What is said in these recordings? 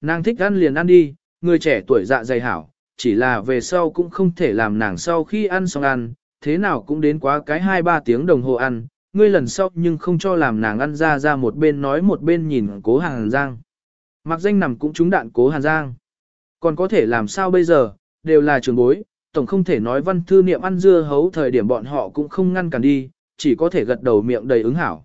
Nàng thích ăn liền ăn đi, người trẻ tuổi dạ dày hảo, chỉ là về sau cũng không thể làm nàng sau khi ăn xong ăn, thế nào cũng đến quá cái 2-3 tiếng đồng hồ ăn, ngươi lần sau nhưng không cho làm nàng ăn ra ra một bên nói một bên nhìn cố hàng Giang. Mặc danh nằm cũng trúng đạn cố hàng Giang. Còn có thể làm sao bây giờ, đều là trường bối, tổng không thể nói văn thư niệm ăn dưa hấu thời điểm bọn họ cũng không ngăn cản đi, chỉ có thể gật đầu miệng đầy ứng hảo.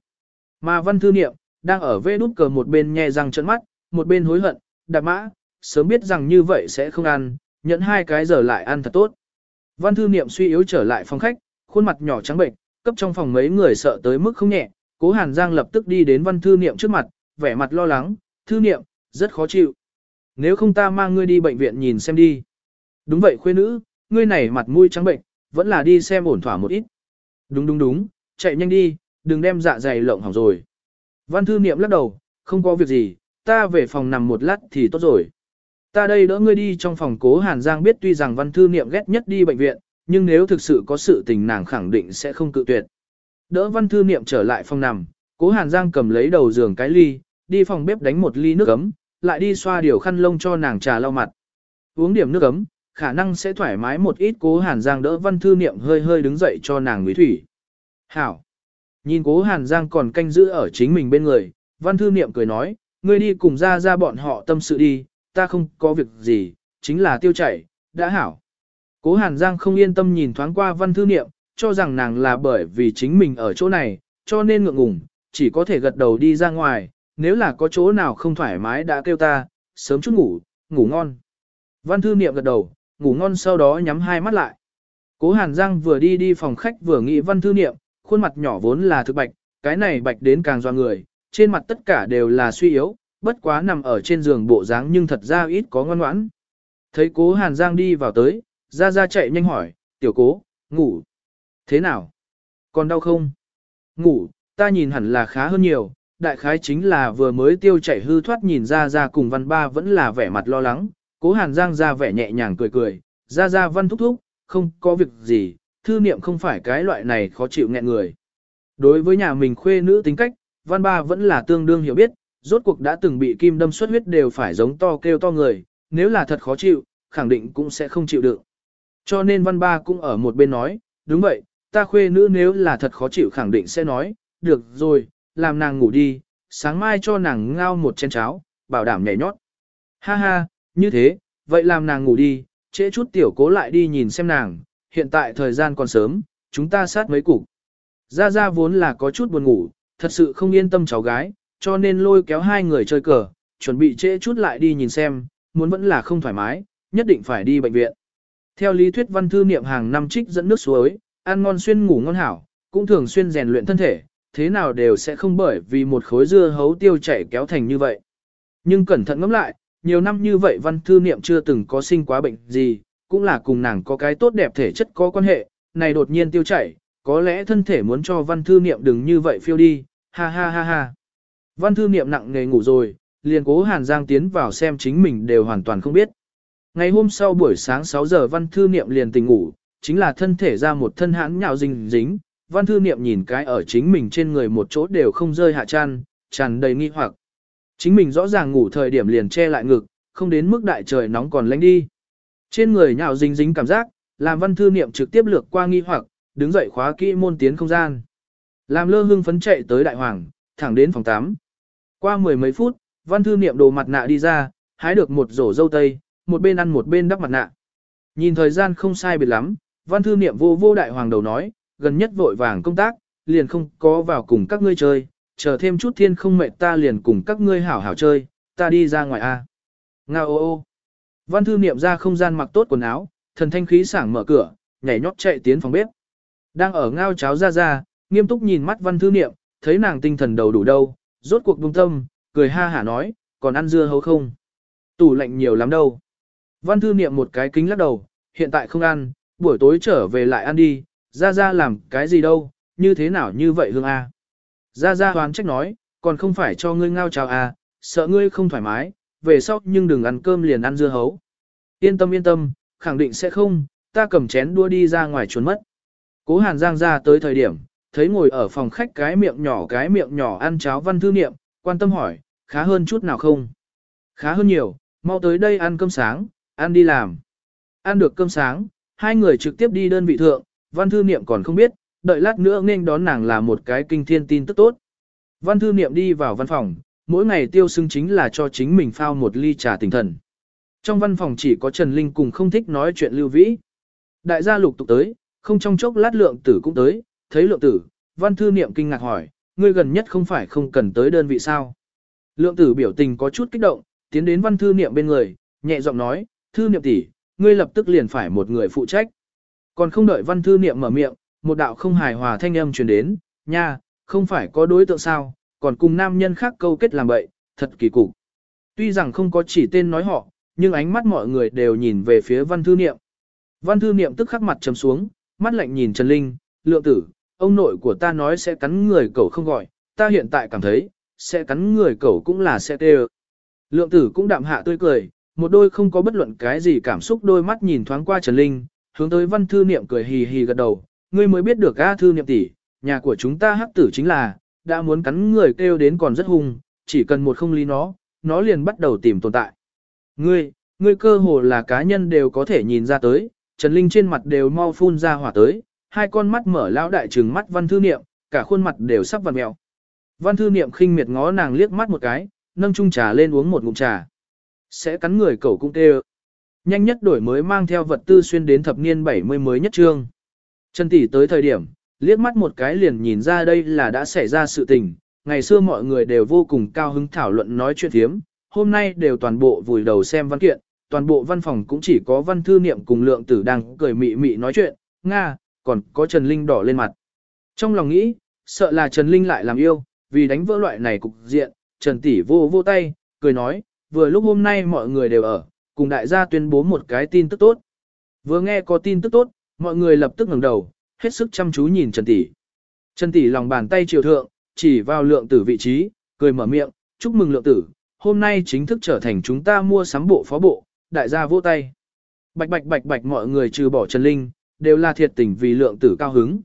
Mà văn thư niệm, đang ở vê đút cờ một bên nhe răng trợn mắt, một bên hối hận, đạp mã, sớm biết rằng như vậy sẽ không ăn, nhận hai cái giờ lại ăn thật tốt. Văn thư niệm suy yếu trở lại phòng khách, khuôn mặt nhỏ trắng bệnh, cấp trong phòng mấy người sợ tới mức không nhẹ, cố hàn giang lập tức đi đến văn thư niệm trước mặt, vẻ mặt lo lắng, thư niệm, rất khó chịu. Nếu không ta mang ngươi đi bệnh viện nhìn xem đi. Đúng vậy khuê nữ, ngươi này mặt mũi trắng bệnh, vẫn là đi xem ổn thỏa một ít. Đúng đúng đúng, chạy nhanh đi, đừng đem dạ dày lộng hỏng rồi. Văn thư niệm lắc đầu, không có việc gì, ta về phòng nằm một lát thì tốt rồi. Ta đây đỡ ngươi đi trong phòng cố Hàn Giang biết tuy rằng văn thư niệm ghét nhất đi bệnh viện, nhưng nếu thực sự có sự tình nàng khẳng định sẽ không cự tuyệt. Đỡ văn thư niệm trở lại phòng nằm, cố Hàn Giang cầm lấy đầu giường cái ly, đi phòng bếp đánh một ly nước ấm, lại đi xoa điều khăn lông cho nàng trà lau mặt. Uống điểm nước ấm, khả năng sẽ thoải mái một ít cố Hàn Giang đỡ văn thư niệm hơi hơi đứng dậy cho nàng nguy thủy. Hảo! Nhìn cố Hàn Giang còn canh giữ ở chính mình bên người, văn thư niệm cười nói, ngươi đi cùng ra ra bọn họ tâm sự đi, ta không có việc gì, chính là tiêu chảy, đã hảo. Cố Hàn Giang không yên tâm nhìn thoáng qua văn thư niệm, cho rằng nàng là bởi vì chính mình ở chỗ này, cho nên ngượng ngùng, chỉ có thể gật đầu đi ra ngoài, nếu là có chỗ nào không thoải mái đã kêu ta, sớm chút ngủ, ngủ ngon. Văn thư niệm gật đầu, ngủ ngon sau đó nhắm hai mắt lại. Cố Hàn Giang vừa đi đi phòng khách vừa nghĩ văn thư niệm, khuôn mặt nhỏ vốn là thực bạch, cái này bạch đến càng doa người, trên mặt tất cả đều là suy yếu, bất quá nằm ở trên giường bộ dáng nhưng thật ra ít có ngoan ngoãn. Thấy cố Hàn Giang đi vào tới, ra ra chạy nhanh hỏi, tiểu cố, ngủ. Thế nào? Còn đau không? Ngủ, ta nhìn hẳn là khá hơn nhiều, đại khái chính là vừa mới tiêu chảy hư thoát nhìn ra ra cùng văn ba vẫn là vẻ mặt lo lắng, cố Hàn Giang ra vẻ nhẹ nhàng cười cười, ra ra văn thúc thúc, không có việc gì, thư niệm không phải cái loại này khó chịu nghẹn người. Đối với nhà mình khuê nữ tính cách, văn ba vẫn là tương đương hiểu biết, rốt cuộc đã từng bị kim đâm xuất huyết đều phải giống to kêu to người, nếu là thật khó chịu, khẳng định cũng sẽ không chịu được. Cho nên văn ba cũng ở một bên nói, đúng vậy, ta khuê nữ nếu là thật khó chịu khẳng định sẽ nói, được rồi, làm nàng ngủ đi, sáng mai cho nàng ngao một chén cháo, bảo đảm nhảy nhót. Ha ha, như thế, vậy làm nàng ngủ đi, trễ chút tiểu cố lại đi nhìn xem nàng, hiện tại thời gian còn sớm, chúng ta sát mấy cục. Gia Gia vốn là có chút buồn ngủ, thật sự không yên tâm cháu gái, cho nên lôi kéo hai người chơi cờ, chuẩn bị trễ chút lại đi nhìn xem, muốn vẫn là không thoải mái, nhất định phải đi bệnh viện. Theo lý thuyết văn thư niệm hàng năm trích dẫn nước suối, ăn ngon xuyên ngủ ngon hảo, cũng thường xuyên rèn luyện thân thể, thế nào đều sẽ không bởi vì một khối dưa hấu tiêu chảy kéo thành như vậy. Nhưng cẩn thận ngẫm lại, nhiều năm như vậy văn thư niệm chưa từng có sinh quá bệnh gì, cũng là cùng nàng có cái tốt đẹp thể chất có quan hệ, này đột nhiên tiêu chảy, có lẽ thân thể muốn cho văn thư niệm đừng như vậy phiêu đi, ha ha ha ha. Văn thư niệm nặng nề ngủ rồi, liền cố Hàn Giang tiến vào xem chính mình đều hoàn toàn không biết. Ngày hôm sau buổi sáng 6 giờ văn thư niệm liền tỉnh ngủ, chính là thân thể ra một thân hãn nhạo dính dính, văn thư niệm nhìn cái ở chính mình trên người một chỗ đều không rơi hạ chăn, tràn đầy nghi hoặc. Chính mình rõ ràng ngủ thời điểm liền che lại ngực, không đến mức đại trời nóng còn lánh đi. Trên người nhạo dính dính cảm giác, làm văn thư niệm trực tiếp lược qua nghi hoặc, đứng dậy khóa kỹ môn tiến không gian. Làm lơ hưng phấn chạy tới đại hoàng, thẳng đến phòng 8. Qua mười mấy phút, văn thư niệm đồ mặt nạ đi ra, hái được một rổ dâu tây, một bên ăn một bên đắp mặt nạ. Nhìn thời gian không sai biệt lắm, văn thư niệm vô vô đại hoàng đầu nói, gần nhất vội vàng công tác, liền không có vào cùng các ngươi chơi, chờ thêm chút thiên không mệt ta liền cùng các ngươi hảo hảo chơi, ta đi ra ngoài a. Nga ô ô. Văn thư niệm ra không gian mặc tốt quần áo, thần thanh khí sảng mở cửa, nhảy nhót chạy tiến phòng bếp. Đang ở ngao cháo ra ra, nghiêm túc nhìn mắt văn thư niệm, thấy nàng tinh thần đầu đủ đâu, rốt cuộc buông tâm, cười ha hả nói, còn ăn dưa hấu không? Tủ lạnh nhiều lắm đâu. Văn thư niệm một cái kính lắc đầu, hiện tại không ăn, buổi tối trở về lại ăn đi, ra ra làm cái gì đâu, như thế nào như vậy hương a? Ra ra hoán trách nói, còn không phải cho ngươi ngao cháo à, sợ ngươi không thoải mái, về sau nhưng đừng ăn cơm liền ăn dưa hấu. Yên tâm yên tâm, khẳng định sẽ không, ta cầm chén đua đi ra ngoài trốn mất. Cố Hàn Giang ra tới thời điểm, thấy ngồi ở phòng khách cái miệng nhỏ cái miệng nhỏ ăn cháo văn thư niệm, quan tâm hỏi, khá hơn chút nào không? Khá hơn nhiều, Mau tới đây ăn cơm sáng, ăn đi làm. Ăn được cơm sáng, hai người trực tiếp đi đơn vị thượng, văn thư niệm còn không biết, đợi lát nữa nên đón nàng là một cái kinh thiên tin tức tốt. Văn thư niệm đi vào văn phòng, mỗi ngày tiêu xưng chính là cho chính mình phao một ly trà tinh thần. Trong văn phòng chỉ có Trần Linh cùng không thích nói chuyện lưu vĩ. Đại gia lục tục tới, không trong chốc lát lượng tử cũng tới, thấy lượng tử, văn thư niệm kinh ngạc hỏi, ngươi gần nhất không phải không cần tới đơn vị sao. Lượng tử biểu tình có chút kích động, tiến đến văn thư niệm bên người, nhẹ giọng nói, thư niệm tỷ, ngươi lập tức liền phải một người phụ trách. Còn không đợi văn thư niệm mở miệng, một đạo không hài hòa thanh âm truyền đến, nha, không phải có đối tượng sao, còn cùng nam nhân khác câu kết làm bậy, thật kỳ cục. Tuy rằng không có chỉ tên nói họ, nhưng ánh mắt mọi người đều nhìn về phía văn thư niệm. Văn thư niệm tức khắc mặt trầm xuống, mắt lạnh nhìn Trần Linh, lượng tử, ông nội của ta nói sẽ cắn người cậu không gọi, ta hiện tại cảm thấy, sẽ cắn người cậu cũng là sẽ tê Lượng tử cũng đạm hạ tươi cười, một đôi không có bất luận cái gì cảm xúc đôi mắt nhìn thoáng qua Trần Linh, hướng tới văn thư niệm cười hì hì gật đầu, ngươi mới biết được A thư niệm tỷ, nhà của chúng ta hắc tử chính là, đã muốn cắn người kêu đến còn rất hung, chỉ cần một không lý nó, nó liền bắt đầu tìm tồn tại. Ngươi, ngươi cơ hồ là cá nhân đều có thể nhìn ra tới, Trần Linh trên mặt đều mau phun ra hỏa tới, hai con mắt mở lão đại trừng mắt văn thư niệm, cả khuôn mặt đều sắp vặn mèo. Văn thư niệm khinh miệt ngó nàng liếc mắt một cái, nâng chung trà lên uống một ngụm trà. Sẽ cắn người cẩu cũng tê Nhanh nhất đổi mới mang theo vật tư xuyên đến thập niên 70 mới nhất trương. Trần tỷ tới thời điểm, liếc mắt một cái liền nhìn ra đây là đã xảy ra sự tình. Ngày xưa mọi người đều vô cùng cao hứng thảo luận nói chuyện thiếm, hôm nay đều toàn bộ vùi đầu xem văn kiện, toàn bộ văn phòng cũng chỉ có văn thư niệm cùng lượng tử đang cười mị mị nói chuyện, Nga, còn có Trần Linh đỏ lên mặt. Trong lòng nghĩ, sợ là Trần Linh lại làm yêu, vì đánh vỡ loại này cục diện, Trần Tỷ vô vô tay, cười nói, vừa lúc hôm nay mọi người đều ở, cùng đại gia tuyên bố một cái tin tức tốt. Vừa nghe có tin tức tốt, mọi người lập tức ngẩng đầu, hết sức chăm chú nhìn Trần Tỷ. Trần Tỷ lòng bàn tay triều thượng, chỉ vào lượng tử vị trí, cười mở miệng, chúc mừng lượng tử, hôm nay chính thức trở thành chúng ta mua sắm bộ phó bộ, đại gia vỗ tay. Bạch bạch bạch bạch mọi người trừ bỏ Trần Linh, đều là thiệt tình vì lượng tử cao hứng.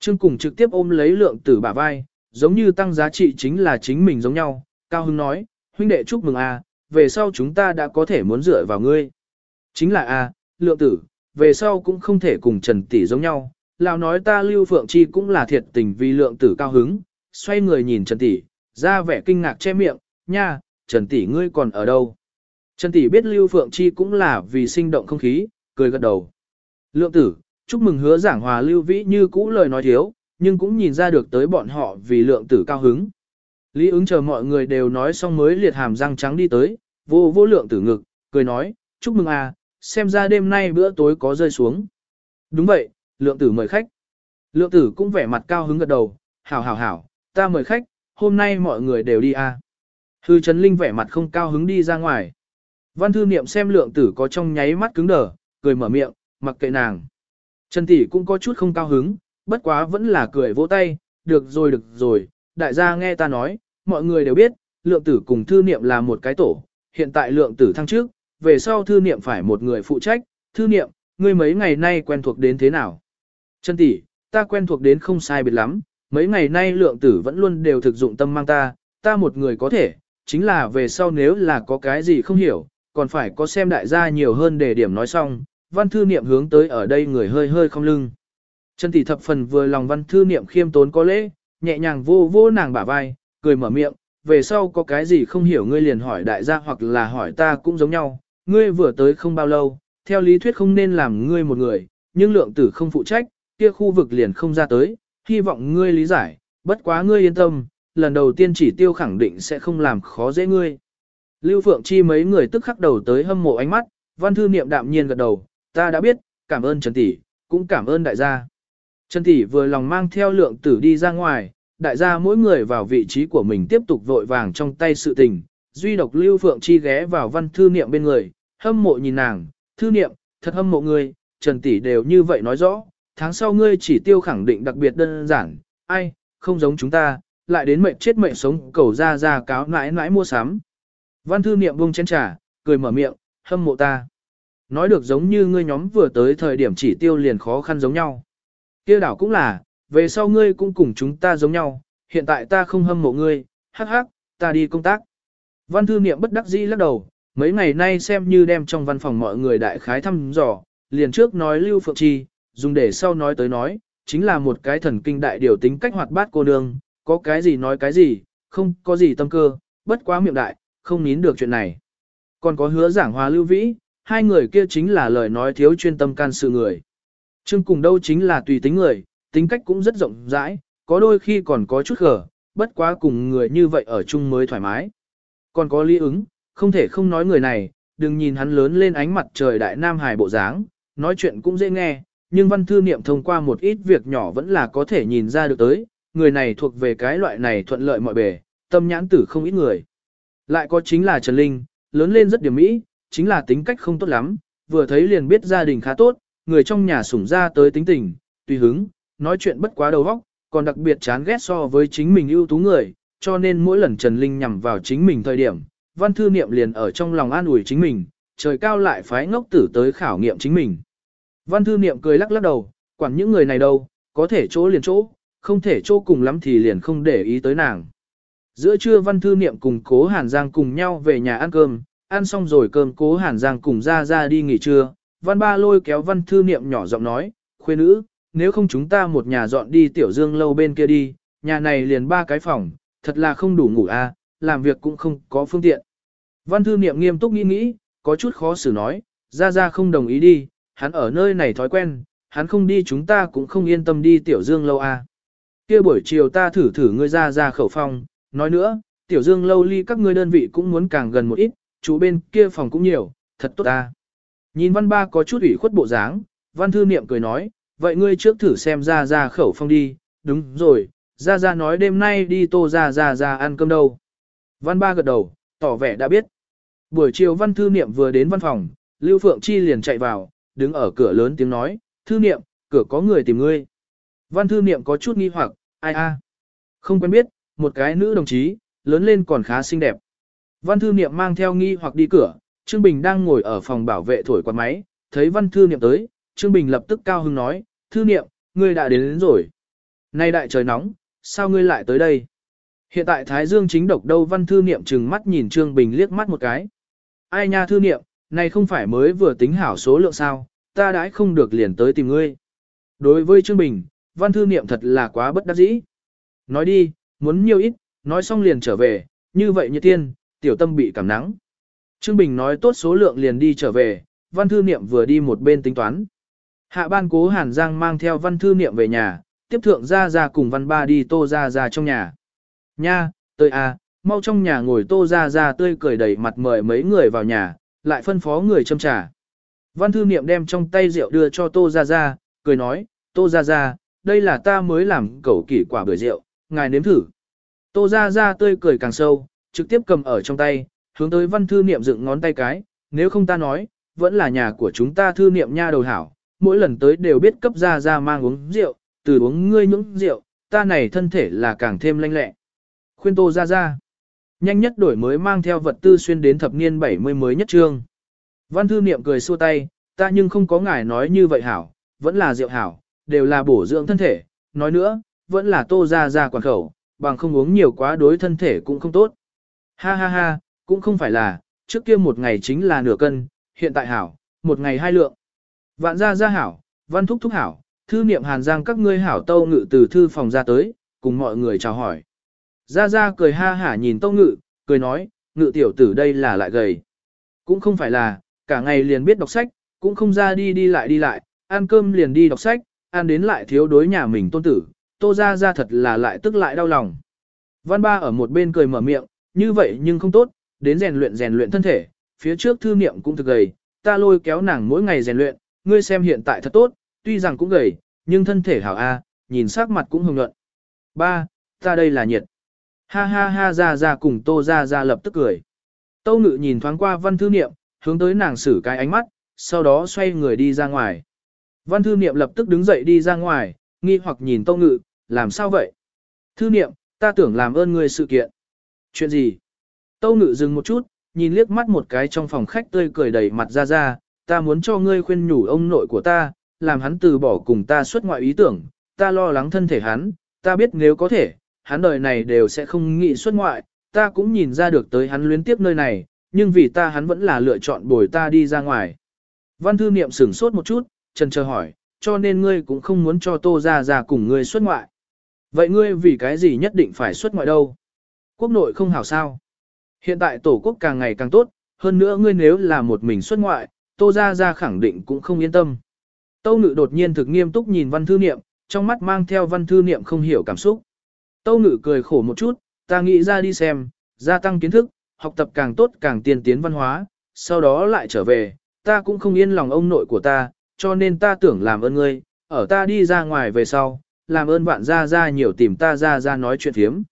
Trương cùng trực tiếp ôm lấy lượng tử bả vai, giống như tăng giá trị chính là chính mình giống nhau, cao hứng nói, huynh đệ chúc mừng a, về sau chúng ta đã có thể muốn dựa vào ngươi. Chính là a, lượng tử, về sau cũng không thể cùng Trần tỷ giống nhau. Lão nói ta Lưu Phượng Chi cũng là thiệt tình vì lượng tử cao hứng, xoay người nhìn Trần tỷ, ra vẻ kinh ngạc che miệng, nha, Trần tỷ ngươi còn ở đâu? Trần tỷ biết Lưu Phượng Chi cũng là vì sinh động không khí, cười gật đầu. Lượng tử, chúc mừng hứa giảng hòa Lưu Vĩ như cũ lời nói thiếu, nhưng cũng nhìn ra được tới bọn họ vì lượng tử cao hứng. Lý ứng chờ mọi người đều nói xong mới liệt hàm răng trắng đi tới, vô vô lượng tử ngực, cười nói, chúc mừng à, xem ra đêm nay bữa tối có rơi xuống. Đúng vậy, lượng tử mời khách. Lượng tử cũng vẻ mặt cao hứng gật đầu, hảo hảo hảo, ta mời khách, hôm nay mọi người đều đi à. Hư Trấn Linh vẻ mặt không cao hứng đi ra ngoài. Văn thư niệm xem lượng tử có trong nháy mắt cứng đờ, cười mở miệng, mặc kệ nàng. Trần tỷ cũng có chút không cao hứng, bất quá vẫn là cười vỗ tay, được rồi được rồi, đại gia nghe ta nói, mọi người đều biết, lượng tử cùng thư niệm là một cái tổ, hiện tại lượng tử thăng trước, về sau thư niệm phải một người phụ trách, thư niệm, ngươi mấy ngày nay quen thuộc đến thế nào? Trần tỷ, ta quen thuộc đến không sai biệt lắm, mấy ngày nay lượng tử vẫn luôn đều thực dụng tâm mang ta, ta một người có thể, chính là về sau nếu là có cái gì không hiểu, còn phải có xem đại gia nhiều hơn để điểm nói xong, văn thư niệm hướng tới ở đây người hơi hơi không lưng. Trần tỷ thập phần vừa lòng văn thư niệm khiêm tốn có lễ, nhẹ nhàng vô vô nàng bả vai, cười mở miệng, về sau có cái gì không hiểu ngươi liền hỏi đại gia hoặc là hỏi ta cũng giống nhau, ngươi vừa tới không bao lâu, theo lý thuyết không nên làm ngươi một người, nhưng lượng tử không phụ trách, kia khu vực liền không ra tới, hy vọng ngươi lý giải, bất quá ngươi yên tâm, lần đầu tiên chỉ tiêu khẳng định sẽ không làm khó dễ ngươi. Lưu Phượng Chi mấy người tức khắc đầu tới hâm mộ ánh mắt, văn thư niệm đạm nhiên gật đầu, ta đã biết, cảm ơn Trần Tỷ, cũng cảm ơn đại gia. Trần Tỷ vừa lòng mang theo lượng tử đi ra ngoài, đại gia mỗi người vào vị trí của mình tiếp tục vội vàng trong tay sự tình, duy độc Lưu Phượng Chi ghé vào văn thư niệm bên người, hâm mộ nhìn nàng, thư niệm, thật hâm mộ ngươi, Trần Tỷ đều như vậy nói rõ, tháng sau ngươi chỉ tiêu khẳng định đặc biệt đơn giản, ai, không giống chúng ta, lại đến mệnh chết mệnh sống cầu ra ra cáo nãi nãi mua sắm. Văn thư niệm buông chén trà, cười mở miệng, hâm mộ ta. Nói được giống như ngươi nhóm vừa tới thời điểm chỉ tiêu liền khó khăn giống nhau. kia đảo cũng là, về sau ngươi cũng cùng chúng ta giống nhau, hiện tại ta không hâm mộ ngươi, hắc hắc, ta đi công tác. Văn thư niệm bất đắc dĩ lắc đầu, Mấy ngày nay xem như đem trong văn phòng mọi người đại khái thăm dò, liền trước nói Lưu Phượng Chi, dùng để sau nói tới nói, chính là một cái thần kinh đại điều tính cách hoạt bát cô nương, có cái gì nói cái gì, không có gì tâm cơ, bất quá miệng đại, không nín được chuyện này. Còn có hứa giảng hòa lưu vĩ, hai người kia chính là lời nói thiếu chuyên tâm can sự người. Trương cùng đâu chính là tùy tính người, tính cách cũng rất rộng rãi, có đôi khi còn có chút gở, bất quá cùng người như vậy ở chung mới thoải mái. Còn có lý ứng, không thể không nói người này, đừng nhìn hắn lớn lên ánh mặt trời đại nam hài bộ dáng, nói chuyện cũng dễ nghe, nhưng văn thư niệm thông qua một ít việc nhỏ vẫn là có thể nhìn ra được tới, người này thuộc về cái loại này thuận lợi mọi bề, tâm nhãn tử không ít người. Lại có chính là Trần Linh, lớn lên rất điểm mỹ, chính là tính cách không tốt lắm, vừa thấy liền biết gia đình khá tốt, người trong nhà sủng ra tới tính tình, tùy hứng, nói chuyện bất quá đầu óc, còn đặc biệt chán ghét so với chính mình ưu tú người, cho nên mỗi lần Trần Linh nhằm vào chính mình thời điểm, văn thư niệm liền ở trong lòng an ủi chính mình, trời cao lại phái ngốc tử tới khảo nghiệm chính mình. Văn thư niệm cười lắc lắc đầu, quản những người này đâu, có thể chỗ liền chỗ, không thể chỗ cùng lắm thì liền không để ý tới nàng. Giữa trưa văn thư niệm cùng cố Hàn Giang cùng nhau về nhà ăn cơm, ăn xong rồi cơm cố Hàn Giang cùng ra ra đi nghỉ trưa, văn ba lôi kéo văn thư niệm nhỏ giọng nói, khuê nữ, nếu không chúng ta một nhà dọn đi tiểu dương lâu bên kia đi, nhà này liền ba cái phòng, thật là không đủ ngủ a, à, làm việc cũng không có phương tiện. Văn thư niệm nghiêm túc nghĩ nghĩ, có chút khó xử nói, ra ra không đồng ý đi, hắn ở nơi này thói quen, hắn không đi chúng ta cũng không yên tâm đi tiểu dương lâu a. À. Kia buổi chiều ta thử thử ngươi ra ra khẩu phong, nói nữa, tiểu dương lâu ly các ngươi đơn vị cũng muốn càng gần một ít, chú bên kia phòng cũng nhiều, thật tốt ta. Nhìn văn ba có chút ủy khuất bộ dáng, văn thư niệm cười nói, vậy ngươi trước thử xem ra ra khẩu phong đi, đúng rồi, ra ra nói đêm nay đi tô ra ra ra ăn cơm đâu. Văn ba gật đầu, tỏ vẻ đã biết. Buổi chiều văn thư niệm vừa đến văn phòng, Lưu Phượng Chi liền chạy vào, đứng ở cửa lớn tiếng nói, thư niệm, cửa có người tìm ngươi. Văn thư niệm có chút nghi hoặc, ai a? Không quen biết, một cái nữ đồng chí, lớn lên còn khá xinh đẹp. Văn thư niệm mang theo nghi hoặc đi cửa, Trương Bình đang ngồi ở phòng bảo vệ thổi quạt máy, thấy văn thư niệm tới, Trương Bình lập tức cao hứng nói, thư niệm, ngươi đã đến, đến rồi. Nay đại trời nóng, sao ngươi lại tới đây? Hiện tại Thái Dương chính độc đâu văn thư niệm trừng mắt nhìn Trương Bình liếc mắt một cái. Ai nha thư niệm, này không phải mới vừa tính hảo số lượng sao, ta đãi không được liền tới tìm ngươi. Đối với Trương Bình, văn thư niệm thật là quá bất đắc dĩ. Nói đi, muốn nhiều ít, nói xong liền trở về, như vậy như tiên, tiểu tâm bị cảm nắng. Trương Bình nói tốt số lượng liền đi trở về, văn thư niệm vừa đi một bên tính toán. Hạ ban cố Hàn Giang mang theo văn thư niệm về nhà, tiếp thượng ra ra cùng văn ba đi tô ra ra trong nhà. Nha, tôi à, mau trong nhà ngồi tô ra ra tươi cười đầy mặt mời mấy người vào nhà, lại phân phó người châm trà. Văn thư niệm đem trong tay rượu đưa cho tô ra ra, cười nói, tô ra ra, đây là ta mới làm cẩu kỷ quả bưởi rượu, ngài nếm thử. Tô ra ra tươi cười càng sâu, trực tiếp cầm ở trong tay, hướng tới văn thư niệm dựng ngón tay cái, nếu không ta nói, vẫn là nhà của chúng ta thư niệm nha đầu hảo, mỗi lần tới đều biết cấp ra ra mang uống rượu, từ uống ngươi nhũng rượu, ta này thân thể là càng thêm lanh lẹ. Khuyên tô ra ra. Nhanh nhất đổi mới mang theo vật tư xuyên đến thập niên 70 mới nhất trương. Văn thư niệm cười xua tay, ta nhưng không có ngài nói như vậy hảo, vẫn là rượu hảo, đều là bổ dưỡng thân thể, nói nữa, vẫn là tô ra ra quản khẩu, bằng không uống nhiều quá đối thân thể cũng không tốt. Ha ha ha, cũng không phải là, trước kia một ngày chính là nửa cân, hiện tại hảo, một ngày hai lượng. Vạn gia gia hảo, văn thúc thúc hảo, thư niệm hàn giang các ngươi hảo tâu ngự từ thư phòng ra tới, cùng mọi người chào hỏi. Gia Gia cười ha hả nhìn tâu ngự, cười nói, ngự tiểu tử đây là lại gầy. Cũng không phải là, cả ngày liền biết đọc sách, cũng không ra đi đi lại đi lại, ăn cơm liền đi đọc sách, ăn đến lại thiếu đối nhà mình tôn tử, tô Gia Gia thật là lại tức lại đau lòng. Văn ba ở một bên cười mở miệng, như vậy nhưng không tốt, đến rèn luyện rèn luyện thân thể, phía trước thư niệm cũng thực gầy, ta lôi kéo nàng mỗi ngày rèn luyện, ngươi xem hiện tại thật tốt, tuy rằng cũng gầy, nhưng thân thể hảo a, nhìn sắc mặt cũng hồng nhuận. Ba, ta đây là nhiệt. Ha ha ha ra ra cùng tô gia gia lập tức cười. Tâu ngự nhìn thoáng qua văn thư niệm, hướng tới nàng xử cái ánh mắt, sau đó xoay người đi ra ngoài. Văn thư niệm lập tức đứng dậy đi ra ngoài, nghi hoặc nhìn tâu ngự, làm sao vậy? Thư niệm, ta tưởng làm ơn ngươi sự kiện. Chuyện gì? Tâu ngự dừng một chút, nhìn liếc mắt một cái trong phòng khách tươi cười đầy mặt ra ra, ta muốn cho ngươi khuyên nhủ ông nội của ta, làm hắn từ bỏ cùng ta xuất ngoại ý tưởng, ta lo lắng thân thể hắn, ta biết nếu có thể, hắn đời này đều sẽ không nghĩ xuất ngoại, ta cũng nhìn ra được tới hắn luyến tiếp nơi này, nhưng vì ta hắn vẫn là lựa chọn bồi ta đi ra ngoài. Văn thư niệm sửng sốt một chút, trần chờ hỏi, cho nên ngươi cũng không muốn cho tô ra ra cùng ngươi xuất ngoại. Vậy ngươi vì cái gì nhất định phải xuất ngoại đâu? Quốc nội không hảo sao? Hiện tại tổ quốc càng ngày càng tốt, hơn nữa ngươi nếu là một mình xuất ngoại, tô ra ra khẳng định cũng không yên tâm. Tâu ngự đột nhiên thực nghiêm túc nhìn văn thư niệm, trong mắt mang theo văn thư niệm không hiểu cảm xúc. Tâu ngự cười khổ một chút, ta nghĩ ra đi xem, gia tăng kiến thức, học tập càng tốt càng tiên tiến văn hóa, sau đó lại trở về, ta cũng không yên lòng ông nội của ta, cho nên ta tưởng làm ơn ngươi, ở ta đi ra ngoài về sau, làm ơn bạn ra ra nhiều tìm ta ra ra nói chuyện thiếm.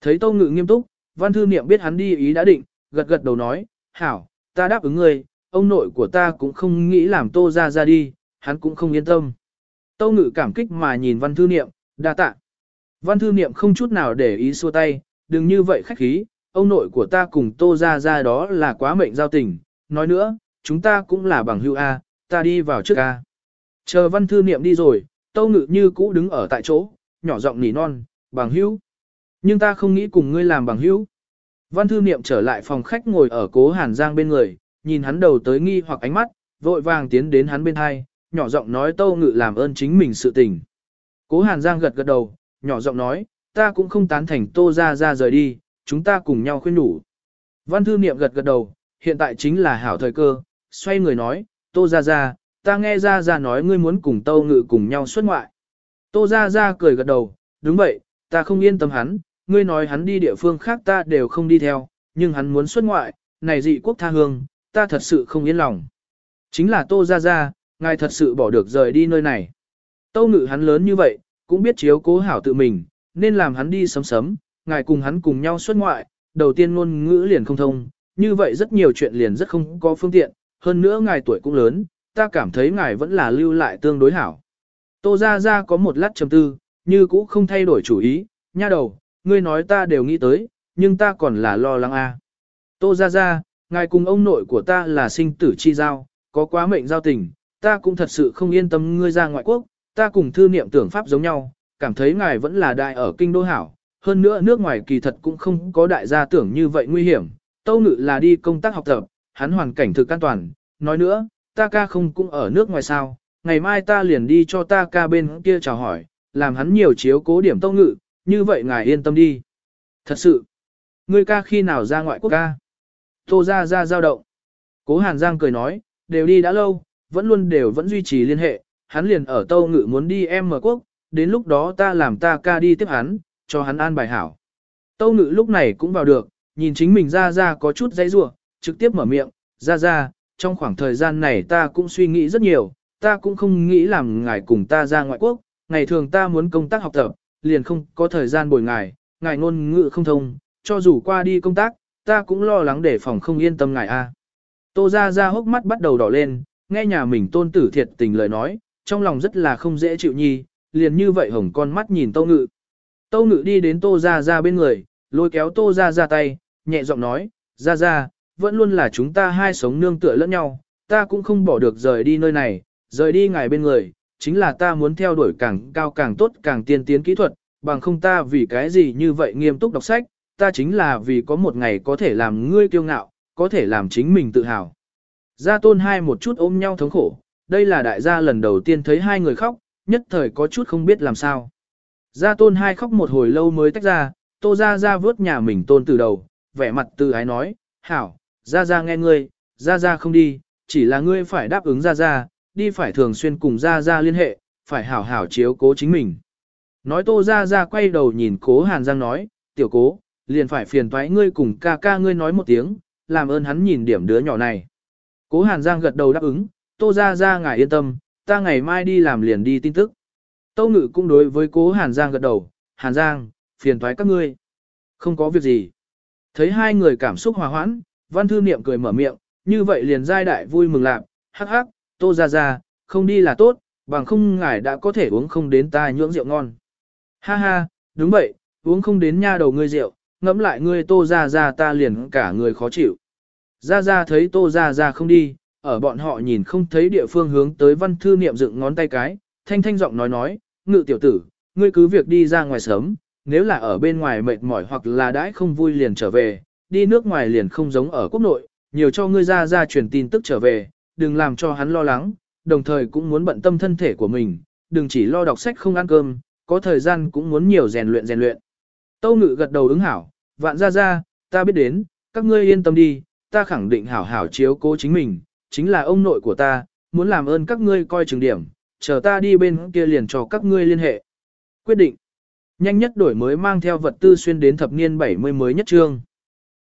Thấy Tâu Ngự nghiêm túc, văn thư niệm biết hắn đi ý đã định, gật gật đầu nói, hảo, ta đáp ứng ngươi, ông nội của ta cũng không nghĩ làm Tô ra ra đi, hắn cũng không yên tâm. Tâu Ngự cảm kích mà nhìn văn thư niệm, đa tạ. Văn thư niệm không chút nào để ý xua tay, đừng như vậy khách khí, ông nội của ta cùng Tô ra ra đó là quá mệnh giao tình, nói nữa, chúng ta cũng là bằng hữu A, ta đi vào trước A. Chờ văn thư niệm đi rồi, Tâu Ngự như cũ đứng ở tại chỗ, nhỏ giọng nỉ non, bằng hữu. Nhưng ta không nghĩ cùng ngươi làm bằng hữu. Văn thư niệm trở lại phòng khách ngồi ở cố Hàn Giang bên người, nhìn hắn đầu tới nghi hoặc ánh mắt, vội vàng tiến đến hắn bên hai, nhỏ giọng nói Tâu Ngự làm ơn chính mình sự tình. Cố Hàn Giang gật gật đầu, nhỏ giọng nói, ta cũng không tán thành Tô ra ra rời đi, chúng ta cùng nhau khuyên đủ. Văn thư niệm gật gật đầu, hiện tại chính là hảo thời cơ, xoay người nói, Tô ra ra, ta nghe ra ra nói ngươi muốn cùng Tâu Ngự cùng nhau xuất ngoại. Tô ra ra cười gật đầu, đúng vậy, ta không yên tâm hắn, ngươi nói hắn đi địa phương khác ta đều không đi theo, nhưng hắn muốn xuất ngoại, này dị quốc tha hương, ta thật sự không yên lòng. Chính là Tô ra ra, ngài thật sự bỏ được rời đi nơi này. Tâu Ngự hắn lớn như vậy, cũng biết chiếu cố hảo tự mình, nên làm hắn đi sấm sấm, ngài cùng hắn cùng nhau xuất ngoại, đầu tiên ngôn ngữ liền không thông, như vậy rất nhiều chuyện liền rất không có phương tiện, hơn nữa ngài tuổi cũng lớn, ta cảm thấy ngài vẫn là lưu lại tương đối hảo. Tô Gia Gia có một lát trầm tư, như cũ không thay đổi chủ ý, nha đầu, ngươi nói ta đều nghĩ tới, nhưng ta còn là lo lắng a. À. Tô Gia Gia, ngài cùng ông nội của ta là sinh tử chi giao, có quá mệnh giao tình, ta cũng thật sự không yên tâm ngươi ra ngoại quốc, ta cùng thư niệm tưởng pháp giống nhau, cảm thấy ngài vẫn là đại ở kinh đô hảo, hơn nữa nước ngoài kỳ thật cũng không có đại gia tưởng như vậy nguy hiểm, tâu ngự là đi công tác học tập, hắn hoàn cảnh thực an toàn, nói nữa, ta ca không cũng ở nước ngoài sao, ngày mai ta liền đi cho ta ca bên kia chào hỏi, làm hắn nhiều chiếu cố điểm tâu ngự, như vậy ngài yên tâm đi. Thật sự, ngươi ca khi nào ra ngoại quốc ca? Tô ra ra giao động. Cố Hàn Giang cười nói, đều đi đã lâu, vẫn luôn đều vẫn duy trì liên hệ, hắn liền ở tâu ngự muốn đi em mở quốc, đến lúc đó ta làm ta ca đi tiếp hắn, cho hắn an bài hảo. Tâu ngự lúc này cũng vào được, nhìn chính mình ra ra có chút dãy rủa trực tiếp mở miệng, ra ra, trong khoảng thời gian này ta cũng suy nghĩ rất nhiều, ta cũng không nghĩ làm ngài cùng ta ra ngoại quốc, ngày thường ta muốn công tác học tập, liền không có thời gian bồi ngài, ngài ngôn ngữ không thông, cho dù qua đi công tác, ta cũng lo lắng để phòng không yên tâm ngài a. Tô gia gia hốc mắt bắt đầu đỏ lên, nghe nhà mình tôn tử thiệt tình lời nói, trong lòng rất là không dễ chịu nhi, liền như vậy hồng con mắt nhìn tô Ngự. tô Ngự đi đến Tô Gia Gia bên người, lôi kéo Tô Gia Gia tay, nhẹ giọng nói, Gia Gia, vẫn luôn là chúng ta hai sống nương tựa lẫn nhau, ta cũng không bỏ được rời đi nơi này, rời đi ngài bên người, chính là ta muốn theo đuổi càng cao càng tốt càng tiên tiến kỹ thuật, bằng không ta vì cái gì như vậy nghiêm túc đọc sách, ta chính là vì có một ngày có thể làm ngươi kiêu ngạo, có thể làm chính mình tự hào. Gia tôn hai một chút ôm nhau thống khổ, đây là đại gia lần đầu tiên thấy hai người khóc, nhất thời có chút không biết làm sao. Gia tôn hai khóc một hồi lâu mới tách ra, tô ra ra vớt nhà mình tôn từ đầu, vẻ mặt từ ái nói, hảo, ra ra nghe ngươi, ra ra không đi, chỉ là ngươi phải đáp ứng ra ra, đi phải thường xuyên cùng ra ra liên hệ, phải hảo hảo chiếu cố chính mình. Nói tô ra ra quay đầu nhìn cố hàn giang nói, tiểu cố, liền phải phiền toái ngươi cùng ca ca ngươi nói một tiếng, làm ơn hắn nhìn điểm đứa nhỏ này. Cố hàn giang gật đầu đáp ứng, tô ra ra ngài yên tâm, ta ngày mai đi làm liền đi tin tức. Tâu ngự cũng đối với cố hàn giang gật đầu, hàn giang, phiền toái các ngươi. Không có việc gì. Thấy hai người cảm xúc hòa hoãn, văn thư niệm cười mở miệng, như vậy liền giai đại vui mừng lạc, hắc hắc, tô ra ra, không đi là tốt, bằng không ngài đã có thể uống không đến ta nhưỡng rượu ngon. Ha ha, đúng vậy, uống không đến nha đầu ngươi rượu, ngẫm lại ngươi tô ra ra ta liền cả người khó chịu. Ra ra thấy tô ra ra không đi, ở bọn họ nhìn không thấy địa phương hướng tới văn thư niệm dựng ngón tay cái, thanh thanh giọng nói nói, ngự tiểu tử, ngươi cứ việc đi ra ngoài sớm, nếu là ở bên ngoài mệt mỏi hoặc là đãi không vui liền trở về, đi nước ngoài liền không giống ở quốc nội, nhiều cho ngươi ra ra truyền tin tức trở về, đừng làm cho hắn lo lắng, đồng thời cũng muốn bận tâm thân thể của mình, đừng chỉ lo đọc sách không ăn cơm, có thời gian cũng muốn nhiều rèn luyện rèn luyện. Tâu ngự gật đầu ứng hảo, vạn ra ra, ta biết đến, các ngươi yên tâm đi, ta khẳng định hảo hảo chiếu cố chính mình, chính là ông nội của ta, muốn làm ơn các ngươi coi chừng điểm, chờ ta đi bên kia liền cho các ngươi liên hệ. Quyết định. Nhanh nhất đổi mới mang theo vật tư xuyên đến thập niên 70 mới nhất trương.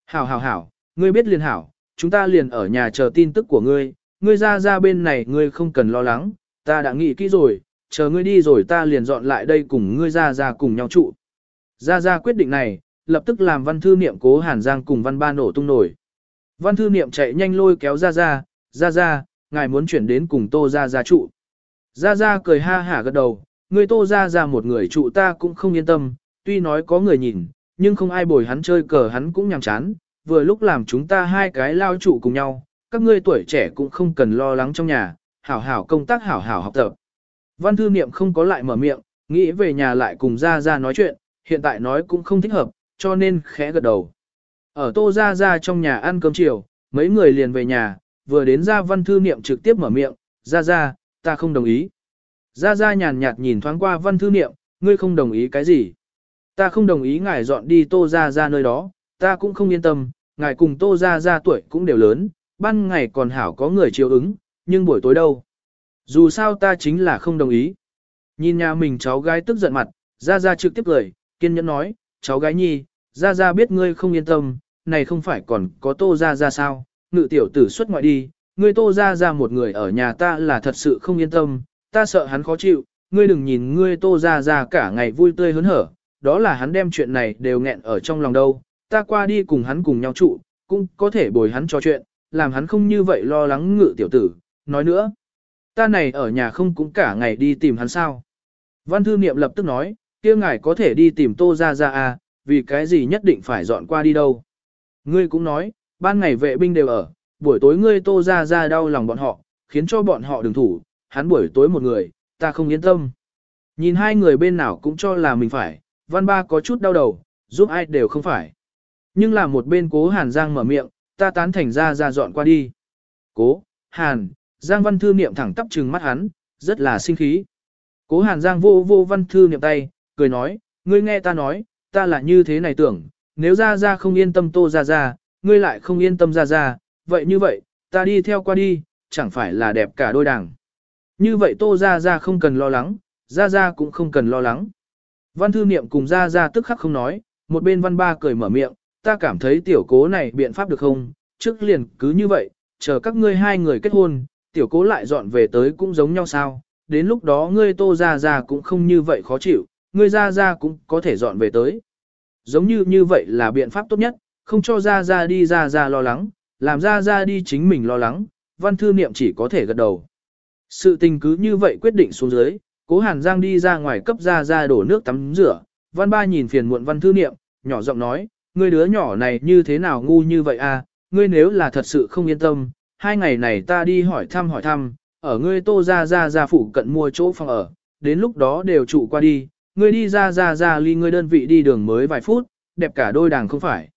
Hảo hảo hảo, ngươi biết liền hảo, chúng ta liền ở nhà chờ tin tức của ngươi, ngươi ra ra bên này ngươi không cần lo lắng, ta đã nghĩ kỹ rồi, chờ ngươi đi rồi ta liền dọn lại đây cùng ngươi ra ra cùng nhau trụ. Ra ra quyết định này, lập tức làm văn thư niệm cố hàn giang cùng văn ba nổ tung nổi. Văn thư niệm chạy nhanh lôi kéo ra ra, ra ra, ngài muốn chuyển đến cùng tô ra ra trụ. Ra ra cười ha hả gật đầu, người tô ra ra một người trụ ta cũng không yên tâm, tuy nói có người nhìn, nhưng không ai bồi hắn chơi cờ hắn cũng nhàm chán, vừa lúc làm chúng ta hai cái lao trụ cùng nhau, các ngươi tuổi trẻ cũng không cần lo lắng trong nhà, hảo hảo công tác hảo hảo học tập. Văn thư niệm không có lại mở miệng, nghĩ về nhà lại cùng gia gia nói chuyện, hiện tại nói cũng không thích hợp, cho nên khẽ gật đầu. Ở tô gia gia trong nhà ăn cơm chiều, mấy người liền về nhà, vừa đến ra văn thư niệm trực tiếp mở miệng, gia gia ta không đồng ý. gia gia nhàn nhạt nhìn thoáng qua văn thư niệm, ngươi không đồng ý cái gì? Ta không đồng ý ngài dọn đi tô gia gia nơi đó, ta cũng không yên tâm, ngài cùng tô gia gia tuổi cũng đều lớn, ban ngày còn hảo có người chiều ứng, nhưng buổi tối đâu? Dù sao ta chính là không đồng ý. Nhìn nhà mình cháu gái tức giận mặt, gia gia trực tiếp cười, kiên nhẫn nói, cháu gái nhi, gia gia biết ngươi không yên tâm, này không phải còn có tô gia gia sao, ngự tiểu tử xuất ngoại đi, ngươi tô gia gia một người ở nhà ta là thật sự không yên tâm, ta sợ hắn khó chịu, ngươi đừng nhìn ngươi tô ra ra cả ngày vui tươi hớn hở, đó là hắn đem chuyện này đều nghẹn ở trong lòng đâu, ta qua đi cùng hắn cùng nhau trụ, cũng có thể bồi hắn trò chuyện, làm hắn không như vậy lo lắng ngự tiểu tử, nói nữa, ta này ở nhà không cũng cả ngày đi tìm hắn sao. Văn thư niệm lập tức nói, kia ngài có thể đi tìm tô ra ra à, vì cái gì nhất định phải dọn qua đi đâu. Ngươi cũng nói, ban ngày vệ binh đều ở, buổi tối ngươi tô ra ra đau lòng bọn họ, khiến cho bọn họ đừng thủ, hắn buổi tối một người, ta không yên tâm. Nhìn hai người bên nào cũng cho là mình phải, văn ba có chút đau đầu, giúp ai đều không phải. Nhưng là một bên cố hàn giang mở miệng, ta tán thành ra ra dọn qua đi. Cố, hàn, giang văn thư niệm thẳng tắp trừng mắt hắn, rất là sinh khí. Cố hàn giang vô vô văn thư niệm tay, cười nói, ngươi nghe ta nói, ta là như thế này tưởng, nếu ra ra không yên tâm tô ra ra, ngươi lại không yên tâm ra ra, vậy như vậy, ta đi theo qua đi, chẳng phải là đẹp cả đôi đảng. Như vậy tô ra ra không cần lo lắng, ra ra cũng không cần lo lắng. Văn thư niệm cùng ra ra tức khắc không nói, một bên văn ba cười mở miệng, ta cảm thấy tiểu cố này biện pháp được không, trước liền cứ như vậy, chờ các ngươi hai người kết hôn, tiểu cố lại dọn về tới cũng giống nhau sao, đến lúc đó ngươi tô ra ra cũng không như vậy khó chịu, ngươi ra ra cũng có thể dọn về tới. Giống như như vậy là biện pháp tốt nhất, không cho ra ra đi ra ra lo lắng, làm ra ra đi chính mình lo lắng, văn thư niệm chỉ có thể gật đầu. Sự tình cứ như vậy quyết định xuống dưới, cố hàn giang đi ra ngoài cấp ra ra đổ nước tắm rửa, văn ba nhìn phiền muộn văn thư niệm, nhỏ giọng nói, ngươi đứa nhỏ này như thế nào ngu như vậy à, ngươi nếu là thật sự không yên tâm, hai ngày này ta đi hỏi thăm hỏi thăm, ở ngươi tô ra ra ra phụ cận mua chỗ phòng ở, đến lúc đó đều trụ qua đi, ngươi đi ra ra ra ly ngươi đơn vị đi đường mới vài phút, đẹp cả đôi đàng không phải.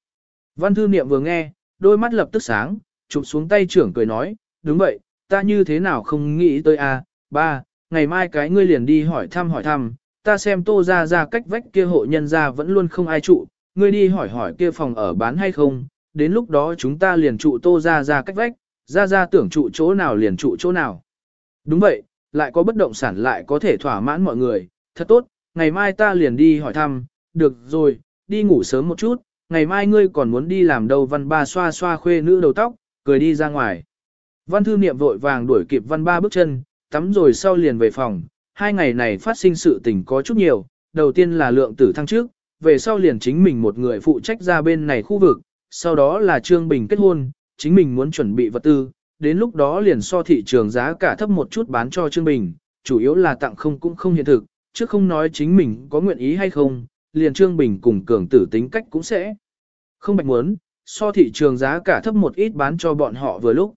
Văn thư niệm vừa nghe, đôi mắt lập tức sáng, chụp xuống tay trưởng cười nói, đúng vậy, ta như thế nào không nghĩ tới à, ba, ngày mai cái ngươi liền đi hỏi thăm hỏi thăm, ta xem tô ra ra cách vách kia hộ nhân ra vẫn luôn không ai trụ, ngươi đi hỏi hỏi kia phòng ở bán hay không, đến lúc đó chúng ta liền trụ tô ra ra cách vách, ra ra tưởng trụ chỗ nào liền trụ chỗ nào. Đúng vậy, lại có bất động sản lại có thể thỏa mãn mọi người, thật tốt, ngày mai ta liền đi hỏi thăm, được rồi, đi ngủ sớm một chút, ngày mai ngươi còn muốn đi làm đâu văn ba xoa xoa khuê nữ đầu tóc, cười đi ra ngoài. Văn thư niệm vội vàng đuổi kịp văn ba bước chân, tắm rồi sau liền về phòng, hai ngày này phát sinh sự tình có chút nhiều, đầu tiên là lượng tử thăng trước, về sau liền chính mình một người phụ trách ra bên này khu vực, sau đó là Trương Bình kết hôn, chính mình muốn chuẩn bị vật tư, đến lúc đó liền so thị trường giá cả thấp một chút bán cho Trương Bình, chủ yếu là tặng không cũng không hiện thực, chứ không nói chính mình có nguyện ý hay không, liền Trương Bình cùng cường tử tính cách cũng sẽ không bạch muốn, so thị trường giá cả thấp một ít bán cho bọn họ vừa lúc.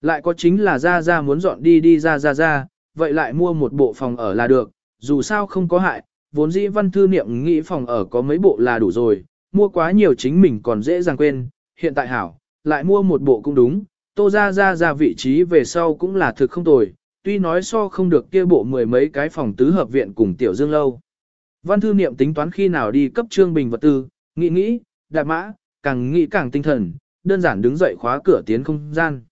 Lại có chính là ra ra muốn dọn đi đi ra ra ra, vậy lại mua một bộ phòng ở là được, dù sao không có hại, vốn dĩ văn thư niệm nghĩ phòng ở có mấy bộ là đủ rồi, mua quá nhiều chính mình còn dễ dàng quên, hiện tại hảo, lại mua một bộ cũng đúng, tô ra ra ra vị trí về sau cũng là thực không tồi, tuy nói so không được kia bộ mười mấy cái phòng tứ hợp viện cùng tiểu dương lâu. Văn thư niệm tính toán khi nào đi cấp trương bình vật tư, nghĩ nghĩ, đạp mã, càng nghĩ càng tinh thần, đơn giản đứng dậy khóa cửa tiến không gian.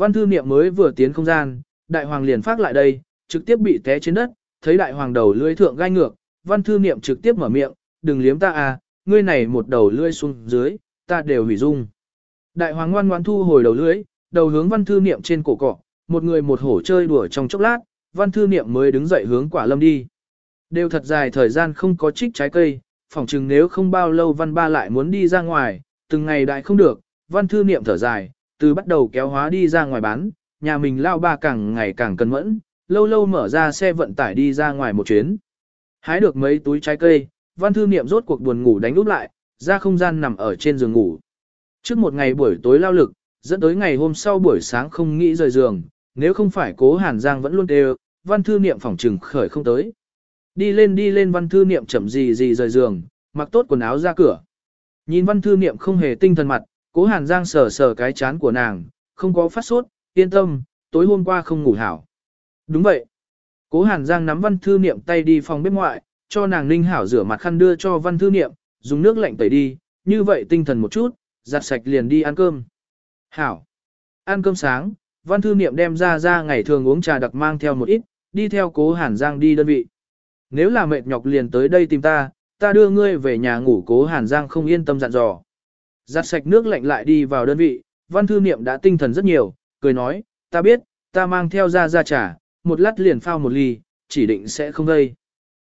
Văn thư niệm mới vừa tiến không gian, đại hoàng liền phát lại đây, trực tiếp bị té trên đất, thấy đại hoàng đầu lưỡi thượng gai ngược, văn thư niệm trực tiếp mở miệng, đừng liếm ta à, ngươi này một đầu lưỡi xuống dưới, ta đều hủy dung. Đại hoàng ngoan ngoan thu hồi đầu lưỡi, đầu hướng văn thư niệm trên cổ cọ, một người một hổ chơi đùa trong chốc lát, văn thư niệm mới đứng dậy hướng quả lâm đi. Đều thật dài thời gian không có trích trái cây, phỏng chừng nếu không bao lâu văn ba lại muốn đi ra ngoài, từng ngày đại không được, văn thư niệm thở dài, từ bắt đầu kéo hóa đi ra ngoài bán, nhà mình lao ba càng ngày càng cẩn mẫn, lâu lâu mở ra xe vận tải đi ra ngoài một chuyến. Hái được mấy túi trái cây, văn thư niệm rốt cuộc buồn ngủ đánh úp lại, ra không gian nằm ở trên giường ngủ. Trước một ngày buổi tối lao lực, dẫn tới ngày hôm sau buổi sáng không nghĩ rời giường, nếu không phải cố Hàn Giang vẫn luôn đều, văn thư niệm phòng trừng khởi không tới. Đi lên đi lên văn thư niệm chậm gì gì rời giường, mặc tốt quần áo ra cửa. Nhìn văn thư niệm không hề tinh thần mặt, cố Hàn Giang sờ sờ cái chán của nàng, không có phát sốt, yên tâm, tối hôm qua không ngủ hảo. Đúng vậy. Cố Hàn Giang nắm văn thư niệm tay đi phòng bếp ngoại, cho nàng ninh hảo rửa mặt khăn đưa cho văn thư niệm, dùng nước lạnh tẩy đi, như vậy tinh thần một chút, giặt sạch liền đi ăn cơm. Hảo. Ăn cơm sáng, văn thư niệm đem ra ra ngày thường uống trà đặc mang theo một ít, đi theo cố Hàn Giang đi đơn vị. Nếu là mệt nhọc liền tới đây tìm ta, ta đưa ngươi về nhà ngủ cố Hàn Giang không yên tâm dặn dò. Giặt sạch nước lạnh lại đi vào đơn vị, văn thư niệm đã tinh thần rất nhiều, cười nói, ta biết, ta mang theo ra ra trà, một lát liền phao một ly, chỉ định sẽ không gây.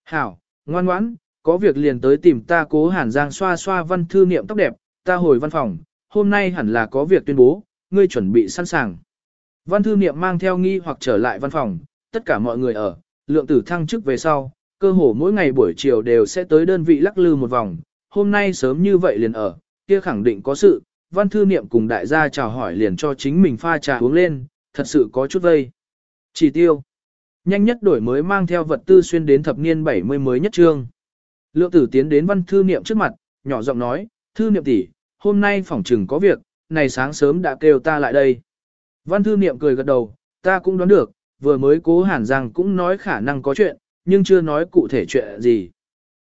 Hảo, ngoan ngoãn, có việc liền tới tìm ta cố Hàn Giang xoa xoa văn thư niệm tóc đẹp, ta hồi văn phòng, hôm nay hẳn là có việc tuyên bố, ngươi chuẩn bị sẵn sàng. Văn thư niệm mang theo nghi hoặc trở lại văn phòng, tất cả mọi người ở, lượng tử thăng chức về sau, cơ hồ mỗi ngày buổi chiều đều sẽ tới đơn vị lắc lư một vòng, hôm nay sớm như vậy liền ở, kia khẳng định có sự, văn thư niệm cùng đại gia chào hỏi liền cho chính mình pha trà uống lên, thật sự có chút vây. Chỉ tiêu. Nhanh nhất đổi mới mang theo vật tư xuyên đến thập niên 70 mới nhất trương. Lượng tử tiến đến văn thư niệm trước mặt, nhỏ giọng nói, thư niệm tỷ, hôm nay phòng trừng có việc, này sáng sớm đã kêu ta lại đây. Văn thư niệm cười gật đầu, ta cũng đoán được, vừa mới cố hàn rằng cũng nói khả năng có chuyện, nhưng chưa nói cụ thể chuyện gì.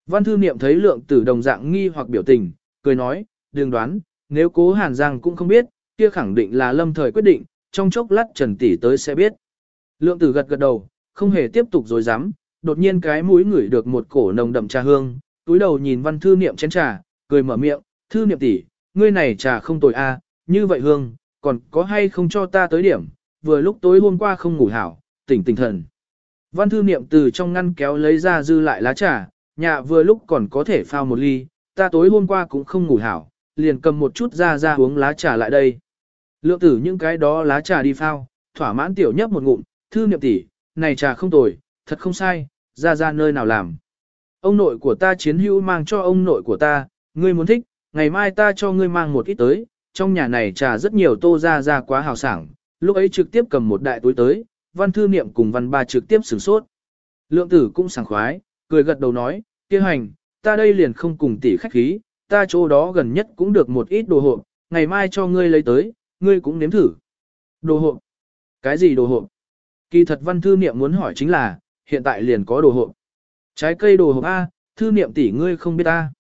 Văn thư niệm thấy lượng tử đồng dạng nghi hoặc biểu tình, cười nói, đừng đoán, nếu cố hàn giang cũng không biết, kia khẳng định là lâm thời quyết định, trong chốc lát trần tỷ tới sẽ biết. Lượng tử gật gật đầu, không hề tiếp tục dối dám, đột nhiên cái mũi ngửi được một cổ nồng đậm trà hương, túi đầu nhìn văn thư niệm chén trà, cười mở miệng, thư niệm tỷ, ngươi này trà không tồi a, như vậy hương, còn có hay không cho ta tới điểm, vừa lúc tối hôm qua không ngủ hảo, tỉnh tỉnh thần. Văn thư niệm từ trong ngăn kéo lấy ra dư lại lá trà, nhà vừa lúc còn có thể phao một ly, ta tối hôm qua cũng không ngủ hảo, liền cầm một chút ra ra uống lá trà lại đây. Lượng tử những cái đó lá trà đi phao, thỏa mãn tiểu nhấp một ngụm, thư niệm tỷ, này trà không tồi, thật không sai, ra ra nơi nào làm. Ông nội của ta chiến hữu mang cho ông nội của ta, ngươi muốn thích, ngày mai ta cho ngươi mang một ít tới, trong nhà này trà rất nhiều tô ra ra quá hào sảng, lúc ấy trực tiếp cầm một đại túi tới, văn thư niệm cùng văn ba trực tiếp sửng sốt. Lượng tử cũng sảng khoái, cười gật đầu nói, kia hành, ta đây liền không cùng tỷ khách khí, ta chỗ đó gần nhất cũng được một ít đồ hộp, ngày mai cho ngươi lấy tới, ngươi cũng nếm thử. Đồ hộp? Cái gì đồ hộp? Kỳ thật văn thư niệm muốn hỏi chính là, hiện tại liền có đồ hộp. Trái cây đồ hộp A, thư niệm tỷ ngươi không biết ta.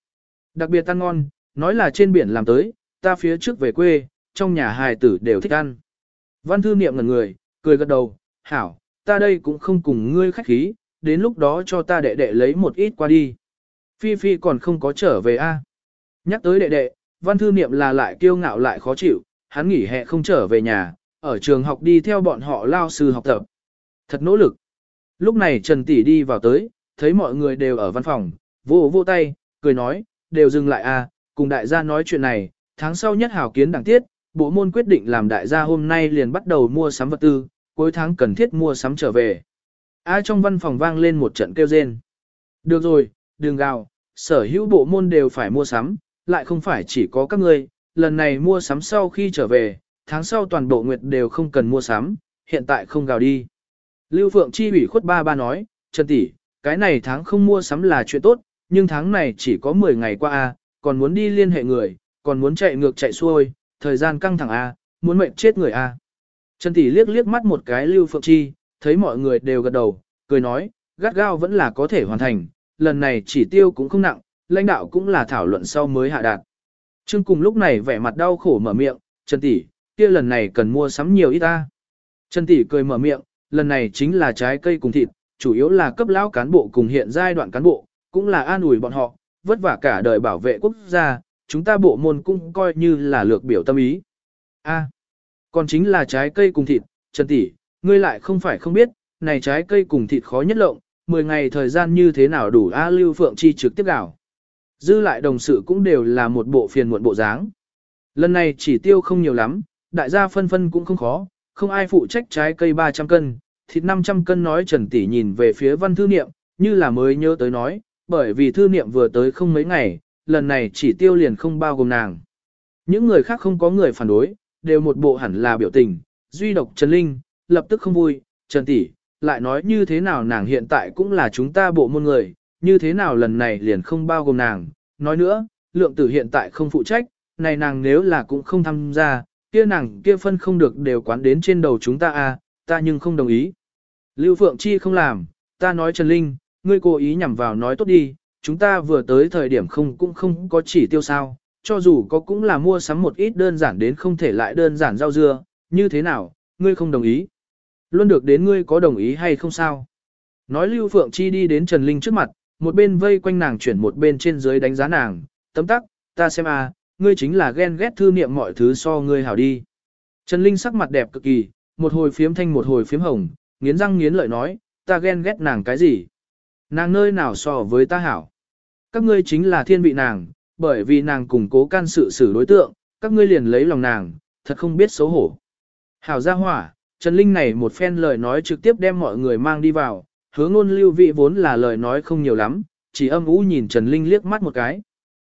Đặc biệt ăn ngon, nói là trên biển làm tới, ta phía trước về quê, trong nhà hài tử đều thích ăn. Văn thư niệm ngẩn người, cười gật đầu, hảo, ta đây cũng không cùng ngươi khách khí, đến lúc đó cho ta đệ đệ lấy một ít qua đi. Phi Phi còn không có trở về a. Nhắc tới đệ đệ, văn thư niệm là lại kiêu ngạo lại khó chịu, hắn nghỉ hè không trở về nhà, ở trường học đi theo bọn họ lao sư học tập. Thật nỗ lực. Lúc này Trần Tỷ đi vào tới, thấy mọi người đều ở văn phòng, vô vô tay, cười nói, đều dừng lại a, cùng đại gia nói chuyện này, tháng sau nhất hảo kiến đẳng tiết, bộ môn quyết định làm đại gia hôm nay liền bắt đầu mua sắm vật tư, cuối tháng cần thiết mua sắm trở về. A trong văn phòng vang lên một trận kêu rên. Được rồi, đừng gào, sở hữu bộ môn đều phải mua sắm, lại không phải chỉ có các ngươi, lần này mua sắm sau khi trở về, tháng sau toàn bộ nguyệt đều không cần mua sắm, hiện tại không gào đi. Lưu Phượng Chi ủy khuất ba ba nói, Trần tỷ, cái này tháng không mua sắm là chuyện tốt, nhưng tháng này chỉ có 10 ngày qua a, còn muốn đi liên hệ người, còn muốn chạy ngược chạy xuôi, thời gian căng thẳng a, muốn mệnh chết người a. Trần Tỷ liếc liếc mắt một cái Lưu Phượng Chi, thấy mọi người đều gật đầu, cười nói, gắt gao vẫn là có thể hoàn thành, lần này chỉ tiêu cũng không nặng, lãnh đạo cũng là thảo luận sau mới hạ đạt. Trương cùng lúc này vẻ mặt đau khổ mở miệng, Trần Tỷ, kia lần này cần mua sắm nhiều ít ta. Trần Tỷ cười mở miệng, lần này chính là trái cây cùng thịt, chủ yếu là cấp lão cán bộ cùng hiện giai đoạn cán bộ, cũng là an ủi bọn họ, vất vả cả đời bảo vệ quốc gia, chúng ta bộ môn cũng coi như là lược biểu tâm ý. A, còn chính là trái cây cùng thịt, Trần Tỷ, ngươi lại không phải không biết, này trái cây cùng thịt khó nhất lộng, 10 ngày thời gian như thế nào đủ A Lưu Phượng Chi trực tiếp đảo. Dư lại đồng sự cũng đều là một bộ phiền muộn bộ dáng. Lần này chỉ tiêu không nhiều lắm, đại gia phân phân cũng không khó, không ai phụ trách trái cây 300 cân, thịt 500 cân nói Trần Tỷ nhìn về phía văn thư niệm, như là mới nhớ tới nói, bởi vì thư niệm vừa tới không mấy ngày, lần này chỉ tiêu liền không bao gồm nàng. Những người khác không có người phản đối, đều một bộ hẳn là biểu tình, duy độc Trần Linh, lập tức không vui, Trần Tỷ, lại nói như thế nào nàng hiện tại cũng là chúng ta bộ môn người, như thế nào lần này liền không bao gồm nàng, nói nữa, lượng tử hiện tại không phụ trách, này nàng nếu là cũng không tham gia, kia nàng kia phân không được đều quán đến trên đầu chúng ta à, ta nhưng không đồng ý. Lưu Phượng Chi không làm, ta nói Trần Linh, ngươi cố ý nhằm vào nói tốt đi, chúng ta vừa tới thời điểm không cũng không có chỉ tiêu sao, cho dù có cũng là mua sắm một ít đơn giản đến không thể lại đơn giản rau dưa, như thế nào, ngươi không đồng ý. Luôn được đến ngươi có đồng ý hay không sao. Nói Lưu Phượng Chi đi đến Trần Linh trước mặt, một bên vây quanh nàng chuyển một bên trên dưới đánh giá nàng, tấm tắc, ta xem a, ngươi chính là ghen ghét thư niệm mọi thứ so ngươi hảo đi. Trần Linh sắc mặt đẹp cực kỳ, một hồi phiếm thanh một hồi phiếm hồng, nghiến răng nghiến lợi nói, ta ghen ghét nàng cái gì? Nàng nơi nào so với ta hảo? Các ngươi chính là thiên vị nàng, bởi vì nàng củng cố can sự xử đối tượng, các ngươi liền lấy lòng nàng, thật không biết xấu hổ. Hảo gia hỏa, Trần Linh này một phen lời nói trực tiếp đem mọi người mang đi vào, hứa ngôn lưu vị vốn là lời nói không nhiều lắm, chỉ âm ú nhìn Trần Linh liếc mắt một cái.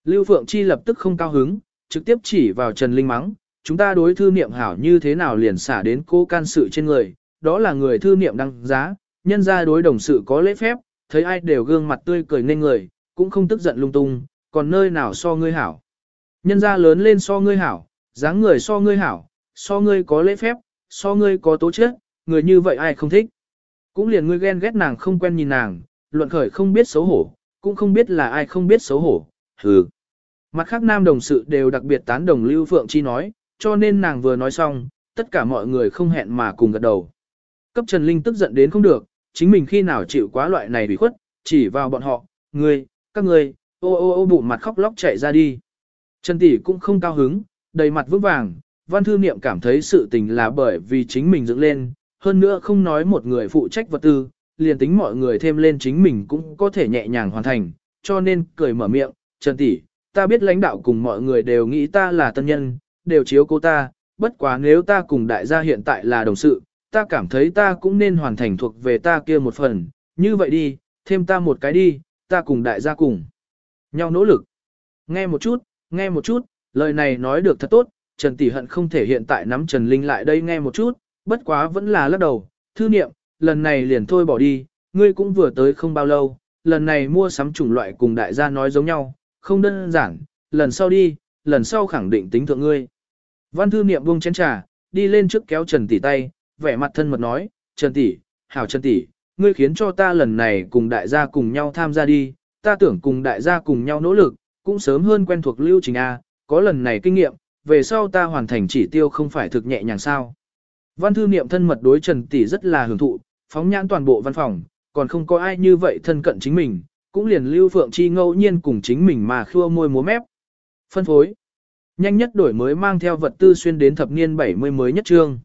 Lưu Phượng Chi lập tức không cao hứng, trực tiếp chỉ vào Trần Linh mắng, chúng ta đối thư niệm hảo như thế nào liền xả đến cô can sự trên người, đó là người thư niệm đăng giá, nhân ra đối đồng sự có lễ phép, thấy ai đều gương mặt tươi cười nên người, cũng không tức giận lung tung, còn nơi nào so ngươi hảo. Nhân ra lớn lên so ngươi hảo, dáng người so ngươi hảo, so ngươi có lễ phép, so ngươi có tố chất, người như vậy ai không thích. Cũng liền ngươi ghen ghét nàng không quen nhìn nàng, luận khởi không biết xấu hổ, cũng không biết là ai không biết xấu hổ, hừ. Mặt khác nam đồng sự đều đặc biệt tán đồng Lưu Phượng Chi nói, cho nên nàng vừa nói xong, tất cả mọi người không hẹn mà cùng gật đầu. Cấp Trần Linh tức giận đến không được, chính mình khi nào chịu quá loại này bị khuất, chỉ vào bọn họ, ngươi, các ngươi, ô ô ô bụng mặt khóc lóc chạy ra đi. Trần Tỷ cũng không cao hứng, đầy mặt vững vàng, văn thư niệm cảm thấy sự tình là bởi vì chính mình dựng lên, hơn nữa không nói một người phụ trách vật tư, liền tính mọi người thêm lên chính mình cũng có thể nhẹ nhàng hoàn thành, cho nên cười mở miệng, Trần Tỷ, ta biết lãnh đạo cùng mọi người đều nghĩ ta là tân nhân, đều chiếu cô ta, bất quá nếu ta cùng đại gia hiện tại là đồng sự, ta cảm thấy ta cũng nên hoàn thành thuộc về ta kia một phần, như vậy đi, thêm ta một cái đi, ta cùng đại gia cùng nhau nỗ lực. Nghe một chút, nghe một chút, lời này nói được thật tốt, Trần Tỷ hận không thể hiện tại nắm Trần Linh lại đây nghe một chút, bất quá vẫn là lắc đầu, thư niệm, lần này liền thôi bỏ đi, ngươi cũng vừa tới không bao lâu, lần này mua sắm chủng loại cùng đại gia nói giống nhau, không đơn giản, lần sau đi, lần sau khẳng định tính thượng ngươi. Văn thư niệm buông chén trà, đi lên trước kéo Trần Tỷ tay, vẻ mặt thân mật nói, Trần Tỷ, hảo Trần Tỷ, ngươi khiến cho ta lần này cùng đại gia cùng nhau tham gia đi, ta tưởng cùng đại gia cùng nhau nỗ lực, cũng sớm hơn quen thuộc lưu trình A, có lần này kinh nghiệm, về sau ta hoàn thành chỉ tiêu không phải thực nhẹ nhàng sao. Văn thư niệm thân mật đối Trần Tỷ rất là hưởng thụ, phóng nhãn toàn bộ văn phòng, còn không có ai như vậy thân cận chính mình, cũng liền lưu phượng chi ngẫu nhiên cùng chính mình mà khua môi múa mép. Phân phối. Nhanh nhất đổi mới mang theo vật tư xuyên đến thập niên 70 mới nhất trương.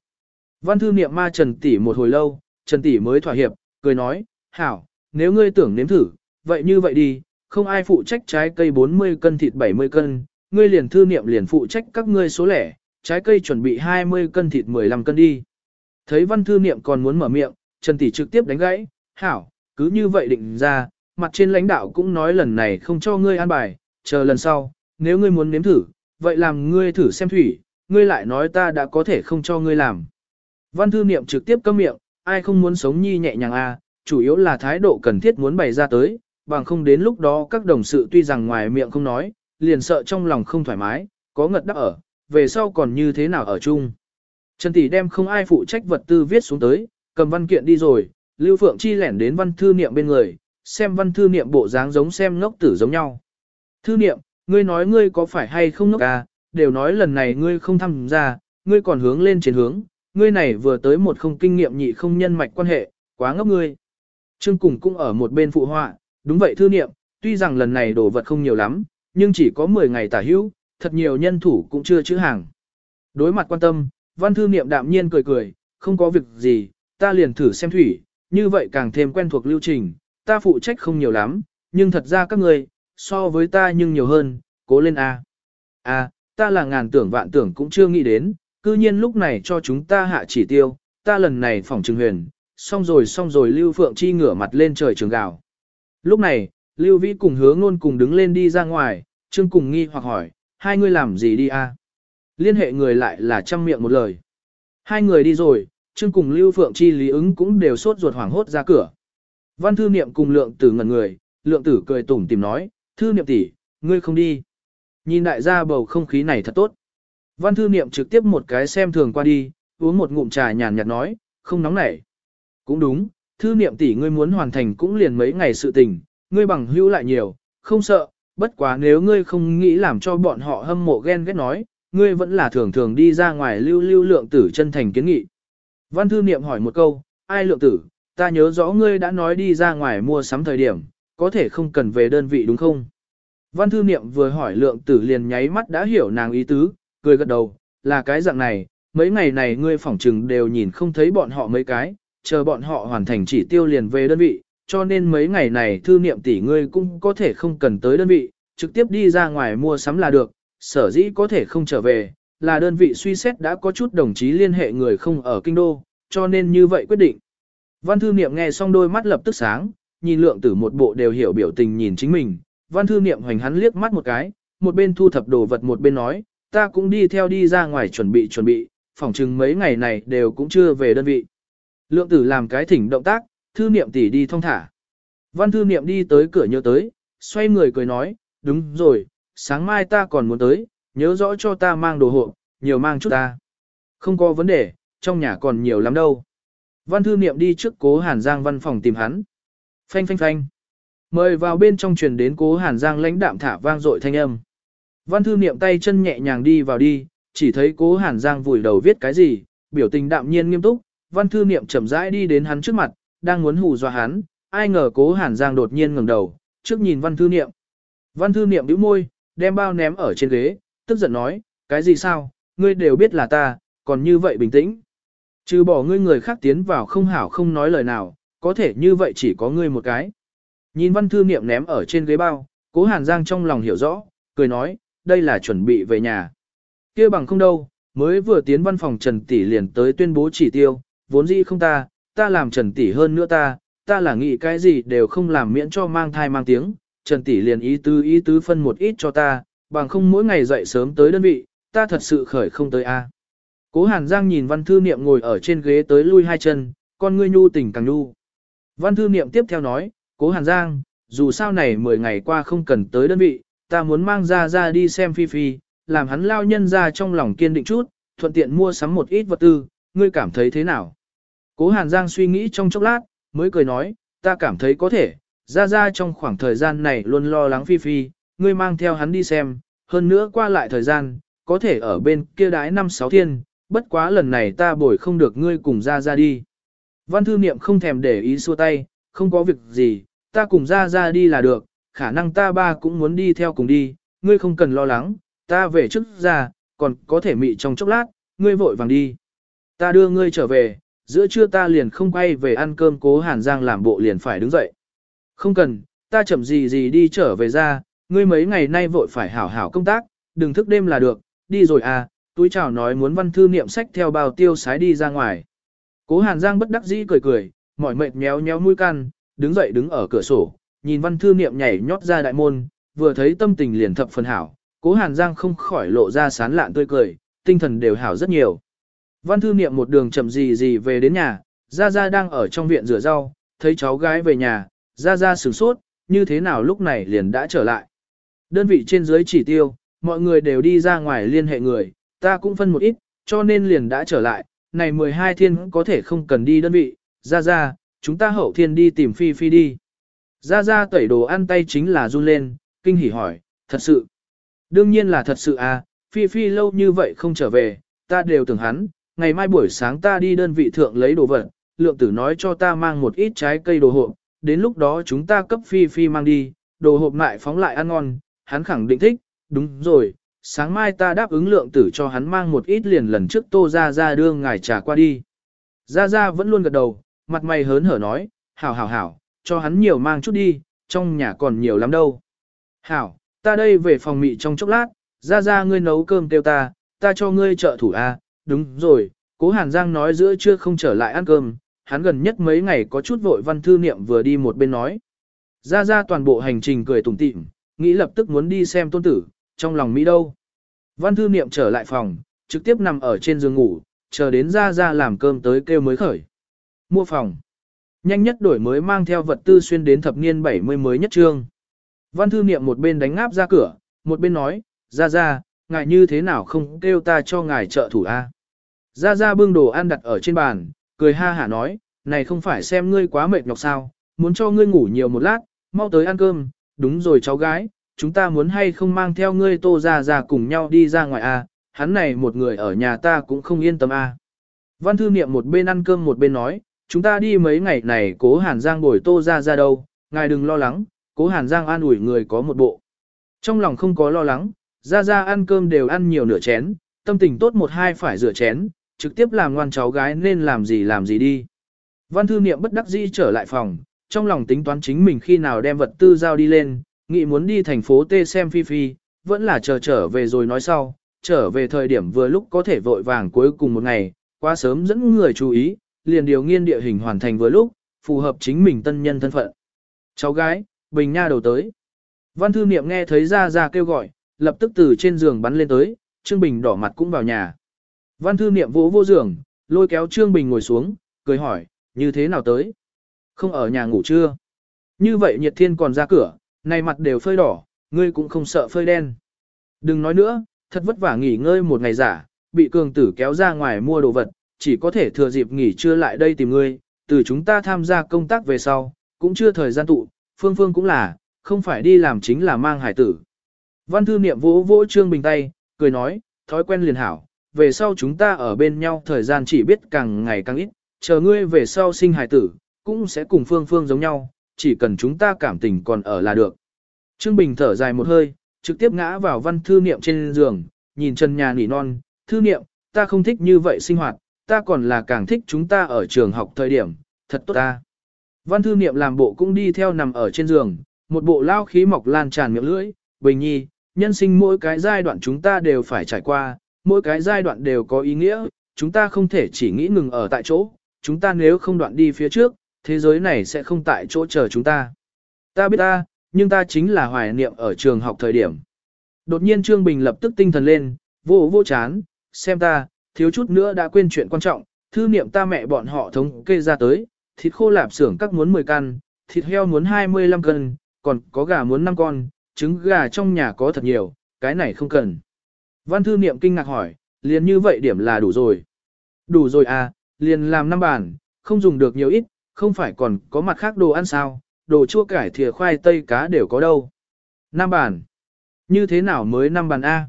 Văn thư niệm ma Trần Tỷ một hồi lâu, Trần Tỷ mới thỏa hiệp, cười nói, hảo, nếu ngươi tưởng nếm thử, vậy như vậy đi, không ai phụ trách trái cây 40 cân thịt 70 cân, ngươi liền thư niệm liền phụ trách các ngươi số lẻ, trái cây chuẩn bị 20 cân thịt 15 cân đi. Thấy văn thư niệm còn muốn mở miệng, Trần Tỷ trực tiếp đánh gãy, hảo, cứ như vậy định ra, mặt trên lãnh đạo cũng nói lần này không cho ngươi an bài, chờ lần sau, nếu ngươi muốn nếm thử, vậy làm ngươi thử xem thủy, ngươi lại nói ta đã có thể không cho ngươi làm. Văn thư niệm trực tiếp câm miệng, ai không muốn sống nhi nhẹ nhàng à, chủ yếu là thái độ cần thiết muốn bày ra tới, bằng không đến lúc đó các đồng sự tuy rằng ngoài miệng không nói, liền sợ trong lòng không thoải mái, có ngật đắc ở, về sau còn như thế nào ở chung. Trần Tỷ đem không ai phụ trách vật tư viết xuống tới, cầm văn kiện đi rồi, Lưu Phượng Chi lẻn đến văn thư niệm bên người, xem văn thư niệm bộ dáng giống xem ngốc tử giống nhau. Thư niệm, ngươi nói ngươi có phải hay không ngốc à, đều nói lần này ngươi không tham gia, ngươi còn hướng lên trên hướng, ngươi này vừa tới một không kinh nghiệm nhị không nhân mạch quan hệ, quá ngốc ngươi. Trương Cùng cũng ở một bên phụ họa, đúng vậy thư niệm, tuy rằng lần này đồ vật không nhiều lắm, nhưng chỉ có 10 ngày tả hữu, thật nhiều nhân thủ cũng chưa chữ hàng. Đối mặt quan tâm, văn thư niệm đạm nhiên cười cười, không có việc gì, ta liền thử xem thủy, như vậy càng thêm quen thuộc lưu trình, ta phụ trách không nhiều lắm, nhưng thật ra các người, so với ta nhưng nhiều hơn, cố lên A. A, ta là ngàn tưởng vạn tưởng cũng chưa nghĩ đến, cư nhiên lúc này cho chúng ta hạ chỉ tiêu, ta lần này phỏng trừng huyền, xong rồi xong rồi Lưu Phượng Chi ngửa mặt lên trời trường gạo. Lúc này, Lưu Vĩ cùng hứa ngôn cùng đứng lên đi ra ngoài, Trương cùng nghi hoặc hỏi, hai người làm gì đi a? Liên hệ người lại là trăm miệng một lời. Hai người đi rồi, Trương cùng Lưu Phượng Chi lý ứng cũng đều sốt ruột hoảng hốt ra cửa. Văn thư niệm cùng lượng tử ngẩn người, lượng tử cười tủm tìm nói, thư niệm tỷ, ngươi không đi. Nhìn đại gia bầu không khí này thật tốt. Văn thư niệm trực tiếp một cái xem thường qua đi, uống một ngụm trà nhàn nhạt nói, không nóng nảy. Cũng đúng, thư niệm tỷ ngươi muốn hoàn thành cũng liền mấy ngày sự tình, ngươi bằng hữu lại nhiều, không sợ, bất quá nếu ngươi không nghĩ làm cho bọn họ hâm mộ ghen ghét nói, ngươi vẫn là thường thường đi ra ngoài lưu lưu lượng tử chân thành kiến nghị. Văn thư niệm hỏi một câu, ai lượng tử, ta nhớ rõ ngươi đã nói đi ra ngoài mua sắm thời điểm, có thể không cần về đơn vị đúng không? Văn thư niệm vừa hỏi lượng tử liền nháy mắt đã hiểu nàng ý tứ, cười gật đầu, là cái dạng này, mấy ngày này ngươi phỏng trừng đều nhìn không thấy bọn họ mấy cái, chờ bọn họ hoàn thành chỉ tiêu liền về đơn vị, cho nên mấy ngày này thư niệm tỷ ngươi cũng có thể không cần tới đơn vị, trực tiếp đi ra ngoài mua sắm là được, sở dĩ có thể không trở về, là đơn vị suy xét đã có chút đồng chí liên hệ người không ở kinh đô, cho nên như vậy quyết định. Văn thư niệm nghe xong đôi mắt lập tức sáng, nhìn lượng tử một bộ đều hiểu biểu tình nhìn chính mình, văn thư niệm hoành hắn liếc mắt một cái, một bên thu thập đồ vật một bên nói, ta cũng đi theo đi ra ngoài chuẩn bị chuẩn bị, phỏng chừng mấy ngày này đều cũng chưa về đơn vị. Lượng tử làm cái thỉnh động tác, thư niệm tỷ đi thong thả. Văn thư niệm đi tới cửa nhớ tới, xoay người cười nói, đúng rồi, sáng mai ta còn muốn tới, nhớ rõ cho ta mang đồ hộ, nhiều mang chút ta. Không có vấn đề, trong nhà còn nhiều lắm đâu. Văn thư niệm đi trước cố Hàn Giang văn phòng tìm hắn. Phanh phanh phanh. Mời vào bên trong truyền đến cố Hàn Giang lãnh đạm thả vang dội thanh âm. Văn thư niệm tay chân nhẹ nhàng đi vào đi, chỉ thấy cố Hàn Giang vùi đầu viết cái gì, biểu tình đạm nhiên nghiêm túc, văn thư niệm chậm rãi đi đến hắn trước mặt, đang muốn hù dọa hắn, ai ngờ cố Hàn Giang đột nhiên ngẩng đầu, trước nhìn văn thư niệm. Văn thư niệm bĩu môi, đem bao ném ở trên ghế, tức giận nói, cái gì sao, ngươi đều biết là ta, còn như vậy bình tĩnh. Trừ bỏ ngươi người khác tiến vào không hảo không nói lời nào, có thể như vậy chỉ có ngươi một cái. Nhìn văn thư niệm ném ở trên ghế bao, cố Hàn Giang trong lòng hiểu rõ, cười nói, đây là chuẩn bị về nhà. kia bằng không đâu, mới vừa tiến văn phòng Trần Tỷ liền tới tuyên bố chỉ tiêu, vốn dĩ không ta, ta làm Trần Tỷ hơn nữa ta, ta là nghĩ cái gì đều không làm miễn cho mang thai mang tiếng, Trần Tỷ liền ý tứ ý tứ phân một ít cho ta, bằng không mỗi ngày dậy sớm tới đơn vị, ta thật sự khởi không tới a. Cố Hàn Giang nhìn văn thư niệm ngồi ở trên ghế tới lui hai chân, con ngươi nhu tình càng nhu. Văn thư niệm tiếp theo nói, Cố Hàn Giang, dù sao này 10 ngày qua không cần tới đơn vị, ta muốn mang ra ra đi xem Phi Phi, làm hắn lao nhân ra trong lòng kiên định chút, thuận tiện mua sắm một ít vật tư, ngươi cảm thấy thế nào? Cố Hàn Giang suy nghĩ trong chốc lát, mới cười nói, ta cảm thấy có thể, ra ra trong khoảng thời gian này luôn lo lắng Phi Phi, ngươi mang theo hắn đi xem, hơn nữa qua lại thời gian, có thể ở bên kia đái năm sáu thiên, bất quá lần này ta bồi không được ngươi cùng ra ra đi. Văn thư niệm không thèm để ý xua tay, không có việc gì, ta cùng ra ra đi là được, khả năng ta ba cũng muốn đi theo cùng đi, ngươi không cần lo lắng, ta về trước ra, còn có thể mị trong chốc lát, ngươi vội vàng đi. Ta đưa ngươi trở về, giữa trưa ta liền không quay về ăn cơm cố Hàn Giang làm bộ liền phải đứng dậy. Không cần, ta chậm gì gì đi trở về ra, ngươi mấy ngày nay vội phải hảo hảo công tác, đừng thức đêm là được, đi rồi à, túi chào nói muốn văn thư niệm sách theo bao tiêu sái đi ra ngoài. Cố Hàn Giang bất đắc dĩ cười cười, mỏi mệt nhéo nhéo mũi căn, đứng dậy đứng ở cửa sổ, nhìn văn thư niệm nhảy nhót ra đại môn, vừa thấy tâm tình liền thập phần hảo, cố Hàn Giang không khỏi lộ ra sán lạn tươi cười, tinh thần đều hảo rất nhiều. Văn thư niệm một đường chậm gì gì về đến nhà, Gia Gia đang ở trong viện rửa rau, thấy cháu gái về nhà, Gia Gia sửng sốt, như thế nào lúc này liền đã trở lại. Đơn vị trên dưới chỉ tiêu, mọi người đều đi ra ngoài liên hệ người, ta cũng phân một ít, cho nên liền đã trở lại, này 12 thiên có thể không cần đi đơn vị, ra ra, chúng ta hậu thiên đi tìm Phi Phi đi. Ra ra tẩy đồ ăn tay chính là run lên, kinh hỉ hỏi, thật sự. Đương nhiên là thật sự à, Phi Phi lâu như vậy không trở về, ta đều tưởng hắn, ngày mai buổi sáng ta đi đơn vị thượng lấy đồ vật, lượng tử nói cho ta mang một ít trái cây đồ hộp, đến lúc đó chúng ta cấp Phi Phi mang đi, đồ hộp lại phóng lại ăn ngon, hắn khẳng định thích, đúng rồi, sáng mai ta đáp ứng lượng tử cho hắn mang một ít liền lần trước tô ra ra đưa ngài trà qua đi. Ra ra vẫn luôn gật đầu, mặt mày hớn hở nói, hảo hảo hảo, cho hắn nhiều mang chút đi, trong nhà còn nhiều lắm đâu. Hảo, ta đây về phòng mị trong chốc lát, ra ra ngươi nấu cơm kêu ta, ta cho ngươi trợ thủ a đúng rồi, cố Hàn Giang nói giữa trưa không trở lại ăn cơm, hắn gần nhất mấy ngày có chút vội văn thư niệm vừa đi một bên nói. Ra ra toàn bộ hành trình cười tủm tỉm, nghĩ lập tức muốn đi xem tôn tử, trong lòng Mỹ đâu. Văn thư niệm trở lại phòng, trực tiếp nằm ở trên giường ngủ, chờ đến ra ra làm cơm tới kêu mới khởi. Mua phòng. Nhanh nhất đổi mới mang theo vật tư xuyên đến thập niên 70 mới nhất trương. Văn thư niệm một bên đánh ngáp ra cửa, một bên nói, ra ra, ngài như thế nào không kêu ta cho ngài trợ thủ a? Ra ra bưng đồ ăn đặt ở trên bàn, cười ha hả nói, này không phải xem ngươi quá mệt nhọc sao, muốn cho ngươi ngủ nhiều một lát, mau tới ăn cơm, đúng rồi cháu gái, chúng ta muốn hay không mang theo ngươi tô ra ra cùng nhau đi ra ngoài a, hắn này một người ở nhà ta cũng không yên tâm a. Văn thư niệm một bên ăn cơm một bên nói, chúng ta đi mấy ngày này cố Hàn Giang bồi tô ra ra đâu, ngài đừng lo lắng, cố Hàn Giang an ủi người có một bộ. Trong lòng không có lo lắng, ra ra ăn cơm đều ăn nhiều nửa chén, tâm tình tốt một hai phải rửa chén, trực tiếp làm ngoan cháu gái nên làm gì làm gì đi. Văn thư niệm bất đắc dĩ trở lại phòng, trong lòng tính toán chính mình khi nào đem vật tư giao đi lên, nghĩ muốn đi thành phố T xem Phi Phi, vẫn là chờ trở về rồi nói sau, trở về thời điểm vừa lúc có thể vội vàng cuối cùng một ngày, quá sớm dẫn người chú ý, liền điều nghiên địa hình hoàn thành vừa lúc, phù hợp chính mình tân nhân thân phận. Cháu gái, Bình Nha đầu tới. Văn thư niệm nghe thấy ra ra kêu gọi, lập tức từ trên giường bắn lên tới, Trương Bình đỏ mặt cũng vào nhà. Văn thư niệm vỗ vô giường, lôi kéo Trương Bình ngồi xuống, cười hỏi, như thế nào tới? Không ở nhà ngủ chưa? Như vậy nhiệt thiên còn ra cửa, này mặt đều phơi đỏ, ngươi cũng không sợ phơi đen. Đừng nói nữa, thật vất vả nghỉ ngơi một ngày giả, bị cường tử kéo ra ngoài mua đồ vật, chỉ có thể thừa dịp nghỉ trưa lại đây tìm ngươi, từ chúng ta tham gia công tác về sau, cũng chưa thời gian tụ, phương phương cũng là, không phải đi làm chính là mang hải tử. Văn thư niệm vỗ vỗ Trương Bình tay, cười nói, thói quen liền hảo, về sau chúng ta ở bên nhau thời gian chỉ biết càng ngày càng ít, chờ ngươi về sau sinh hải tử, cũng sẽ cùng phương phương giống nhau, chỉ cần chúng ta cảm tình còn ở là được. Trương Bình thở dài một hơi, trực tiếp ngã vào văn thư niệm trên giường, nhìn chân nhà nỉ non, thư niệm, ta không thích như vậy sinh hoạt, ta còn là càng thích chúng ta ở trường học thời điểm, thật tốt ta. Văn thư niệm làm bộ cũng đi theo nằm ở trên giường, một bộ lao khí mọc lan tràn miệng lưỡi, bình nhi, nhân sinh mỗi cái giai đoạn chúng ta đều phải trải qua, mỗi cái giai đoạn đều có ý nghĩa, chúng ta không thể chỉ nghĩ ngừng ở tại chỗ, chúng ta nếu không đoạn đi phía trước, thế giới này sẽ không tại chỗ chờ chúng ta. Ta biết ta, nhưng ta chính là hoài niệm ở trường học thời điểm. Đột nhiên Trương Bình lập tức tinh thần lên, vô vô chán, xem ta, thiếu chút nữa đã quên chuyện quan trọng, thư niệm ta mẹ bọn họ thống kê ra tới, thịt khô lạp xưởng các muốn 10 căn, thịt heo muốn 25 cân, còn có gà muốn 5 con, trứng gà trong nhà có thật nhiều, cái này không cần. Văn thư niệm kinh ngạc hỏi, liền như vậy điểm là đủ rồi. Đủ rồi à, liền làm năm bản, không dùng được nhiều ít, không phải còn có mặt khác đồ ăn sao, đồ chua cải thìa khoai tây cá đều có đâu. Năm bản. Như thế nào mới năm bản A?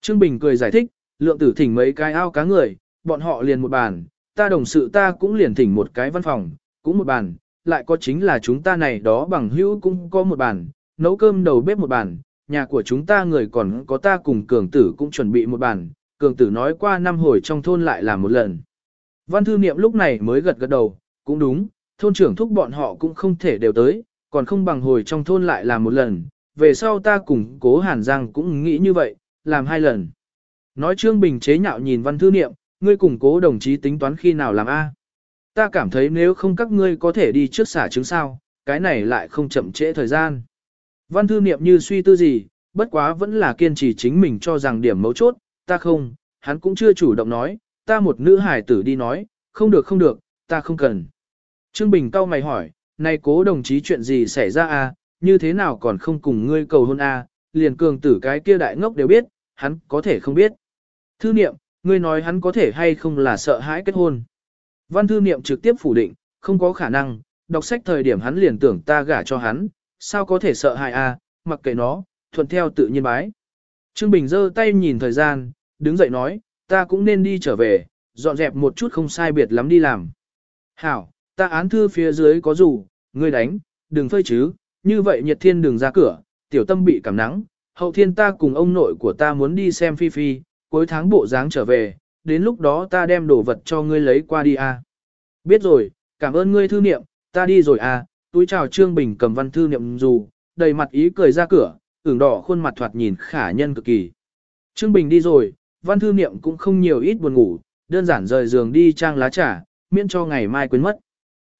Trương Bình cười giải thích, lượng tử thỉnh mấy cái ao cá người, bọn họ liền một bàn, ta đồng sự ta cũng liền thỉnh một cái văn phòng, cũng một bàn, lại có chính là chúng ta này đó bằng hữu cũng có một bàn, nấu cơm đầu bếp một bàn, nhà của chúng ta người còn có ta cùng cường tử cũng chuẩn bị một bàn, cường tử nói qua năm hồi trong thôn lại làm một lần. Văn thư niệm lúc này mới gật gật đầu, cũng đúng, thôn trưởng thúc bọn họ cũng không thể đều tới, còn không bằng hồi trong thôn lại làm một lần, về sau ta cùng cố Hàn Giang cũng nghĩ như vậy, làm hai lần. Nói Trương Bình chế nhạo nhìn văn thư niệm, ngươi cùng cố đồng chí tính toán khi nào làm A. Ta cảm thấy nếu không các ngươi có thể đi trước xả trứng sao, cái này lại không chậm trễ thời gian. Văn thư niệm như suy tư gì, bất quá vẫn là kiên trì chính mình cho rằng điểm mấu chốt, ta không, hắn cũng chưa chủ động nói, ta một nữ hải tử đi nói, không được không được, ta không cần. Trương Bình cau mày hỏi, này cố đồng chí chuyện gì xảy ra a? như thế nào còn không cùng ngươi cầu hôn a? liền cường tử cái kia đại ngốc đều biết, hắn có thể không biết. Thư niệm, ngươi nói hắn có thể hay không là sợ hãi kết hôn. Văn thư niệm trực tiếp phủ định, không có khả năng, đọc sách thời điểm hắn liền tưởng ta gả cho hắn, sao có thể sợ hại a? mặc kệ nó, thuận theo tự nhiên bái. Trương Bình giơ tay nhìn thời gian, đứng dậy nói, ta cũng nên đi trở về, dọn dẹp một chút không sai biệt lắm đi làm. Hảo, ta án thư phía dưới có dù, ngươi đánh, đừng phơi chứ, như vậy nhiệt thiên đừng ra cửa, tiểu tâm bị cảm nắng, hậu thiên ta cùng ông nội của ta muốn đi xem Phi Phi, cuối tháng bộ dáng trở về, đến lúc đó ta đem đồ vật cho ngươi lấy qua đi a. Biết rồi, cảm ơn ngươi thư niệm, ta đi rồi a túi chào Trương Bình cầm văn thư niệm dù, đầy mặt ý cười ra cửa, ửng đỏ khuôn mặt thoạt nhìn khả nhân cực kỳ. Trương Bình đi rồi, văn thư niệm cũng không nhiều ít buồn ngủ, đơn giản rời giường đi trang lá trà, miễn cho ngày mai quên mất.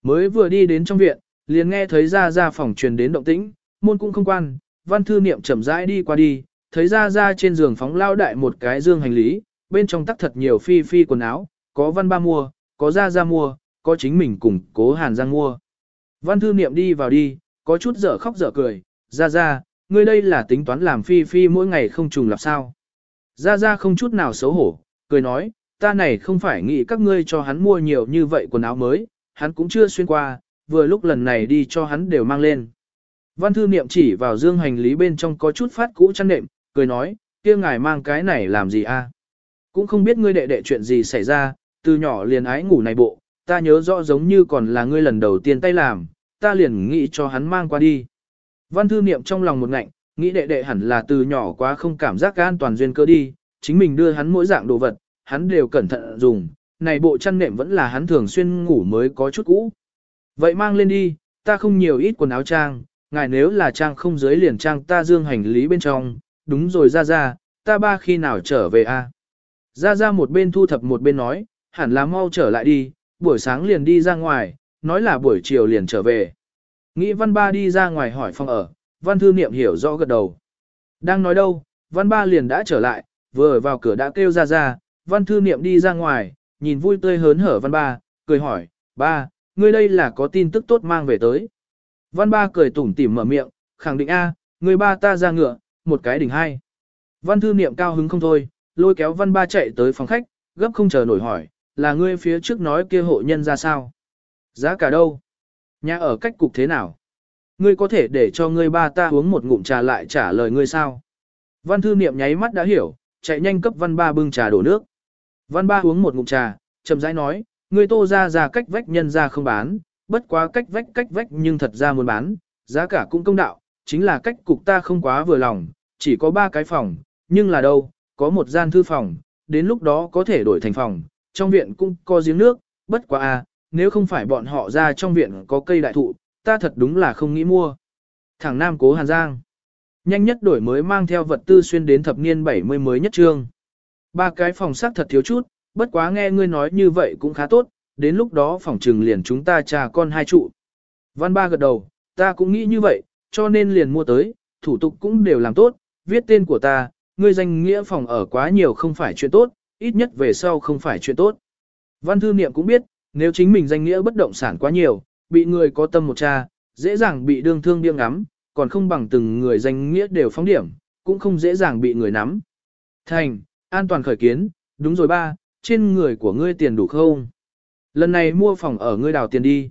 Mới vừa đi đến trong viện, liền nghe thấy ra ra phòng truyền đến động tĩnh, môn cũng không quan, văn thư niệm chậm rãi đi qua đi, thấy ra ra trên giường phóng lao đại một cái dương hành lý, bên trong tắc thật nhiều phi phi quần áo, có văn ba mua, có ra ra mua, có chính mình cùng cố hàn giang mua. Văn thư niệm đi vào đi, có chút dở khóc dở cười, ra ra, ngươi đây là tính toán làm phi phi mỗi ngày không trùng lập sao. Ra ra không chút nào xấu hổ, cười nói, ta này không phải nghĩ các ngươi cho hắn mua nhiều như vậy quần áo mới, hắn cũng chưa xuyên qua, vừa lúc lần này đi cho hắn đều mang lên. Văn thư niệm chỉ vào dương hành lý bên trong có chút phát cũ chăn nệm, cười nói, kia ngài mang cái này làm gì a? Cũng không biết ngươi đệ đệ chuyện gì xảy ra, từ nhỏ liền ái ngủ này bộ, ta nhớ rõ giống như còn là ngươi lần đầu tiên tay làm, ta liền nghĩ cho hắn mang qua đi. Văn thư niệm trong lòng một ngạnh, nghĩ đệ đệ hẳn là từ nhỏ quá không cảm giác an toàn duyên cơ đi, chính mình đưa hắn mỗi dạng đồ vật, hắn đều cẩn thận dùng, này bộ chăn nệm vẫn là hắn thường xuyên ngủ mới có chút cũ. Vậy mang lên đi, ta không nhiều ít quần áo trang, ngài nếu là trang không dưới liền trang ta dương hành lý bên trong, đúng rồi ra ra, ta ba khi nào trở về a? Ra ra một bên thu thập một bên nói, hẳn là mau trở lại đi, buổi sáng liền đi ra ngoài, nói là buổi chiều liền trở về. Nghĩ văn ba đi ra ngoài hỏi phòng ở, văn thư niệm hiểu rõ gật đầu. Đang nói đâu, văn ba liền đã trở lại, vừa vào cửa đã kêu ra ra, văn thư niệm đi ra ngoài, nhìn vui tươi hớn hở văn ba, cười hỏi, ba, ngươi đây là có tin tức tốt mang về tới. Văn ba cười tủm tỉm mở miệng, khẳng định A, người ba ta ra ngựa, một cái đỉnh hai. Văn thư niệm cao hứng không thôi, lôi kéo văn ba chạy tới phòng khách, gấp không chờ nổi hỏi, là ngươi phía trước nói kia hộ nhân ra sao? Giá cả đâu? Nhà ở cách cục thế nào? Ngươi có thể để cho ngươi ba ta uống một ngụm trà lại trả lời ngươi sao? Văn thư niệm nháy mắt đã hiểu, chạy nhanh cấp văn ba bưng trà đổ nước. Văn ba uống một ngụm trà, chậm rãi nói, ngươi tô ra ra cách vách nhân ra không bán, bất quá cách vách cách vách nhưng thật ra muốn bán, giá cả cũng công đạo, chính là cách cục ta không quá vừa lòng, chỉ có ba cái phòng, nhưng là đâu, có một gian thư phòng, đến lúc đó có thể đổi thành phòng, trong viện cũng có giếng nước, bất quá a, à, nếu không phải bọn họ ra trong viện có cây đại thụ, ta thật đúng là không nghĩ mua. Thằng Nam Cố Hàn Giang, nhanh nhất đổi mới mang theo vật tư xuyên đến thập niên 70 mới nhất trương. Ba cái phòng sắc thật thiếu chút, bất quá nghe ngươi nói như vậy cũng khá tốt, đến lúc đó phòng trừng liền chúng ta trà con hai trụ. Văn ba gật đầu, ta cũng nghĩ như vậy, cho nên liền mua tới, thủ tục cũng đều làm tốt, viết tên của ta, ngươi danh nghĩa phòng ở quá nhiều không phải chuyện tốt, ít nhất về sau không phải chuyện tốt. Văn thư niệm cũng biết, nếu chính mình danh nghĩa bất động sản quá nhiều, bị người có tâm một cha, dễ dàng bị đương thương điên ngắm, còn không bằng từng người danh nghĩa đều phóng điểm, cũng không dễ dàng bị người nắm. Thành, an toàn khởi kiến, đúng rồi ba, trên người của ngươi tiền đủ không? Lần này mua phòng ở ngươi đào tiền đi.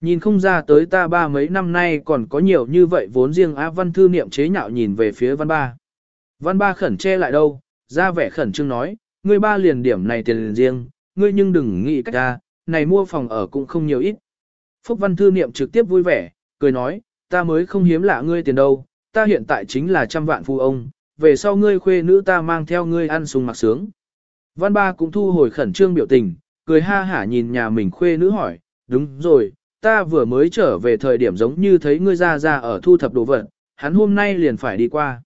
Nhìn không ra tới ta ba mấy năm nay còn có nhiều như vậy vốn riêng á văn thư niệm chế nhạo nhìn về phía văn ba. Văn ba khẩn che lại đâu, ra vẻ khẩn trương nói, ngươi ba liền điểm này tiền riêng, ngươi nhưng đừng nghĩ cách ra, này mua phòng ở cũng không nhiều ít. Phúc văn thư niệm trực tiếp vui vẻ, cười nói, ta mới không hiếm lạ ngươi tiền đâu, ta hiện tại chính là trăm vạn phu ông, về sau ngươi khuê nữ ta mang theo ngươi ăn sung mặc sướng. Văn ba cũng thu hồi khẩn trương biểu tình, cười ha hả nhìn nhà mình khuê nữ hỏi, đúng rồi, ta vừa mới trở về thời điểm giống như thấy ngươi ra ra ở thu thập đồ vật, hắn hôm nay liền phải đi qua.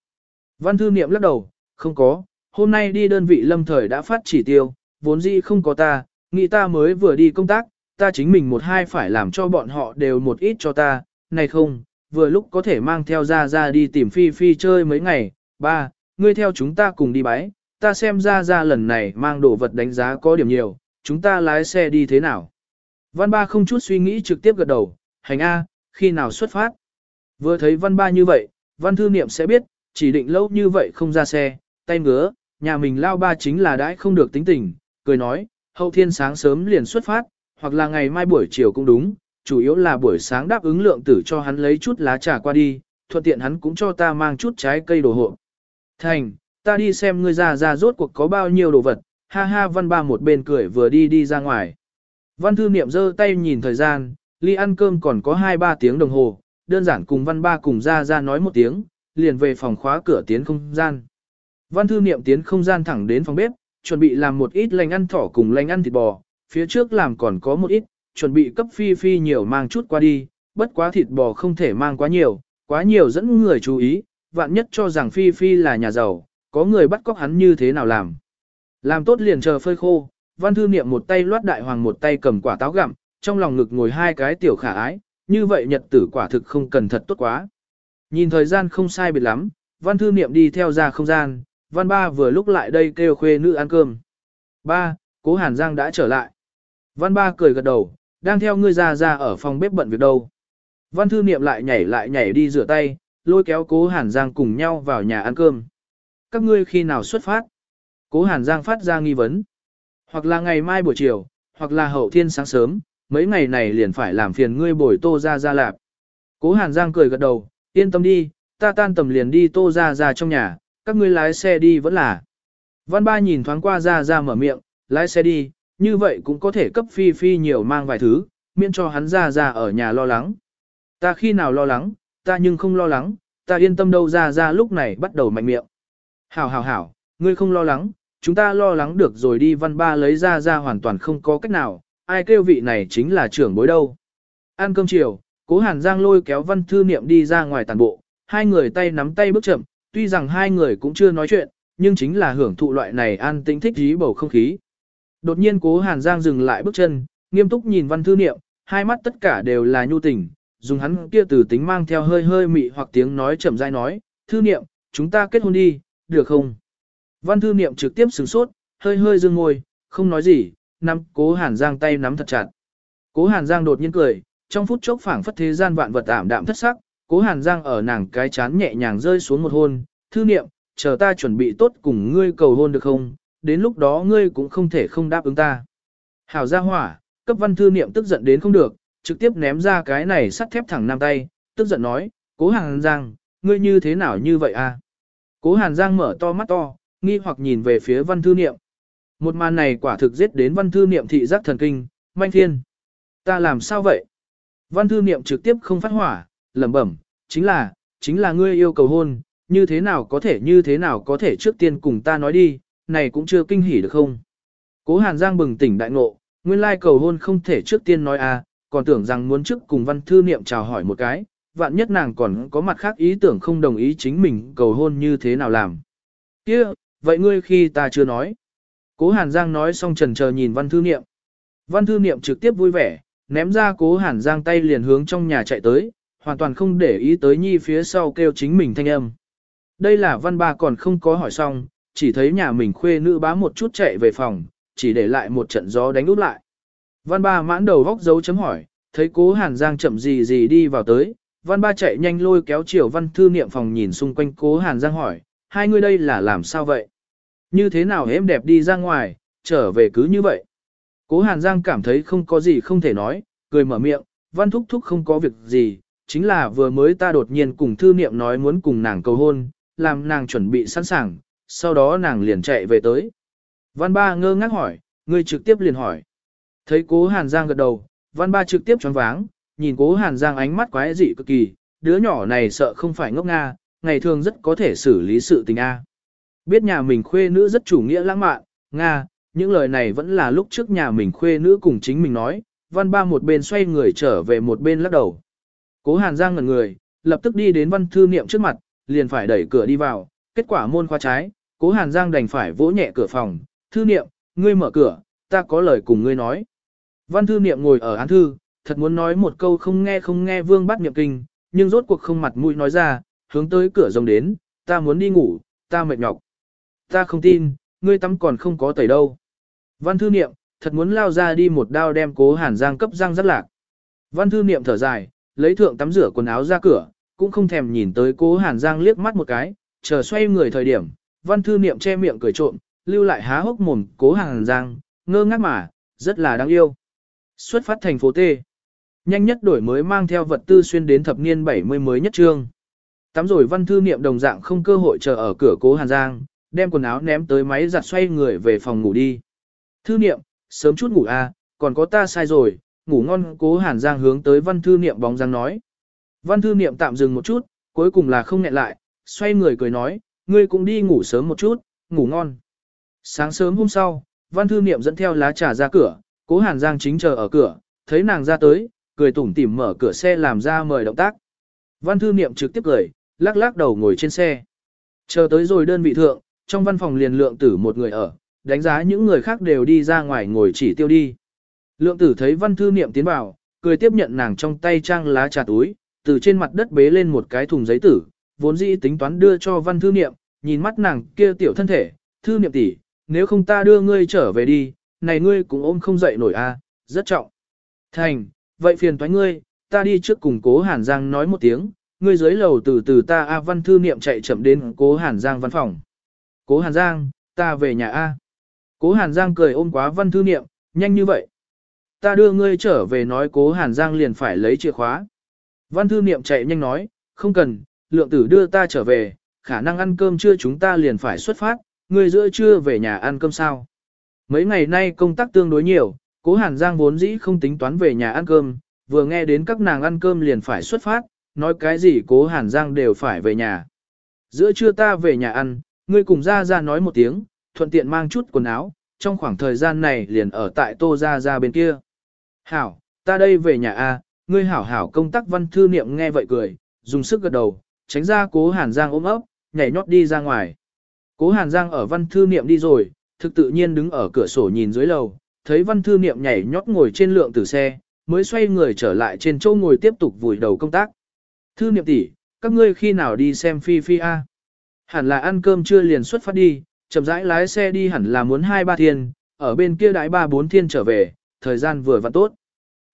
Văn thư niệm lắc đầu, không có, hôm nay đi đơn vị lâm thời đã phát chỉ tiêu, vốn dĩ không có ta, nghĩ ta mới vừa đi công tác, ta chính mình một hai phải làm cho bọn họ đều một ít cho ta, này không, vừa lúc có thể mang theo ra ra đi tìm Phi Phi chơi mấy ngày, ba, ngươi theo chúng ta cùng đi bái, ta xem ra ra lần này mang đồ vật đánh giá có điểm nhiều, chúng ta lái xe đi thế nào. Văn ba không chút suy nghĩ trực tiếp gật đầu, hành A, khi nào xuất phát. Vừa thấy văn ba như vậy, văn thư niệm sẽ biết, chỉ định lâu như vậy không ra xe, tay ngứa, nhà mình lao ba chính là đãi không được tính tình, cười nói, hậu thiên sáng sớm liền xuất phát, hoặc là ngày mai buổi chiều cũng đúng, chủ yếu là buổi sáng đáp ứng lượng tử cho hắn lấy chút lá trà qua đi, thuận tiện hắn cũng cho ta mang chút trái cây đồ hộ. Thành, ta đi xem ngươi ra ra rốt cuộc có bao nhiêu đồ vật, ha ha văn ba một bên cười vừa đi đi ra ngoài. Văn thư niệm giơ tay nhìn thời gian, ly ăn cơm còn có 2-3 tiếng đồng hồ, đơn giản cùng văn ba cùng ra ra nói một tiếng, liền về phòng khóa cửa tiến không gian. Văn thư niệm tiến không gian thẳng đến phòng bếp, chuẩn bị làm một ít lành ăn thỏ cùng lành ăn thịt bò, phía trước làm còn có một ít, chuẩn bị cấp phi phi nhiều mang chút qua đi, bất quá thịt bò không thể mang quá nhiều, quá nhiều dẫn người chú ý, vạn nhất cho rằng phi phi là nhà giàu, có người bắt cóc hắn như thế nào làm. Làm tốt liền chờ phơi khô, văn thư niệm một tay loát đại hoàng một tay cầm quả táo gặm, trong lòng ngực ngồi hai cái tiểu khả ái, như vậy nhật tử quả thực không cần thật tốt quá. Nhìn thời gian không sai biệt lắm, văn thư niệm đi theo ra không gian, văn ba vừa lúc lại đây kêu khuê nữ ăn cơm. Ba, cố Hàn Giang đã trở lại. Văn ba cười gật đầu, đang theo ngươi ra ra ở phòng bếp bận việc đâu. Văn thư niệm lại nhảy lại nhảy đi rửa tay, lôi kéo cố Hàn Giang cùng nhau vào nhà ăn cơm. Các ngươi khi nào xuất phát? Cố Hàn Giang phát ra nghi vấn. Hoặc là ngày mai buổi chiều, hoặc là hậu thiên sáng sớm, mấy ngày này liền phải làm phiền ngươi bồi tô ra ra lạp. Cố Hàn Giang cười gật đầu, yên tâm đi, ta tan tầm liền đi tô ra ra trong nhà, các ngươi lái xe đi vẫn là. Văn ba nhìn thoáng qua ra ra mở miệng, lái xe đi, như vậy cũng có thể cấp phi phi nhiều mang vài thứ, miễn cho hắn ra ra ở nhà lo lắng. Ta khi nào lo lắng, ta nhưng không lo lắng, ta yên tâm đâu ra ra lúc này bắt đầu mạnh miệng. Hảo hảo hảo, ngươi không lo lắng, chúng ta lo lắng được rồi đi văn ba lấy ra ra hoàn toàn không có cách nào, ai kêu vị này chính là trưởng bối đâu. Ăn cơm chiều, cố hàn giang lôi kéo văn thư niệm đi ra ngoài tàn bộ, hai người tay nắm tay bước chậm, tuy rằng hai người cũng chưa nói chuyện, nhưng chính là hưởng thụ loại này an tĩnh thích dí bầu không khí. Đột nhiên cố hàn giang dừng lại bước chân, nghiêm túc nhìn văn thư niệm, hai mắt tất cả đều là nhu tình, dùng hắn kia từ tính mang theo hơi hơi mị hoặc tiếng nói chậm rãi nói, thư niệm, chúng ta kết hôn đi, được không? Văn thư niệm trực tiếp sửng sốt, hơi hơi dương ngôi, không nói gì, nắm cố hàn giang tay nắm thật chặt. Cố hàn giang đột nhiên cười, trong phút chốc phảng phất thế gian vạn vật ảm đạm thất sắc, cố hàn giang ở nàng cái chán nhẹ nhàng rơi xuống một hôn, thư niệm, chờ ta chuẩn bị tốt cùng ngươi cầu hôn được không, đến lúc đó ngươi cũng không thể không đáp ứng ta. Hảo gia hỏa, cấp văn thư niệm tức giận đến không được, trực tiếp ném ra cái này sắt thép thẳng nam tay, tức giận nói, cố hàn giang, ngươi như thế nào như vậy à? Cố hàn giang mở to mắt to, nghi hoặc nhìn về phía văn thư niệm. Một màn này quả thực giết đến văn thư niệm thị giác thần kinh, manh thiên. Ta làm sao vậy? Văn thư niệm trực tiếp không phát hỏa, lẩm bẩm, chính là, chính là ngươi yêu cầu hôn, như thế nào có thể như thế nào có thể trước tiên cùng ta nói đi, này cũng chưa kinh hỉ được không? Cố Hàn Giang bừng tỉnh đại ngộ, nguyên lai cầu hôn không thể trước tiên nói à, còn tưởng rằng muốn trước cùng văn thư niệm chào hỏi một cái, vạn nhất nàng còn có mặt khác ý tưởng không đồng ý chính mình cầu hôn như thế nào làm. kia vậy ngươi khi ta chưa nói. Cố Hàn Giang nói xong trần chờ nhìn văn thư niệm. Văn thư niệm trực tiếp vui vẻ, ném ra cố Hàn Giang tay liền hướng trong nhà chạy tới, hoàn toàn không để ý tới nhi phía sau kêu chính mình thanh âm. Đây là văn ba còn không có hỏi xong, chỉ thấy nhà mình khuê nữ bá một chút chạy về phòng, chỉ để lại một trận gió đánh út lại. Văn ba mãn đầu góc dấu chấm hỏi, thấy cố Hàn Giang chậm gì gì đi vào tới, văn ba chạy nhanh lôi kéo chiều văn thư niệm phòng nhìn xung quanh cố Hàn Giang hỏi, hai người đây là làm sao vậy? Như thế nào em đẹp đi ra ngoài, trở về cứ như vậy? Cố Hàn Giang cảm thấy không có gì không thể nói, cười mở miệng, văn thúc thúc không có việc gì, chính là vừa mới ta đột nhiên cùng thư niệm nói muốn cùng nàng cầu hôn, làm nàng chuẩn bị sẵn sàng, sau đó nàng liền chạy về tới. Văn ba ngơ ngác hỏi, ngươi trực tiếp liền hỏi. Thấy cố Hàn Giang gật đầu, văn ba trực tiếp choáng váng, nhìn cố Hàn Giang ánh mắt quái dị cực kỳ, đứa nhỏ này sợ không phải ngốc Nga, ngày thường rất có thể xử lý sự tình A. Biết nhà mình khuê nữ rất chủ nghĩa lãng mạn, Nga, những lời này vẫn là lúc trước nhà mình khuê nữ cùng chính mình nói, văn ba một bên xoay người trở về một bên lắc đầu. Cố Hàn Giang ngẩn người, lập tức đi đến văn thư niệm trước mặt, liền phải đẩy cửa đi vào, kết quả môn khóa trái, cố Hàn Giang đành phải vỗ nhẹ cửa phòng, thư niệm, ngươi mở cửa, ta có lời cùng ngươi nói. Văn thư niệm ngồi ở án thư, thật muốn nói một câu không nghe không nghe vương Bát niệm kinh, nhưng rốt cuộc không mặt mũi nói ra, hướng tới cửa rồng đến, ta muốn đi ngủ, ta mệt nhọc. Ta không tin, ngươi tắm còn không có tẩy đâu. Văn thư niệm, thật muốn lao ra đi một đao đem cố hàn giang cấp răng rất lạc. Văn thư niệm thở dài, lấy thượng tắm rửa quần áo ra cửa, cũng không thèm nhìn tới cố hàn giang liếc mắt một cái, chờ xoay người thời điểm, văn thư niệm che miệng cười trộm, lưu lại há hốc mồm cố Hàn giang, ngơ ngác mà, rất là đáng yêu. Xuất phát thành phố T. Nhanh nhất đổi mới mang theo vật tư xuyên đến thập niên 70 mới nhất trương. Tắm rồi văn thư niệm đồng dạng không cơ hội chờ ở cửa cố Hàn Giang, đem quần áo ném tới máy giặt xoay người về phòng ngủ đi. Thư niệm, sớm chút ngủ a, à, còn có ta sai rồi, ngủ ngon cố Hàn Giang hướng tới văn thư niệm bóng dáng nói. Văn thư niệm tạm dừng một chút, cuối cùng là không nghẹn lại, xoay người cười nói, ngươi cũng đi ngủ sớm một chút, ngủ ngon. Sáng sớm hôm sau, văn thư niệm dẫn theo lá trà ra cửa, cố Hàn Giang chính chờ ở cửa, thấy nàng ra tới, cười tủm tỉm mở cửa xe làm ra mời động tác. Văn thư niệm trực tiếp cười, lắc lắc đầu ngồi trên xe. Chờ tới rồi đơn vị thượng, trong văn phòng liền lượng tử một người ở, đánh giá những người khác đều đi ra ngoài ngồi chỉ tiêu đi. Lượng tử thấy văn thư niệm tiến vào, cười tiếp nhận nàng trong tay trang lá trà túi, từ trên mặt đất bế lên một cái thùng giấy tử, vốn dĩ tính toán đưa cho văn thư niệm, nhìn mắt nàng kia tiểu thân thể, thư niệm tỷ, nếu không ta đưa ngươi trở về đi, này ngươi cũng ôm không dậy nổi a, rất trọng. Thành, vậy phiền toái ngươi, ta đi trước cùng cố Hàn Giang nói một tiếng, ngươi dưới lầu từ từ ta A văn thư niệm chạy chậm đến cố Hàn Giang văn phòng. Cố Hàn Giang, ta về nhà A. Cố Hàn Giang cười ôm quá văn thư niệm, nhanh như vậy. Ta đưa ngươi trở về nói cố Hàn Giang liền phải lấy chìa khóa. Văn thư niệm chạy nhanh nói, không cần, lượng tử đưa ta trở về, khả năng ăn cơm trưa chúng ta liền phải xuất phát, ngươi giữa trưa về nhà ăn cơm sao. Mấy ngày nay công tác tương đối nhiều, cố Hàn Giang vốn dĩ không tính toán về nhà ăn cơm, vừa nghe đến các nàng ăn cơm liền phải xuất phát, nói cái gì cố Hàn Giang đều phải về nhà. Giữa trưa ta về nhà ăn, ngươi cùng ra ra nói một tiếng, thuận tiện mang chút quần áo, trong khoảng thời gian này liền ở tại tô ra ra bên kia. Hảo, ta đây về nhà A, ngươi hảo hảo công tác văn thư niệm nghe vậy cười, dùng sức gật đầu, tránh ra cố Hàn Giang ôm ấp, nhảy nhót đi ra ngoài. Cố Hàn Giang ở văn thư niệm đi rồi, thực tự nhiên đứng ở cửa sổ nhìn dưới lầu, thấy văn thư niệm nhảy nhót ngồi trên lượng tử xe, mới xoay người trở lại trên chỗ ngồi tiếp tục vùi đầu công tác. Thư niệm tỷ, các ngươi khi nào đi xem Phi Phi A? Hẳn là ăn cơm chưa liền xuất phát đi, chậm rãi lái xe đi hẳn là muốn hai ba thiên, ở bên kia đãi ba bốn thiên trở về, thời gian vừa và tốt.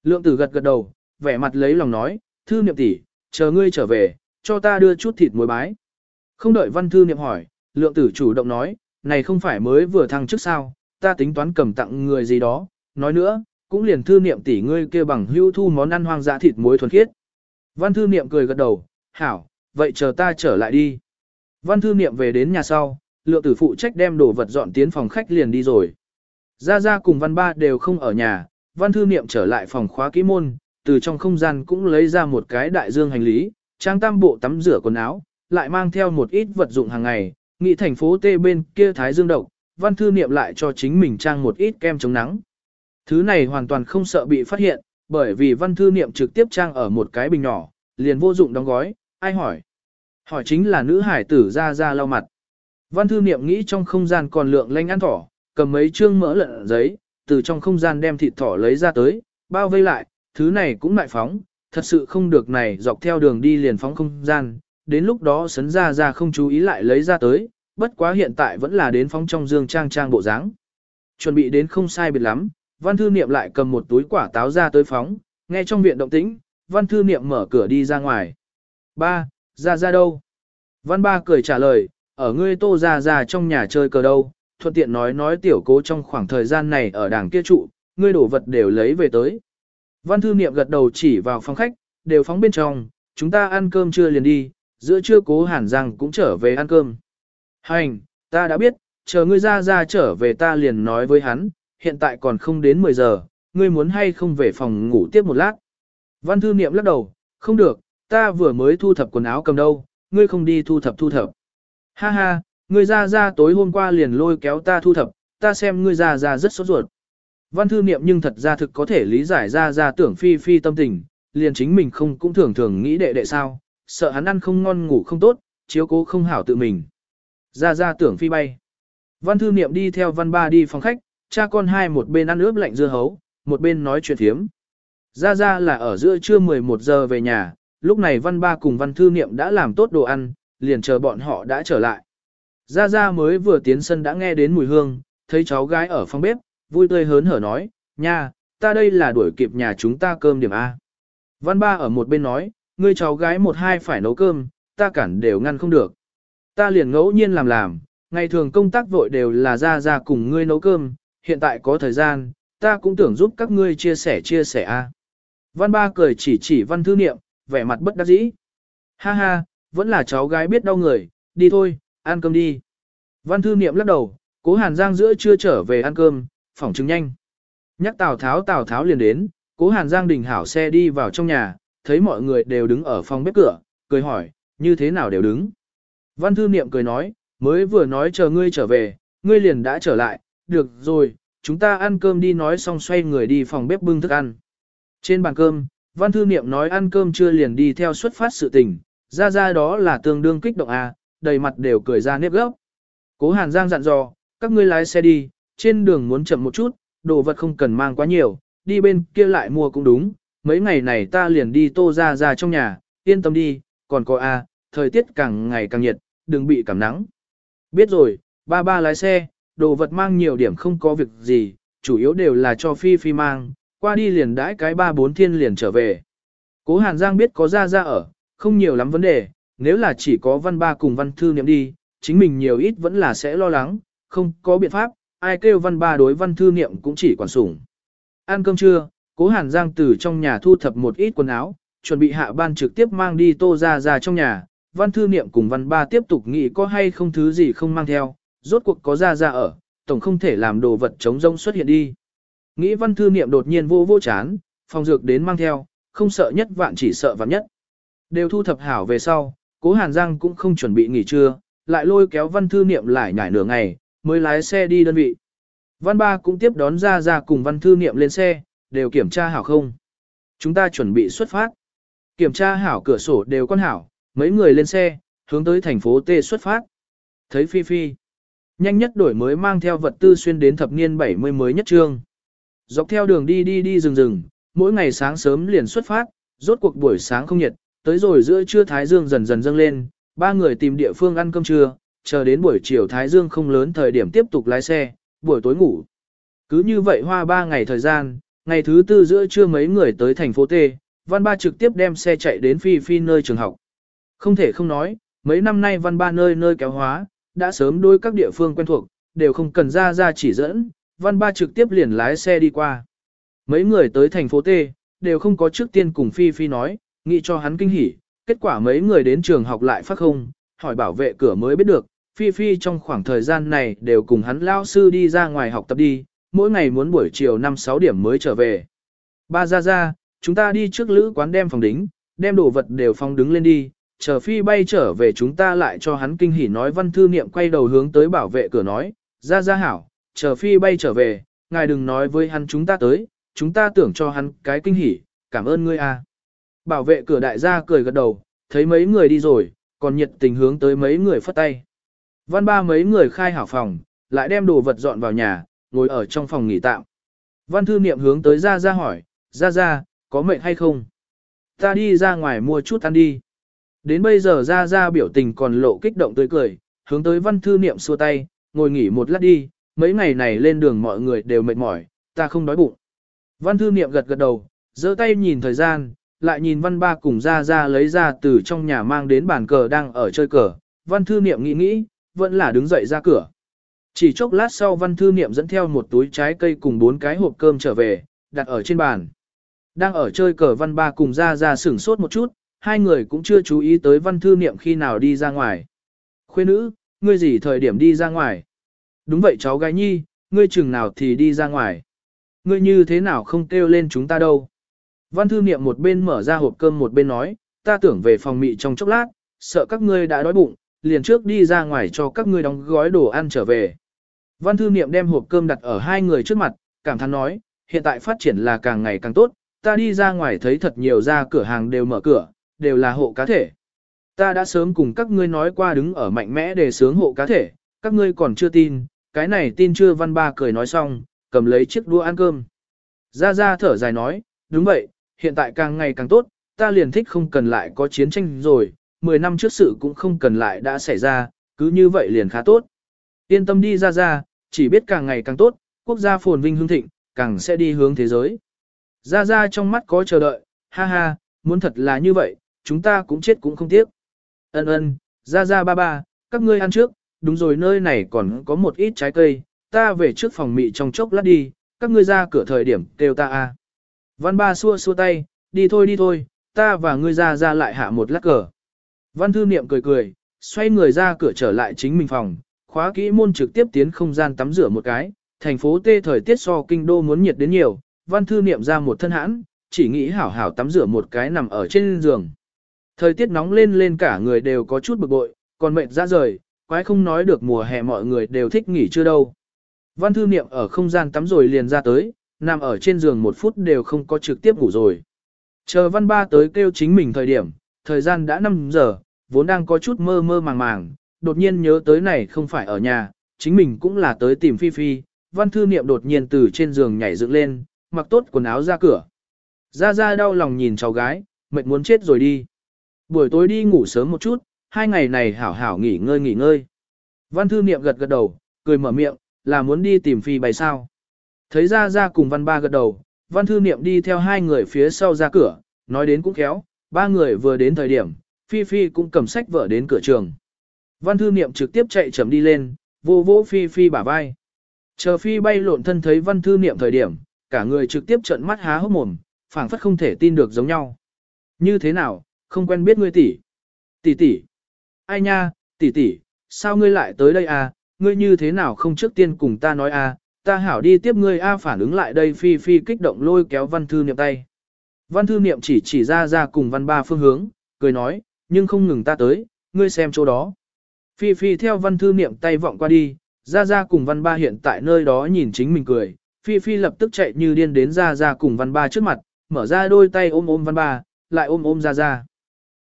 Lượng tử gật gật đầu, vẻ mặt lấy lòng nói, thư niệm tỷ, chờ ngươi trở về, cho ta đưa chút thịt muối bái. Không đợi văn thư niệm hỏi, lượng tử chủ động nói, này không phải mới vừa thăng trước sao, ta tính toán cầm tặng người gì đó, nói nữa, cũng liền thư niệm tỷ ngươi kia bằng hưu thu món ăn hoang dã thịt muối thuần khiết. Văn thư niệm cười gật đầu, hảo, vậy chờ ta trở lại đi. Văn thư niệm về đến nhà sau, lượng tử phụ trách đem đồ vật dọn tiến phòng khách liền đi rồi. Gia Gia cùng văn ba đều không ở nhà, văn thư niệm trở lại phòng khóa kỹ môn, từ trong không gian cũng lấy ra một cái đại dương hành lý, trang tam bộ tắm rửa quần áo, lại mang theo một ít vật dụng hàng ngày, nghị thành phố tê bên kia thái dương độc, văn thư niệm lại cho chính mình trang một ít kem chống nắng. Thứ này hoàn toàn không sợ bị phát hiện, bởi vì văn thư niệm trực tiếp trang ở một cái bình nhỏ, liền vô dụng đóng gói, ai hỏi? Hỏi chính là nữ hải tử ra ra lau mặt. Văn thư niệm nghĩ trong không gian còn lượng lanh ăn thỏ, cầm mấy chương mỡ lợn giấy, từ trong không gian đem thịt thỏ lấy ra tới, bao vây lại, thứ này cũng lại phóng, thật sự không được này dọc theo đường đi liền phóng không gian, đến lúc đó sấn ra ra không chú ý lại lấy ra tới, bất quá hiện tại vẫn là đến phóng trong dương trang trang bộ dáng. Chuẩn bị đến không sai biệt lắm, văn thư niệm lại cầm một túi quả táo ra tới phóng, nghe trong viện động tĩnh, văn thư niệm mở cửa đi ra ngoài. Ba, ra ra đâu? Văn ba cười trả lời, ở ngươi tô ra ra trong nhà chơi cờ đâu, thuận tiện nói nói tiểu cố trong khoảng thời gian này ở đảng kia trụ, ngươi đổ vật đều lấy về tới. Văn thư niệm gật đầu chỉ vào phòng khách, đều phóng bên trong, chúng ta ăn cơm trưa liền đi, giữa trưa cố hàn rằng cũng trở về ăn cơm. Hành, ta đã biết, chờ ngươi ra ra trở về ta liền nói với hắn, hiện tại còn không đến 10 giờ, ngươi muốn hay không về phòng ngủ tiếp một lát. Văn thư niệm lắc đầu, không được, ta vừa mới thu thập quần áo cầm đâu, ngươi không đi thu thập thu thập. Ha ha, ngươi ra ra tối hôm qua liền lôi kéo ta thu thập, ta xem ngươi ra ra rất sốt ruột. Văn thư niệm nhưng thật ra thực có thể lý giải ra ra tưởng phi phi tâm tình, liền chính mình không cũng thường thường nghĩ đệ đệ sao, sợ hắn ăn không ngon ngủ không tốt, chiếu cố không hảo tự mình. Ra ra tưởng phi bay. Văn thư niệm đi theo văn ba đi phòng khách, cha con hai một bên ăn ướp lạnh dưa hấu, một bên nói chuyện thiếm. Ra ra là ở giữa trưa 11 giờ về nhà, lúc này văn ba cùng văn thư niệm đã làm tốt đồ ăn, liền chờ bọn họ đã trở lại. Ra ra mới vừa tiến sân đã nghe đến mùi hương, thấy cháu gái ở phòng bếp, vui tươi hớn hở nói, nha, ta đây là đuổi kịp nhà chúng ta cơm điểm A. Văn ba ở một bên nói, ngươi cháu gái một hai phải nấu cơm, ta cản đều ngăn không được. Ta liền ngẫu nhiên làm làm, Ngày thường công tác vội đều là ra ra cùng ngươi nấu cơm, hiện tại có thời gian, ta cũng tưởng giúp các ngươi chia sẻ chia sẻ a. Văn ba cười chỉ chỉ văn thư niệm, vẻ mặt bất đắc dĩ. Ha ha, vẫn là cháu gái biết đau người, đi thôi, ăn cơm đi. Văn thư niệm lắc đầu, cố hàn giang giữa chưa trở về ăn cơm, phỏng chứng nhanh. Nhắc Tào Tháo Tào Tháo liền đến, cố hàn giang đình hảo xe đi vào trong nhà, thấy mọi người đều đứng ở phòng bếp cửa, cười hỏi, như thế nào đều đứng. Văn thư niệm cười nói, mới vừa nói chờ ngươi trở về, ngươi liền đã trở lại, được rồi, chúng ta ăn cơm đi nói xong xoay người đi phòng bếp bưng thức ăn. Trên bàn cơm, văn thư niệm nói ăn cơm chưa liền đi theo xuất phát sự tình, ra ra đó là tương đương kích động à, đầy mặt đều cười ra nếp gấp. Cố Hàn Giang dặn dò, các ngươi lái xe đi, trên đường muốn chậm một chút, đồ vật không cần mang quá nhiều, đi bên kia lại mua cũng đúng, mấy ngày này ta liền đi tô ra ra trong nhà, yên tâm đi, còn có a, thời tiết càng ngày càng nhiệt, đừng bị cảm nắng. Biết rồi, ba ba lái xe, đồ vật mang nhiều điểm không có việc gì, chủ yếu đều là cho Phi Phi mang, qua đi liền đãi cái ba bốn thiên liền trở về. Cố Hàn Giang biết có ra ra ở, không nhiều lắm vấn đề, nếu là chỉ có văn ba cùng văn thư niệm đi, chính mình nhiều ít vẫn là sẽ lo lắng, không có biện pháp, ai kêu văn ba đối văn thư niệm cũng chỉ quản sủng. Ăn cơm trưa, cố Hàn Giang từ trong nhà thu thập một ít quần áo, chuẩn bị hạ ban trực tiếp mang đi tô ra ra trong nhà, văn thư niệm cùng văn ba tiếp tục nghĩ có hay không thứ gì không mang theo, rốt cuộc có ra ra ở, tổng không thể làm đồ vật chống rông xuất hiện đi. Nghĩ văn thư niệm đột nhiên vô vô chán, phòng dược đến mang theo, không sợ nhất vạn chỉ sợ vạn nhất. Đều thu thập hảo về sau, cố Hàn Giang cũng không chuẩn bị nghỉ trưa, lại lôi kéo văn thư niệm lại nhảy nửa ngày, mới lái xe đi đơn vị. Văn ba cũng tiếp đón ra ra cùng văn thư niệm lên xe, đều kiểm tra hảo không. Chúng ta chuẩn bị xuất phát. Kiểm tra hảo cửa sổ đều quan hảo, mấy người lên xe, hướng tới thành phố T xuất phát. Thấy Phi Phi. Nhanh nhất đổi mới mang theo vật tư xuyên đến thập niên 70 mới nhất trương. Dọc theo đường đi đi đi rừng rừng, mỗi ngày sáng sớm liền xuất phát, rốt cuộc buổi sáng không nhiệt, tới rồi giữa trưa Thái Dương dần dần dâng lên, ba người tìm địa phương ăn cơm trưa, chờ đến buổi chiều Thái Dương không lớn thời điểm tiếp tục lái xe, buổi tối ngủ. Cứ như vậy hoa ba ngày thời gian, ngày thứ tư giữa trưa mấy người tới thành phố T, Văn Ba trực tiếp đem xe chạy đến Phi Phi nơi trường học. Không thể không nói, mấy năm nay Văn Ba nơi nơi kéo hóa, đã sớm đôi các địa phương quen thuộc, đều không cần ra ra chỉ dẫn, Văn Ba trực tiếp liền lái xe đi qua. Mấy người tới thành phố T, đều không có trước tiên cùng Phi Phi nói, nghĩ cho hắn kinh hỉ, kết quả mấy người đến trường học lại phát không, hỏi bảo vệ cửa mới biết được, Phi Phi trong khoảng thời gian này đều cùng hắn lao sư đi ra ngoài học tập đi, mỗi ngày muốn buổi chiều 5-6 điểm mới trở về. Ba ra ra, chúng ta đi trước lữ quán đem phòng đính, đem đồ vật đều phong đứng lên đi, chờ Phi bay trở về chúng ta lại cho hắn kinh hỉ nói văn thư niệm quay đầu hướng tới bảo vệ cửa nói, ra ra hảo, chờ Phi bay trở về, ngài đừng nói với hắn chúng ta tới, chúng ta tưởng cho hắn cái kinh hỉ, cảm ơn ngươi a. Bảo vệ cửa đại gia cười gật đầu, thấy mấy người đi rồi, còn nhiệt tình hướng tới mấy người phất tay. Văn ba mấy người khai hảo phòng, lại đem đồ vật dọn vào nhà, ngồi ở trong phòng nghỉ tạm. Văn thư niệm hướng tới gia gia hỏi, gia gia có mệt hay không? Ta đi ra ngoài mua chút ăn đi. Đến bây giờ gia gia biểu tình còn lộ kích động tươi cười, hướng tới văn thư niệm xua tay, ngồi nghỉ một lát đi, mấy ngày này lên đường mọi người đều mệt mỏi, ta không đói bụng. Văn thư niệm gật gật đầu, giơ tay nhìn thời gian, lại nhìn văn ba cùng ra ra lấy ra từ trong nhà mang đến bàn cờ đang ở chơi cờ. Văn thư niệm nghĩ nghĩ, vẫn là đứng dậy ra cửa. Chỉ chốc lát sau văn thư niệm dẫn theo một túi trái cây cùng bốn cái hộp cơm trở về, đặt ở trên bàn. Đang ở chơi cờ văn ba cùng ra ra sửng sốt một chút, hai người cũng chưa chú ý tới văn thư niệm khi nào đi ra ngoài. Khuê nữ, ngươi gì thời điểm đi ra ngoài? Đúng vậy cháu gái nhi, ngươi chừng nào thì đi ra ngoài. Ngươi như thế nào không kêu lên chúng ta đâu? Văn thư niệm một bên mở ra hộp cơm một bên nói, ta tưởng về phòng mị trong chốc lát, sợ các ngươi đã đói bụng, liền trước đi ra ngoài cho các ngươi đóng gói đồ ăn trở về. Văn thư niệm đem hộp cơm đặt ở hai người trước mặt, cảm thán nói, hiện tại phát triển là càng ngày càng tốt, ta đi ra ngoài thấy thật nhiều ra cửa hàng đều mở cửa, đều là hộ cá thể. Ta đã sớm cùng các ngươi nói qua đứng ở mạnh mẽ để sướng hộ cá thể, các ngươi còn chưa tin, cái này tin chưa văn ba cười nói xong, cầm lấy chiếc đũa ăn cơm. Ra ra thở dài nói, đúng vậy, hiện tại càng ngày càng tốt, ta liền thích không cần lại có chiến tranh rồi, 10 năm trước sự cũng không cần lại đã xảy ra, cứ như vậy liền khá tốt. Yên tâm đi ra ra, chỉ biết càng ngày càng tốt, quốc gia phồn vinh hương thịnh, càng sẽ đi hướng thế giới. Ra ra trong mắt có chờ đợi, ha ha, muốn thật là như vậy, chúng ta cũng chết cũng không tiếc. Ân ân, ra ra ba ba, các ngươi ăn trước, đúng rồi nơi này còn có một ít trái cây, ta về trước phòng mị trong chốc lát đi, các ngươi ra cửa thời điểm kêu ta a. Văn ba xua xua tay, đi thôi đi thôi, ta và ngươi ra ra lại hạ một lát cờ. Văn thư niệm cười cười, xoay người ra cửa trở lại chính mình phòng, khóa kỹ môn trực tiếp tiến không gian tắm rửa một cái, thành phố tê thời tiết so kinh đô muốn nhiệt đến nhiều, văn thư niệm ra một thân hãn, chỉ nghĩ hảo hảo tắm rửa một cái nằm ở trên giường. Thời tiết nóng lên lên cả người đều có chút bực bội, còn mệt ra rời, quái không nói được mùa hè mọi người đều thích nghỉ chưa đâu. Văn thư niệm ở không gian tắm rồi liền ra tới, nằm ở trên giường một phút đều không có trực tiếp ngủ rồi. Chờ văn ba tới kêu chính mình thời điểm, thời gian đã 5 giờ, vốn đang có chút mơ mơ màng màng, đột nhiên nhớ tới này không phải ở nhà, chính mình cũng là tới tìm Phi Phi, văn thư niệm đột nhiên từ trên giường nhảy dựng lên, mặc tốt quần áo ra cửa. Ra ra đau lòng nhìn cháu gái, mệt muốn chết rồi đi. Buổi tối đi ngủ sớm một chút, hai ngày này hảo hảo nghỉ ngơi nghỉ ngơi. Văn thư niệm gật gật đầu, cười mở miệng, là muốn đi tìm phi bày sao. Thấy ra ra cùng văn ba gật đầu, văn thư niệm đi theo hai người phía sau ra cửa, nói đến cũng khéo, ba người vừa đến thời điểm, phi phi cũng cầm sách vở đến cửa trường. Văn thư niệm trực tiếp chạy chậm đi lên, vô vỗ phi phi bả vai. Chờ phi bay lộn thân thấy văn thư niệm thời điểm, cả người trực tiếp trợn mắt há hốc mồm, phảng phất không thể tin được giống nhau. Như thế nào, không quen biết ngươi tỷ. Tỷ tỷ. Ai nha, tỷ tỷ, sao ngươi lại tới đây à, ngươi như thế nào không trước tiên cùng ta nói à, ta hảo đi tiếp ngươi a phản ứng lại đây phi phi kích động lôi kéo văn thư niệm tay. Văn thư niệm chỉ chỉ ra ra cùng văn ba phương hướng, cười nói, nhưng không ngừng ta tới, ngươi xem chỗ đó. Phi phi theo văn thư niệm tay vọng qua đi, ra ra cùng văn ba hiện tại nơi đó nhìn chính mình cười, phi phi lập tức chạy như điên đến ra ra cùng văn ba trước mặt, mở ra đôi tay ôm ôm văn ba, lại ôm ôm ra ra.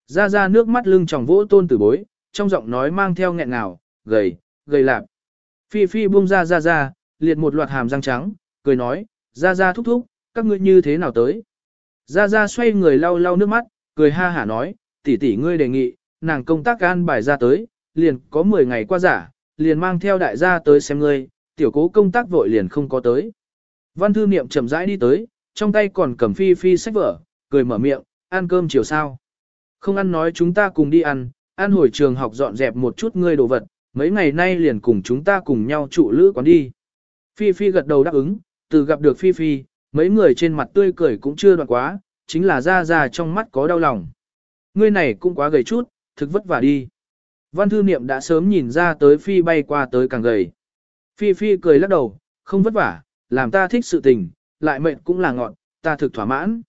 Ra ra nước mắt lưng tròng vỗ tôn tử bối, trong giọng nói mang theo nghẹn ngào, gầy, gầy lạp. Phi Phi buông ra ra ra, liệt một loạt hàm răng trắng, cười nói, ra ra thúc thúc, các ngươi như thế nào tới. Ra ra xoay người lau lau nước mắt, cười ha hả nói, tỷ tỷ ngươi đề nghị, nàng công tác an bài ra tới, liền có 10 ngày qua giả, liền mang theo đại gia tới xem ngươi, tiểu cố công tác vội liền không có tới. Văn thư niệm chậm rãi đi tới, trong tay còn cầm phi phi sách vở, cười mở miệng, ăn cơm chiều sao. Không ăn nói chúng ta cùng đi ăn, ăn hồi trường học dọn dẹp một chút ngươi đồ vật, mấy ngày nay liền cùng chúng ta cùng nhau trụ lữ quán đi. Phi Phi gật đầu đáp ứng, từ gặp được Phi Phi, mấy người trên mặt tươi cười cũng chưa đoạn quá, chính là ra ra trong mắt có đau lòng. Ngươi này cũng quá gầy chút, thực vất vả đi. Văn thư niệm đã sớm nhìn ra tới Phi bay qua tới càng gầy. Phi Phi cười lắc đầu, không vất vả, làm ta thích sự tình, lại mệnh cũng là ngọn, ta thực thỏa mãn.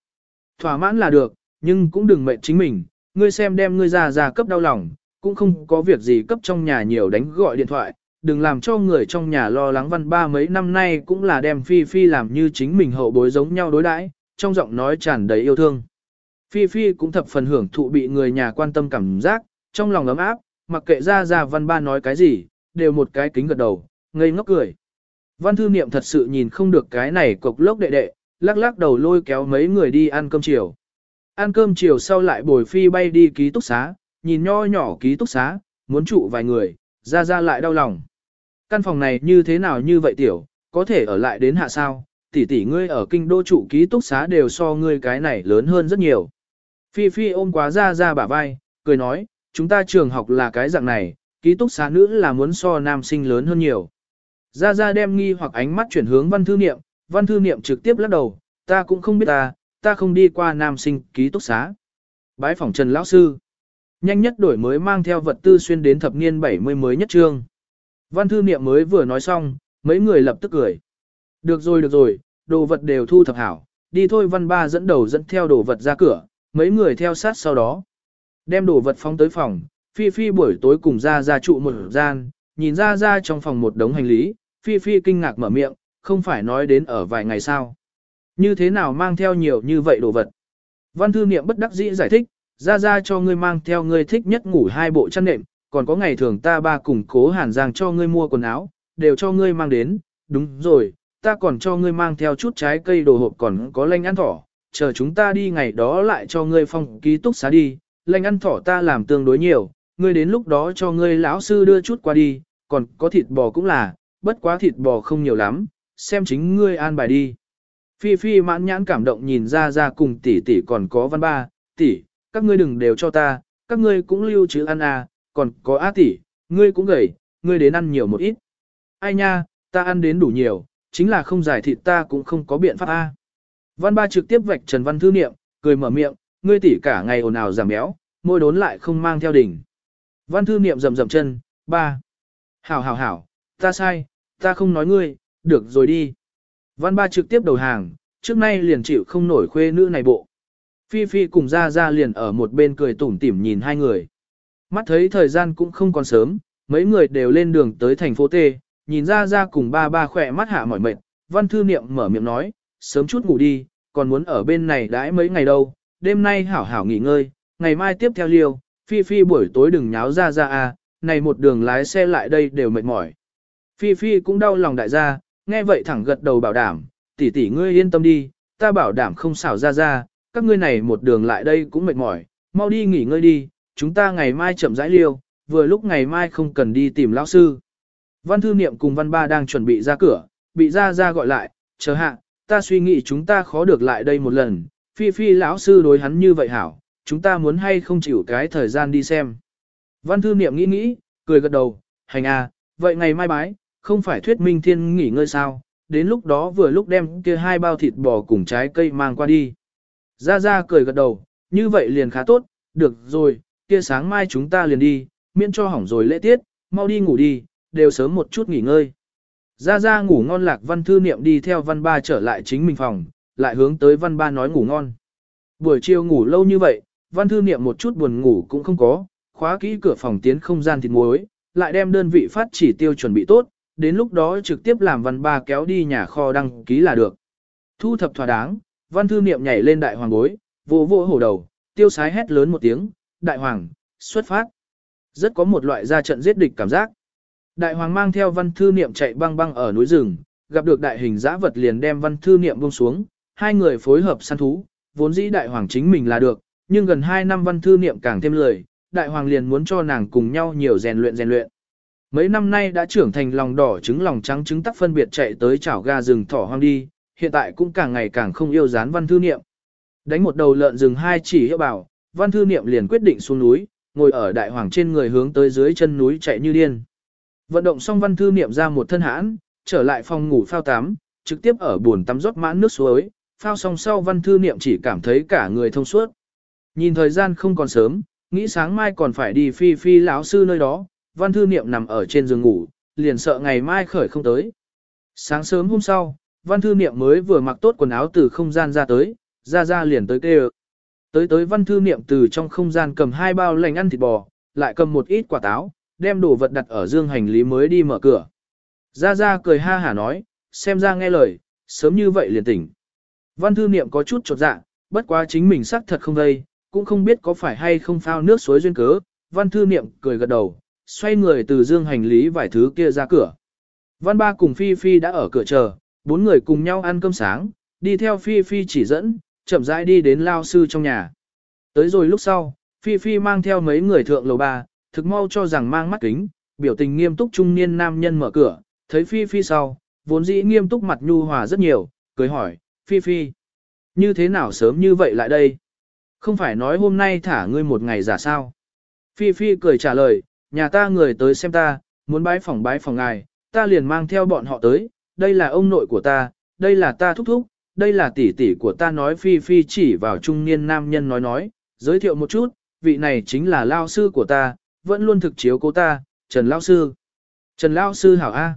Thỏa mãn là được, nhưng cũng đừng mệnh chính mình, ngươi xem đem ngươi ra ra cấp đau lòng, cũng không có việc gì cấp trong nhà nhiều đánh gọi điện thoại, đừng làm cho người trong nhà lo lắng văn ba mấy năm nay cũng là đem Phi Phi làm như chính mình hậu bối giống nhau đối đãi, trong giọng nói tràn đầy yêu thương. Phi Phi cũng thập phần hưởng thụ bị người nhà quan tâm cảm giác, trong lòng ấm áp, mặc kệ ra ra văn ba nói cái gì, đều một cái kính gật đầu, ngây ngốc cười. Văn thư niệm thật sự nhìn không được cái này cục lốc đệ đệ, lắc lắc đầu lôi kéo mấy người đi ăn cơm chiều. Ăn cơm chiều sau lại bồi phi bay đi ký túc xá, nhìn nho nhỏ ký túc xá, muốn trụ vài người, ra ra lại đau lòng. Căn phòng này như thế nào như vậy tiểu, có thể ở lại đến hạ sao, tỷ tỷ ngươi ở kinh đô trụ ký túc xá đều so ngươi cái này lớn hơn rất nhiều. Phi Phi ôm quá ra ra bả vai, cười nói, chúng ta trường học là cái dạng này, ký túc xá nữ là muốn so nam sinh lớn hơn nhiều. Ra ra đem nghi hoặc ánh mắt chuyển hướng văn thư niệm, văn thư niệm trực tiếp lắc đầu, ta cũng không biết ta, ta không đi qua nam sinh ký túc xá. Bái phòng Trần Lão Sư. Nhanh nhất đổi mới mang theo vật tư xuyên đến thập niên 70 mới nhất trương. Văn thư niệm mới vừa nói xong, mấy người lập tức cười. Được rồi được rồi, đồ vật đều thu thập hảo, đi thôi văn ba dẫn đầu dẫn theo đồ vật ra cửa, mấy người theo sát sau đó. Đem đồ vật phóng tới phòng, Phi Phi buổi tối cùng ra ra trụ một gian, nhìn ra ra trong phòng một đống hành lý, Phi Phi kinh ngạc mở miệng, không phải nói đến ở vài ngày sau, Như thế nào mang theo nhiều như vậy đồ vật? Văn thư niệm bất đắc dĩ giải thích, ra ra cho ngươi mang theo ngươi thích nhất ngủ hai bộ chăn nệm, còn có ngày thường ta ba cùng cố hàn giang cho ngươi mua quần áo, đều cho ngươi mang đến, đúng rồi, ta còn cho ngươi mang theo chút trái cây đồ hộp còn có lanh ăn thỏ, chờ chúng ta đi ngày đó lại cho ngươi phong ký túc xá đi, lanh ăn thỏ ta làm tương đối nhiều, ngươi đến lúc đó cho ngươi lão sư đưa chút qua đi, còn có thịt bò cũng là, bất quá thịt bò không nhiều lắm, xem chính ngươi an bài đi. Phi Phi mãn nhãn cảm động nhìn ra ra cùng tỷ tỷ còn có văn ba, tỷ, các ngươi đừng đều cho ta, các ngươi cũng lưu trữ ăn à, còn có á tỷ, ngươi cũng gầy, ngươi đến ăn nhiều một ít. Ai nha, ta ăn đến đủ nhiều, chính là không giải thịt ta cũng không có biện pháp a. Văn ba trực tiếp vạch Trần Văn Thư Niệm, cười mở miệng, ngươi tỷ cả ngày ồn ào giảm béo, môi đốn lại không mang theo đỉnh. Văn Thư Niệm rầm rầm chân, ba. Hảo hảo hảo, ta sai, ta không nói ngươi, được rồi đi. Văn ba trực tiếp đầu hàng, trước nay liền chịu không nổi khuê nữ này bộ. Phi Phi cùng ra ra liền ở một bên cười tủm tỉm nhìn hai người. Mắt thấy thời gian cũng không còn sớm, mấy người đều lên đường tới thành phố T, nhìn ra ra cùng ba ba khỏe mắt hạ mỏi mệt, văn thư niệm mở miệng nói, sớm chút ngủ đi, còn muốn ở bên này đãi mấy ngày đâu, đêm nay hảo hảo nghỉ ngơi, ngày mai tiếp theo liêu, Phi Phi buổi tối đừng nháo ra ra à, này một đường lái xe lại đây đều mệt mỏi. Phi Phi cũng đau lòng đại gia, nghe vậy thẳng gật đầu bảo đảm, tỷ tỷ ngươi yên tâm đi, ta bảo đảm không xảo ra ra, các ngươi này một đường lại đây cũng mệt mỏi, mau đi nghỉ ngơi đi, chúng ta ngày mai chậm rãi liêu, vừa lúc ngày mai không cần đi tìm lão sư. Văn thư niệm cùng văn ba đang chuẩn bị ra cửa, bị ra ra gọi lại, chờ hạ, ta suy nghĩ chúng ta khó được lại đây một lần, phi phi lão sư đối hắn như vậy hảo, chúng ta muốn hay không chịu cái thời gian đi xem. Văn thư niệm nghĩ nghĩ, cười gật đầu, hành à, vậy ngày mai bái, không phải thuyết minh thiên nghỉ ngơi sao, đến lúc đó vừa lúc đem kia hai bao thịt bò cùng trái cây mang qua đi. Ra ra cười gật đầu, như vậy liền khá tốt, được rồi, kia sáng mai chúng ta liền đi, miễn cho hỏng rồi lễ tiết, mau đi ngủ đi, đều sớm một chút nghỉ ngơi. Ra ra ngủ ngon lạc văn thư niệm đi theo văn ba trở lại chính mình phòng, lại hướng tới văn ba nói ngủ ngon. Buổi chiều ngủ lâu như vậy, văn thư niệm một chút buồn ngủ cũng không có, khóa kỹ cửa phòng tiến không gian thịt muối, lại đem đơn vị phát chỉ tiêu chuẩn bị tốt, đến lúc đó trực tiếp làm văn ba kéo đi nhà kho đăng ký là được. Thu thập thỏa đáng, văn thư niệm nhảy lên đại hoàng bối, vô vô hổ đầu, tiêu sái hét lớn một tiếng, đại hoàng, xuất phát. Rất có một loại ra trận giết địch cảm giác. Đại hoàng mang theo văn thư niệm chạy băng băng ở núi rừng, gặp được đại hình giã vật liền đem văn thư niệm buông xuống, hai người phối hợp săn thú, vốn dĩ đại hoàng chính mình là được, nhưng gần hai năm văn thư niệm càng thêm lười, đại hoàng liền muốn cho nàng cùng nhau nhiều rèn luyện rèn luyện. Mấy năm nay đã trưởng thành lòng đỏ trứng lòng trắng trứng tắc phân biệt chạy tới chảo ga rừng thỏ hoang đi, hiện tại cũng càng ngày càng không yêu dán văn thư niệm. Đánh một đầu lợn rừng hai chỉ hiệu bảo, văn thư niệm liền quyết định xuống núi, ngồi ở đại hoàng trên người hướng tới dưới chân núi chạy như điên. Vận động xong văn thư niệm ra một thân hãn, trở lại phòng ngủ phao tắm, trực tiếp ở buồn tắm rót mãn nước suối, phao xong sau văn thư niệm chỉ cảm thấy cả người thông suốt. Nhìn thời gian không còn sớm, nghĩ sáng mai còn phải đi phi phi lão sư nơi đó, văn thư niệm nằm ở trên giường ngủ, liền sợ ngày mai khởi không tới. Sáng sớm hôm sau, văn thư niệm mới vừa mặc tốt quần áo từ không gian ra tới, ra ra liền tới kêu. Tới tới văn thư niệm từ trong không gian cầm hai bao lành ăn thịt bò, lại cầm một ít quả táo, đem đồ vật đặt ở dương hành lý mới đi mở cửa. gia gia cười ha hả nói, xem ra nghe lời, sớm như vậy liền tỉnh. Văn thư niệm có chút chột dạ, bất quá chính mình xác thật không gây, cũng không biết có phải hay không phao nước suối duyên cớ. Văn thư niệm cười gật đầu, xoay người từ dương hành lý vài thứ kia ra cửa. Văn ba cùng Phi Phi đã ở cửa chờ, bốn người cùng nhau ăn cơm sáng, đi theo Phi Phi chỉ dẫn, chậm rãi đi đến lao sư trong nhà. Tới rồi lúc sau, Phi Phi mang theo mấy người thượng lầu ba, thực mau cho rằng mang mắt kính, biểu tình nghiêm túc trung niên nam nhân mở cửa, thấy Phi Phi sau, vốn dĩ nghiêm túc mặt nhu hòa rất nhiều, cười hỏi, Phi Phi, như thế nào sớm như vậy lại đây? Không phải nói hôm nay thả ngươi một ngày giả sao? Phi Phi cười trả lời, nhà ta người tới xem ta, muốn bái phòng bái phòng ngài, ta liền mang theo bọn họ tới, đây là ông nội của ta, đây là ta thúc thúc, đây là tỷ tỷ của ta nói Phi Phi chỉ vào trung niên nam nhân nói nói, giới thiệu một chút, vị này chính là lao sư của ta, vẫn luôn thực chiếu cô ta, Trần Lao Sư. Trần Lao Sư hảo A.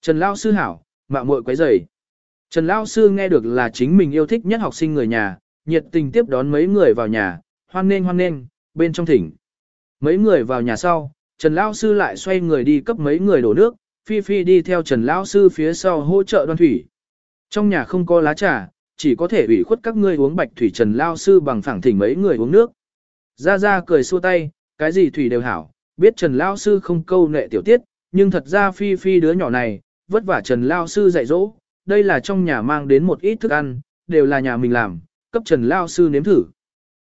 Trần Lao Sư hảo, mạ muội quấy rầy. Trần Lao Sư nghe được là chính mình yêu thích nhất học sinh người nhà, nhiệt tình tiếp đón mấy người vào nhà, hoan nghênh hoan nghênh, bên trong thỉnh. Mấy người vào nhà sau, Trần Lao Sư lại xoay người đi cấp mấy người đổ nước, Phi Phi đi theo Trần Lao Sư phía sau hỗ trợ đoan thủy. Trong nhà không có lá trà, chỉ có thể ủy khuất các ngươi uống bạch thủy Trần Lao Sư bằng phẳng thỉnh mấy người uống nước. Ra Ra cười xua tay, cái gì thủy đều hảo, biết Trần Lao Sư không câu nệ tiểu tiết, nhưng thật ra Phi Phi đứa nhỏ này, vất vả Trần Lao Sư dạy dỗ, đây là trong nhà mang đến một ít thức ăn, đều là nhà mình làm, cấp Trần Lao Sư nếm thử.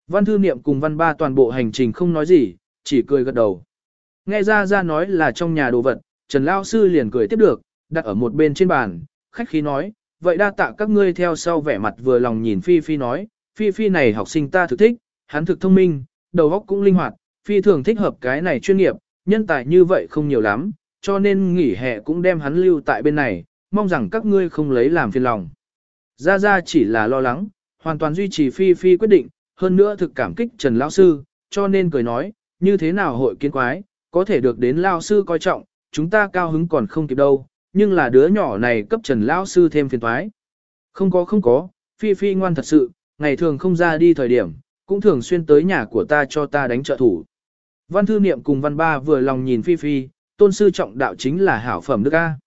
Văn thư niệm cùng văn ba toàn bộ hành trình không nói gì, chỉ cười gật đầu. Nghe ra ra nói là trong nhà đồ vật, Trần Lao Sư liền cười tiếp được, đặt ở một bên trên bàn, khách khí nói, vậy đa tạ các ngươi theo sau vẻ mặt vừa lòng nhìn Phi Phi nói, Phi Phi này học sinh ta thực thích, hắn thực thông minh, đầu óc cũng linh hoạt, Phi thường thích hợp cái này chuyên nghiệp, nhân tài như vậy không nhiều lắm, cho nên nghỉ hè cũng đem hắn lưu tại bên này, mong rằng các ngươi không lấy làm phiền lòng. Gia Gia chỉ là lo lắng, hoàn toàn duy trì Phi Phi quyết định, hơn nữa thực cảm kích Trần Lão Sư, cho nên cười nói, như thế nào hội kiến quái, có thể được đến Lão Sư coi trọng, chúng ta cao hứng còn không kịp đâu, nhưng là đứa nhỏ này cấp Trần Lão Sư thêm phiền toái. Không có không có, Phi Phi ngoan thật sự, ngày thường không ra đi thời điểm, cũng thường xuyên tới nhà của ta cho ta đánh trợ thủ. Văn thư niệm cùng văn ba vừa lòng nhìn Phi Phi, tôn sư trọng đạo chính là hảo phẩm đức A.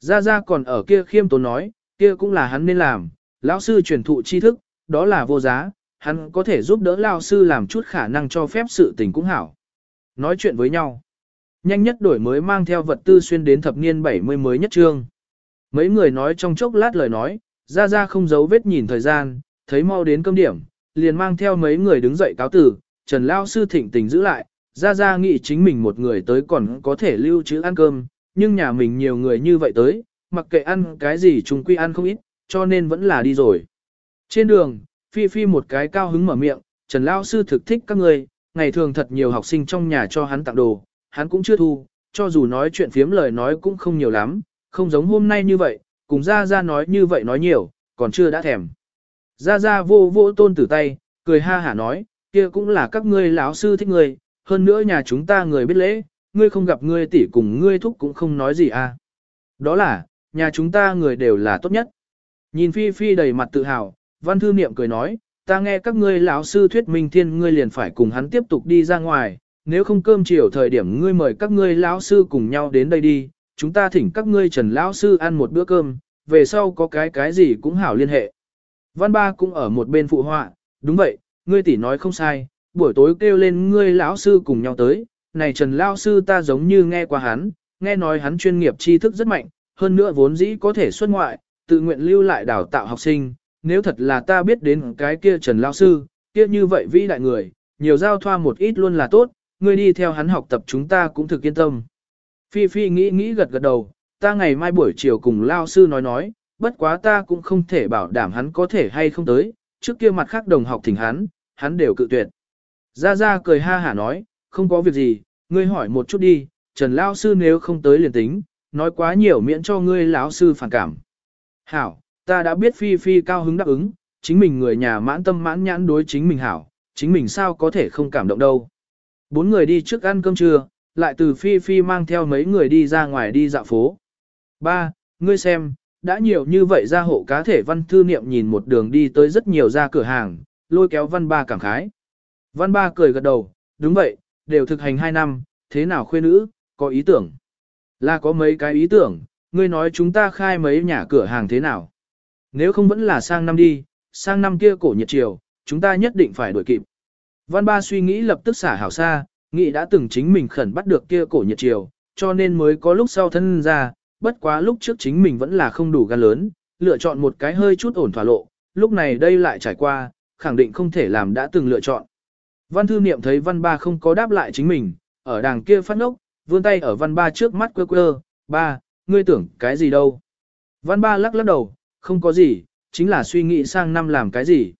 Gia Gia còn ở kia khiêm tốn nói, kia cũng là hắn nên làm, lão sư truyền thụ tri thức, đó là vô giá, hắn có thể giúp đỡ lão sư làm chút khả năng cho phép sự tình cũng hảo. Nói chuyện với nhau. Nhanh nhất đổi mới mang theo vật tư xuyên đến thập niên 70 mới nhất trương. Mấy người nói trong chốc lát lời nói, Gia Gia không giấu vết nhìn thời gian, thấy mau đến cơm điểm, liền mang theo mấy người đứng dậy cáo tử, Trần Lao Sư thịnh tình giữ lại, Gia Gia nghĩ chính mình một người tới còn có thể lưu trữ ăn cơm, nhưng nhà mình nhiều người như vậy tới, mặc kệ ăn cái gì chúng quy ăn không ít, cho nên vẫn là đi rồi. Trên đường, Phi Phi một cái cao hứng mở miệng, Trần Lao Sư thực thích các người, ngày thường thật nhiều học sinh trong nhà cho hắn tặng đồ, hắn cũng chưa thu, cho dù nói chuyện phiếm lời nói cũng không nhiều lắm, không giống hôm nay như vậy, cùng Gia Gia nói như vậy nói nhiều, còn chưa đã thèm. Gia Gia vô vô tôn tử tay, cười ha hả nói, kia cũng là các ngươi lão sư thích ngươi, hơn nữa nhà chúng ta người biết lễ, ngươi không gặp ngươi tỷ cùng ngươi thúc cũng không nói gì à. Đó là, nhà chúng ta người đều là tốt nhất. Nhìn Phi Phi đầy mặt tự hào, văn thư niệm cười nói, ta nghe các ngươi lão sư thuyết minh thiên ngươi liền phải cùng hắn tiếp tục đi ra ngoài, nếu không cơm chiều thời điểm ngươi mời các ngươi lão sư cùng nhau đến đây đi, chúng ta thỉnh các ngươi trần lão sư ăn một bữa cơm, về sau có cái cái gì cũng hảo liên hệ. Văn ba cũng ở một bên phụ họa, đúng vậy, ngươi tỷ nói không sai, buổi tối kêu lên ngươi lão sư cùng nhau tới, này Trần lão sư ta giống như nghe qua hắn, nghe nói hắn chuyên nghiệp tri thức rất mạnh, hơn nữa vốn dĩ có thể xuất ngoại, tự nguyện lưu lại đào tạo học sinh, nếu thật là ta biết đến cái kia Trần lão sư, kia như vậy vĩ đại người, nhiều giao thoa một ít luôn là tốt, ngươi đi theo hắn học tập chúng ta cũng thực yên tâm. Phi Phi nghĩ nghĩ gật gật đầu, ta ngày mai buổi chiều cùng lao sư nói nói, bất quá ta cũng không thể bảo đảm hắn có thể hay không tới, trước kia mặt khác đồng học thỉnh hắn, hắn đều cự tuyệt. Gia Gia cười ha hả nói, không có việc gì, ngươi hỏi một chút đi, Trần Lao Sư nếu không tới liền tính, nói quá nhiều miễn cho ngươi lão sư phản cảm. Hảo, ta đã biết Phi Phi cao hứng đáp ứng, chính mình người nhà mãn tâm mãn nhãn đối chính mình hảo, chính mình sao có thể không cảm động đâu. Bốn người đi trước ăn cơm trưa, lại từ Phi Phi mang theo mấy người đi ra ngoài đi dạo phố. Ba, ngươi xem, đã nhiều như vậy ra hộ cá thể văn thư niệm nhìn một đường đi tới rất nhiều ra cửa hàng, lôi kéo văn ba cảm khái. Văn ba cười gật đầu, đúng vậy, đều thực hành 2 năm, thế nào khuê nữ, có ý tưởng. Là có mấy cái ý tưởng, ngươi nói chúng ta khai mấy nhà cửa hàng thế nào. Nếu không vẫn là sang năm đi, sang năm kia cổ nhiệt chiều, chúng ta nhất định phải đuổi kịp. Văn ba suy nghĩ lập tức xả hảo xa, nghĩ đã từng chính mình khẩn bắt được kia cổ nhiệt chiều, cho nên mới có lúc sau thân ra, bất quá lúc trước chính mình vẫn là không đủ gan lớn, lựa chọn một cái hơi chút ổn thỏa lộ, lúc này đây lại trải qua, khẳng định không thể làm đã từng lựa chọn. Văn thư niệm thấy văn ba không có đáp lại chính mình, ở đàng kia phát ngốc, vươn tay ở văn ba trước mắt quơ quơ, ba, ngươi tưởng cái gì đâu. Văn ba lắc lắc đầu, không có gì, chính là suy nghĩ sang năm làm cái gì.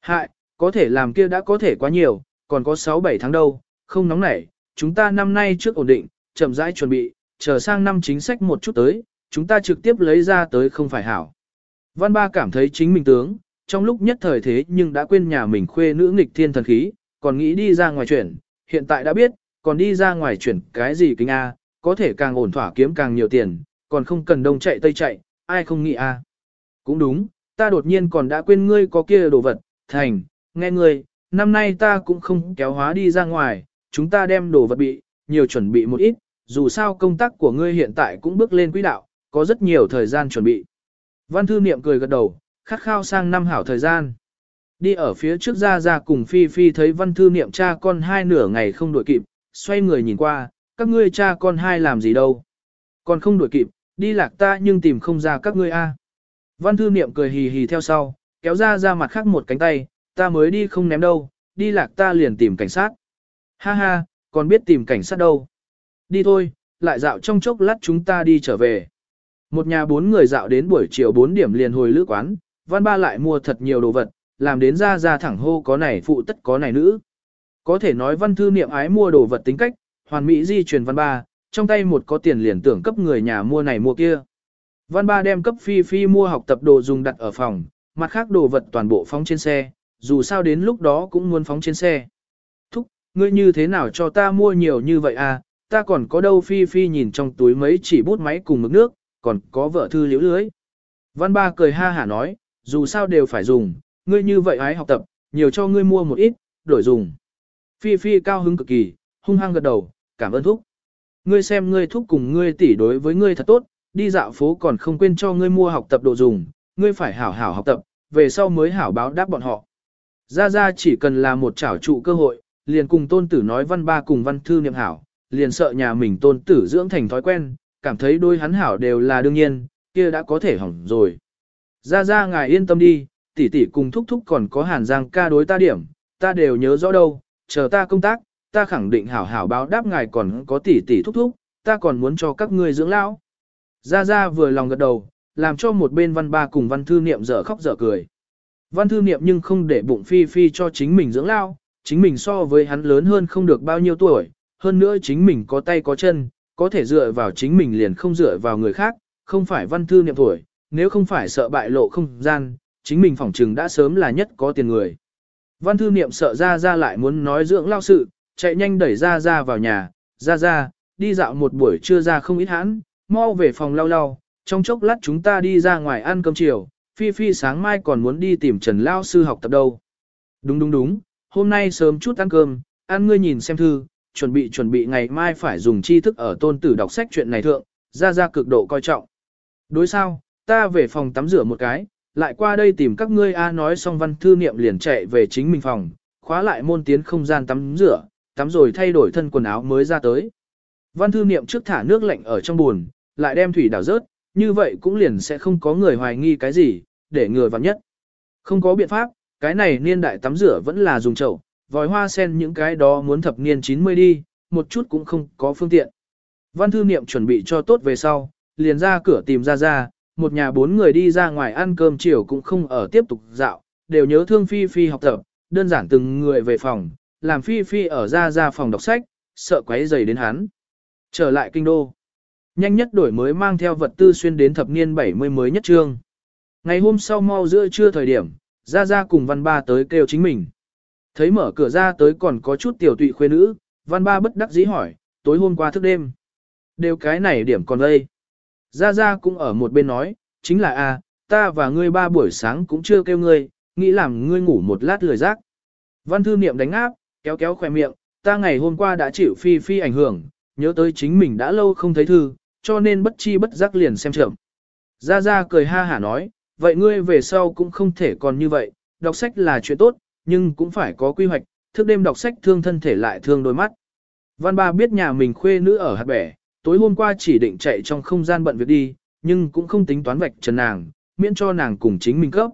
Hại, có thể làm kia đã có thể quá nhiều, còn có 6-7 tháng đâu, không nóng nảy, chúng ta năm nay trước ổn định, chậm rãi chuẩn bị, chờ sang năm chính sách một chút tới, chúng ta trực tiếp lấy ra tới không phải hảo. Văn ba cảm thấy chính mình tướng, trong lúc nhất thời thế nhưng đã quên nhà mình khuê nữ nghịch thiên thần khí, còn nghĩ đi ra ngoài chuyển, hiện tại đã biết, còn đi ra ngoài chuyển cái gì kính A, có thể càng ổn thỏa kiếm càng nhiều tiền, còn không cần đông chạy tây chạy, ai không nghĩ A. Cũng đúng, ta đột nhiên còn đã quên ngươi có kia đồ vật, thành, nghe ngươi, năm nay ta cũng không kéo hóa đi ra ngoài, chúng ta đem đồ vật bị, nhiều chuẩn bị một ít, dù sao công tác của ngươi hiện tại cũng bước lên quỹ đạo, có rất nhiều thời gian chuẩn bị. Văn thư niệm cười gật đầu, khát khao sang năm hảo thời gian. Đi ở phía trước ra ra cùng Phi Phi thấy văn thư niệm cha con hai nửa ngày không đuổi kịp, xoay người nhìn qua, các ngươi cha con hai làm gì đâu. Còn không đuổi kịp, đi lạc ta nhưng tìm không ra các ngươi a. Văn thư niệm cười hì hì theo sau, kéo ra ra mặt khác một cánh tay, ta mới đi không ném đâu, đi lạc ta liền tìm cảnh sát. Ha ha, còn biết tìm cảnh sát đâu. Đi thôi, lại dạo trong chốc lát chúng ta đi trở về. Một nhà bốn người dạo đến buổi chiều bốn điểm liền hồi lữ quán, văn ba lại mua thật nhiều đồ vật, làm đến ra ra thẳng hô có này phụ tất có này nữ. Có thể nói văn thư niệm ái mua đồ vật tính cách, hoàn mỹ di truyền văn ba, trong tay một có tiền liền tưởng cấp người nhà mua này mua kia. Văn ba đem cấp Phi Phi mua học tập đồ dùng đặt ở phòng, mặt khác đồ vật toàn bộ phóng trên xe, dù sao đến lúc đó cũng muốn phóng trên xe. Thúc, ngươi như thế nào cho ta mua nhiều như vậy à, ta còn có đâu Phi Phi nhìn trong túi mấy chỉ bút máy cùng mực nước, còn có vợ thư liễu lưới. Văn ba cười ha hả nói, dù sao đều phải dùng, ngươi như vậy ái học tập, nhiều cho ngươi mua một ít, đổi dùng. Phi Phi cao hứng cực kỳ, hung hăng gật đầu, cảm ơn thúc. Ngươi xem ngươi thúc cùng ngươi tỷ đối với ngươi thật tốt, đi dạo phố còn không quên cho ngươi mua học tập đồ dùng, ngươi phải hảo hảo học tập, về sau mới hảo báo đáp bọn họ. Ra ra chỉ cần là một trảo trụ cơ hội, liền cùng tôn tử nói văn ba cùng văn thư niệm hảo, liền sợ nhà mình tôn tử dưỡng thành thói quen, cảm thấy đôi hắn hảo đều là đương nhiên, kia đã có thể hỏng rồi. Ra ra ngài yên tâm đi, tỷ tỷ cùng thúc thúc còn có hàn giang ca đối ta điểm, ta đều nhớ rõ đâu, chờ ta công tác, ta khẳng định hảo hảo báo đáp ngài còn có tỷ tỷ thúc thúc, ta còn muốn cho các ngươi dưỡng lão. Gia Gia vừa lòng gật đầu, làm cho một bên văn ba cùng văn thư niệm dở khóc dở cười. Văn thư niệm nhưng không để bụng phi phi cho chính mình dưỡng lao, chính mình so với hắn lớn hơn không được bao nhiêu tuổi, hơn nữa chính mình có tay có chân, có thể dựa vào chính mình liền không dựa vào người khác, không phải văn thư niệm tuổi, nếu không phải sợ bại lộ không gian, chính mình phỏng trừng đã sớm là nhất có tiền người. Văn thư niệm sợ ra ra lại muốn nói dưỡng lao sự, chạy nhanh đẩy ra ra vào nhà, ra ra, đi dạo một buổi trưa ra không ít hãn, mau về phòng lau lau, trong chốc lát chúng ta đi ra ngoài ăn cơm chiều, Phi Phi sáng mai còn muốn đi tìm Trần Lao sư học tập đâu. Đúng đúng đúng, hôm nay sớm chút ăn cơm, ăn ngươi nhìn xem thư, chuẩn bị chuẩn bị ngày mai phải dùng tri thức ở tôn tử đọc sách chuyện này thượng, ra ra cực độ coi trọng. Đối sao, ta về phòng tắm rửa một cái, lại qua đây tìm các ngươi A nói xong văn thư niệm liền chạy về chính mình phòng, khóa lại môn tiến không gian tắm rửa, tắm rồi thay đổi thân quần áo mới ra tới. Văn thư niệm trước thả nước lạnh ở trong buồn, lại đem thủy đảo rớt, như vậy cũng liền sẽ không có người hoài nghi cái gì, để ngừa vặn nhất. Không có biện pháp, cái này niên đại tắm rửa vẫn là dùng chậu, vòi hoa sen những cái đó muốn thập niên 90 đi, một chút cũng không có phương tiện. Văn thư niệm chuẩn bị cho tốt về sau, liền ra cửa tìm ra ra, một nhà bốn người đi ra ngoài ăn cơm chiều cũng không ở tiếp tục dạo, đều nhớ thương Phi Phi học tập, đơn giản từng người về phòng, làm Phi Phi ở ra ra phòng đọc sách, sợ quấy rầy đến hắn. Trở lại kinh đô. Nhanh nhất đổi mới mang theo vật tư xuyên đến thập niên 70 mới nhất trương. Ngày hôm sau mau giữa trưa thời điểm, gia gia cùng văn ba tới kêu chính mình. Thấy mở cửa ra tới còn có chút tiểu tụy khuê nữ, văn ba bất đắc dĩ hỏi, tối hôm qua thức đêm. Đều cái này điểm còn đây. gia gia cũng ở một bên nói, chính là a, ta và ngươi ba buổi sáng cũng chưa kêu ngươi, nghĩ làm ngươi ngủ một lát lười rác. Văn thư niệm đánh áp, kéo kéo khỏe miệng, ta ngày hôm qua đã chịu phi phi ảnh hưởng, nhớ tới chính mình đã lâu không thấy thư, cho nên bất chi bất giác liền xem trưởng. Gia Gia cười ha hả nói, vậy ngươi về sau cũng không thể còn như vậy, đọc sách là chuyện tốt, nhưng cũng phải có quy hoạch, thức đêm đọc sách thương thân thể lại thương đôi mắt. Văn ba biết nhà mình khuê nữ ở hạt bẻ, tối hôm qua chỉ định chạy trong không gian bận việc đi, nhưng cũng không tính toán vạch trần nàng, miễn cho nàng cùng chính mình cấp.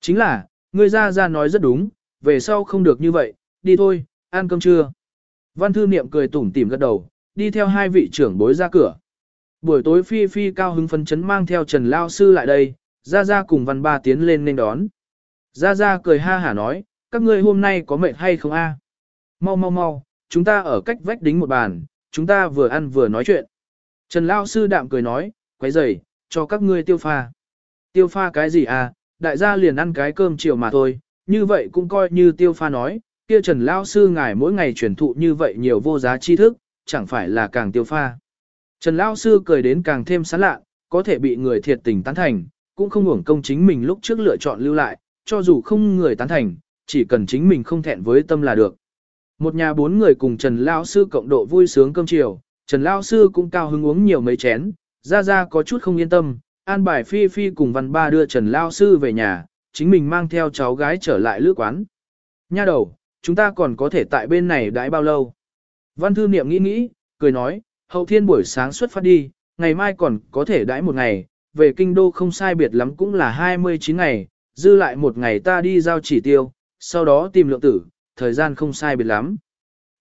Chính là, ngươi Gia Gia nói rất đúng, về sau không được như vậy, đi thôi, ăn cơm trưa. Văn thư niệm cười tủm tỉm gật đầu, đi theo hai vị trưởng bối ra cửa. Buổi tối Phi Phi cao hứng phấn chấn mang theo Trần Lao Sư lại đây, Gia Gia cùng văn ba tiến lên nên đón. Gia Gia cười ha hả nói, các ngươi hôm nay có mệt hay không a? Mau mau mau, chúng ta ở cách vách đính một bàn, chúng ta vừa ăn vừa nói chuyện. Trần Lao Sư đạm cười nói, quấy rầy, cho các ngươi tiêu pha. Tiêu pha cái gì à, đại gia liền ăn cái cơm chiều mà thôi, như vậy cũng coi như tiêu pha nói, kia Trần Lao Sư ngài mỗi ngày truyền thụ như vậy nhiều vô giá tri thức, chẳng phải là càng tiêu pha. Trần Lao Sư cười đến càng thêm sán lạ, có thể bị người thiệt tình tán thành, cũng không hưởng công chính mình lúc trước lựa chọn lưu lại, cho dù không người tán thành, chỉ cần chính mình không thẹn với tâm là được. Một nhà bốn người cùng Trần Lao Sư cộng độ vui sướng cơm chiều, Trần Lao Sư cũng cao hứng uống nhiều mấy chén, ra ra có chút không yên tâm, an bài Phi Phi cùng văn ba đưa Trần Lao Sư về nhà, chính mình mang theo cháu gái trở lại lữ quán. Nha đầu, chúng ta còn có thể tại bên này đãi bao lâu? Văn thư niệm nghĩ nghĩ, cười nói, hậu thiên buổi sáng xuất phát đi, ngày mai còn có thể đãi một ngày, về kinh đô không sai biệt lắm cũng là 29 ngày, dư lại một ngày ta đi giao chỉ tiêu, sau đó tìm lượng tử, thời gian không sai biệt lắm.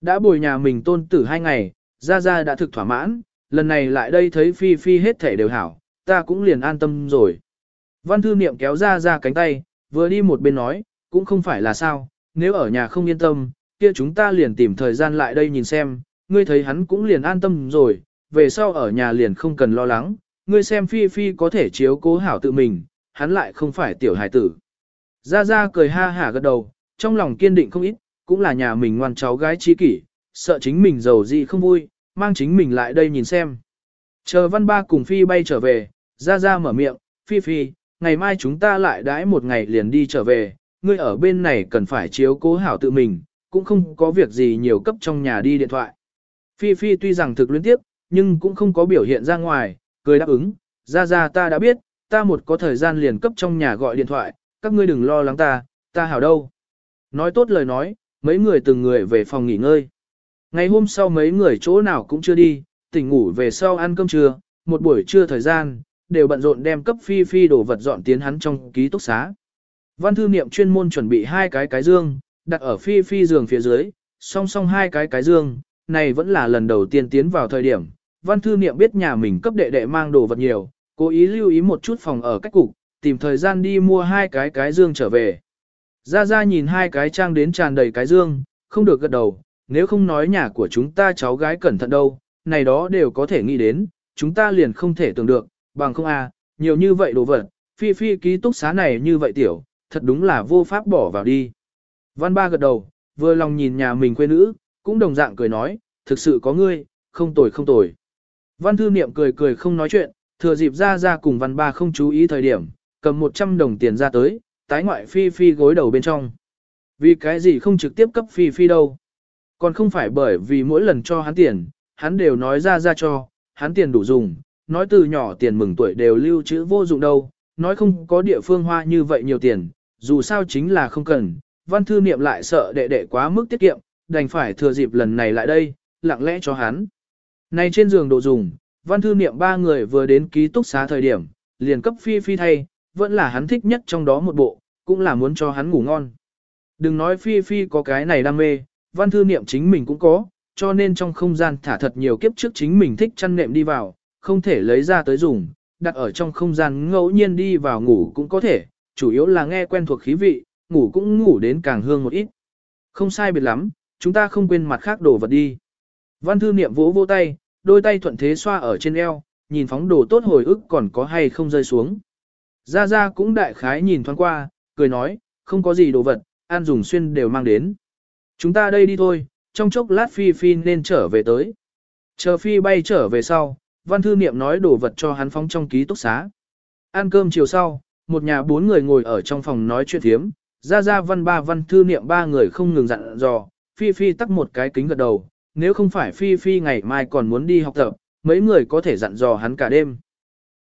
Đã bồi nhà mình tôn tử hai ngày, Gia Gia đã thực thỏa mãn, lần này lại đây thấy Phi Phi hết thể đều hảo, ta cũng liền an tâm rồi. Văn thư niệm kéo ra ra cánh tay, vừa đi một bên nói, cũng không phải là sao, nếu ở nhà không yên tâm, kia chúng ta liền tìm thời gian lại đây nhìn xem, ngươi thấy hắn cũng liền an tâm rồi, về sau ở nhà liền không cần lo lắng, ngươi xem Phi Phi có thể chiếu cố hảo tự mình, hắn lại không phải tiểu hài tử. Gia Gia cười ha hả gật đầu, trong lòng kiên định không ít, cũng là nhà mình ngoan cháu gái trí kỷ, sợ chính mình giàu gì không vui, mang chính mình lại đây nhìn xem. Chờ văn ba cùng Phi bay trở về, Gia Gia mở miệng, Phi Phi, ngày mai chúng ta lại đãi một ngày liền đi trở về, ngươi ở bên này cần phải chiếu cố hảo tự mình, cũng không có việc gì nhiều cấp trong nhà đi điện thoại. Phi Phi tuy rằng thực luyến tiếp, nhưng cũng không có biểu hiện ra ngoài, cười đáp ứng, ra ra ta đã biết, ta một có thời gian liền cấp trong nhà gọi điện thoại, các ngươi đừng lo lắng ta, ta hảo đâu. Nói tốt lời nói, mấy người từng người về phòng nghỉ ngơi. Ngày hôm sau mấy người chỗ nào cũng chưa đi, tỉnh ngủ về sau ăn cơm trưa, một buổi trưa thời gian, đều bận rộn đem cấp phi phi đồ vật dọn tiến hắn trong ký túc xá. Văn thư niệm chuyên môn chuẩn bị hai cái cái dương, đặt ở phi phi giường phía dưới, song song hai cái cái dương, này vẫn là lần đầu tiên tiến vào thời điểm. Văn thư niệm biết nhà mình cấp đệ đệ mang đồ vật nhiều, cố ý lưu ý một chút phòng ở cách cục, tìm thời gian đi mua hai cái cái dương trở về. Ra ra nhìn hai cái trang đến tràn đầy cái dương, không được gật đầu, nếu không nói nhà của chúng ta cháu gái cẩn thận đâu, này đó đều có thể nghĩ đến, chúng ta liền không thể tưởng được, bằng không à, nhiều như vậy đồ vật, phi phi ký túc xá này như vậy tiểu, thật đúng là vô pháp bỏ vào đi. Văn ba gật đầu, vừa lòng nhìn nhà mình quê nữ, cũng đồng dạng cười nói, thực sự có ngươi, không tồi không tồi. Văn thư niệm cười cười không nói chuyện, thừa dịp ra ra cùng văn ba không chú ý thời điểm, cầm 100 đồng tiền ra tới, tái ngoại phi phi gối đầu bên trong. Vì cái gì không trực tiếp cấp phi phi đâu. Còn không phải bởi vì mỗi lần cho hắn tiền, hắn đều nói ra ra cho, hắn tiền đủ dùng, nói từ nhỏ tiền mừng tuổi đều lưu trữ vô dụng đâu, nói không có địa phương hoa như vậy nhiều tiền, dù sao chính là không cần, văn thư niệm lại sợ đệ đệ quá mức tiết kiệm, đành phải thừa dịp lần này lại đây, lặng lẽ cho hắn. Này trên giường đồ dùng, văn thư niệm ba người vừa đến ký túc xá thời điểm, liền cấp phi phi thay, vẫn là hắn thích nhất trong đó một bộ, cũng là muốn cho hắn ngủ ngon. Đừng nói phi phi có cái này đam mê, văn thư niệm chính mình cũng có, cho nên trong không gian thả thật nhiều kiếp trước chính mình thích chăn nệm đi vào, không thể lấy ra tới dùng, đặt ở trong không gian ngẫu nhiên đi vào ngủ cũng có thể, chủ yếu là nghe quen thuộc khí vị, ngủ cũng ngủ đến càng hương một ít. Không sai biệt lắm, chúng ta không quên mặt khác đồ vật đi. Văn thư niệm vỗ vỗ tay, đôi tay thuận thế xoa ở trên eo, nhìn phóng đồ tốt hồi ức còn có hay không rơi xuống. Gia Gia cũng đại khái nhìn thoáng qua, cười nói, không có gì đồ vật, an dùng xuyên đều mang đến. Chúng ta đây đi thôi, trong chốc lát Phi Phi nên trở về tới. Chờ Phi bay trở về sau, văn thư niệm nói đồ vật cho hắn phóng trong ký túc xá. Ăn cơm chiều sau, một nhà bốn người ngồi ở trong phòng nói chuyện thiếm, ra ra văn ba văn thư niệm ba người không ngừng dặn dò, Phi Phi tắt một cái kính gật đầu, nếu không phải Phi Phi ngày mai còn muốn đi học tập, mấy người có thể dặn dò hắn cả đêm.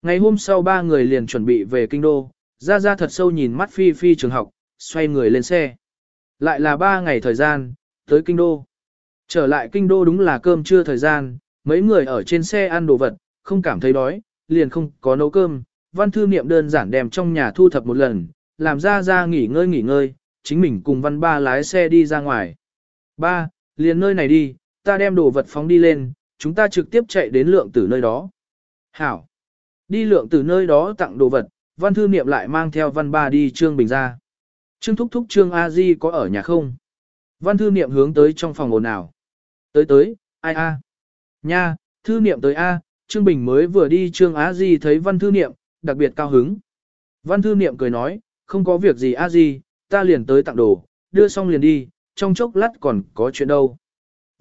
Ngày hôm sau ba người liền chuẩn bị về kinh đô, ra ra thật sâu nhìn mắt Phi Phi trường học, xoay người lên xe. Lại là ba ngày thời gian, tới kinh đô. Trở lại kinh đô đúng là cơm trưa thời gian, mấy người ở trên xe ăn đồ vật, không cảm thấy đói, liền không có nấu cơm. Văn thư niệm đơn giản đem trong nhà thu thập một lần, làm ra ra nghỉ ngơi nghỉ ngơi, chính mình cùng văn ba lái xe đi ra ngoài. Ba, liền nơi này đi, ta đem đồ vật phóng đi lên, chúng ta trực tiếp chạy đến lượng tử nơi đó. Hảo. Đi lượng tử nơi đó tặng đồ vật, văn thư niệm lại mang theo văn ba đi Trương Bình ra. Trương Thúc Thúc Trương A Di có ở nhà không? Văn thư niệm hướng tới trong phòng ồn ào. Tới tới, ai a? Nha, thư niệm tới a, Trương Bình mới vừa đi Trương A Di thấy văn thư niệm, đặc biệt cao hứng. Văn thư niệm cười nói, không có việc gì A Di, ta liền tới tặng đồ, đưa xong liền đi, trong chốc lát còn có chuyện đâu.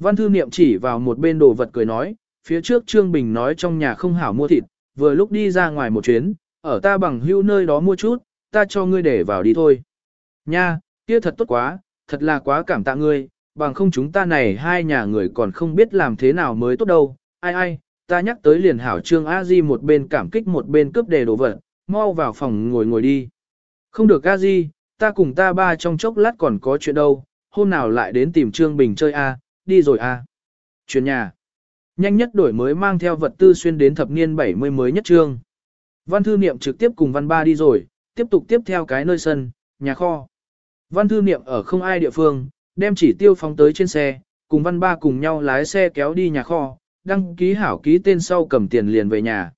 Văn thư niệm chỉ vào một bên đồ vật cười nói, phía trước Trương Bình nói trong nhà không hảo mua thịt, vừa lúc đi ra ngoài một chuyến, ở ta bằng hưu nơi đó mua chút, ta cho ngươi để vào đi thôi. Nha, kia thật tốt quá, thật là quá cảm tạ ngươi, bằng không chúng ta này hai nhà người còn không biết làm thế nào mới tốt đâu. Ai ai, ta nhắc tới liền hảo Trương A Di một bên cảm kích một bên cướp đề đồ vật, mau vào phòng ngồi ngồi đi. Không được A Di, ta cùng ta ba trong chốc lát còn có chuyện đâu, hôm nào lại đến tìm Trương Bình chơi A, đi rồi A. Chuyển nhà. Nhanh nhất đổi mới mang theo vật tư xuyên đến thập niên 70 mới nhất trương. Văn thư niệm trực tiếp cùng văn ba đi rồi, tiếp tục tiếp theo cái nơi sân, nhà kho. Văn thư niệm ở không ai địa phương, đem chỉ tiêu phóng tới trên xe, cùng văn ba cùng nhau lái xe kéo đi nhà kho, đăng ký hảo ký tên sau cầm tiền liền về nhà.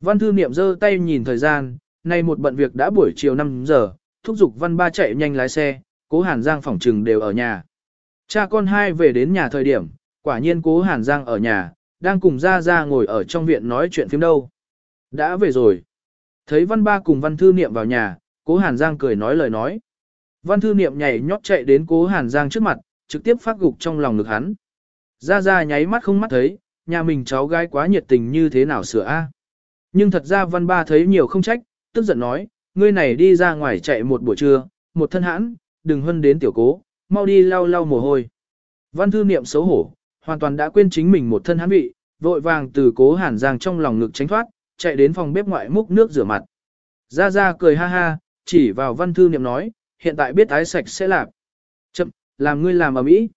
Văn thư niệm giơ tay nhìn thời gian, nay một bận việc đã buổi chiều 5 giờ, thúc giục văn ba chạy nhanh lái xe, cố Hàn Giang phỏng trừng đều ở nhà. Cha con hai về đến nhà thời điểm, quả nhiên cố Hàn Giang ở nhà, đang cùng Gia Gia ngồi ở trong viện nói chuyện phim đâu. Đã về rồi. Thấy văn ba cùng văn thư niệm vào nhà, cố Hàn Giang cười nói lời nói. Văn thư niệm nhảy nhót chạy đến cố Hàn Giang trước mặt, trực tiếp phát gục trong lòng ngực hắn. Gia Gia nháy mắt không mắt thấy, nhà mình cháu gái quá nhiệt tình như thế nào sửa a? Nhưng thật ra văn ba thấy nhiều không trách, tức giận nói, ngươi này đi ra ngoài chạy một buổi trưa, một thân hãn, đừng hân đến tiểu cố, mau đi lau lau mồ hôi. Văn thư niệm xấu hổ, hoàn toàn đã quên chính mình một thân hán vị, vội vàng từ cố hàn giang trong lòng ngực tránh thoát, chạy đến phòng bếp ngoại múc nước rửa mặt. Ra ra cười ha ha, chỉ vào văn thư niệm nói, hiện tại biết ái sạch sẽ làm. Chậm, làm ngươi làm ở mỹ.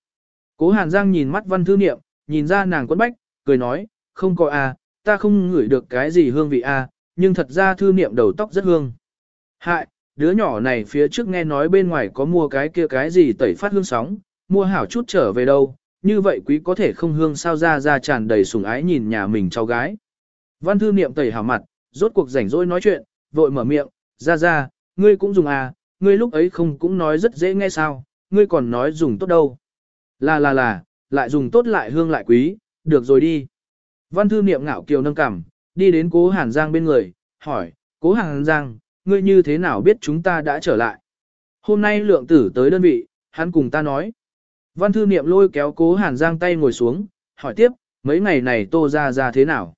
Cố hàn giang nhìn mắt văn thư niệm, nhìn ra nàng quấn bách, cười nói, không có à, ta không ngửi được cái gì hương vị à, nhưng thật ra thư niệm đầu tóc rất hương. Hại, đứa nhỏ này phía trước nghe nói bên ngoài có mua cái kia cái gì tẩy phát hương sóng, mua hảo chút trở về đâu, như vậy quý có thể không hương sao ra ra tràn đầy sủng ái nhìn nhà mình cháu gái. Văn thư niệm tẩy hảo mặt, rốt cuộc rảnh rỗi nói chuyện, vội mở miệng, ra ra, ngươi cũng dùng à, ngươi lúc ấy không cũng nói rất dễ nghe sao, ngươi còn nói dùng tốt đâu. Là là là, lại dùng tốt lại hương lại quý, được rồi đi. Văn thư niệm ngạo kiều nâng cằm, đi đến cố Hàn Giang bên người, hỏi, cố Hàn Giang, ngươi như thế nào biết chúng ta đã trở lại? Hôm nay lượng tử tới đơn vị, hắn cùng ta nói. Văn thư niệm lôi kéo cố Hàn Giang tay ngồi xuống, hỏi tiếp, mấy ngày này tô ra ra thế nào?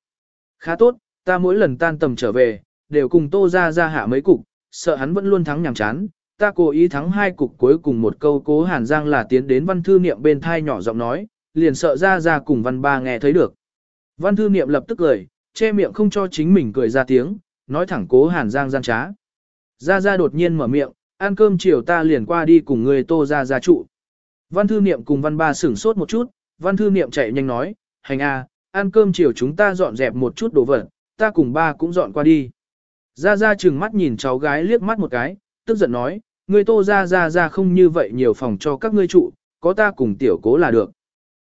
Khá tốt, ta mỗi lần tan tầm trở về, đều cùng tô ra ra hạ mấy cục, sợ hắn vẫn luôn thắng nhàm chán. Ta cố ý thắng hai cục cuối cùng một câu cố Hàn Giang là tiến đến văn thư niệm bên thai nhỏ giọng nói, liền sợ ra ra cùng văn ba nghe thấy được. Văn thư niệm lập tức cười, che miệng không cho chính mình cười ra tiếng, nói thẳng cố hàn giang gian trá. Ra ra đột nhiên mở miệng, ăn cơm chiều ta liền qua đi cùng người tô ra ra trụ. Văn thư niệm cùng văn ba sửng sốt một chút, văn thư niệm chạy nhanh nói, hành a, ăn cơm chiều chúng ta dọn dẹp một chút đồ vật, ta cùng ba cũng dọn qua đi. Ra ra chừng mắt nhìn cháu gái liếc mắt một cái, tức giận nói, người tô ra ra ra không như vậy nhiều phòng cho các ngươi trụ, có ta cùng tiểu cố là được.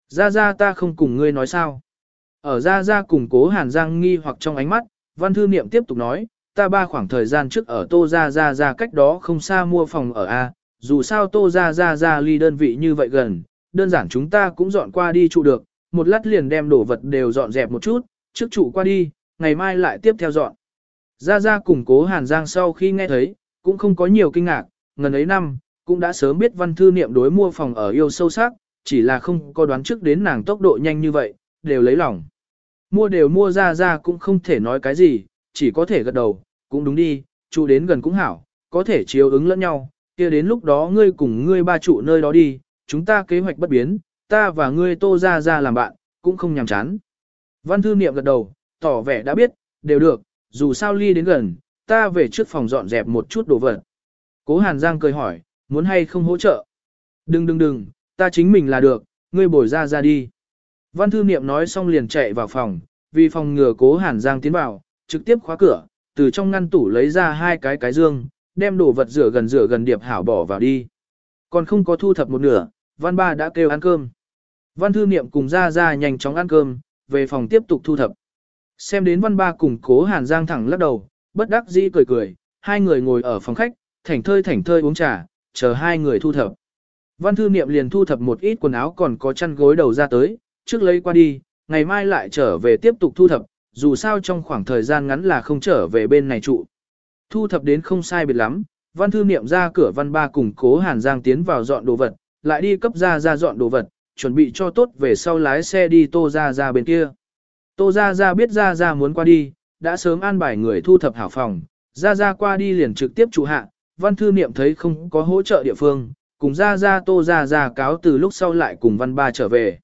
Ra ra ta không cùng ngươi nói sao. Ở ra ra cùng cố hàn giang nghi hoặc trong ánh mắt, văn thư niệm tiếp tục nói, ta ba khoảng thời gian trước ở tô ra ra ra cách đó không xa mua phòng ở A, dù sao tô ra ra ra ly đơn vị như vậy gần, đơn giản chúng ta cũng dọn qua đi trụ được, một lát liền đem đồ vật đều dọn dẹp một chút, trước trụ qua đi, ngày mai lại tiếp theo dọn. Ra ra cùng cố hàn giang sau khi nghe thấy, cũng không có nhiều kinh ngạc, ngần ấy năm, cũng đã sớm biết văn thư niệm đối mua phòng ở yêu sâu sắc, chỉ là không có đoán trước đến nàng tốc độ nhanh như vậy, đều lấy lòng. Mua đều mua ra ra cũng không thể nói cái gì, chỉ có thể gật đầu, cũng đúng đi, trụ đến gần cũng hảo, có thể chiếu ứng lẫn nhau, kia đến lúc đó ngươi cùng ngươi ba trụ nơi đó đi, chúng ta kế hoạch bất biến, ta và ngươi tô ra ra làm bạn, cũng không nhàm chán. Văn thư niệm gật đầu, tỏ vẻ đã biết, đều được, dù sao ly đến gần, ta về trước phòng dọn dẹp một chút đồ vật. Cố Hàn Giang cười hỏi, muốn hay không hỗ trợ? Đừng đừng đừng, ta chính mình là được, ngươi bồi ra ra đi. Văn thư niệm nói xong liền chạy vào phòng, vì phòng ngừa cố hàn giang tiến vào, trực tiếp khóa cửa, từ trong ngăn tủ lấy ra hai cái cái dương, đem đồ vật rửa gần rửa gần điệp hảo bỏ vào đi. Còn không có thu thập một nửa, văn ba đã kêu ăn cơm. Văn thư niệm cùng ra ra nhanh chóng ăn cơm, về phòng tiếp tục thu thập. Xem đến văn ba cùng cố hàn giang thẳng lắc đầu, bất đắc dĩ cười cười, hai người ngồi ở phòng khách, thảnh thơi thảnh thơi uống trà, chờ hai người thu thập. Văn thư niệm liền thu thập một ít quần áo còn có chăn gối đầu ra tới, trước lấy qua đi, ngày mai lại trở về tiếp tục thu thập, dù sao trong khoảng thời gian ngắn là không trở về bên này trụ. Thu thập đến không sai biệt lắm, văn thư niệm ra cửa văn ba cùng cố Hàn Giang tiến vào dọn đồ vật, lại đi cấp ra ra dọn đồ vật, chuẩn bị cho tốt về sau lái xe đi tô ra ra bên kia. Tô ra ra biết ra ra muốn qua đi, đã sớm an bài người thu thập hảo phòng, ra ra qua đi liền trực tiếp trụ hạ, văn thư niệm thấy không có hỗ trợ địa phương, cùng ra ra tô ra ra cáo từ lúc sau lại cùng văn ba trở về.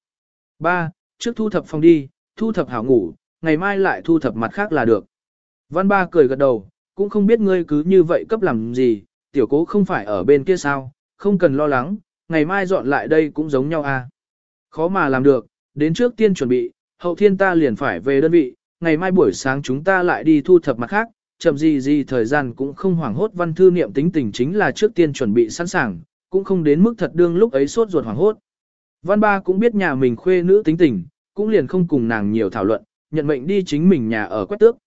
Ba, trước thu thập phòng đi, thu thập hảo ngủ, ngày mai lại thu thập mặt khác là được. Văn ba cười gật đầu, cũng không biết ngươi cứ như vậy cấp làm gì, tiểu cố không phải ở bên kia sao, không cần lo lắng, ngày mai dọn lại đây cũng giống nhau à. Khó mà làm được, đến trước tiên chuẩn bị, hậu thiên ta liền phải về đơn vị, ngày mai buổi sáng chúng ta lại đi thu thập mặt khác, chậm gì gì thời gian cũng không hoảng hốt văn thư niệm tính tình chính là trước tiên chuẩn bị sẵn sàng, cũng không đến mức thật đương lúc ấy sốt ruột hoảng hốt. Văn ba cũng biết nhà mình khuê nữ tính tình, cũng liền không cùng nàng nhiều thảo luận, nhận mệnh đi chính mình nhà ở quét tước.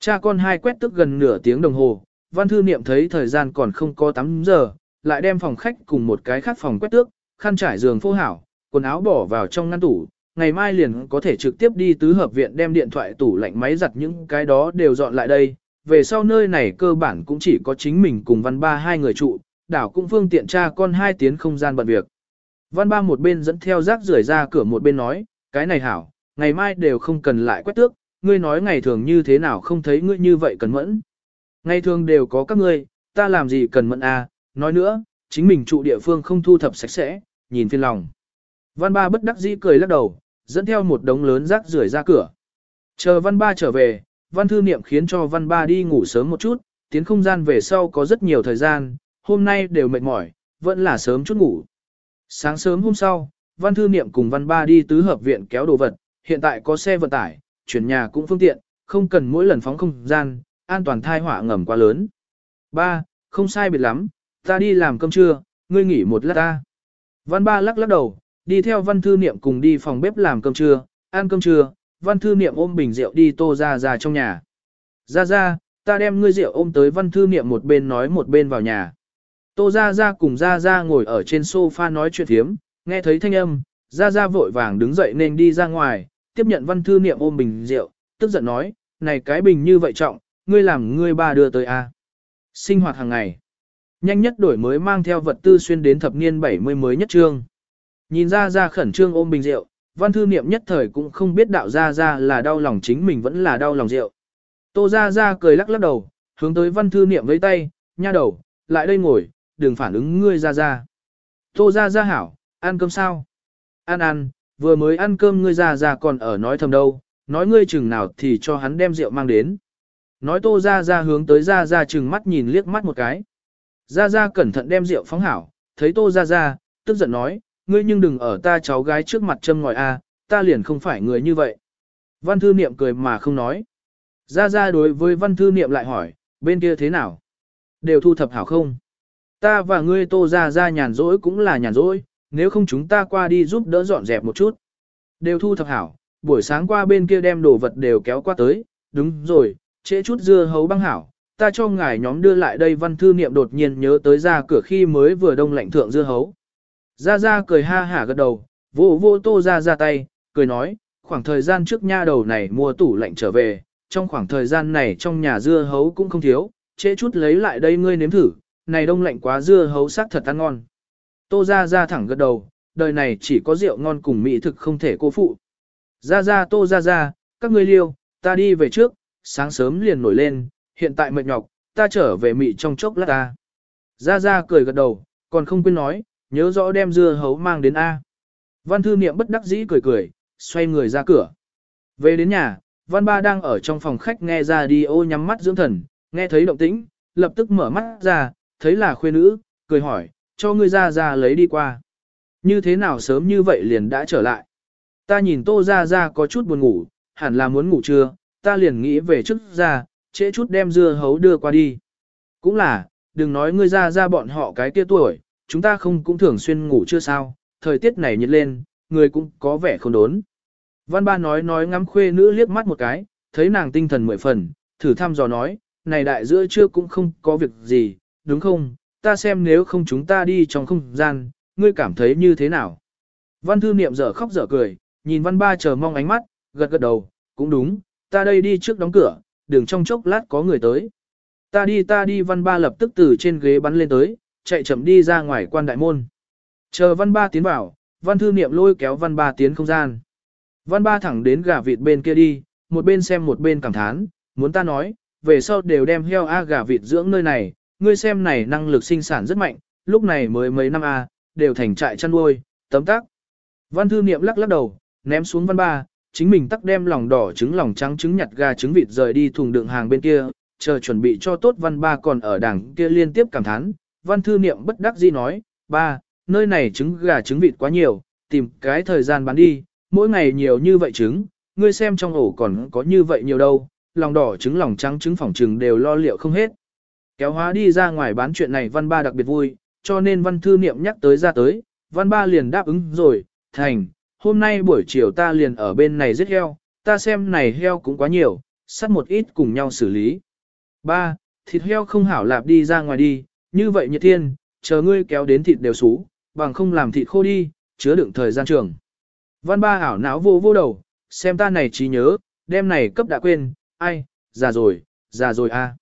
Cha con hai quét tước gần nửa tiếng đồng hồ, văn thư niệm thấy thời gian còn không có 8 giờ, lại đem phòng khách cùng một cái khác phòng quét tước, khăn trải giường phô hảo, quần áo bỏ vào trong ngăn tủ, ngày mai liền có thể trực tiếp đi tứ hợp viện đem điện thoại tủ lạnh máy giặt những cái đó đều dọn lại đây. Về sau nơi này cơ bản cũng chỉ có chính mình cùng văn ba hai người trụ, đảo cũng phương tiện cha con hai tiến không gian bận việc. Văn ba một bên dẫn theo rác rưởi ra cửa một bên nói, cái này hảo, ngày mai đều không cần lại quét tước, ngươi nói ngày thường như thế nào không thấy ngươi như vậy cần mẫn. Ngày thường đều có các ngươi, ta làm gì cần mẫn à, nói nữa, chính mình trụ địa phương không thu thập sạch sẽ, nhìn phiền lòng. Văn ba bất đắc dĩ cười lắc đầu, dẫn theo một đống lớn rác rưởi ra cửa. Chờ văn ba trở về, văn thư niệm khiến cho văn ba đi ngủ sớm một chút, tiến không gian về sau có rất nhiều thời gian, hôm nay đều mệt mỏi, vẫn là sớm chút ngủ. Sáng sớm hôm sau, văn thư niệm cùng văn ba đi tứ hợp viện kéo đồ vật, hiện tại có xe vận tải, chuyển nhà cũng phương tiện, không cần mỗi lần phóng không gian, an toàn thai họa ngầm quá lớn. Ba, không sai biệt lắm, ta đi làm cơm trưa, ngươi nghỉ một lát ta. Văn ba lắc lắc đầu, đi theo văn thư niệm cùng đi phòng bếp làm cơm trưa, ăn cơm trưa, văn thư niệm ôm bình rượu đi tô ra ra trong nhà. Ra ra, ta đem ngươi rượu ôm tới văn thư niệm một bên nói một bên vào nhà. Tô Gia Gia cùng Gia Gia ngồi ở trên sofa nói chuyện thiếm, nghe thấy thanh âm, Gia Gia vội vàng đứng dậy nên đi ra ngoài, tiếp nhận văn thư niệm ôm bình rượu, tức giận nói, này cái bình như vậy trọng, ngươi làm ngươi ba đưa tới a à? Sinh hoạt hàng ngày. Nhanh nhất đổi mới mang theo vật tư xuyên đến thập niên 70 mới nhất trương. Nhìn Gia Gia khẩn trương ôm bình rượu, văn thư niệm nhất thời cũng không biết đạo Gia Gia là đau lòng chính mình vẫn là đau lòng rượu. Tô Gia Gia cười lắc lắc đầu, hướng tới văn thư niệm với tay, nha đầu, lại đây ngồi, đừng phản ứng ngươi ra ra. Tô ra ra hảo, ăn cơm sao? Ăn ăn, vừa mới ăn cơm ngươi ra ra còn ở nói thầm đâu, nói ngươi chừng nào thì cho hắn đem rượu mang đến. Nói tô ra ra hướng tới ra ra chừng mắt nhìn liếc mắt một cái. Ra ra cẩn thận đem rượu phóng hảo, thấy tô ra ra, tức giận nói, ngươi nhưng đừng ở ta cháu gái trước mặt châm ngòi a, ta liền không phải người như vậy. Văn thư niệm cười mà không nói. Ra ra đối với văn thư niệm lại hỏi, bên kia thế nào? Đều thu thập hảo không? Ta và ngươi tô ra ra nhàn rỗi cũng là nhàn rỗi, nếu không chúng ta qua đi giúp đỡ dọn dẹp một chút. Đều thu thập hảo, buổi sáng qua bên kia đem đồ vật đều kéo qua tới, đúng rồi, trễ chút dưa hấu băng hảo, ta cho ngài nhóm đưa lại đây văn thư niệm đột nhiên nhớ tới ra cửa khi mới vừa đông lạnh thượng dưa hấu. Ra ra cười ha hả gật đầu, vô vô tô ra ra tay, cười nói, khoảng thời gian trước nha đầu này mua tủ lạnh trở về, trong khoảng thời gian này trong nhà dưa hấu cũng không thiếu, trễ chút lấy lại đây ngươi nếm thử, này đông lạnh quá dưa hấu sắc thật ăn ngon. Tô ra ra thẳng gật đầu, đời này chỉ có rượu ngon cùng mỹ thực không thể cô phụ. Ra ra tô ra ra, các ngươi liêu, ta đi về trước, sáng sớm liền nổi lên, hiện tại mệt nhọc, ta trở về mị trong chốc lát ta. Ra ra cười gật đầu, còn không quên nói, nhớ rõ đem dưa hấu mang đến A. Văn thư niệm bất đắc dĩ cười cười, xoay người ra cửa. Về đến nhà, văn ba đang ở trong phòng khách nghe ra đi ô nhắm mắt dưỡng thần, nghe thấy động tĩnh, lập tức mở mắt ra, thấy là khuê nữ, cười hỏi, cho ngươi ra ra lấy đi qua. Như thế nào sớm như vậy liền đã trở lại. Ta nhìn tô ra ra có chút buồn ngủ, hẳn là muốn ngủ trưa, ta liền nghĩ về trước ra, trễ chút đem dưa hấu đưa qua đi. Cũng là, đừng nói ngươi ra ra bọn họ cái kia tuổi, chúng ta không cũng thường xuyên ngủ chưa sao, thời tiết này nhiệt lên, người cũng có vẻ không đốn. Văn ba nói nói ngắm khuê nữ liếc mắt một cái, thấy nàng tinh thần mười phần, thử thăm dò nói, này đại giữa trưa cũng không có việc gì, đúng không, ta xem nếu không chúng ta đi trong không gian, ngươi cảm thấy như thế nào. Văn thư niệm dở khóc dở cười, nhìn văn ba chờ mong ánh mắt, gật gật đầu, cũng đúng, ta đây đi trước đóng cửa, đừng trong chốc lát có người tới. Ta đi ta đi văn ba lập tức từ trên ghế bắn lên tới, chạy chậm đi ra ngoài quan đại môn. Chờ văn ba tiến vào, văn thư niệm lôi kéo văn ba tiến không gian. Văn ba thẳng đến gà vịt bên kia đi, một bên xem một bên cảm thán, muốn ta nói, về sau đều đem heo A gà vịt dưỡng nơi này, ngươi xem này năng lực sinh sản rất mạnh, lúc này mới mấy năm A, đều thành trại chăn nuôi, tấm tắc. Văn thư niệm lắc lắc đầu, ném xuống văn ba, chính mình tắc đem lòng đỏ trứng lòng trắng trứng nhặt gà trứng vịt rời đi thùng đựng hàng bên kia, chờ chuẩn bị cho tốt văn ba còn ở đằng kia liên tiếp cảm thán, văn thư niệm bất đắc dĩ nói, ba, nơi này trứng gà trứng vịt quá nhiều, tìm cái thời gian bán đi, mỗi ngày nhiều như vậy trứng, ngươi xem trong ổ còn có như vậy nhiều đâu, lòng đỏ trứng lòng trắng trứng phỏng trứng đều lo liệu không hết. Kéo hóa đi ra ngoài bán chuyện này văn ba đặc biệt vui, cho nên văn thư niệm nhắc tới ra tới, văn ba liền đáp ứng rồi, thành, hôm nay buổi chiều ta liền ở bên này giết heo, ta xem này heo cũng quá nhiều, sắt một ít cùng nhau xử lý. Ba, thịt heo không hảo lạp đi ra ngoài đi, như vậy nhiệt thiên, chờ ngươi kéo đến thịt đều xú, bằng không làm thịt khô đi, chứa đựng thời gian trường. Văn ba hảo não vô vô đầu, xem ta này trí nhớ, đem này cấp đã quên, ai, già rồi, già rồi a.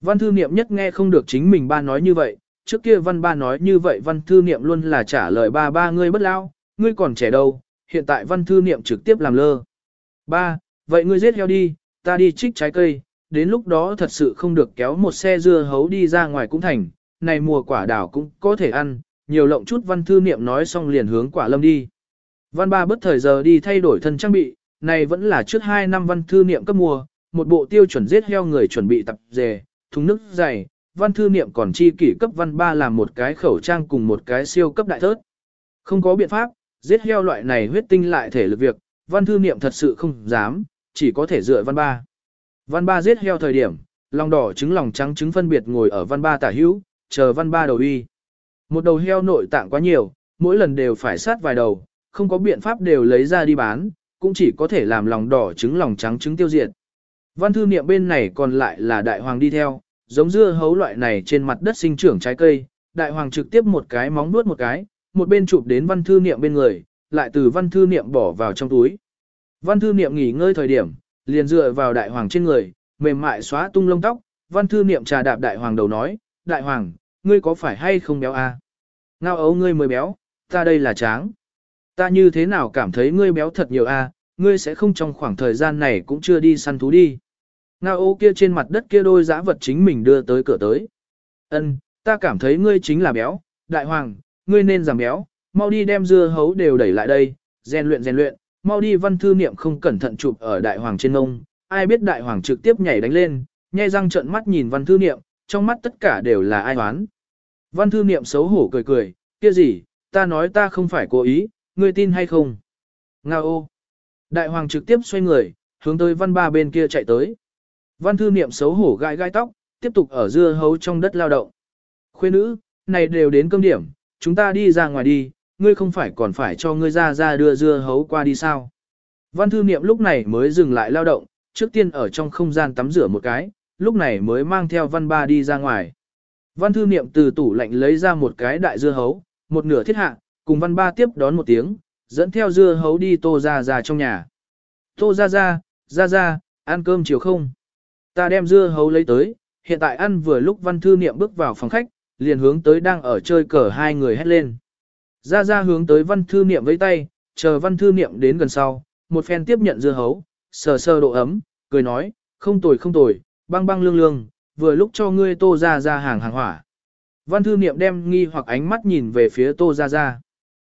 Văn thư niệm nhất nghe không được chính mình ba nói như vậy, trước kia văn ba nói như vậy văn thư niệm luôn là trả lời ba ba ngươi bất lao, ngươi còn trẻ đâu, hiện tại văn thư niệm trực tiếp làm lơ. Ba, vậy ngươi giết heo đi, ta đi trích trái cây, đến lúc đó thật sự không được kéo một xe dưa hấu đi ra ngoài cũng thành, này mùa quả đảo cũng có thể ăn, nhiều lộng chút văn thư niệm nói xong liền hướng quả lâm đi. Văn ba bất thời giờ đi thay đổi thân trang bị, này vẫn là trước 2 năm văn thư niệm cấp mùa, một bộ tiêu chuẩn giết heo người chuẩn bị tập dề, thùng nước dày, văn thư niệm còn chi kỷ cấp văn ba làm một cái khẩu trang cùng một cái siêu cấp đại thớt. Không có biện pháp, giết heo loại này huyết tinh lại thể lực việc, văn thư niệm thật sự không dám, chỉ có thể dựa văn ba. Văn ba giết heo thời điểm, lòng đỏ trứng lòng trắng trứng phân biệt ngồi ở văn ba tả hữu, chờ văn ba đầu y. Một đầu heo nội tạng quá nhiều, mỗi lần đều phải sát vài đầu, không có biện pháp đều lấy ra đi bán, cũng chỉ có thể làm lòng đỏ trứng lòng trắng trứng tiêu diệt. Văn thư niệm bên này còn lại là đại hoàng đi theo, giống dưa hấu loại này trên mặt đất sinh trưởng trái cây, đại hoàng trực tiếp một cái móng nuốt một cái, một bên chụp đến văn thư niệm bên người, lại từ văn thư niệm bỏ vào trong túi. Văn thư niệm nghỉ ngơi thời điểm, liền dựa vào đại hoàng trên người, mềm mại xóa tung lông tóc, văn thư niệm trà đạp đại hoàng đầu nói, đại hoàng, ngươi có phải hay không béo a? À? Ngao ấu ngươi mới béo, ta đây là tráng. Ta như thế nào cảm thấy ngươi béo thật nhiều a? À? ngươi sẽ không trong khoảng thời gian này cũng chưa đi săn thú đi. Ngao ô kia trên mặt đất kia đôi giã vật chính mình đưa tới cửa tới. Ân, ta cảm thấy ngươi chính là béo, đại hoàng, ngươi nên giảm béo, mau đi đem dưa hấu đều đẩy lại đây, rèn luyện rèn luyện, mau đi văn thư niệm không cẩn thận chụp ở đại hoàng trên ngông, ai biết đại hoàng trực tiếp nhảy đánh lên, nhai răng trợn mắt nhìn văn thư niệm, trong mắt tất cả đều là ai oán. Văn thư niệm xấu hổ cười cười, kia gì, ta nói ta không phải cố ý, ngươi tin hay không? Nga ô! Đại hoàng trực tiếp xoay người, hướng tới văn ba bên kia chạy tới. Văn thư niệm xấu hổ gai gai tóc, tiếp tục ở dưa hấu trong đất lao động. Khuê nữ, này đều đến cơm điểm, chúng ta đi ra ngoài đi, ngươi không phải còn phải cho ngươi ra ra đưa dưa hấu qua đi sao. Văn thư niệm lúc này mới dừng lại lao động, trước tiên ở trong không gian tắm rửa một cái, lúc này mới mang theo văn ba đi ra ngoài. Văn thư niệm từ tủ lạnh lấy ra một cái đại dưa hấu, một nửa thiết hạ, cùng văn ba tiếp đón một tiếng, dẫn theo dưa hấu đi tô ra ra trong nhà. Tô ra ra, ra ra, ăn cơm chiều không? Ta đem dưa hấu lấy tới, hiện tại ăn vừa lúc văn thư niệm bước vào phòng khách, liền hướng tới đang ở chơi cờ hai người hét lên. Ra ra hướng tới văn thư niệm với tay, chờ văn thư niệm đến gần sau, một phen tiếp nhận dưa hấu, sờ sờ độ ấm, cười nói, không tồi không tồi, băng băng lương lương, vừa lúc cho ngươi tô ra ra hàng hàng hỏa. Văn thư niệm đem nghi hoặc ánh mắt nhìn về phía tô ra ra.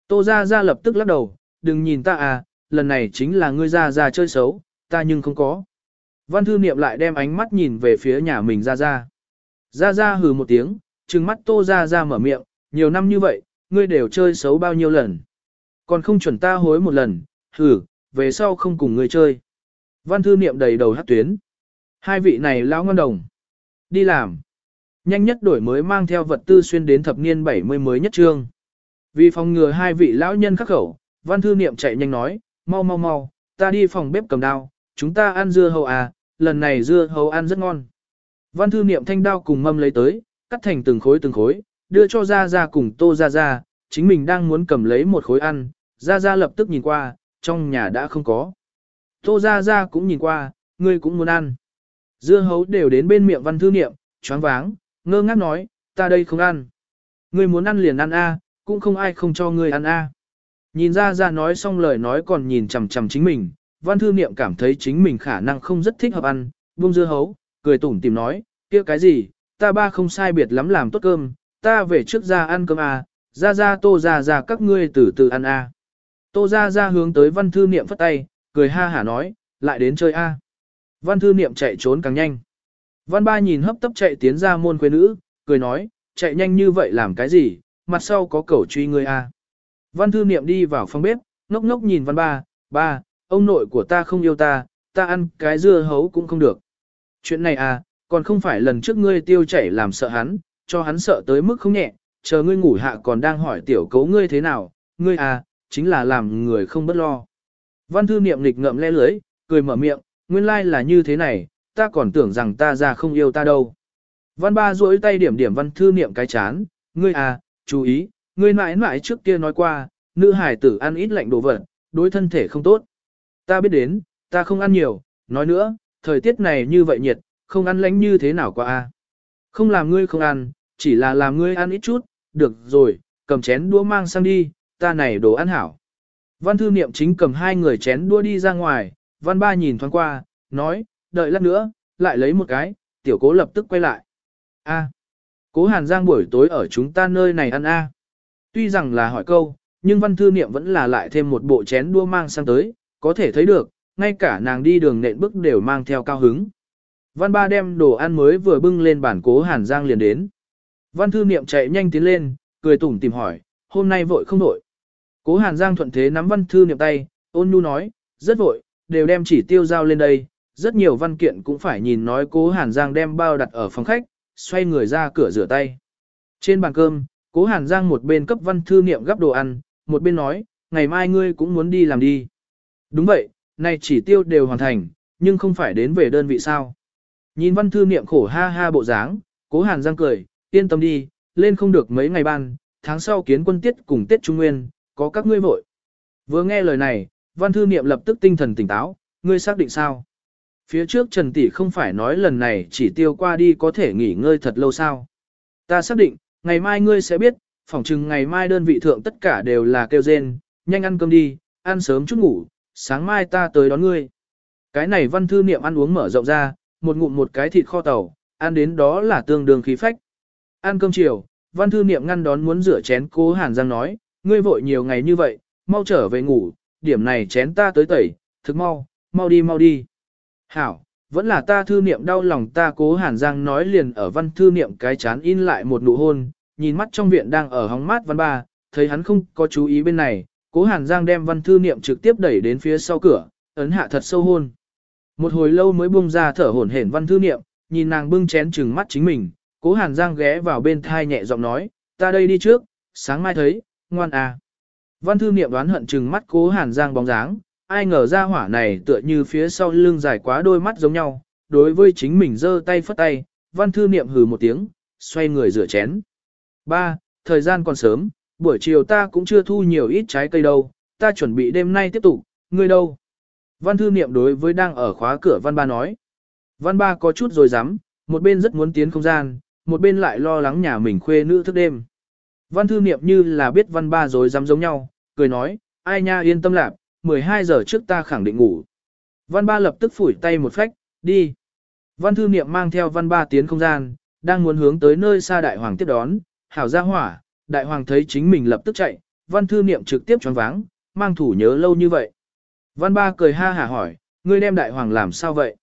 Tô ra ra lập tức lắc đầu, đừng nhìn ta à, lần này chính là ngươi ra ra chơi xấu, ta nhưng không có. Văn thư niệm lại đem ánh mắt nhìn về phía nhà mình ra ra. Ra ra hừ một tiếng, trừng mắt tô ra ra mở miệng, nhiều năm như vậy, ngươi đều chơi xấu bao nhiêu lần. Còn không chuẩn ta hối một lần, hừ, về sau không cùng ngươi chơi. Văn thư niệm đầy đầu hát tuyến. Hai vị này lão ngon đồng. Đi làm. Nhanh nhất đổi mới mang theo vật tư xuyên đến thập niên 70 mới nhất trương. Vì phòng ngừa hai vị lão nhân khắc khẩu, văn thư niệm chạy nhanh nói, mau mau mau, ta đi phòng bếp cầm đao, chúng ta ăn dưa hấu à, lần này dưa hấu ăn rất ngon. Văn thư niệm thanh đao cùng mâm lấy tới, cắt thành từng khối từng khối, đưa cho Gia Gia cùng Tô Gia Gia, chính mình đang muốn cầm lấy một khối ăn, Gia Gia lập tức nhìn qua, trong nhà đã không có. Tô Gia Gia cũng nhìn qua, ngươi cũng muốn ăn. Dưa hấu đều đến bên miệng văn thư niệm, choáng váng, ngơ ngác nói, ta đây không ăn. Ngươi muốn ăn liền ăn a, cũng không ai không cho ngươi ăn a. Nhìn Gia Gia nói xong lời nói còn nhìn chằm chằm chính mình, văn thư niệm cảm thấy chính mình khả năng không rất thích hợp ăn, buông dưa hấu, cười tủm tìm nói, kia cái gì, ta ba không sai biệt lắm làm tốt cơm, ta về trước ra ăn cơm à, ra ra tô ra ra các ngươi từ từ ăn à. Tô ra ra hướng tới văn thư niệm phất tay, cười ha hả nói, lại đến chơi a. À. Văn thư niệm chạy trốn càng nhanh. Văn ba nhìn hấp tấp chạy tiến ra môn quê nữ, cười nói, chạy nhanh như vậy làm cái gì, mặt sau có cẩu truy ngươi a. À. Văn thư niệm đi vào phòng bếp, ngốc ngốc nhìn văn ba, ba, ông nội của ta không yêu ta, ta ăn cái dưa hấu cũng không được. Chuyện này à, còn không phải lần trước ngươi tiêu chảy làm sợ hắn, cho hắn sợ tới mức không nhẹ, chờ ngươi ngủ hạ còn đang hỏi tiểu cấu ngươi thế nào, ngươi à, chính là làm người không bất lo. Văn thư niệm nghịch ngậm le lưới, cười mở miệng, nguyên lai là như thế này, ta còn tưởng rằng ta già không yêu ta đâu. Văn ba duỗi tay điểm điểm văn thư niệm cái chán, ngươi à, chú ý, ngươi mãi mãi trước kia nói qua, nữ hải tử ăn ít lạnh đồ vật, đối thân thể không tốt. Ta biết đến, ta không ăn nhiều, nói nữa, thời tiết này như vậy nhiệt, không ăn lánh như thế nào qua a? Không làm ngươi không ăn, chỉ là làm ngươi ăn ít chút, được rồi, cầm chén đũa mang sang đi, ta này đồ ăn hảo. Văn thư niệm chính cầm hai người chén đũa đi ra ngoài, văn ba nhìn thoáng qua, nói, đợi lát nữa, lại lấy một cái, tiểu cố lập tức quay lại. A, cố hàn giang buổi tối ở chúng ta nơi này ăn a. Tuy rằng là hỏi câu, nhưng văn thư niệm vẫn là lại thêm một bộ chén đua mang sang tới, có thể thấy được, ngay cả nàng đi đường nện bước đều mang theo cao hứng. Văn ba đem đồ ăn mới vừa bưng lên bản cố hàn giang liền đến. Văn thư niệm chạy nhanh tiến lên, cười tủm tìm hỏi, hôm nay vội không vội. Cố hàn giang thuận thế nắm văn thư niệm tay, ôn nhu nói, rất vội, đều đem chỉ tiêu giao lên đây, rất nhiều văn kiện cũng phải nhìn nói cố hàn giang đem bao đặt ở phòng khách, xoay người ra cửa rửa tay. Trên bàn cơm, cố hàn giang một bên cấp văn thư niệm gắp đồ ăn, một bên nói, ngày mai ngươi cũng muốn đi làm đi. Đúng vậy, nay chỉ tiêu đều hoàn thành, nhưng không phải đến về đơn vị sao. Nhìn văn thư niệm khổ ha ha bộ dáng, cố hàn giang cười, yên tâm đi, lên không được mấy ngày ban, tháng sau kiến quân tiết cùng tiết Trung Nguyên, có các ngươi vội. Vừa nghe lời này, văn thư niệm lập tức tinh thần tỉnh táo, ngươi xác định sao? Phía trước Trần Tỷ không phải nói lần này chỉ tiêu qua đi có thể nghỉ ngơi thật lâu sao? Ta xác định, ngày mai ngươi sẽ biết, phỏng chừng ngày mai đơn vị thượng tất cả đều là kêu rên, nhanh ăn cơm đi, ăn sớm chút ngủ, sáng mai ta tới đón ngươi. Cái này văn thư niệm ăn uống mở rộng ra, một ngụm một cái thịt kho tàu, ăn đến đó là tương đương khí phách. Ăn cơm chiều, văn thư niệm ngăn đón muốn rửa chén cố Hàn Giang nói, ngươi vội nhiều ngày như vậy, mau trở về ngủ, điểm này chén ta tới tẩy, thức mau, mau đi mau đi. Hảo, vẫn là ta thư niệm đau lòng ta cố Hàn Giang nói liền ở văn thư niệm cái chán in lại một nụ hôn, nhìn mắt trong viện đang ở hóng mát văn ba, thấy hắn không có chú ý bên này, cố Hàn Giang đem văn thư niệm trực tiếp đẩy đến phía sau cửa, ấn hạ thật sâu hôn. Một hồi lâu mới buông ra thở hổn hển văn thư niệm, nhìn nàng bưng chén trừng mắt chính mình, cố Hàn Giang ghé vào bên thai nhẹ giọng nói, ta đây đi trước, sáng mai thấy, ngoan à. Văn thư niệm đoán hận trừng mắt cố Hàn Giang bóng dáng, ai ngờ ra hỏa này tựa như phía sau lưng dài quá đôi mắt giống nhau, đối với chính mình giơ tay phất tay, văn thư niệm hừ một tiếng, xoay người rửa chén. Ba, thời gian còn sớm, buổi chiều ta cũng chưa thu nhiều ít trái cây đâu, ta chuẩn bị đêm nay tiếp tục, ngươi đâu? Văn thư niệm đối với đang ở khóa cửa văn ba nói. Văn ba có chút rồi dám, một bên rất muốn tiến không gian, một bên lại lo lắng nhà mình khuê nữ thức đêm. Văn thư niệm như là biết văn ba rồi dám giống nhau, cười nói, ai nha yên tâm lạc, 12 giờ trước ta khẳng định ngủ. Văn ba lập tức phủi tay một phách, đi. Văn thư niệm mang theo văn ba tiến không gian, đang muốn hướng tới nơi xa đại hoàng tiếp đón, hảo Gia hỏa, đại hoàng thấy chính mình lập tức chạy, văn thư niệm trực tiếp choáng váng, mang thủ nhớ lâu như vậy. Văn ba cười ha hả hỏi, ngươi đem đại hoàng làm sao vậy?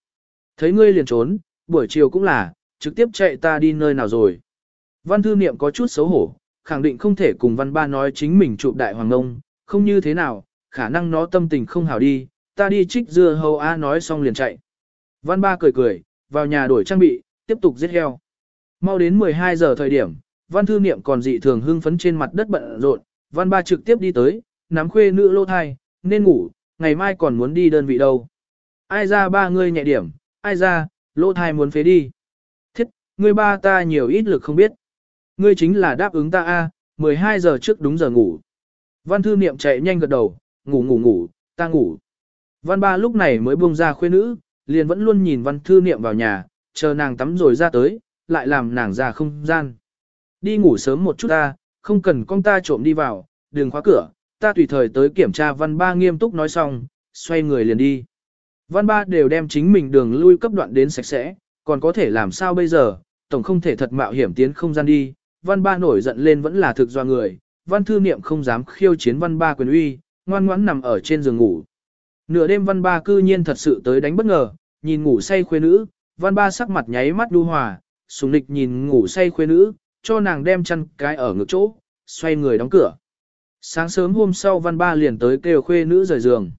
Thấy ngươi liền trốn, buổi chiều cũng là, trực tiếp chạy ta đi nơi nào rồi. Văn thư niệm có chút xấu hổ, khẳng định không thể cùng văn ba nói chính mình chụp đại hoàng ông, không như thế nào, khả năng nó tâm tình không hảo đi, ta đi trích dưa hầu A nói xong liền chạy. Văn ba cười cười, vào nhà đổi trang bị, tiếp tục giết heo. Mau đến 12 giờ thời điểm, văn thư niệm còn dị thường hưng phấn trên mặt đất bận rộn, văn ba trực tiếp đi tới, nắm khuê nữ lô thai, nên ngủ, ngày mai còn muốn đi đơn vị đâu. Ai ra ba ngươi nhẹ điểm, ai ra, lô thai muốn phế đi. Thiết, ngươi ba ta nhiều ít lực không biết. Ngươi chính là đáp ứng ta a, 12 giờ trước đúng giờ ngủ. Văn thư niệm chạy nhanh gật đầu, ngủ ngủ ngủ, ta ngủ. Văn ba lúc này mới buông ra khuê nữ, liền vẫn luôn nhìn văn thư niệm vào nhà, chờ nàng tắm rồi ra tới, lại làm nàng ra không gian. Đi ngủ sớm một chút ta, không cần con ta trộm đi vào, đừng khóa cửa, ta tùy thời tới kiểm tra văn ba nghiêm túc nói xong, xoay người liền đi. Văn ba đều đem chính mình đường lui cấp đoạn đến sạch sẽ, còn có thể làm sao bây giờ, tổng không thể thật mạo hiểm tiến không gian đi. Văn ba nổi giận lên vẫn là thực do người, văn thư niệm không dám khiêu chiến văn ba quyền uy, ngoan ngoãn nằm ở trên giường ngủ. Nửa đêm văn ba cư nhiên thật sự tới đánh bất ngờ, nhìn ngủ say khuê nữ, văn ba sắc mặt nháy mắt đu hòa, sùng lịch nhìn ngủ say khuê nữ, cho nàng đem chăn cái ở ngực chỗ, xoay người đóng cửa. Sáng sớm hôm sau văn ba liền tới kêu khuê nữ rời giường.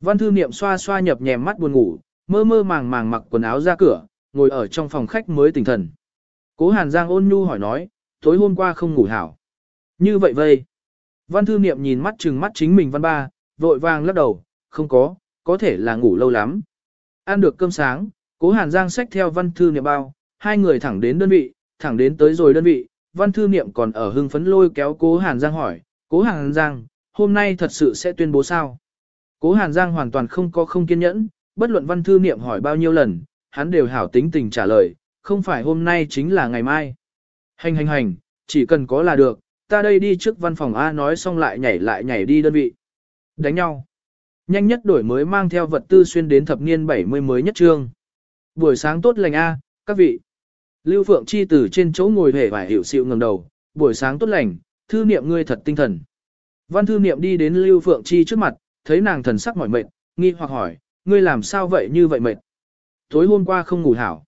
Văn thư niệm xoa xoa nhập nhèm mắt buồn ngủ, mơ mơ màng màng mặc quần áo ra cửa, ngồi ở trong phòng khách mới tỉnh thần. Cố Hàn Giang ôn nhu hỏi nói, tối hôm qua không ngủ hảo. Như vậy vây. Văn thư niệm nhìn mắt chừng mắt chính mình văn ba, vội vàng lắc đầu, không có, có thể là ngủ lâu lắm. Ăn được cơm sáng, cố Hàn Giang xách theo văn thư niệm bao, hai người thẳng đến đơn vị, thẳng đến tới rồi đơn vị, văn thư niệm còn ở hưng phấn lôi kéo cố Hàn Giang hỏi, cố Hàn Giang, hôm nay thật sự sẽ tuyên bố sao? Cố Hàn Giang hoàn toàn không có không kiên nhẫn, bất luận văn thư niệm hỏi bao nhiêu lần, hắn đều hảo tính tình trả lời, không phải hôm nay chính là ngày mai. Hành hành hành, chỉ cần có là được, ta đây đi trước văn phòng A nói xong lại nhảy lại nhảy đi đơn vị. Đánh nhau. Nhanh nhất đổi mới mang theo vật tư xuyên đến thập niên 70 mới nhất trương. Buổi sáng tốt lành A, các vị. Lưu Phượng Chi từ trên chỗ ngồi hề vải hiểu xịu ngầm đầu, buổi sáng tốt lành, thư niệm ngươi thật tinh thần. Văn thư niệm đi đến Lưu Phượng Chi trước mặt, thấy nàng thần sắc mỏi mệt, nghi hoặc hỏi, ngươi làm sao vậy như vậy mệt? Tối hôm qua không ngủ hảo.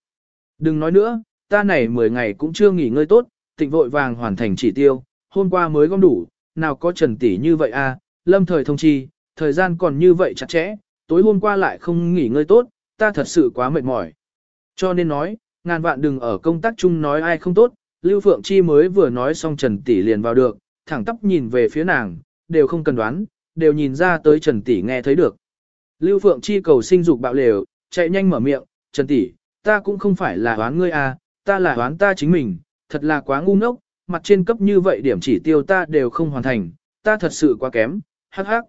Đừng nói nữa, ta này 10 ngày cũng chưa nghỉ ngơi tốt, tịnh vội vàng hoàn thành chỉ tiêu, hôm qua mới gom đủ, nào có trần tỷ như vậy a? lâm thời thông chi, thời gian còn như vậy chặt chẽ, tối hôm qua lại không nghỉ ngơi tốt, ta thật sự quá mệt mỏi. Cho nên nói, ngàn vạn đừng ở công tác chung nói ai không tốt, Lưu Phượng Chi mới vừa nói xong Trần Tỷ liền vào được, thẳng tóc nhìn về phía nàng, đều không cần đoán, đều nhìn ra tới Trần Tỷ nghe thấy được. Lưu Phượng Chi cầu sinh dục bạo lều, chạy nhanh mở miệng, Trần Tỷ, ta cũng không phải là đoán ngươi à, ta là đoán ta chính mình, thật là quá ngu ngốc, mặt trên cấp như vậy điểm chỉ tiêu ta đều không hoàn thành, ta thật sự quá kém, hắc hắc.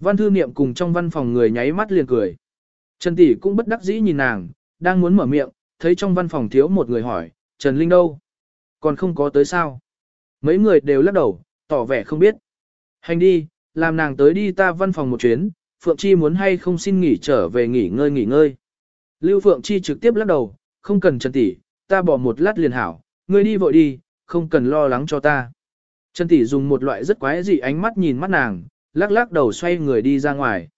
Văn thư niệm cùng trong văn phòng người nháy mắt liền cười. Trần Tỷ cũng bất đắc dĩ nhìn nàng, đang muốn mở miệng, thấy trong văn phòng thiếu một người hỏi, Trần Linh đâu? Còn không có tới sao? Mấy người đều lắc đầu, tỏ vẻ không biết. Hành đi, làm nàng tới đi ta văn phòng một chuyến, Phượng Chi muốn hay không xin nghỉ trở về nghỉ ngơi nghỉ ngơi. Lưu Phượng Chi trực tiếp lắc đầu, không cần Trần Tỷ, ta bỏ một lát liền hảo, ngươi đi vội đi, không cần lo lắng cho ta. Trần Tỷ dùng một loại rất quái dị ánh mắt nhìn mắt nàng, lắc lắc đầu xoay người đi ra ngoài.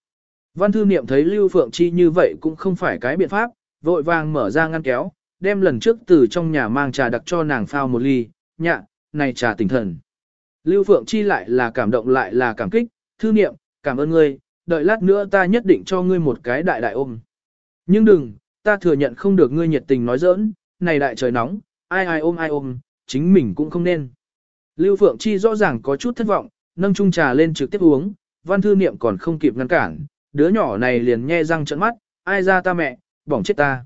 Văn thư niệm thấy Lưu Phượng Chi như vậy cũng không phải cái biện pháp, vội vàng mở ra ngăn kéo, đem lần trước từ trong nhà mang trà đặc cho nàng phao một ly, nhạ, này trà tỉnh thần. Lưu Phượng Chi lại là cảm động lại là cảm kích, thư niệm, cảm ơn ngươi, đợi lát nữa ta nhất định cho ngươi một cái đại đại ôm. Nhưng đừng, ta thừa nhận không được ngươi nhiệt tình nói giỡn, này đại trời nóng, ai ai ôm ai ôm, chính mình cũng không nên. Lưu Phượng Chi rõ ràng có chút thất vọng, nâng chung trà lên trực tiếp uống, văn thư niệm còn không kịp ngăn cản, đứa nhỏ này liền nhe răng trợn mắt, ai ra ta mẹ, bỏng chết ta.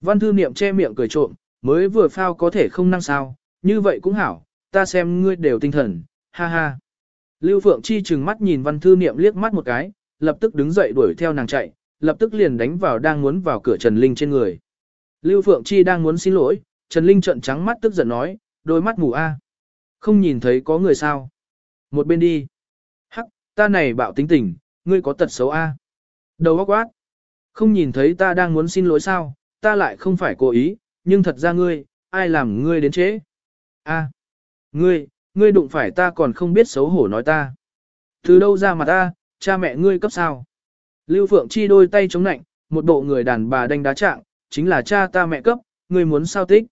Văn thư niệm che miệng cười trộm, mới vừa phao có thể không năng sao, như vậy cũng hảo, ta xem ngươi đều tinh thần, ha ha. Lưu Phượng Chi chừng mắt nhìn văn thư niệm liếc mắt một cái, lập tức đứng dậy đuổi theo nàng chạy, lập tức liền đánh vào đang muốn vào cửa Trần Linh trên người. Lưu Phượng Chi đang muốn xin lỗi, Trần Linh trợn trắng mắt tức giận nói, đôi mắt mù a, Không nhìn thấy có người sao. Một bên đi. Hắc, ta này bạo tính tình, ngươi có tật xấu a. Đầu óc quát. Không nhìn thấy ta đang muốn xin lỗi sao, ta lại không phải cố ý, nhưng thật ra ngươi, ai làm ngươi đến chế? A, ngươi, ngươi đụng phải ta còn không biết xấu hổ nói ta. Từ đâu ra mà ta, cha mẹ ngươi cấp sao? Lưu Phượng Chi đôi tay chống nạnh, một bộ người đàn bà đánh đá trạng, chính là cha ta mẹ cấp, ngươi muốn sao tích?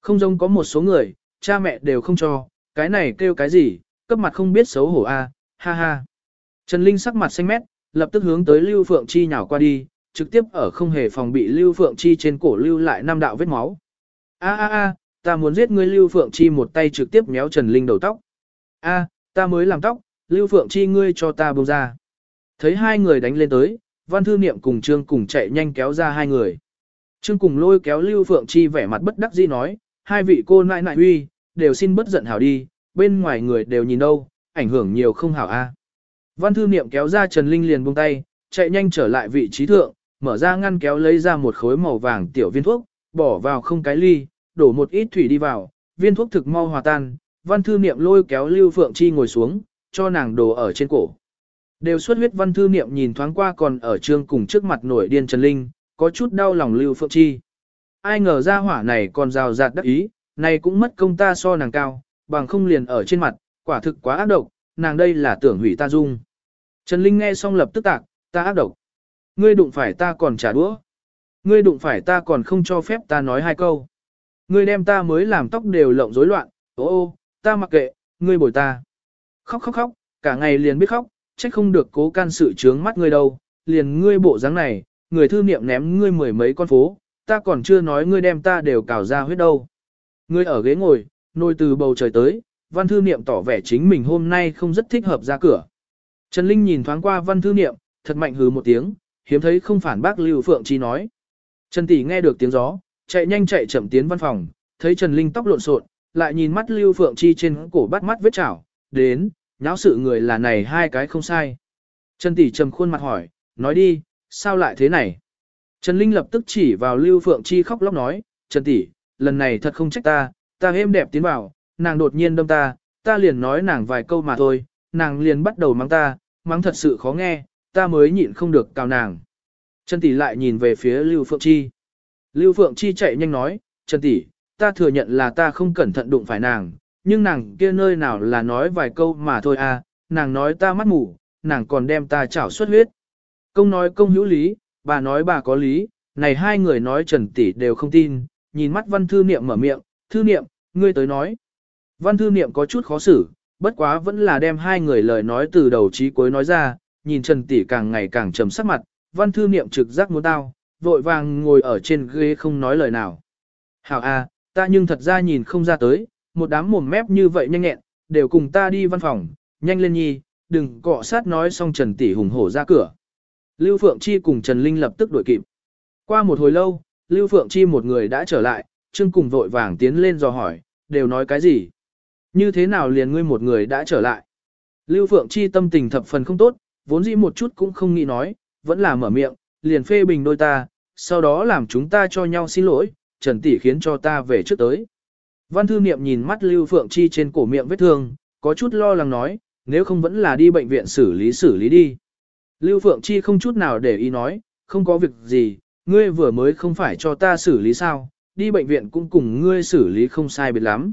Không giống có một số người, cha mẹ đều không cho, cái này kêu cái gì, cấp mặt không biết xấu hổ a, ha ha. Trần Linh sắc mặt xanh mét, lập tức hướng tới Lưu Phượng Chi nhào qua đi, trực tiếp ở không hề phòng bị Lưu Phượng Chi trên cổ lưu lại năm đạo vết máu. A a a, ta muốn giết ngươi Lưu Phượng Chi một tay trực tiếp méo Trần Linh đầu tóc. A, ta mới làm tóc, Lưu Phượng Chi ngươi cho ta buông ra. Thấy hai người đánh lên tới, Văn Thư Niệm cùng Trương cùng chạy nhanh kéo ra hai người. Trương cùng lôi kéo Lưu Phượng Chi vẻ mặt bất đắc dĩ nói, hai vị cô nại nại huy, đều xin bất giận hảo đi, bên ngoài người đều nhìn đâu, ảnh hưởng nhiều không hảo a. Văn Thư Niệm kéo ra Trần Linh liền buông tay, chạy nhanh trở lại vị trí thượng, mở ra ngăn kéo lấy ra một khối màu vàng tiểu viên thuốc, bỏ vào không cái ly, đổ một ít thủy đi vào, viên thuốc thực mau hòa tan, văn thư niệm lôi kéo Lưu Phượng Chi ngồi xuống, cho nàng đổ ở trên cổ. Đều xuất huyết văn thư niệm nhìn thoáng qua còn ở trương cùng trước mặt nổi điên Trần Linh, có chút đau lòng Lưu Phượng Chi. Ai ngờ ra hỏa này còn rào rạt đắc ý, này cũng mất công ta so nàng cao, bằng không liền ở trên mặt, quả thực quá ác độc, nàng đây là tưởng hủy ta dung. Trần Linh nghe xong lập tức tạc, ta ác độc. Ngươi đụng phải ta còn trả đũa. Ngươi đụng phải ta còn không cho phép ta nói hai câu. Ngươi đem ta mới làm tóc đều lộng rối loạn, ô ô, ta mặc kệ, ngươi bồi ta. Khóc khóc khóc, cả ngày liền biết khóc, trách không được cố can sự trướng mắt ngươi đâu, liền ngươi bộ dáng này, người thư niệm ném ngươi mười mấy con phố, ta còn chưa nói ngươi đem ta đều cào ra huyết đâu. Ngươi ở ghế ngồi, nôi từ bầu trời tới, văn thư niệm tỏ vẻ chính mình hôm nay không rất thích hợp ra cửa. Trần Linh nhìn thoáng qua văn thư niệm, thật mạnh hứ một tiếng, hiếm thấy không phản bác Lưu Phượng Chi nói. Trần Tỷ nghe được tiếng gió, chạy nhanh chạy chậm tiến văn phòng, thấy Trần Linh tóc lộn xộn, lại nhìn mắt Lưu Phượng Chi trên cổ bắt mắt vết chảo, đến, nháo sự người là này hai cái không sai. Trần Tỷ trầm khuôn mặt hỏi, nói đi, sao lại thế này? Trần Linh lập tức chỉ vào Lưu Phượng Chi khóc lóc nói, Trần Tỷ, lần này thật không trách ta, ta êm đẹp tiến vào, nàng đột nhiên đâm ta, ta liền nói nàng vài câu mà thôi, nàng liền bắt đầu mắng ta, mắng thật sự khó nghe, ta mới nhịn không được cào nàng. Trần Tỷ lại nhìn về phía Lưu Phượng Chi. Lưu Phượng Chi chạy nhanh nói, Trần Tỷ, ta thừa nhận là ta không cẩn thận đụng phải nàng, nhưng nàng kia nơi nào là nói vài câu mà thôi à, nàng nói ta mắt mù, nàng còn đem ta chảo xuất huyết. Công nói công hữu lý, bà nói bà có lý, này hai người nói Trần Tỷ đều không tin, nhìn mắt văn thư niệm mở miệng, thư niệm, ngươi tới nói. Văn thư niệm có chút khó xử, bất quá vẫn là đem hai người lời nói từ đầu chí cuối nói ra, nhìn Trần Tỷ càng ngày càng trầm sắc mặt, văn thư niệm trực giác muốn tao, vội vàng ngồi ở trên ghế không nói lời nào. Hảo a, ta nhưng thật ra nhìn không ra tới, một đám mồm mép như vậy nhanh nhẹn, đều cùng ta đi văn phòng, nhanh lên nhi, đừng cọ sát nói xong Trần Tỷ hùng hổ ra cửa. Lưu Phượng Chi cùng Trần Linh lập tức đuổi kịp. Qua một hồi lâu, Lưu Phượng Chi một người đã trở lại, Trương cùng vội vàng tiến lên dò hỏi, đều nói cái gì? Như thế nào liền ngươi một người đã trở lại? Lưu Phượng Chi tâm tình thập phần không tốt, vốn dĩ một chút cũng không nghĩ nói, vẫn là mở miệng, liền phê bình đôi ta, sau đó làm chúng ta cho nhau xin lỗi, Trần Tỷ khiến cho ta về trước tới. Văn thư niệm nhìn mắt Lưu Phượng Chi trên cổ miệng vết thương, có chút lo lắng nói, nếu không vẫn là đi bệnh viện xử lý xử lý đi. Lưu Phượng Chi không chút nào để ý nói, không có việc gì, ngươi vừa mới không phải cho ta xử lý sao, đi bệnh viện cũng cùng ngươi xử lý không sai biệt lắm.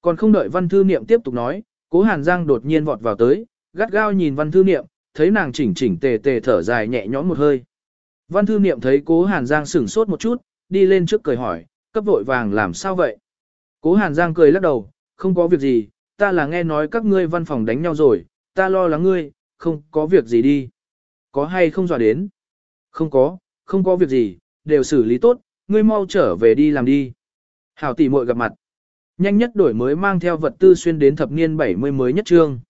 Còn không đợi văn thư niệm tiếp tục nói, cố Hàn Giang đột nhiên vọt vào tới, gắt gao nhìn văn thư niệm, thấy nàng chỉnh chỉnh tề tề thở dài nhẹ nhõm một hơi. Văn thư niệm thấy cố Hàn Giang sửng sốt một chút, đi lên trước cười hỏi, cấp vội vàng làm sao vậy? Cố Hàn Giang cười lắc đầu, không có việc gì, ta là nghe nói các ngươi văn phòng đánh nhau rồi, ta lo lắng ngươi, không có việc gì đi. Có hay không dọa đến? Không có, không có việc gì, đều xử lý tốt, ngươi mau trở về đi làm đi. Hảo tỷ muội gặp mặt. Nhanh nhất đổi mới mang theo vật tư xuyên đến thập niên 70 mới nhất trương.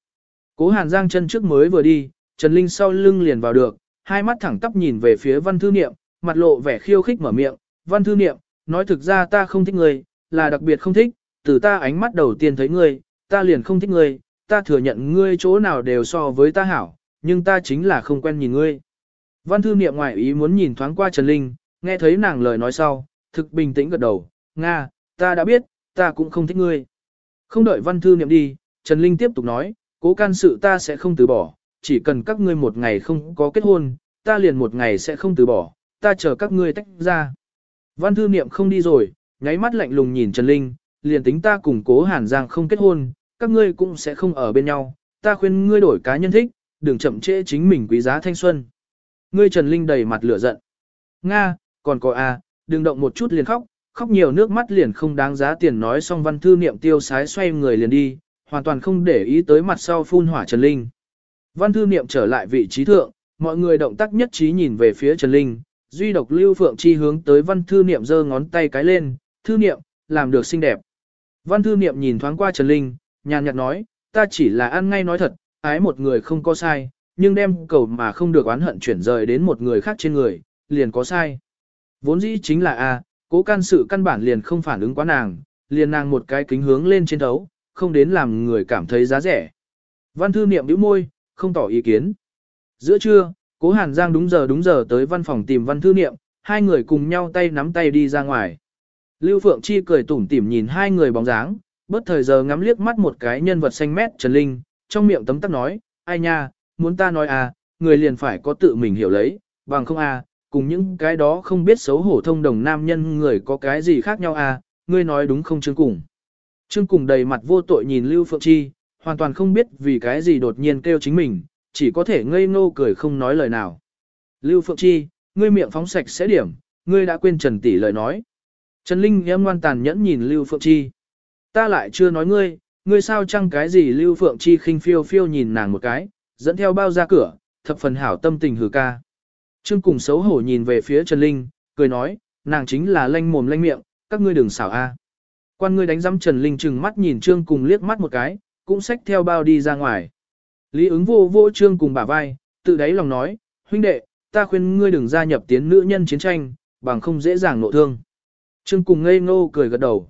Cố Hàn Giang chân trước mới vừa đi, Trần Linh sau lưng liền vào được, hai mắt thẳng tắp nhìn về phía văn thư niệm, mặt lộ vẻ khiêu khích mở miệng, văn thư niệm, nói thực ra ta không thích ngươi, là đặc biệt không thích, từ ta ánh mắt đầu tiên thấy ngươi, ta liền không thích ngươi, ta thừa nhận ngươi chỗ nào đều so với ta hảo, nhưng ta chính là không quen nhìn ngươi. Văn thư niệm ngoại ý muốn nhìn thoáng qua Trần Linh, nghe thấy nàng lời nói sau, thực bình tĩnh gật đầu, Nga, ta đã biết, ta cũng không thích ngươi. Không đợi văn thư niệm đi, Trần Linh tiếp tục nói, cố can sự ta sẽ không từ bỏ, chỉ cần các ngươi một ngày không có kết hôn, ta liền một ngày sẽ không từ bỏ, ta chờ các ngươi tách ra. Văn thư niệm không đi rồi, nháy mắt lạnh lùng nhìn Trần Linh, liền tính ta cùng cố Hàn Giang không kết hôn, các ngươi cũng sẽ không ở bên nhau, ta khuyên ngươi đổi cá nhân thích, đừng chậm trễ chính mình quý giá thanh xuân. Ngươi Trần Linh đầy mặt lửa giận. Nga, còn có a, à, đừng động một chút liền khóc, khóc nhiều nước mắt liền không đáng giá tiền nói xong văn thư niệm tiêu sái xoay người liền đi, hoàn toàn không để ý tới mặt sau phun hỏa Trần Linh. Văn thư niệm trở lại vị trí thượng, mọi người động tác nhất trí nhìn về phía Trần Linh, duy độc Lưu Phượng Chi hướng tới văn thư niệm giơ ngón tay cái lên, thư niệm, làm được xinh đẹp. Văn thư niệm nhìn thoáng qua Trần Linh, nhàn nhạt nói, ta chỉ là ăn ngay nói thật, ái một người không có sai, nhưng đem cầu mà không được oán hận chuyển rời đến một người khác trên người, liền có sai. Vốn dĩ chính là A, cố can sự căn bản liền không phản ứng quá nàng, liền nàng một cái kính hướng lên trên thấu, không đến làm người cảm thấy giá rẻ. Văn thư niệm bĩu môi, không tỏ ý kiến. Giữa trưa, cố Hàn Giang đúng giờ đúng giờ tới văn phòng tìm văn thư niệm, hai người cùng nhau tay nắm tay đi ra ngoài. Lưu Phượng Chi cười tủm tỉm nhìn hai người bóng dáng, bất thời giờ ngắm liếc mắt một cái nhân vật xanh mét Trần Linh, trong miệng tấm tắc nói, ai nha, muốn ta nói à, người liền phải có tự mình hiểu lấy, bằng không à, cùng những cái đó không biết xấu hổ thông đồng nam nhân người có cái gì khác nhau à, ngươi nói đúng không Trương Cùng. Trương Cùng đầy mặt vô tội nhìn Lưu Phượng Chi, hoàn toàn không biết vì cái gì đột nhiên kêu chính mình, chỉ có thể ngây ngô cười không nói lời nào. Lưu Phượng Chi, ngươi miệng phóng sạch sẽ điểm, ngươi đã quên Trần Tỷ lời nói. Trần Linh em ngoan tàn nhẫn nhìn Lưu Phượng Chi. Ta lại chưa nói ngươi, ngươi sao chăng cái gì Lưu Phượng Chi khinh phiêu phiêu nhìn nàng một cái, dẫn theo bao ra cửa, thập phần hảo tâm tình hừ ca. Trương cùng xấu hổ nhìn về phía Trần Linh, cười nói, nàng chính là lanh mồm lanh miệng, các ngươi đừng xảo a. Quan ngươi đánh giẫm Trần Linh chừng mắt nhìn Trương cùng liếc mắt một cái, cũng xách theo bao đi ra ngoài. Lý ứng vô vô Trương cùng bả vai, tự đáy lòng nói, huynh đệ, ta khuyên ngươi đừng gia nhập tiến nữ nhân chiến tranh, bằng không dễ dàng nộ thương. Trương cùng ngây ngô cười gật đầu.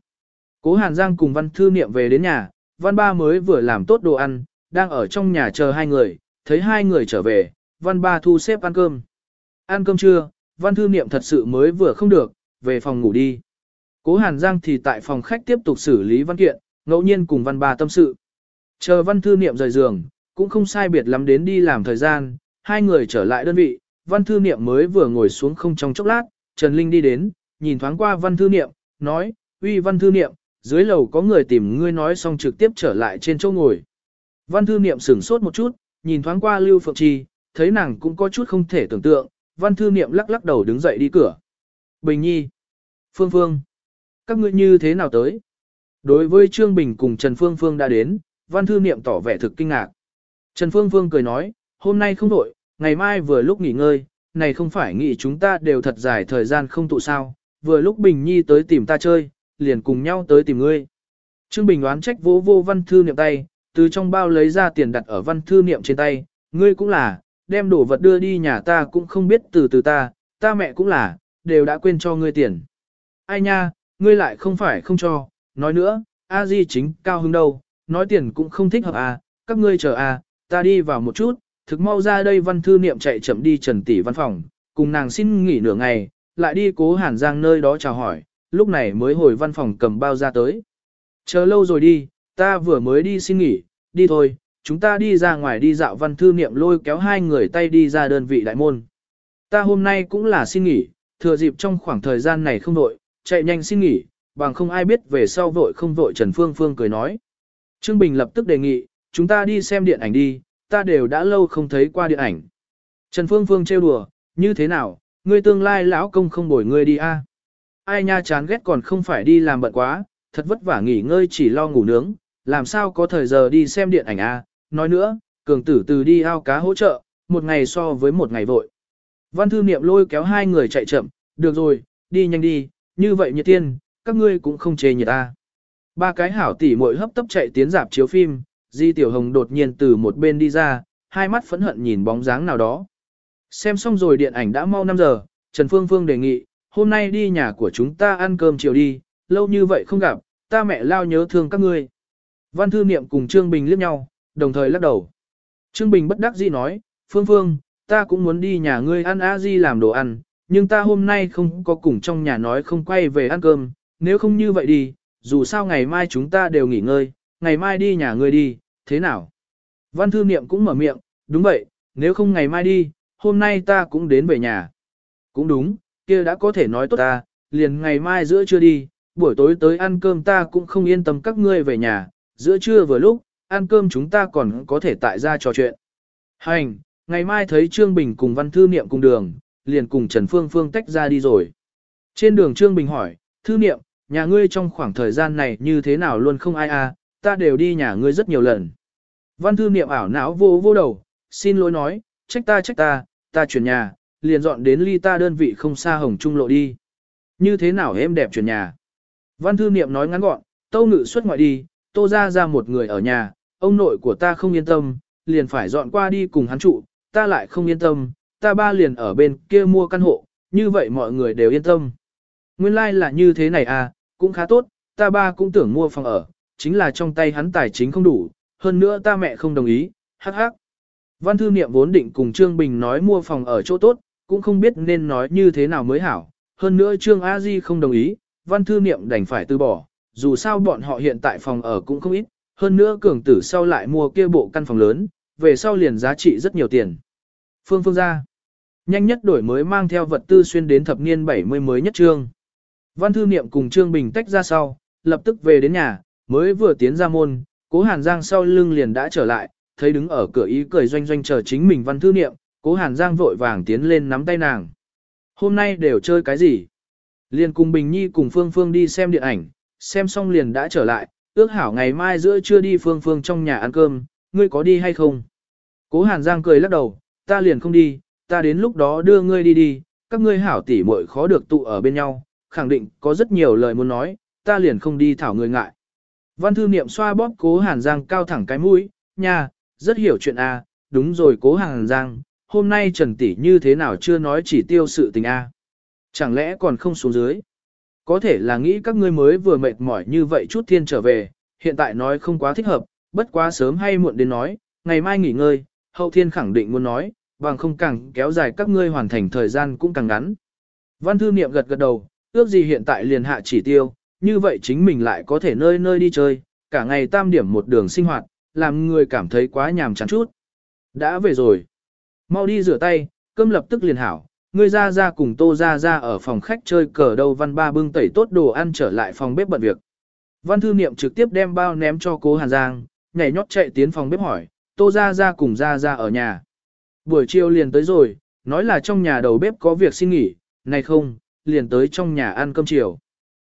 Cố Hàn Giang cùng Văn Thư Niệm về đến nhà, Văn Ba mới vừa làm tốt đồ ăn, đang ở trong nhà chờ hai người, thấy hai người trở về, văn ba thu xếp ăn cơm. Ăn cơm trưa, văn thư niệm thật sự mới vừa không được, về phòng ngủ đi. Cố Hàn Giang thì tại phòng khách tiếp tục xử lý văn kiện, ngẫu nhiên cùng văn ba tâm sự. Chờ văn thư niệm rời giường, cũng không sai biệt lắm đến đi làm thời gian, hai người trở lại đơn vị, văn thư niệm mới vừa ngồi xuống không trong chốc lát, Trần Linh đi đến, nhìn thoáng qua văn thư niệm, nói, uy văn thư niệm, dưới lầu có người tìm ngươi nói xong trực tiếp trở lại trên chỗ ngồi. Văn thư niệm sửng sốt một chút, nhìn thoáng qua Lưu Phượng Trì, thấy nàng cũng có chút không thể tưởng tượng, văn thư niệm lắc lắc đầu đứng dậy đi cửa. Bình Nhi, Phương Phương, các ngươi như thế nào tới? Đối với Trương Bình cùng Trần Phương Phương đã đến, văn thư niệm tỏ vẻ thực kinh ngạc. Trần Phương Phương cười nói, hôm nay không đổi, ngày mai vừa lúc nghỉ ngơi, này không phải nghĩ chúng ta đều thật dài thời gian không tụ sao, vừa lúc Bình Nhi tới tìm ta chơi, liền cùng nhau tới tìm ngươi. Trương Bình đoán trách vỗ vô văn thư niệm tay, từ trong bao lấy ra tiền đặt ở văn thư niệm trên tay, ngươi cũng là, đem đồ vật đưa đi nhà ta cũng không biết từ từ ta, ta mẹ cũng là, đều đã quên cho ngươi tiền. Ai nha, ngươi lại không phải không cho, nói nữa, a di chính cao hứng đâu, nói tiền cũng không thích hợp à, các ngươi chờ à, ta đi vào một chút, thực mau ra đây văn thư niệm chạy chậm đi trần tỷ văn phòng, cùng nàng xin nghỉ nửa ngày, lại đi cố hàn giang nơi đó chào hỏi, lúc này mới hồi văn phòng cầm bao ra tới. Chờ lâu rồi đi, ta vừa mới đi xin nghỉ, đi thôi, chúng ta đi ra ngoài đi dạo văn thư niệm lôi kéo hai người tay đi ra đơn vị đại môn. Ta hôm nay cũng là xin nghỉ, thừa dịp trong khoảng thời gian này không đội, chạy nhanh xin nghỉ, bằng không ai biết về sau vội không vội Trần Phương Phương cười nói. Trương Bình lập tức đề nghị, chúng ta đi xem điện ảnh đi, ta đều đã lâu không thấy qua điện ảnh. Trần Phương Phương trêu đùa, như thế nào, ngươi tương lai lão công không bồi ngươi đi a? Ai nha chán ghét còn không phải đi làm bận quá, thật vất vả nghỉ ngơi chỉ lo ngủ nướng, làm sao có thời giờ đi xem điện ảnh a? Nói nữa, cường tử từ đi ao cá hỗ trợ, một ngày so với một ngày vội. Văn thư niệm lôi kéo hai người chạy chậm, được rồi, đi nhanh đi, như vậy nhiệt tiên, các ngươi cũng không chê nhiệt ta. Ba cái hảo tỷ muội hấp tấp chạy tiến dạp chiếu phim, Di Tiểu Hồng đột nhiên từ một bên đi ra, hai mắt phẫn hận nhìn bóng dáng nào đó. Xem xong rồi điện ảnh đã mau 5 giờ, Trần Phương Phương đề nghị, hôm nay đi nhà của chúng ta ăn cơm chiều đi, lâu như vậy không gặp, ta mẹ lao nhớ thương các ngươi. Văn Thư Niệm cùng Trương Bình liếc nhau, đồng thời lắc đầu. Trương Bình bất đắc dĩ nói, Phương Phương, ta cũng muốn đi nhà ngươi ăn a di làm đồ ăn, nhưng ta hôm nay không có cùng trong nhà nói không quay về ăn cơm, nếu không như vậy đi, dù sao ngày mai chúng ta đều nghỉ ngơi, ngày mai đi nhà ngươi đi, thế nào? Văn thư niệm cũng mở miệng, đúng vậy, nếu không ngày mai đi, hôm nay ta cũng đến về nhà. Cũng đúng, kia đã có thể nói tốt ta, liền ngày mai giữa trưa đi, buổi tối tới ăn cơm ta cũng không yên tâm các ngươi về nhà, giữa trưa vừa lúc, ăn cơm chúng ta còn có thể tại ra trò chuyện. Hành, ngày mai thấy Trương Bình cùng Văn Thư Niệm cùng đường, liền cùng Trần Phương Phương tách ra đi rồi. Trên đường Trương Bình hỏi, Thư Niệm, nhà ngươi trong khoảng thời gian này như thế nào luôn không ai à, ta đều đi nhà ngươi rất nhiều lần. Văn Thư Niệm ảo não vô vô đầu, xin lỗi nói, trách ta trách ta, ta chuyển nhà, liền dọn đến ly ta đơn vị không xa hồng trung lộ đi. Như thế nào em đẹp chuyển nhà? Văn Thư Niệm nói ngắn gọn, tâu ngự xuất ngoại đi, tô ra ra một người ở nhà, ông nội của ta không yên tâm, liền phải dọn qua đi cùng hắn trụ, ta lại không yên tâm, ta ba liền ở bên kia mua căn hộ, như vậy mọi người đều yên tâm. Nguyên lai like là như thế này à, cũng khá tốt, ta ba cũng tưởng mua phòng ở, chính là trong tay hắn tài chính không đủ, hơn nữa ta mẹ không đồng ý, hắc hắc. Văn thư niệm vốn định cùng Trương Bình nói mua phòng ở chỗ tốt, cũng không biết nên nói như thế nào mới hảo, hơn nữa Trương A Di không đồng ý, văn thư niệm đành phải từ bỏ, dù sao bọn họ hiện tại phòng ở cũng không ít, hơn nữa cường tử sau lại mua kia bộ căn phòng lớn, về sau liền giá trị rất nhiều tiền. Phương Phương ra, nhanh nhất đổi mới mang theo vật tư xuyên đến thập niên 70 mới nhất trương. Văn thư niệm cùng Trương Bình tách ra sau, lập tức về đến nhà, mới vừa tiến ra môn, cố Hàn Giang sau lưng liền đã trở lại, thấy đứng ở cửa ý cười doanh doanh chờ chính mình văn thư niệm, cố Hàn Giang vội vàng tiến lên nắm tay nàng. Hôm nay đều chơi cái gì? Liền cùng Bình Nhi cùng Phương Phương đi xem điện ảnh, xem xong liền đã trở lại, ước hảo ngày mai giữa trưa đi Phương Phương trong nhà ăn cơm, ngươi có đi hay không? Cố Hàn Giang cười lắc đầu, ta liền không đi, ta đến lúc đó đưa ngươi đi đi, các ngươi hảo tỉ muội khó được tụ ở bên nhau, khẳng định có rất nhiều lời muốn nói, ta liền không đi thảo người ngại. Văn thư niệm xoa bóp cố Hàn Giang cao thẳng cái mũi, nha, rất hiểu chuyện a, à, đúng rồi cố Hàn Giang, hôm nay Trần Tỷ như thế nào chưa nói chỉ tiêu sự tình a, Chẳng lẽ còn không xuống dưới? Có thể là nghĩ các ngươi mới vừa mệt mỏi như vậy chút thiên trở về, hiện tại nói không quá thích hợp, bất quá sớm hay muộn đến nói, ngày mai nghỉ ngơi, hậu thiên khẳng định muốn nói, bằng không càng kéo dài các ngươi hoàn thành thời gian cũng càng ngắn. Văn thư niệm gật gật đầu, ước gì hiện tại liền hạ chỉ tiêu, như vậy chính mình lại có thể nơi nơi đi chơi, cả ngày tam điểm một đường sinh hoạt, làm người cảm thấy quá nhàm chán chút. Đã về rồi. Mau đi rửa tay, cơm lập tức liền hảo. Ngươi ra ra cùng tô ra ra ở phòng khách chơi cờ đâu văn ba bưng tẩy tốt đồ ăn trở lại phòng bếp bận việc. Văn thư niệm trực tiếp đem bao ném cho cố Hàn Giang, nhảy nhót chạy tiến phòng bếp hỏi, tô ra ra cùng ra ra ở nhà. Buổi chiều liền tới rồi, nói là trong nhà đầu bếp có việc xin nghỉ, này không, liền tới trong nhà ăn cơm chiều.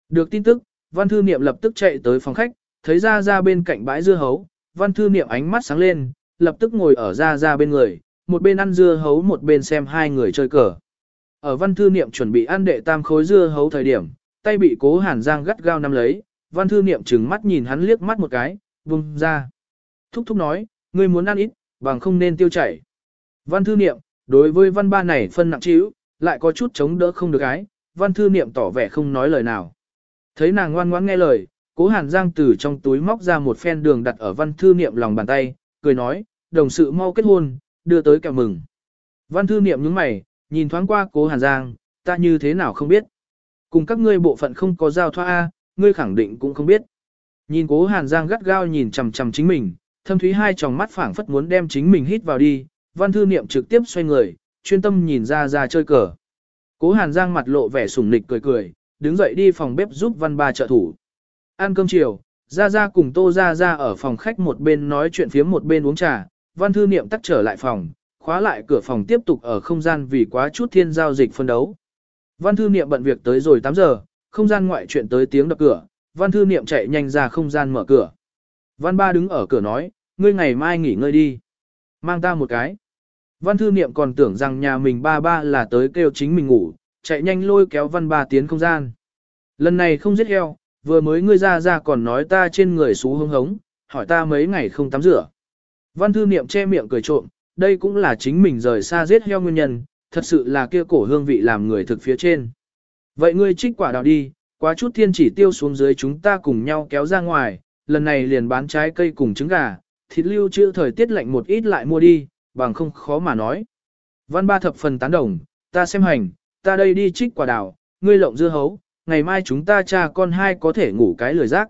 Được tin tức, văn thư niệm lập tức chạy tới phòng khách, thấy ra ra bên cạnh bãi dưa hấu, văn thư niệm ánh mắt sáng lên, lập tức ngồi ở ra ra bên người, một bên ăn dưa hấu một bên xem hai người chơi cờ. Ở văn thư niệm chuẩn bị ăn đệ tam khối dưa hấu thời điểm, tay bị cố hàn giang gắt gao nắm lấy, văn thư niệm trừng mắt nhìn hắn liếc mắt một cái, vùng ra. Thúc thúc nói, ngươi muốn ăn ít, bằng không nên tiêu chảy. Văn thư niệm, đối với văn ba này phân nặng chịu, lại có chút chống đỡ không được ái, văn thư niệm tỏ vẻ không nói lời nào. Thấy nàng ngoan ngoãn nghe lời, cố hàn giang từ trong túi móc ra một phen đường đặt ở văn thư niệm lòng bàn tay, cười nói, đồng sự mau kết hôn, đưa tới kẹo mừng. Văn thư niệm nhướng mày, nhìn thoáng qua cố hàn giang, ta như thế nào không biết. Cùng các ngươi bộ phận không có giao thoa A, ngươi khẳng định cũng không biết. Nhìn cố hàn giang gắt gao nhìn chằm chằm chính mình, thâm thúy hai tròng mắt phảng phất muốn đem chính mình hít vào đi, văn thư niệm trực tiếp xoay người, chuyên tâm nhìn ra ra chơi cờ. Cố hàn giang mặt lộ vẻ sủng nịch cười cười, đứng dậy đi phòng bếp giúp văn ba trợ thủ. Ăn cơm chiều, Gia Gia cùng tô Gia Gia ở phòng khách một bên nói chuyện phía một bên uống trà, văn thư niệm tắt trở lại phòng, khóa lại cửa phòng tiếp tục ở không gian vì quá chút thiên giao dịch phân đấu. Văn thư niệm bận việc tới rồi 8 giờ, không gian ngoại chuyện tới tiếng đập cửa, văn thư niệm chạy nhanh ra không gian mở cửa. Văn ba đứng ở cửa nói, ngươi ngày mai nghỉ ngơi đi. Mang ta một cái. Văn thư niệm còn tưởng rằng nhà mình ba ba là tới kêu chính mình ngủ, chạy nhanh lôi kéo văn ba tiến không gian. Lần này không giết heo, vừa mới ngươi ra ra còn nói ta trên người xú hông hống, hỏi ta mấy ngày không tắm rửa. Văn thư niệm che miệng cười trộm, đây cũng là chính mình rời xa giết heo nguyên nhân, thật sự là kia cổ hương vị làm người thực phía trên. Vậy ngươi trích quả đào đi, quá chút thiên chỉ tiêu xuống dưới chúng ta cùng nhau kéo ra ngoài, lần này liền bán trái cây cùng trứng gà, thịt lưu trữ thời tiết lạnh một ít lại mua đi, bằng không khó mà nói. Văn ba thập phần tán đồng, ta xem hành, ta đây đi trích quả đào, ngươi lộng dưa hấu, ngày mai chúng ta cha con hai có thể ngủ cái lười rác.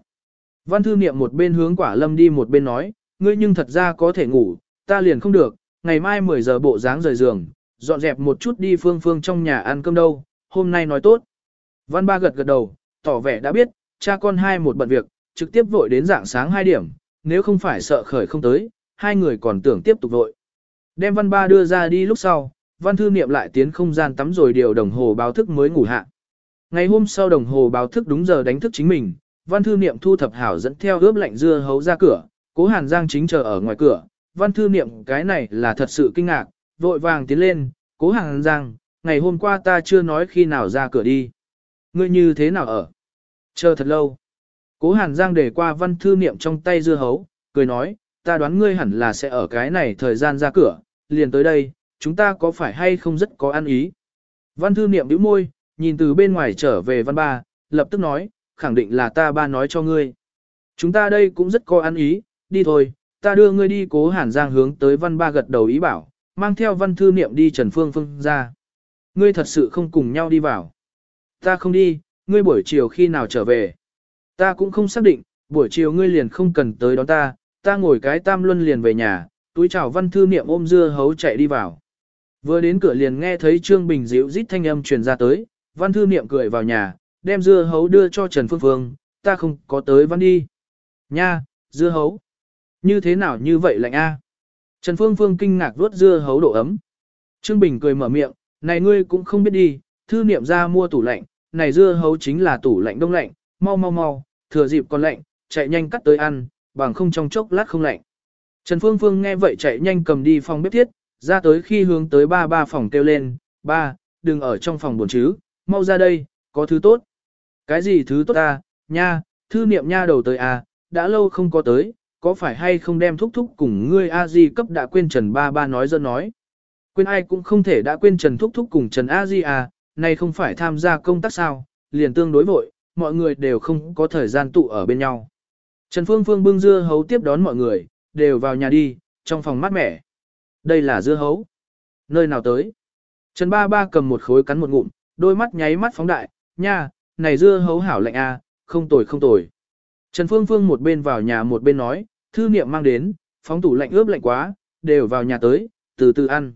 Văn thư niệm một bên hướng quả lâm đi một bên nói, ngươi nhưng thật ra có thể ngủ, ta liền không được, ngày mai 10 giờ bộ dáng rời giường, dọn dẹp một chút đi phương phương trong nhà ăn cơm đâu, hôm nay nói tốt. Văn ba gật gật đầu, tỏ vẻ đã biết, cha con hai một bận việc, trực tiếp vội đến dạng sáng 2 điểm, nếu không phải sợ khởi không tới, hai người còn tưởng tiếp tục vội. Đem văn ba đưa ra đi lúc sau, văn thư niệm lại tiến không gian tắm rồi điều đồng hồ báo thức mới ngủ hạ. Ngày hôm sau đồng hồ báo thức đúng giờ đánh thức chính mình, văn thư niệm thu thập hảo dẫn theo ướp lạnh dưa hấu ra cửa, cố hàn giang chính chờ ở ngoài cửa, văn thư niệm cái này là thật sự kinh ngạc, vội vàng tiến lên, cố hàn giang, ngày hôm qua ta chưa nói khi nào ra cửa đi. Ngươi như thế nào ở? Chờ thật lâu. Cố hàn giang để qua văn thư niệm trong tay dưa hấu, cười nói, ta đoán ngươi hẳn là sẽ ở cái này thời gian ra cửa, liền tới đây, chúng ta có phải hay không rất có ăn ý. Văn thư niệm bĩu môi, nhìn từ bên ngoài trở về văn ba, lập tức nói, khẳng định là ta ba nói cho ngươi. Chúng ta đây cũng rất có ăn ý, đi thôi, ta đưa ngươi đi cố hàn giang hướng tới văn ba gật đầu ý bảo, mang theo văn thư niệm đi Trần Phương Phương ra. Ngươi thật sự không cùng nhau đi vào. Ta không đi, ngươi buổi chiều khi nào trở về. Ta cũng không xác định, buổi chiều ngươi liền không cần tới đón ta, ta ngồi cái tam luân liền về nhà, túi chào văn thư niệm ôm dưa hấu chạy đi vào. Vừa đến cửa liền nghe thấy Trương Bình dịu rít thanh âm truyền ra tới, văn thư niệm cười vào nhà, đem dưa hấu đưa cho Trần Phương Phương, ta không có tới văn đi. Nha, dưa hấu. Như thế nào như vậy lạnh a? Trần Phương Phương kinh ngạc vuốt dưa hấu độ ấm. Trương Bình cười mở miệng, này ngươi cũng không biết đi, thư niệm ra mua tủ lạnh, này dưa hấu chính là tủ lạnh đông lạnh, mau mau mau, thừa dịp còn lạnh, chạy nhanh cắt tới ăn, bằng không trong chốc lát không lạnh. Trần Phương Phương nghe vậy chạy nhanh cầm đi phòng bếp thiết, ra tới khi hướng tới ba ba phòng kêu lên, ba, đừng ở trong phòng buồn chứ, mau ra đây, có thứ tốt. Cái gì thứ tốt ta, nha, thư niệm nha đầu tới à, đã lâu không có tới, có phải hay không đem thúc thúc cùng ngươi a di cấp đã quên Trần ba ba nói dân nói. Quên ai cũng không thể đã quên Trần thúc thúc cùng Trần a di à, này không phải tham gia công tác sao, liền tương đối vội, mọi người đều không có thời gian tụ ở bên nhau. Trần Phương Phương bưng dưa hấu tiếp đón mọi người, đều vào nhà đi, trong phòng mát mẻ. Đây là dưa hấu. nơi nào tới. Trần Ba Ba cầm một khối cắn một ngụm, đôi mắt nháy mắt phóng đại, nha, này dưa hấu hảo lạnh a, không tồi không tồi. Trần Phương Phương một bên vào nhà một bên nói, thư niệm mang đến, phóng tủ lạnh ướp lạnh quá, đều vào nhà tới, từ từ ăn.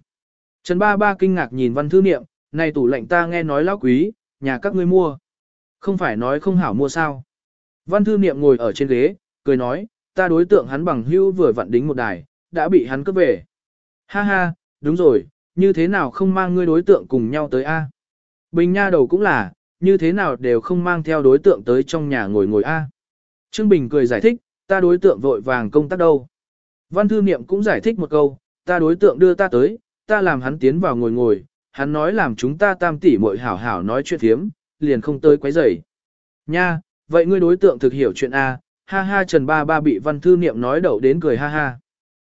Trần Ba Ba kinh ngạc nhìn văn thư niệm, này tủ lạnh ta nghe nói lão quý, nhà các ngươi mua. Không phải nói không hảo mua sao. Văn thư niệm ngồi ở trên ghế, cười nói, ta đối tượng hắn bằng hưu vừa vặn đính một đài, đã bị hắn cướp về. Ha ha, đúng rồi, như thế nào không mang ngươi đối tượng cùng nhau tới a? Bình nha đầu cũng là, như thế nào đều không mang theo đối tượng tới trong nhà ngồi ngồi a. Trương Bình cười giải thích, ta đối tượng vội vàng công tác đâu. Văn thư niệm cũng giải thích một câu, ta đối tượng đưa ta tới, ta làm hắn tiến vào ngồi ngồi, hắn nói làm chúng ta tam tỷ muội hảo hảo nói chuyện thiếm, liền không tới quấy rầy. Nha, vậy ngươi đối tượng thực hiểu chuyện A, ha ha Trần Ba Ba bị văn thư niệm nói đậu đến cười ha ha.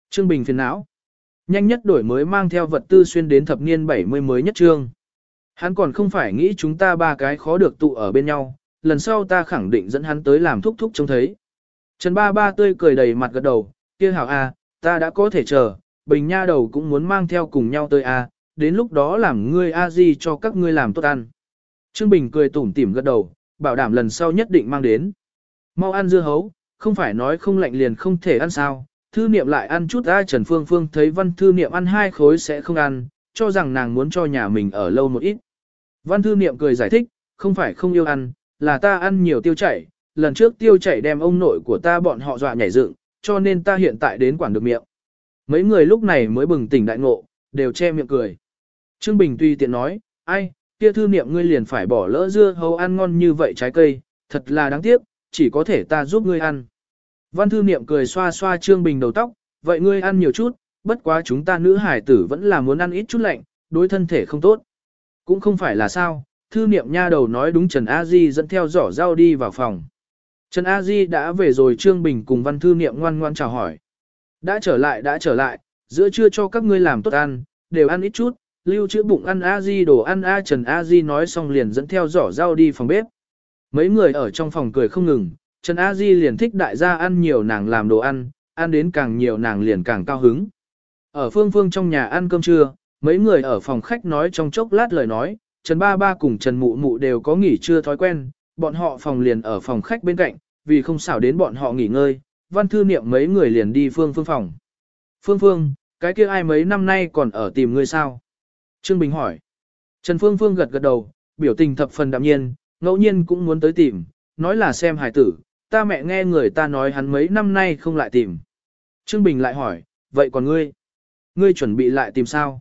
Trương Bình phiền não. Nhanh nhất đổi mới mang theo vật tư xuyên đến thập niên 70 mới nhất trương. Hắn còn không phải nghĩ chúng ta ba cái khó được tụ ở bên nhau, lần sau ta khẳng định dẫn hắn tới làm thúc thúc trông thấy. Trần Ba Ba tươi cười đầy mặt gật đầu, kia hảo a, ta đã có thể chờ, Bình Nha đầu cũng muốn mang theo cùng nhau tới a, đến lúc đó làm ngươi a di cho các ngươi làm tốt ăn. Trương Bình cười tủm tỉm gật đầu, bảo đảm lần sau nhất định mang đến. Mau ăn dưa hấu, không phải nói không lạnh liền không thể ăn sao. Thư niệm lại ăn chút ai Trần Phương Phương thấy văn thư niệm ăn hai khối sẽ không ăn, cho rằng nàng muốn cho nhà mình ở lâu một ít. Văn thư niệm cười giải thích, không phải không yêu ăn, là ta ăn nhiều tiêu chảy, lần trước tiêu chảy đem ông nội của ta bọn họ dọa nhảy dựng, cho nên ta hiện tại đến quản được miệng. Mấy người lúc này mới bừng tỉnh đại ngộ, đều che miệng cười. Trương Bình tuy tiện nói, ai, kia thư niệm ngươi liền phải bỏ lỡ dưa hấu ăn ngon như vậy trái cây, thật là đáng tiếc, chỉ có thể ta giúp ngươi ăn. Văn thư niệm cười xoa xoa Trương Bình đầu tóc, vậy ngươi ăn nhiều chút, bất quá chúng ta nữ hải tử vẫn là muốn ăn ít chút lạnh, đối thân thể không tốt. Cũng không phải là sao, thư niệm nha đầu nói đúng Trần A Di dẫn theo giỏ rau đi vào phòng. Trần A Di đã về rồi Trương Bình cùng văn thư niệm ngoan ngoan chào hỏi. Đã trở lại đã trở lại, giữa trưa cho các ngươi làm tốt ăn, đều ăn ít chút, lưu trữ bụng ăn A Di đồ ăn A Trần A Di nói xong liền dẫn theo giỏ rau đi phòng bếp. Mấy người ở trong phòng cười không ngừng, Trần A Di liền thích đại gia ăn nhiều nàng làm đồ ăn, ăn đến càng nhiều nàng liền càng cao hứng. Ở phương phương trong nhà ăn cơm trưa, mấy người ở phòng khách nói trong chốc lát lời nói, Trần Ba Ba cùng Trần Mụ Mụ đều có nghỉ trưa thói quen, bọn họ phòng liền ở phòng khách bên cạnh, vì không xảo đến bọn họ nghỉ ngơi, văn thư niệm mấy người liền đi phương phương phòng. Phương phương, cái kia ai mấy năm nay còn ở tìm ngươi sao? Trương Bình hỏi. Trần Phương Phương gật gật đầu, biểu tình thập phần đạm nhiên, ngẫu nhiên cũng muốn tới tìm, nói là xem hải tử, ta mẹ nghe người ta nói hắn mấy năm nay không lại tìm. Trương Bình lại hỏi, vậy còn ngươi? Ngươi chuẩn bị lại tìm sao?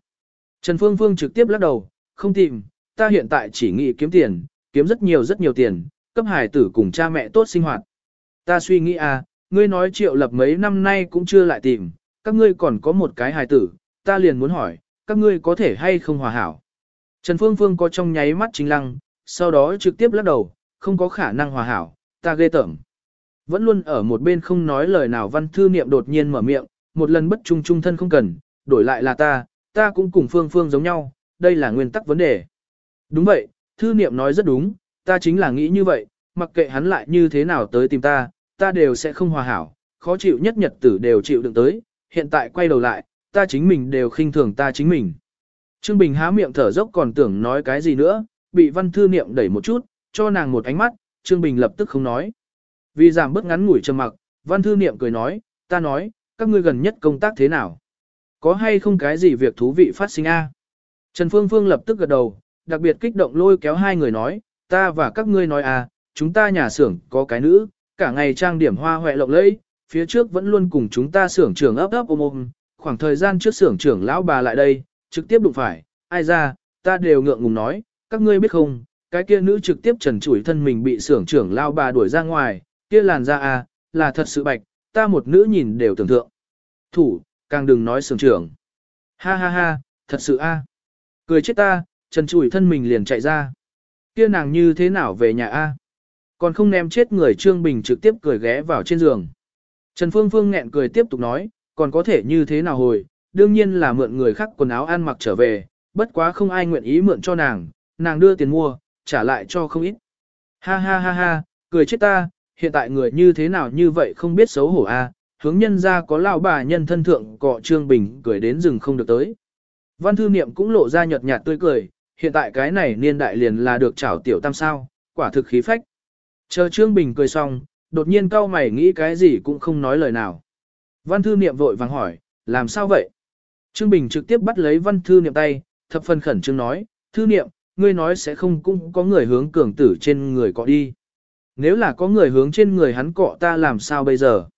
Trần Phương Phương trực tiếp lắc đầu, không tìm, ta hiện tại chỉ nghĩ kiếm tiền, kiếm rất nhiều rất nhiều tiền, cấp hải tử cùng cha mẹ tốt sinh hoạt. Ta suy nghĩ à, ngươi nói triệu lập mấy năm nay cũng chưa lại tìm, các ngươi còn có một cái hài tử, ta liền muốn hỏi, các ngươi có thể hay không hòa hảo. Trần Phương Phương có trong nháy mắt chính lăng, sau đó trực tiếp lắc đầu, không có khả năng hòa hảo, ta ghê tởm. Vẫn luôn ở một bên không nói lời nào văn thư niệm đột nhiên mở miệng, một lần bất trung trung thân không cần, đổi lại là ta, ta cũng cùng Phương Phương giống nhau, đây là nguyên tắc vấn đề. Đúng vậy, thư niệm nói rất đúng, ta chính là nghĩ như vậy, mặc kệ hắn lại như thế nào tới tìm ta, ta đều sẽ không hòa hảo, khó chịu nhất nhật tử đều chịu đựng tới, hiện tại quay đầu lại, ta chính mình đều khinh thường ta chính mình. Trương Bình há miệng thở dốc còn tưởng nói cái gì nữa, bị văn thư niệm đẩy một chút, cho nàng một ánh mắt, Trương Bình lập tức không nói. Vì giảm bớt ngắn ngủi trầm mặc, văn thư niệm cười nói, ta nói, các ngươi gần nhất công tác thế nào? Có hay không cái gì việc thú vị phát sinh a? Trần Phương Phương lập tức gật đầu, đặc biệt kích động lôi kéo hai người nói, ta và các ngươi nói à, chúng ta nhà xưởng có cái nữ, cả ngày trang điểm hoa hoẹ lộng lẫy, phía trước vẫn luôn cùng chúng ta xưởng trưởng ấp ấp ôm ôm, khoảng thời gian trước xưởng trưởng lão bà lại đây, trực tiếp đụng phải, ai ra, ta đều ngượng ngùng nói, các ngươi biết không, cái kia nữ trực tiếp trần chủi thân mình bị xưởng trưởng lao bà đuổi ra ngoài, kia làn da à, là thật sự bạch, ta một nữ nhìn đều tưởng tượng. Thủ, càng đừng nói xưởng trưởng. Ha ha ha, thật sự a. Cười chết ta, trần chủi thân mình liền chạy ra. Kia nàng như thế nào về nhà a? Còn không ném chết người Trương Bình trực tiếp cười ghé vào trên giường. Trần Phương Phương nghẹn cười tiếp tục nói, còn có thể như thế nào hồi, đương nhiên là mượn người khác quần áo ăn mặc trở về, bất quá không ai nguyện ý mượn cho nàng, nàng đưa tiền mua, trả lại cho không ít. Ha ha ha ha, cười chết ta, hiện tại người như thế nào như vậy không biết xấu hổ a, hướng nhân ra có lão bà nhân thân thượng cọ Trương Bình cười đến rừng không được tới. Văn thư niệm cũng lộ ra nhợt nhạt tươi cười, hiện tại cái này niên đại liền là được trảo tiểu tam sao, quả thực khí phách. Chờ Trương Bình cười xong, đột nhiên cao mày nghĩ cái gì cũng không nói lời nào. Văn thư niệm vội vàng hỏi, làm sao vậy? Trương Bình trực tiếp bắt lấy văn thư niệm tay, thập phần khẩn trương nói, thư niệm, ngươi nói sẽ không cũng có người hướng cường tử trên người cọ đi. Nếu là có người hướng trên người hắn cọ ta làm sao bây giờ?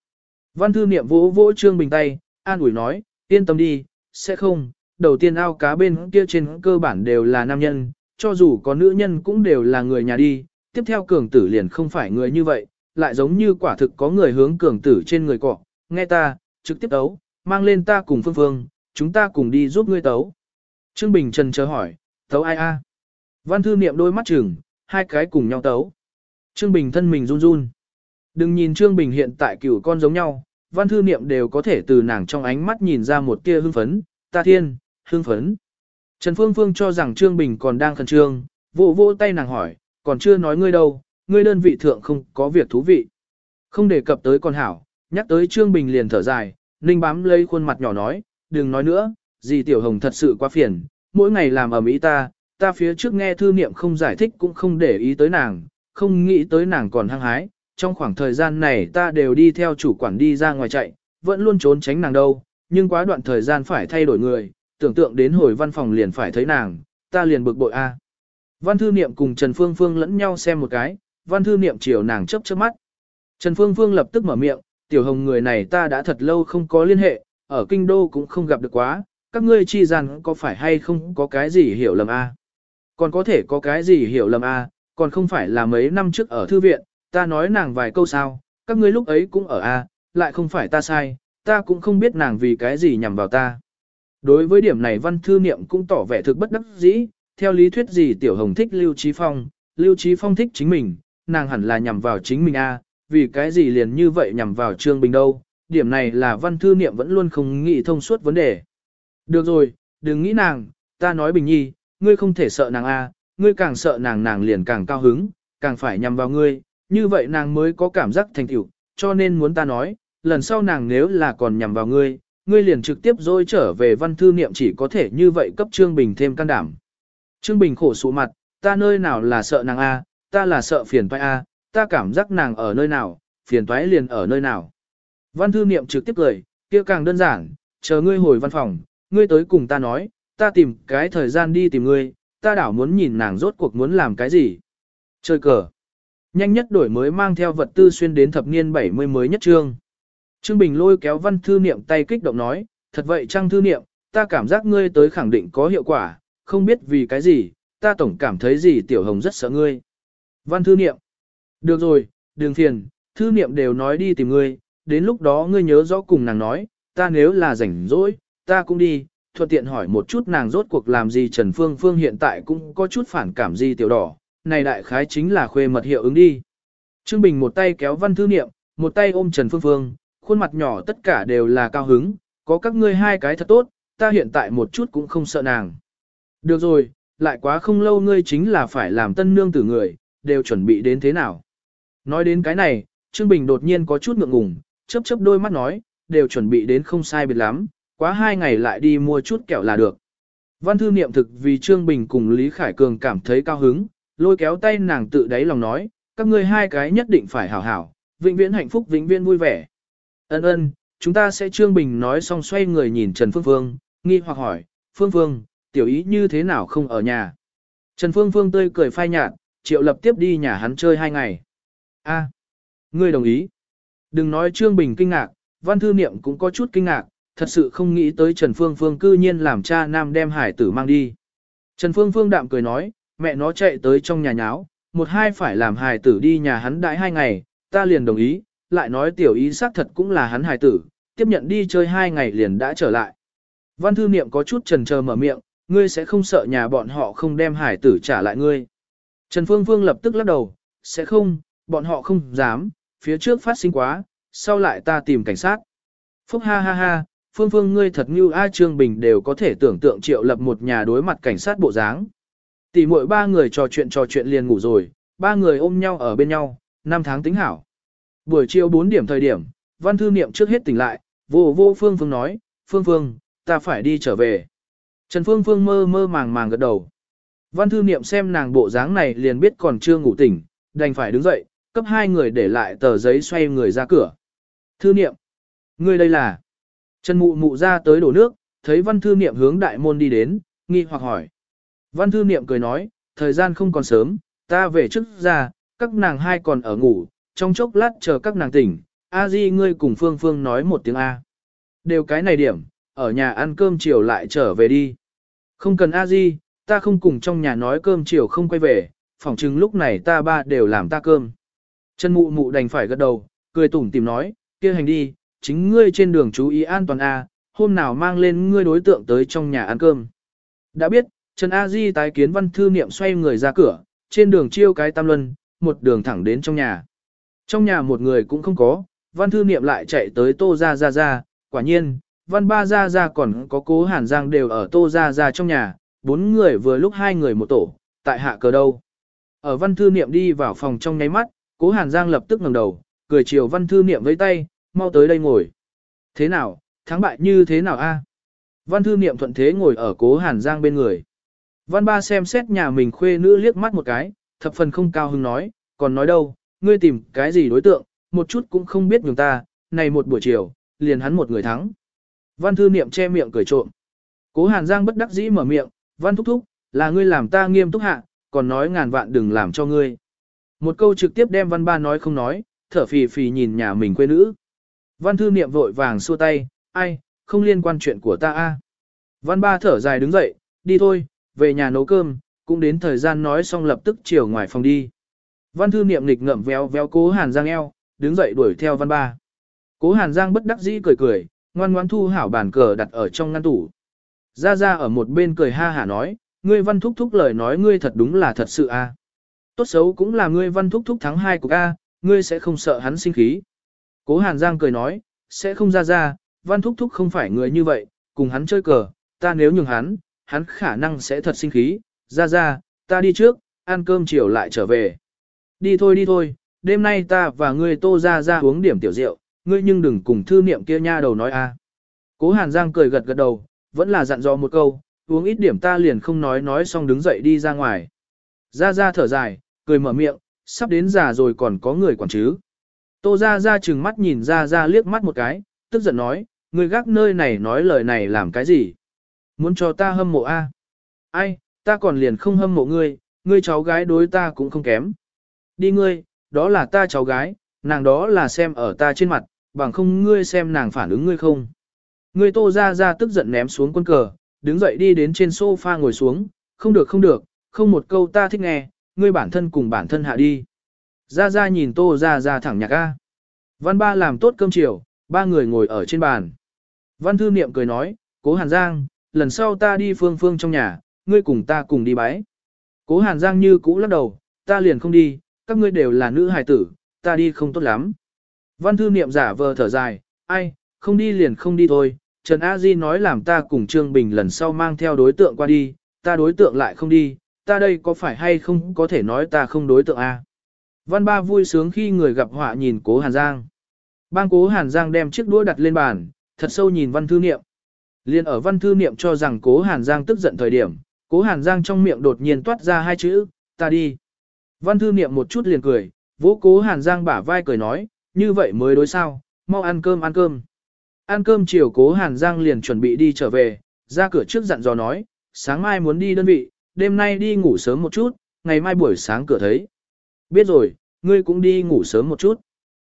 Văn thư niệm vỗ vỗ Trương Bình tay, an ủi nói, yên tâm đi, sẽ không, đầu tiên ao cá bên kia trên cơ bản đều là nam nhân, cho dù có nữ nhân cũng đều là người nhà đi, tiếp theo cường tử liền không phải người như vậy, lại giống như quả thực có người hướng cường tử trên người cọ, nghe ta, trực tiếp tấu, mang lên ta cùng phương phương, chúng ta cùng đi giúp ngươi tấu. Trương Bình Trần chờ hỏi, tấu ai a? Văn thư niệm đôi mắt chừng, hai cái cùng nhau tấu. Trương Bình thân mình run run. Đừng nhìn Trương Bình hiện tại cửu con giống nhau, văn thư niệm đều có thể từ nàng trong ánh mắt nhìn ra một tia hưng phấn, ta thiên, hưng phấn. Trần Phương Phương cho rằng Trương Bình còn đang khẩn trương, vỗ vỗ tay nàng hỏi, còn chưa nói ngươi đâu, ngươi đơn vị thượng không có việc thú vị. Không đề cập tới con hảo, nhắc tới Trương Bình liền thở dài, ninh bám lấy khuôn mặt nhỏ nói, đừng nói nữa, gì Tiểu Hồng thật sự quá phiền, mỗi ngày làm ở Mỹ ta, ta phía trước nghe thư niệm không giải thích cũng không để ý tới nàng, không nghĩ tới nàng còn hăng hái, trong khoảng thời gian này ta đều đi theo chủ quản đi ra ngoài chạy, vẫn luôn trốn tránh nàng đâu, nhưng quá đoạn thời gian phải thay đổi người, tưởng tượng đến hồi văn phòng liền phải thấy nàng, ta liền bực bội a. Văn thư niệm cùng Trần Phương Phương lẫn nhau xem một cái, văn thư niệm chiều nàng chớp chớp mắt. Trần Phương Phương lập tức mở miệng, tiểu hồng người này ta đã thật lâu không có liên hệ, ở kinh đô cũng không gặp được quá, các ngươi chi rằng có phải hay không có cái gì hiểu lầm a? Còn có thể có cái gì hiểu lầm à? còn không phải là mấy năm trước ở thư viện, ta nói nàng vài câu sao, các ngươi lúc ấy cũng ở à? lại không phải ta sai, ta cũng không biết nàng vì cái gì nhằm vào ta. Đối với điểm này văn thư niệm cũng tỏ vẻ thực bất đắc dĩ, theo lý thuyết gì tiểu hồng thích Lưu Trí Phong, Lưu Trí Phong thích chính mình, nàng hẳn là nhằm vào chính mình a, vì cái gì liền như vậy nhằm vào Trương Bình đâu, điểm này là văn thư niệm vẫn luôn không nghĩ thông suốt vấn đề. Được rồi, đừng nghĩ nàng, ta nói Bình Nhi, ngươi không thể sợ nàng a, ngươi càng sợ nàng nàng liền càng cao hứng, càng phải nhằm vào ngươi, như vậy nàng mới có cảm giác thành tựu, cho nên muốn ta nói, lần sau nàng nếu là còn nhằm vào ngươi, ngươi liền trực tiếp dôi trở về văn thư niệm chỉ có thể như vậy cấp Trương Bình thêm can đảm. Trương Bình khổ sụ mặt, ta nơi nào là sợ nàng A, ta là sợ phiền toái A, ta cảm giác nàng ở nơi nào, phiền toái liền ở nơi nào. Văn thư niệm trực tiếp cười, kia càng đơn giản, chờ ngươi hồi văn phòng, ngươi tới cùng ta nói, ta tìm cái thời gian đi tìm ngươi, ta đảo muốn nhìn nàng rốt cuộc muốn làm cái gì. Chơi cờ. Nhanh nhất đổi mới mang theo vật tư xuyên đến thập niên 70 mới nhất trương. Trương Bình lôi kéo văn thư niệm tay kích động nói, thật vậy trang thư niệm, ta cảm giác ngươi tới khẳng định có hiệu quả, không biết vì cái gì, ta tổng cảm thấy gì tiểu hồng rất sợ ngươi. Văn thư niệm, được rồi, Đường phiền, thư niệm đều nói đi tìm ngươi, đến lúc đó ngươi nhớ rõ cùng nàng nói, ta nếu là rảnh rỗi, ta cũng đi, thuận tiện hỏi một chút nàng rốt cuộc làm gì Trần Phương Phương hiện tại cũng có chút phản cảm gì tiểu đỏ, này đại khái chính là khuê mật hiệu ứng đi. Trương Bình một tay kéo văn thư niệm, một tay ôm Trần Phương Phương, khuôn mặt nhỏ tất cả đều là cao hứng, có các ngươi hai cái thật tốt, ta hiện tại một chút cũng không sợ nàng. Được rồi, lại quá không lâu ngươi chính là phải làm tân nương tử người, đều chuẩn bị đến thế nào. Nói đến cái này, Trương Bình đột nhiên có chút ngượng ngùng, chớp chớp đôi mắt nói, đều chuẩn bị đến không sai biệt lắm, quá hai ngày lại đi mua chút kẹo là được. Văn thư niệm thực vì Trương Bình cùng Lý Khải Cường cảm thấy cao hứng, lôi kéo tay nàng tự đáy lòng nói, các ngươi hai cái nhất định phải hảo hảo, vĩnh viễn hạnh phúc vĩnh viễn vui vẻ. Ân ân, chúng ta sẽ Trương Bình nói xong xoay người nhìn Trần Phương Phương, nghi hoặc hỏi, Phương Phương, tiểu ý như thế nào không ở nhà? Trần Phương Phương tươi cười phai nhạt, triệu lập tiếp đi nhà hắn chơi hai ngày. A, ngươi đồng ý. Đừng nói Trương Bình kinh ngạc, văn thư niệm cũng có chút kinh ngạc, thật sự không nghĩ tới Trần Phương Phương cư nhiên làm cha nam đem hải tử mang đi. Trần Phương Phương đạm cười nói, mẹ nó chạy tới trong nhà nháo, một hai phải làm hải tử đi nhà hắn đãi hai ngày, ta liền đồng ý, lại nói tiểu ý xác thật cũng là hắn hải tử, tiếp nhận đi chơi hai ngày liền đã trở lại. Văn thư niệm có chút trần chờ mở miệng, ngươi sẽ không sợ nhà bọn họ không đem hải tử trả lại ngươi. Trần Phương Phương lập tức lắc đầu, sẽ không, bọn họ không dám, phía trước phát sinh quá, sau lại ta tìm cảnh sát. Phúc ha ha ha, Phương Phương ngươi thật như A Trương Bình đều có thể tưởng tượng triệu lập một nhà đối mặt cảnh sát bộ dáng. Tỷ muội ba người trò chuyện trò chuyện liền ngủ rồi, ba người ôm nhau ở bên nhau, năm tháng tính hảo. Buổi chiều 4 điểm thời điểm, văn thư niệm trước hết tỉnh lại, vô vô Phương Phương nói, Phương Phương, ta phải đi trở về. Trần Phương Phương mơ mơ màng màng gật đầu. Văn thư niệm xem nàng bộ dáng này liền biết còn chưa ngủ tỉnh, đành phải đứng dậy, cấp hai người để lại tờ giấy xoay người ra cửa. Thư niệm, ngươi đây là... Trần mụ mụ ra tới đổ nước, thấy văn thư niệm hướng đại môn đi đến, nghi hoặc hỏi. Văn thư niệm cười nói, thời gian không còn sớm, ta về trước ra, các nàng hai còn ở ngủ, trong chốc lát chờ các nàng tỉnh, a di ngươi cùng phương phương nói một tiếng A. Đều cái này điểm, ở nhà ăn cơm chiều lại trở về đi. Không cần a di, ta không cùng trong nhà nói cơm chiều không quay về, phỏng chừng lúc này ta ba đều làm ta cơm. Chân mụ mụ đành phải gật đầu, cười tủm tìm nói, kia hành đi, chính ngươi trên đường chú ý an toàn a, hôm nào mang lên ngươi đối tượng tới trong nhà ăn cơm. Đã biết, Trần A Di tái kiến văn thư niệm xoay người ra cửa, trên đường chiêu cái tam luân, một đường thẳng đến trong nhà. Trong nhà một người cũng không có, văn thư niệm lại chạy tới tô ra ra ra, quả nhiên, văn ba ra ra còn có cố hàn giang đều ở tô ra ra trong nhà, bốn người vừa lúc hai người một tổ, tại hạ cờ đâu. Ở văn thư niệm đi vào phòng trong nháy mắt, cố hàn giang lập tức ngẩng đầu, cười chiều văn thư niệm với tay, mau tới đây ngồi. Thế nào, thắng bại như thế nào a? Văn thư niệm thuận thế ngồi ở cố hàn giang bên người. Văn ba xem xét nhà mình khuê nữ liếc mắt một cái, thập phần không cao hứng nói, còn nói đâu, ngươi tìm cái gì đối tượng, một chút cũng không biết nhường ta, này một buổi chiều, liền hắn một người thắng. Văn thư niệm che miệng cười trộm. Cố hàn giang bất đắc dĩ mở miệng, văn thúc thúc, là ngươi làm ta nghiêm túc hạ, còn nói ngàn vạn đừng làm cho ngươi. Một câu trực tiếp đem văn ba nói không nói, thở phì phì nhìn nhà mình quê nữ. Văn thư niệm vội vàng xua tay, ai, không liên quan chuyện của ta a. Văn ba thở dài đứng dậy, đi thôi, về nhà nấu cơm, cũng đến thời gian nói xong lập tức chiều ngoài phòng đi. Văn thư niệm nghịch ngậm véo véo cố hàn giang eo, đứng dậy đuổi theo văn ba. Cố hàn giang bất đắc dĩ cười cười, ngoan ngoãn thu hảo bàn cờ đặt ở trong ngăn tủ. Ra ra ở một bên cười ha hả nói, ngươi văn thúc thúc lời nói ngươi thật đúng là thật sự a. Tốt xấu cũng là ngươi văn thúc thúc thắng hai của a, ngươi sẽ không sợ hắn sinh khí. Cố hàn giang cười nói, sẽ không ra ra, văn thúc thúc không phải người như vậy, cùng hắn chơi cờ, ta nếu nhường hắn, hắn khả năng sẽ thật sinh khí, ra ra, ta đi trước, ăn cơm chiều lại trở về. Đi thôi đi thôi, đêm nay ta và ngươi tô ra ra uống điểm tiểu rượu, ngươi nhưng đừng cùng thư niệm kia nha đầu nói a. Cố Hàn Giang cười gật gật đầu, vẫn là dặn dò một câu, uống ít điểm ta liền không nói nói xong đứng dậy đi ra ngoài. Ra ra thở dài, cười mở miệng, sắp đến già rồi còn có người quản chứ. Tô Gia Gia chừng mắt nhìn Gia Gia liếc mắt một cái, tức giận nói, ngươi gác nơi này nói lời này làm cái gì? Muốn cho ta hâm mộ a? Ai, ta còn liền không hâm mộ ngươi, ngươi cháu gái đối ta cũng không kém. Đi ngươi, đó là ta cháu gái, nàng đó là xem ở ta trên mặt, bằng không ngươi xem nàng phản ứng ngươi không. Ngươi tô Gia Gia tức giận ném xuống quân cờ, đứng dậy đi đến trên sofa ngồi xuống, không được không được, không một câu ta thích nghe, ngươi bản thân cùng bản thân hạ đi. Ra ra nhìn tô ra ra thẳng nhạc a. Văn ba làm tốt cơm chiều, ba người ngồi ở trên bàn. Văn thư niệm cười nói, cố Hàn Giang, lần sau ta đi phương phương trong nhà, ngươi cùng ta cùng đi bái. Cố Hàn Giang như cũ lắc đầu, ta liền không đi, các ngươi đều là nữ hài tử, ta đi không tốt lắm. Văn thư niệm giả vờ thở dài, ai, không đi liền không đi thôi, Trần A Di nói làm ta cùng Trương Bình lần sau mang theo đối tượng qua đi, ta đối tượng lại không đi, ta đây có phải hay không có thể nói ta không đối tượng A. Văn ba vui sướng khi người gặp họa nhìn cố Hàn Giang. Bang cố Hàn Giang đem chiếc đũa đặt lên bàn, thật sâu nhìn văn thư niệm. Liên ở văn thư niệm cho rằng cố Hàn Giang tức giận thời điểm, cố Hàn Giang trong miệng đột nhiên toát ra hai chữ, ta đi. Văn thư niệm một chút liền cười, vỗ cố Hàn Giang bả vai cười nói, như vậy mới đối sao, mau ăn cơm ăn cơm. Ăn cơm chiều cố Hàn Giang liền chuẩn bị đi trở về, ra cửa trước dặn dò nói, sáng mai muốn đi đơn vị, đêm nay đi ngủ sớm một chút, ngày mai buổi sáng cửa thấy. Biết rồi, ngươi cũng đi ngủ sớm một chút.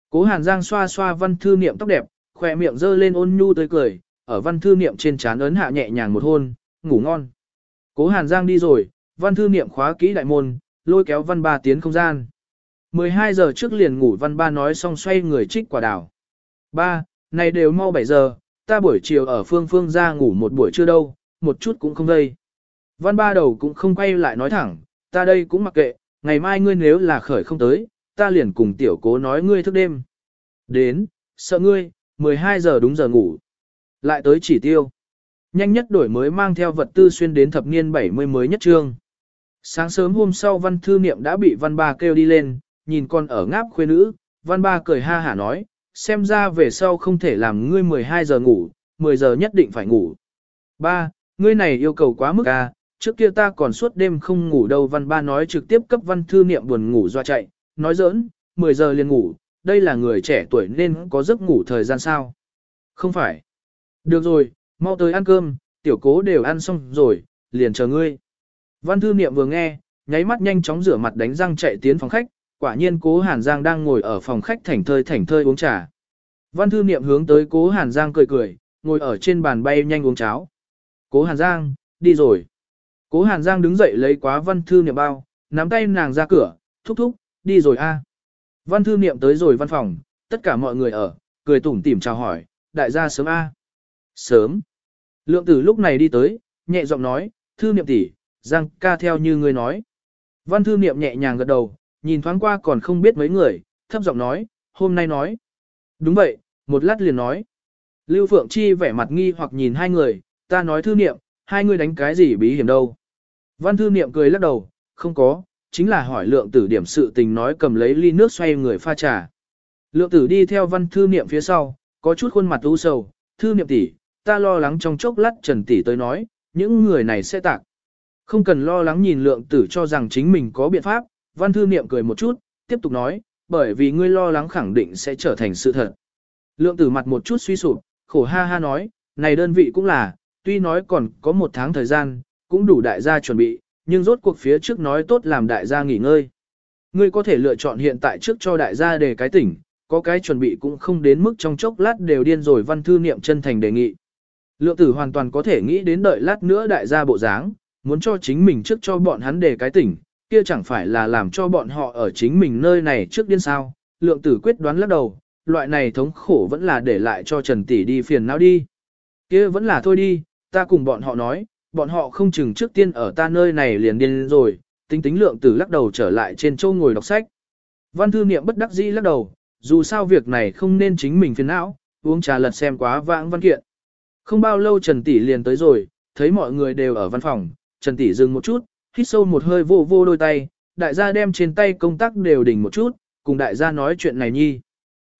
Cố Hàn Giang xoa xoa văn thư niệm tóc đẹp, khỏe miệng dơ lên ôn nhu tới cười, ở văn thư niệm trên trán ấn hạ nhẹ nhàng một hôn, ngủ ngon. Cố Hàn Giang đi rồi, văn thư niệm khóa kỹ đại môn, lôi kéo văn ba tiến không gian. 12 giờ trước liền ngủ văn ba nói xong xoay người trích quả đào. Ba, này đều mau 7 giờ, ta buổi chiều ở phương phương ra ngủ một buổi trưa đâu, một chút cũng không đây. Văn ba đầu cũng không quay lại nói thẳng, ta đây cũng mặc kệ, ngày mai ngươi nếu là khởi không tới, ta liền cùng tiểu cố nói ngươi thức đêm. Đến, sợ ngươi, 12 giờ đúng giờ ngủ. Lại tới chỉ tiêu. Nhanh nhất đổi mới mang theo vật tư xuyên đến thập niên 70 mới nhất trương. Sáng sớm hôm sau văn thư niệm đã bị văn ba kêu đi lên, nhìn con ở ngáp khuê nữ, văn ba cười ha hả nói, xem ra về sau không thể làm ngươi 12 giờ ngủ, 10 giờ nhất định phải ngủ. Ba, ngươi này yêu cầu quá mức à, trước kia ta còn suốt đêm không ngủ đâu văn ba nói trực tiếp cấp văn thư niệm buồn ngủ doa chạy, nói giỡn, 10 giờ liền ngủ, đây là người trẻ tuổi nên có giấc ngủ thời gian sao. Không phải. Được rồi, mau tới ăn cơm, tiểu cố đều ăn xong rồi, liền chờ ngươi. Văn thư niệm vừa nghe, nháy mắt nhanh chóng rửa mặt đánh răng chạy tiến phòng khách, quả nhiên cố Hàn Giang đang ngồi ở phòng khách thảnh thơi thảnh thơi uống trà. Văn thư niệm hướng tới cố Hàn Giang cười cười, ngồi ở trên bàn bay nhanh uống cháo. Cố Hàn Giang, đi rồi. Cố Hàn Giang đứng dậy lấy quá văn thư niệm bao, nắm tay nàng ra cửa, thúc thúc, đi rồi a. Văn thư niệm tới rồi văn phòng, tất cả mọi người ở, cười tủm tỉm chào hỏi, đại gia sớm a. Sớm. Lượng tử lúc này đi tới, nhẹ giọng nói, thư niệm tỷ, Giang ca theo như ngươi nói. Văn thư niệm nhẹ nhàng gật đầu, nhìn thoáng qua còn không biết mấy người, thấp giọng nói, hôm nay nói. Đúng vậy, một lát liền nói. Lưu Phượng Chi vẻ mặt nghi hoặc nhìn hai người, ta nói thư niệm, hai người đánh cái gì bí hiểm đâu. Văn thư niệm cười lắc đầu, không có, chính là hỏi lượng tử điểm sự tình nói cầm lấy ly nước xoay người pha trà. Lượng tử đi theo văn thư niệm phía sau, có chút khuôn mặt u sầu, thư niệm tỷ, ta lo lắng trong chốc lát trần tỷ tới nói, những người này sẽ tạc. Không cần lo lắng nhìn lượng tử cho rằng chính mình có biện pháp, văn thư niệm cười một chút, tiếp tục nói, bởi vì ngươi lo lắng khẳng định sẽ trở thành sự thật. Lượng tử mặt một chút suy sụp, khổ ha ha nói, này đơn vị cũng là, tuy nói còn có một tháng thời gian, cũng đủ đại gia chuẩn bị, nhưng rốt cuộc phía trước nói tốt làm đại gia nghỉ ngơi. Ngươi có thể lựa chọn hiện tại trước cho đại gia để cái tỉnh, có cái chuẩn bị cũng không đến mức trong chốc lát đều điên rồi văn thư niệm chân thành đề nghị. Lượng tử hoàn toàn có thể nghĩ đến đợi lát nữa đại gia bộ dáng, muốn cho chính mình trước cho bọn hắn để cái tỉnh, kia chẳng phải là làm cho bọn họ ở chính mình nơi này trước điên sao. Lượng tử quyết đoán lắc đầu, loại này thống khổ vẫn là để lại cho Trần Tỷ đi phiền não đi. kia vẫn là thôi đi, ta cùng bọn họ nói, bọn họ không chừng trước tiên ở ta nơi này liền điên rồi, tính tính lượng tử lắc đầu trở lại trên châu ngồi đọc sách. Văn thư niệm bất đắc dĩ lắc đầu, dù sao việc này không nên chính mình phiền não, uống trà lật xem quá vãng văn kiện. Không bao lâu Trần Tỷ liền tới rồi, thấy mọi người đều ở văn phòng, Trần Tỷ dừng một chút, hít sâu một hơi vô vô đôi tay, đại gia đem trên tay công tác đều đỉnh một chút, cùng đại gia nói chuyện này nhi.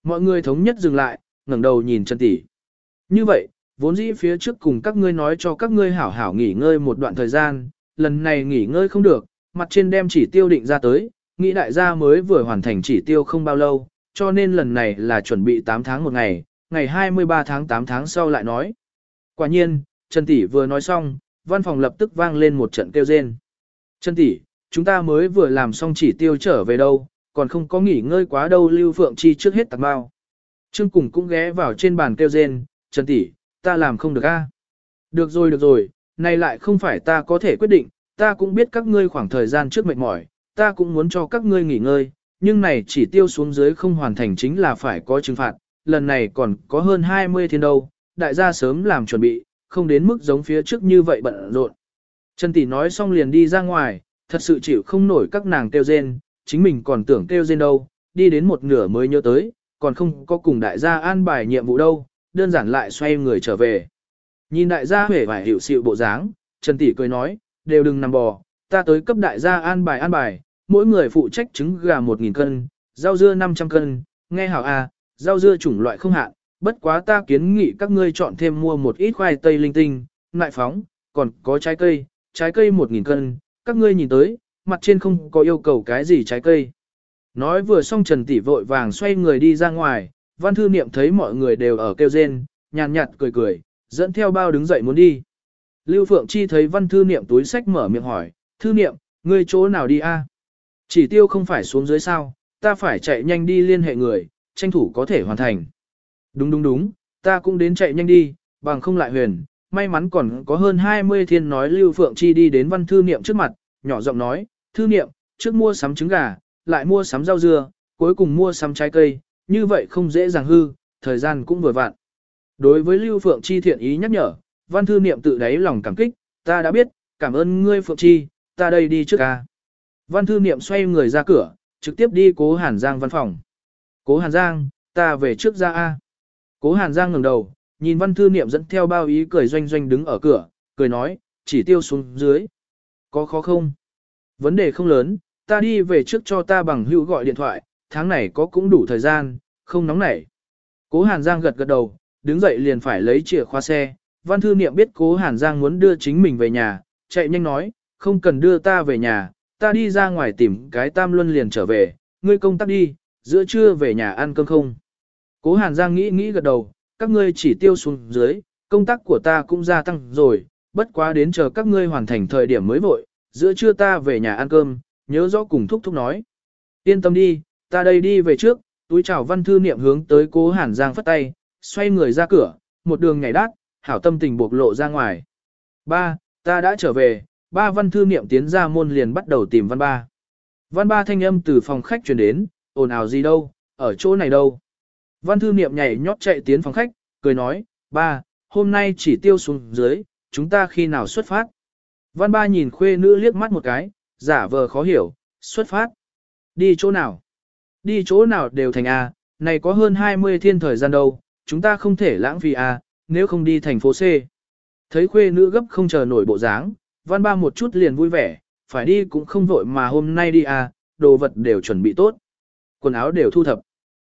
Mọi người thống nhất dừng lại, ngẩng đầu nhìn Trần Tỷ. Như vậy, vốn dĩ phía trước cùng các ngươi nói cho các ngươi hảo hảo nghỉ ngơi một đoạn thời gian, lần này nghỉ ngơi không được, mặt trên đem chỉ tiêu định ra tới, nghĩ đại gia mới vừa hoàn thành chỉ tiêu không bao lâu, cho nên lần này là chuẩn bị 8 tháng một ngày, ngày 23 tháng 8 tháng sau lại nói. Quả nhiên, Trần Tỷ vừa nói xong, văn phòng lập tức vang lên một trận kêu rên. Trần Tỷ, chúng ta mới vừa làm xong chỉ tiêu trở về đâu, còn không có nghỉ ngơi quá đâu Lưu Phượng Chi trước hết tạc bao. Trương Cùng cũng ghé vào trên bàn kêu rên, Trần Tỷ, ta làm không được a. Được rồi được rồi, này lại không phải ta có thể quyết định, ta cũng biết các ngươi khoảng thời gian trước mệt mỏi, ta cũng muốn cho các ngươi nghỉ ngơi, nhưng này chỉ tiêu xuống dưới không hoàn thành chính là phải có trừng phạt, lần này còn có hơn 20 thiên đâu, đại gia sớm làm chuẩn bị, không đến mức giống phía trước như vậy bận rộn. Trần Tỷ nói xong liền đi ra ngoài, thật sự chịu không nổi các nàng kêu rên, chính mình còn tưởng kêu rên đâu, đi đến một nửa mới nhớ tới, còn không có cùng đại gia an bài nhiệm vụ đâu, đơn giản lại xoay người trở về. Nhìn đại gia huệ vải hiểu sự bộ dáng, Trần Tỷ cười nói, đều đừng nằm bò, ta tới cấp đại gia an bài an bài, mỗi người phụ trách trứng gà 1.000 cân, rau dưa 500 cân, nghe hảo à, rau dưa chủng loại không hạn, bất quá ta kiến nghị các ngươi chọn thêm mua một ít khoai tây linh tinh, nại phóng, còn có trái cây, trái cây 1.000 cân, các ngươi nhìn tới, mặt trên không có yêu cầu cái gì trái cây. Nói vừa xong Trần Tỷ vội vàng xoay người đi ra ngoài, văn thư niệm thấy mọi người đều ở kêu rên, nhàn nhạt cười cười, dẫn theo bao đứng dậy muốn đi. Lưu Phượng Chi thấy văn thư niệm túi sách mở miệng hỏi, thư niệm, ngươi chỗ nào đi a? Chỉ tiêu không phải xuống dưới sao, ta phải chạy nhanh đi liên hệ người, tranh thủ có thể hoàn thành. Đúng đúng đúng, ta cũng đến chạy nhanh đi, bằng không lại huyền, may mắn còn có hơn 20 thiên nói Lưu Phượng Chi đi đến văn thư niệm trước mặt, nhỏ giọng nói, thư niệm, trước mua sắm trứng gà, lại mua sắm rau dưa, cuối cùng mua sắm trái cây, như vậy không dễ dàng hư, thời gian cũng vừa vặn. Đối với Lưu Phượng Chi thiện ý nhắc nhở, văn thư niệm tự đáy lòng cảm kích, ta đã biết, cảm ơn ngươi Phượng Chi, ta đây đi trước ca. Văn thư niệm xoay người ra cửa, trực tiếp đi cố Hàn Giang văn phòng. Cố Hàn Giang, ta về trước ra A. Cố Hàn Giang ngẩng đầu, nhìn văn thư niệm dẫn theo bao ý cười doanh doanh đứng ở cửa, cười nói, chỉ tiêu xuống dưới. Có khó không? Vấn đề không lớn, ta đi về trước cho ta bằng hữu gọi điện thoại, tháng này có cũng đủ thời gian, không nóng nảy. Cố Hàn Giang gật gật đầu, đứng dậy liền phải lấy chìa khóa xe, văn thư niệm biết cố Hàn Giang muốn đưa chính mình về nhà, chạy nhanh nói, không cần đưa ta về nhà, ta đi ra ngoài tìm cái tam luân liền trở về, ngươi công tác đi, giữa trưa về nhà ăn cơm không. Cố Hàn Giang nghĩ nghĩ gật đầu, các ngươi chỉ tiêu xuống dưới, công tác của ta cũng gia tăng rồi, bất quá đến chờ các ngươi hoàn thành thời điểm mới vội, giữa trưa ta về nhà ăn cơm, nhớ rõ cùng thúc thúc nói. Yên tâm đi, ta đây đi về trước, túi chào văn thư niệm hướng tới cố Hàn Giang phất tay, xoay người ra cửa, một đường nhảy đát, hảo tâm tình bộc lộ ra ngoài. Ba, ta đã trở về, ba văn thư niệm tiến ra môn liền bắt đầu tìm văn ba. Văn ba thanh âm từ phòng khách truyền đến, ồn ào gì đâu, ở chỗ này đâu. Văn thư niệm nhảy nhót chạy tiến phòng khách, cười nói, ba, hôm nay chỉ tiêu xuống dưới, chúng ta khi nào xuất phát. Văn ba nhìn khuê nữ liếc mắt một cái, giả vờ khó hiểu, xuất phát. Đi chỗ nào? Đi chỗ nào đều thành A, này có hơn 20 thiên thời gian đâu, chúng ta không thể lãng phí A, nếu không đi thành phố C. Thấy khuê nữ gấp không chờ nổi bộ dáng, văn ba một chút liền vui vẻ, phải đi cũng không vội mà hôm nay đi A, đồ vật đều chuẩn bị tốt. Quần áo đều thu thập.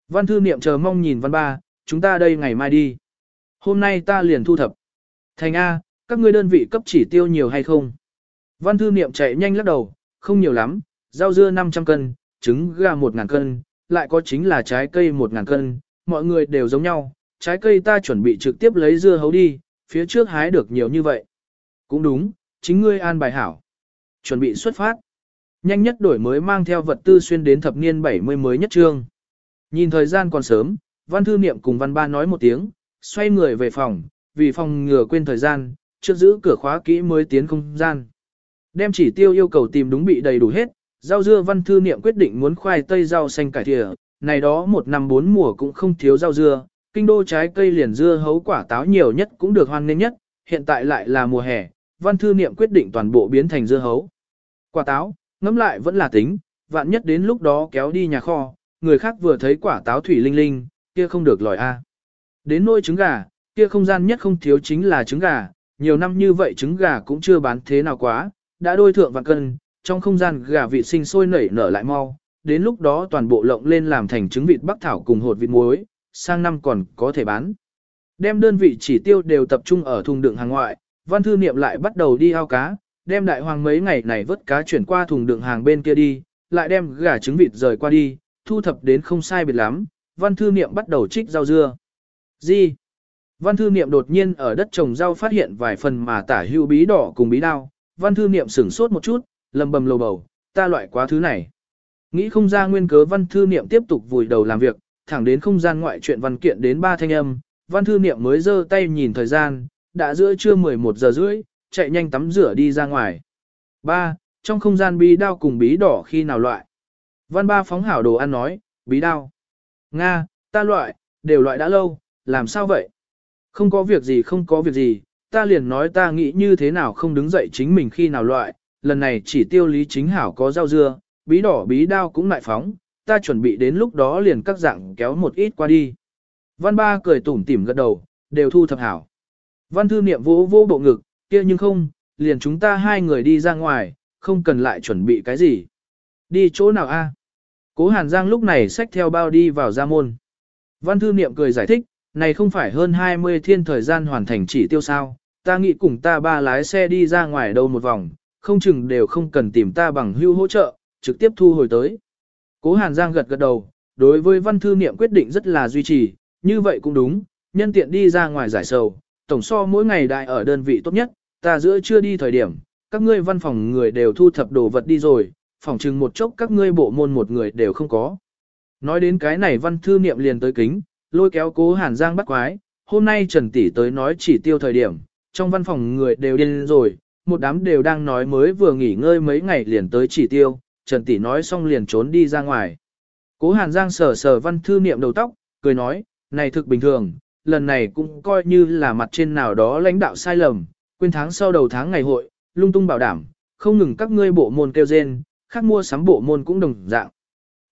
Văn thư niệm chờ mong nhìn văn ba, chúng ta đây ngày mai đi. Hôm nay ta liền thu thập. Thành A, các ngươi đơn vị cấp chỉ tiêu nhiều hay không? Văn thư niệm chạy nhanh lắc đầu, không nhiều lắm, rau dưa 500 cân, trứng gà 1.000 cân, lại có chính là trái cây 1.000 cân, mọi người đều giống nhau, trái cây ta chuẩn bị trực tiếp lấy dưa hấu đi, phía trước hái được nhiều như vậy. Cũng đúng, chính ngươi an bài hảo. Chuẩn bị xuất phát. Nhanh nhất đổi mới mang theo vật tư xuyên đến thập niên 70 mới nhất trương. Nhìn thời gian còn sớm, văn thư niệm cùng văn ba nói một tiếng, xoay người về phòng, vì phòng ngừa quên thời gian, trước giữ cửa khóa kỹ mới tiến không gian. Đem chỉ tiêu yêu cầu tìm đúng bị đầy đủ hết, rau dưa văn thư niệm quyết định muốn khoai tây rau xanh cải thìa, này đó một năm bốn mùa cũng không thiếu rau dưa, kinh đô trái cây liền dưa hấu quả táo nhiều nhất cũng được hoan nghênh nhất, hiện tại lại là mùa hè, văn thư niệm quyết định toàn bộ biến thành dưa hấu. Quả táo, ngẫm lại vẫn là tính, vạn nhất đến lúc đó kéo đi nhà kho, người khác vừa thấy quả táo thủy linh linh, kia không được lòi a. Đến nôi trứng gà, kia không gian nhất không thiếu chính là trứng gà, nhiều năm như vậy trứng gà cũng chưa bán thế nào quá, đã đôi thượng vạn cân, trong không gian gà vịt sinh sôi nảy nở lại mau, đến lúc đó toàn bộ lộng lên làm thành trứng vịt bắc thảo cùng hột vịt muối, sang năm còn có thể bán. Đem đơn vị chỉ tiêu đều tập trung ở thùng đựng hàng ngoại, văn thư niệm lại bắt đầu đi ao cá, đem đại hoàng mấy ngày này vớt cá chuyển qua thùng đựng hàng bên kia đi, lại đem gà trứng vịt rời qua đi, thu thập đến không sai biệt lắm, văn thư niệm bắt đầu trích rau dưa. Gì? Văn thư niệm đột nhiên ở đất trồng rau phát hiện vài phần mà tả hưu bí đỏ cùng bí đao, văn thư niệm sửng sốt một chút, lầm bầm lầu bầu, ta loại quá thứ này. Nghĩ không ra nguyên cớ văn thư niệm tiếp tục vùi đầu làm việc, thẳng đến không gian ngoại chuyện văn kiện đến ba thanh âm, văn thư niệm mới giơ tay nhìn thời gian, đã giữa trưa 11 giờ rưỡi, chạy nhanh tắm rửa đi ra ngoài. Ba, trong không gian bí đao cùng bí đỏ khi nào loại? Văn ba phóng hảo đồ ăn nói, bí đao. Nga, ta loại, đều loại đã lâu, làm sao vậy? Không có việc gì không có việc gì, ta liền nói ta nghĩ như thế nào không đứng dậy chính mình khi nào loại, lần này chỉ tiêu lý chính hảo có rau dưa, bí đỏ bí đao cũng lại phóng, ta chuẩn bị đến lúc đó liền các dạng kéo một ít qua đi. Văn ba cười tủm tỉm gật đầu, đều thu thập hảo. Văn thư niệm vỗ vỗ bộ ngực, kia nhưng không, liền chúng ta hai người đi ra ngoài, không cần lại chuẩn bị cái gì. Đi chỗ nào a? Cố Hàn Giang lúc này xách theo bao đi vào gia môn. Văn thư niệm cười giải thích, này không phải hơn 20 thiên thời gian hoàn thành chỉ tiêu sao, ta nghĩ cùng ta ba lái xe đi ra ngoài đâu một vòng, không chừng đều không cần tìm ta bằng hưu hỗ trợ, trực tiếp thu hồi tới. Cố Hàn Giang gật gật đầu, đối với văn thư niệm quyết định rất là duy trì, như vậy cũng đúng, nhân tiện đi ra ngoài giải sầu, tổng so mỗi ngày đại ở đơn vị tốt nhất, ta giữa chưa đi thời điểm, các ngươi văn phòng người đều thu thập đồ vật đi rồi, phòng chừng một chốc các ngươi bộ môn một người đều không có. Nói đến cái này văn thư niệm liền tới kính, lôi kéo cố Hàn Giang bắt quái, hôm nay Trần Tỷ tới nói chỉ tiêu thời điểm, trong văn phòng người đều điên rồi, một đám đều đang nói mới vừa nghỉ ngơi mấy ngày liền tới chỉ tiêu, Trần Tỷ nói xong liền trốn đi ra ngoài. Cố Hàn Giang sờ sờ văn thư niệm đầu tóc, cười nói, này thực bình thường, lần này cũng coi như là mặt trên nào đó lãnh đạo sai lầm, quên tháng sau đầu tháng ngày hội, lung tung bảo đảm, không ngừng các ngươi bộ môn kêu rên, khác mua sắm bộ môn cũng đồng dạng.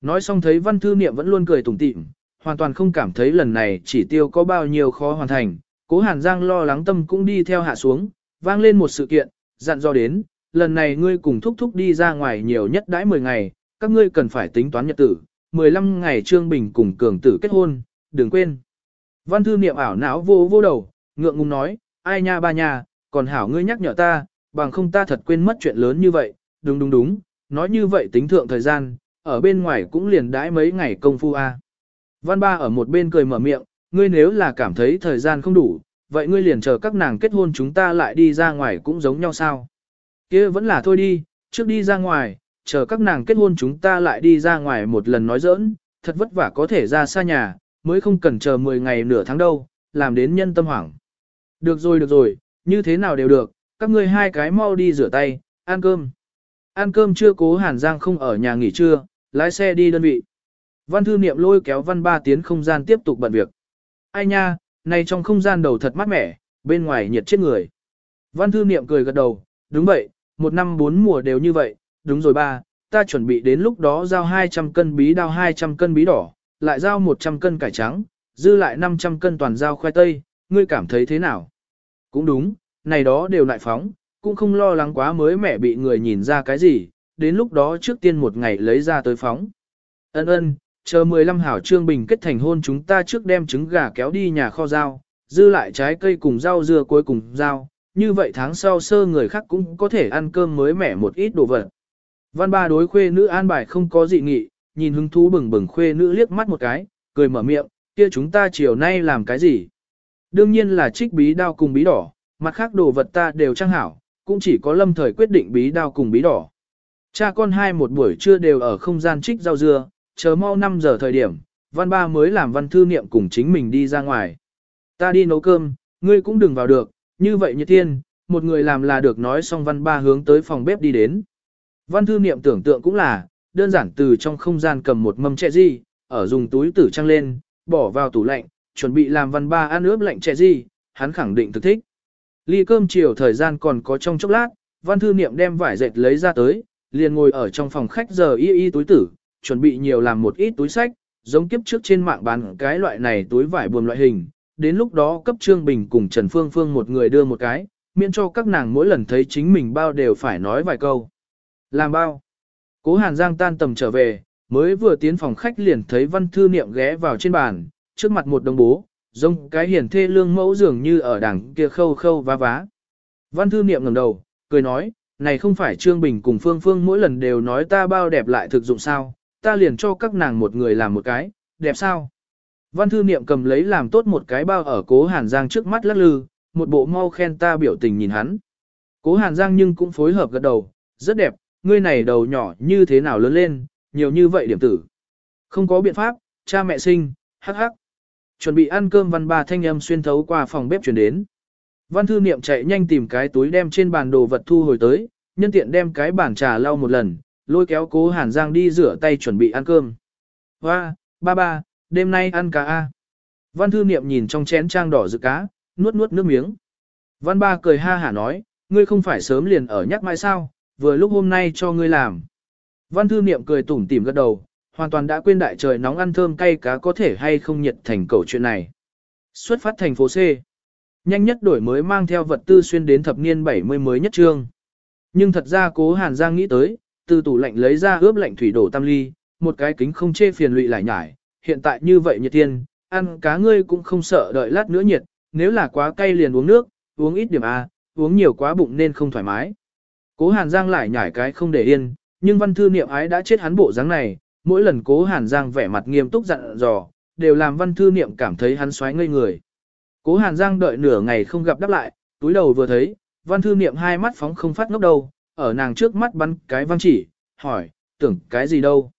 Nói xong thấy văn thư niệm vẫn luôn cười tủm tỉm, hoàn toàn không cảm thấy lần này chỉ tiêu có bao nhiêu khó hoàn thành, cố Hàn Giang lo lắng tâm cũng đi theo hạ xuống, vang lên một sự kiện, dặn do đến, lần này ngươi cùng thúc thúc đi ra ngoài nhiều nhất đãi 10 ngày, các ngươi cần phải tính toán nhật tử, 15 ngày Trương Bình cùng cường tử kết hôn, đừng quên. Văn thư niệm ảo não vô vô đầu, ngượng ngùng nói, ai nha ba nha, còn hảo ngươi nhắc nhở ta, bằng không ta thật quên mất chuyện lớn như vậy, đúng đúng đúng, nói như vậy tính thượng thời gian, ở bên ngoài cũng liền đãi mấy ngày công phu a. Văn ba ở một bên cười mở miệng, ngươi nếu là cảm thấy thời gian không đủ, vậy ngươi liền chờ các nàng kết hôn chúng ta lại đi ra ngoài cũng giống nhau sao. kia vẫn là thôi đi, trước đi ra ngoài, chờ các nàng kết hôn chúng ta lại đi ra ngoài một lần nói giỡn, thật vất vả có thể ra xa nhà, mới không cần chờ 10 ngày nửa tháng đâu, làm đến nhân tâm hoảng. Được rồi được rồi, như thế nào đều được, các ngươi hai cái mau đi rửa tay, ăn cơm. Ăn cơm chưa cố Hàn Giang không ở nhà nghỉ trưa, lái xe đi đơn vị. Văn thư niệm lôi kéo văn ba tiến không gian tiếp tục bận việc. Ai nha, này trong không gian đầu thật mát mẻ, bên ngoài nhiệt chết người. Văn thư niệm cười gật đầu, đúng vậy, một năm bốn mùa đều như vậy, đúng rồi ba, ta chuẩn bị đến lúc đó giao 200 cân bí đao 200 cân bí đỏ, lại giao 100 cân cải trắng, dư lại 500 cân toàn giao khoai tây, ngươi cảm thấy thế nào? Cũng đúng, này đó đều lại phóng, cũng không lo lắng quá mới mẻ bị người nhìn ra cái gì, đến lúc đó trước tiên một ngày lấy ra tới phóng. Ân ân, chờ 15 hảo trương bình kết thành hôn chúng ta trước đem trứng gà kéo đi nhà kho rau, dư lại trái cây cùng rau dưa cuối cùng rau, như vậy tháng sau sơ người khác cũng có thể ăn cơm mới mẻ một ít đồ vật. Văn ba đối khuê nữ an bài không có dị nghị, nhìn hứng thú bừng bừng khuê nữ liếc mắt một cái, cười mở miệng, kia chúng ta chiều nay làm cái gì? Đương nhiên là trích bí đao cùng bí đỏ, mặt khác đồ vật ta đều trang hảo, cũng chỉ có lâm thời quyết định bí đao cùng bí đỏ. Cha con hai một buổi trưa đều ở không gian trích rau dưa, chờ mau 5 giờ thời điểm, văn ba mới làm văn thư niệm cùng chính mình đi ra ngoài. Ta đi nấu cơm, ngươi cũng đừng vào được, như vậy như thiên, một người làm là được nói xong văn ba hướng tới phòng bếp đi đến. Văn thư niệm tưởng tượng cũng là, đơn giản từ trong không gian cầm một mâm chè gì, ở dùng túi tử trăng lên, bỏ vào tủ lạnh, chuẩn bị làm văn ba ăn ướp lạnh chè gì, hắn khẳng định thực thích. Ly cơm chiều thời gian còn có trong chốc lát, văn thư niệm đem vải dệt lấy ra tới, liền ngồi ở trong phòng khách giờ y y túi tử, chuẩn bị nhiều làm một ít túi sách, giống kiếp trước trên mạng bán cái loại này túi vải buồm loại hình. Đến lúc đó cấp Trương Bình cùng Trần Phương Phương một người đưa một cái, miễn cho các nàng mỗi lần thấy chính mình bao đều phải nói vài câu. Làm bao? Cố Hàn Giang tan tầm trở về, mới vừa tiến phòng khách liền thấy văn thư niệm ghé vào trên bàn, trước mặt một đồng bố, giống cái hiển thê lương mẫu dường như ở đằng kia khâu khâu vá vá. Văn thư niệm ngẩng đầu, cười nói, này không phải Trương Bình cùng Phương Phương mỗi lần đều nói ta bao đẹp lại thực dụng sao, ta liền cho các nàng một người làm một cái, đẹp sao. Văn thư niệm cầm lấy làm tốt một cái bao ở cố Hàn Giang trước mắt lắc lư, một bộ mau khen ta biểu tình nhìn hắn. Cố Hàn Giang nhưng cũng phối hợp gật đầu, rất đẹp, ngươi này đầu nhỏ như thế nào lớn lên, nhiều như vậy điểm tử. Không có biện pháp, cha mẹ sinh, hắc hắc. Chuẩn bị ăn cơm văn ba thanh âm xuyên thấu qua phòng bếp chuyển đến. Văn thư niệm chạy nhanh tìm cái túi đem trên bàn đồ vật thu hồi tới, nhân tiện đem cái bàn trà lau một lần, lôi kéo cố Hàn Giang đi rửa tay chuẩn bị ăn cơm. Hoa, ba ba, đêm nay ăn cá a. Văn thư niệm nhìn trong chén trang đỏ dự cá, nuốt nuốt nước miếng. Văn ba cười ha hả nói, ngươi không phải sớm liền ở nhắc mai sao, vừa lúc hôm nay cho ngươi làm. Văn thư niệm cười tủm tỉm gật đầu, hoàn toàn đã quên đại trời nóng ăn thơm cay cá có thể hay không nhiệt thành cầu chuyện này. Xuất phát thành phố C. Nhanh nhất đổi mới mang theo vật tư xuyên đến thập niên 70 mới nhất trương. Nhưng thật ra cố Hàn Giang nghĩ tới, từ tủ lạnh lấy ra ướp lạnh thủy đổ tam ly, một cái kính không chê phiền lụy lại nhải, hiện tại như vậy nhiệt tiên, ăn cá ngươi cũng không sợ đợi lát nữa nhiệt, nếu là quá cay liền uống nước, uống ít điểm A, uống nhiều quá bụng nên không thoải mái. Cố Hàn Giang lại nhải cái không để yên, nhưng văn thư niệm ái đã chết hắn bộ dáng này, mỗi lần cố Hàn Giang vẻ mặt nghiêm túc dặn dò, đều làm văn thư niệm cảm thấy hắn xoáy ngây người. Cố Hàn Giang đợi nửa ngày không gặp đáp lại, túi đầu vừa thấy, văn thư niệm hai mắt phóng không phát ngốc đầu ở nàng trước mắt bắn cái văn chỉ, hỏi, tưởng cái gì đâu.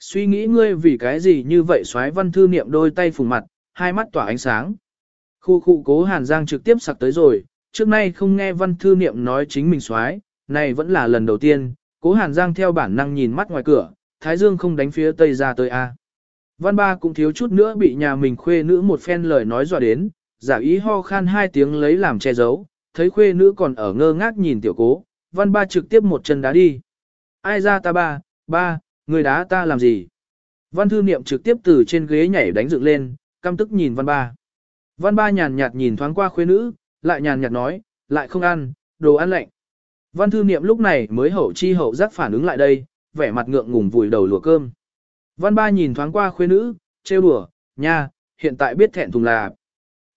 Suy nghĩ ngươi vì cái gì như vậy xoái văn thư niệm đôi tay phùng mặt, hai mắt tỏa ánh sáng. Khu khu cố Hàn Giang trực tiếp sặc tới rồi, trước nay không nghe văn thư niệm nói chính mình xoái, này vẫn là lần đầu tiên, cố Hàn Giang theo bản năng nhìn mắt ngoài cửa, Thái Dương không đánh phía tây ra tới A. Văn ba cũng thiếu chút nữa bị nhà mình khuê nữ một phen lời nói dọa đến, giả ý ho khan hai tiếng lấy làm che giấu, thấy khuê nữ còn ở ngơ ngác nhìn tiểu cố, văn ba trực tiếp một chân đá đi. Ai ra ta ba, ba, người đá ta làm gì? Văn thư niệm trực tiếp từ trên ghế nhảy đánh dựng lên, căm tức nhìn văn ba. Văn ba nhàn nhạt nhìn thoáng qua khuê nữ, lại nhàn nhạt nói, lại không ăn, đồ ăn lạnh. Văn thư niệm lúc này mới hậu chi hậu giác phản ứng lại đây, vẻ mặt ngượng ngùng vùi đầu lùa cơm. Văn ba nhìn thoáng qua khuê nữ, trêu đùa, nha, hiện tại biết thẹn thùng là.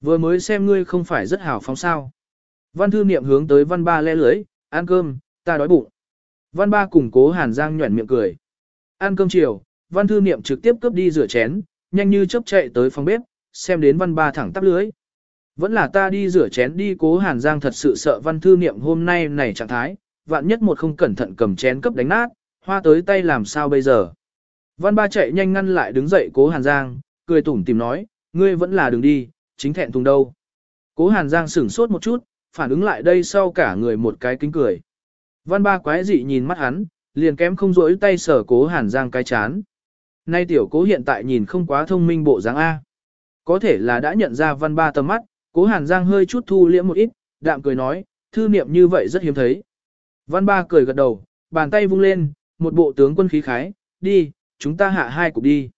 Vừa mới xem ngươi không phải rất hào phóng sao. Văn thư niệm hướng tới văn ba le lưới, ăn cơm, ta đói bụng. Văn ba cùng cố hàn giang nhuẩn miệng cười. Ăn cơm chiều, văn thư niệm trực tiếp cướp đi rửa chén, nhanh như chớp chạy tới phòng bếp, xem đến văn ba thẳng tắp lưới. Vẫn là ta đi rửa chén đi cố hàn giang thật sự sợ văn thư niệm hôm nay này trạng thái, vạn nhất một không cẩn thận cầm chén cấp đánh nát, hoa tới tay làm sao bây giờ. Văn ba chạy nhanh ngăn lại đứng dậy cố hàn giang, cười tủm tìm nói, ngươi vẫn là đừng đi, chính thẹn thùng đâu. Cố hàn giang sửng sốt một chút, phản ứng lại đây sau cả người một cái kính cười. Văn ba quái dị nhìn mắt hắn, liền kém không rỗi tay sở cố hàn giang cái chán. Nay tiểu cố hiện tại nhìn không quá thông minh bộ dáng A. Có thể là đã nhận ra văn ba tầm mắt, cố hàn giang hơi chút thu liễm một ít, đạm cười nói, thư niệm như vậy rất hiếm thấy. Văn ba cười gật đầu, bàn tay vung lên, một bộ tướng quân khí khái, đi, chúng ta hạ hai cục đi.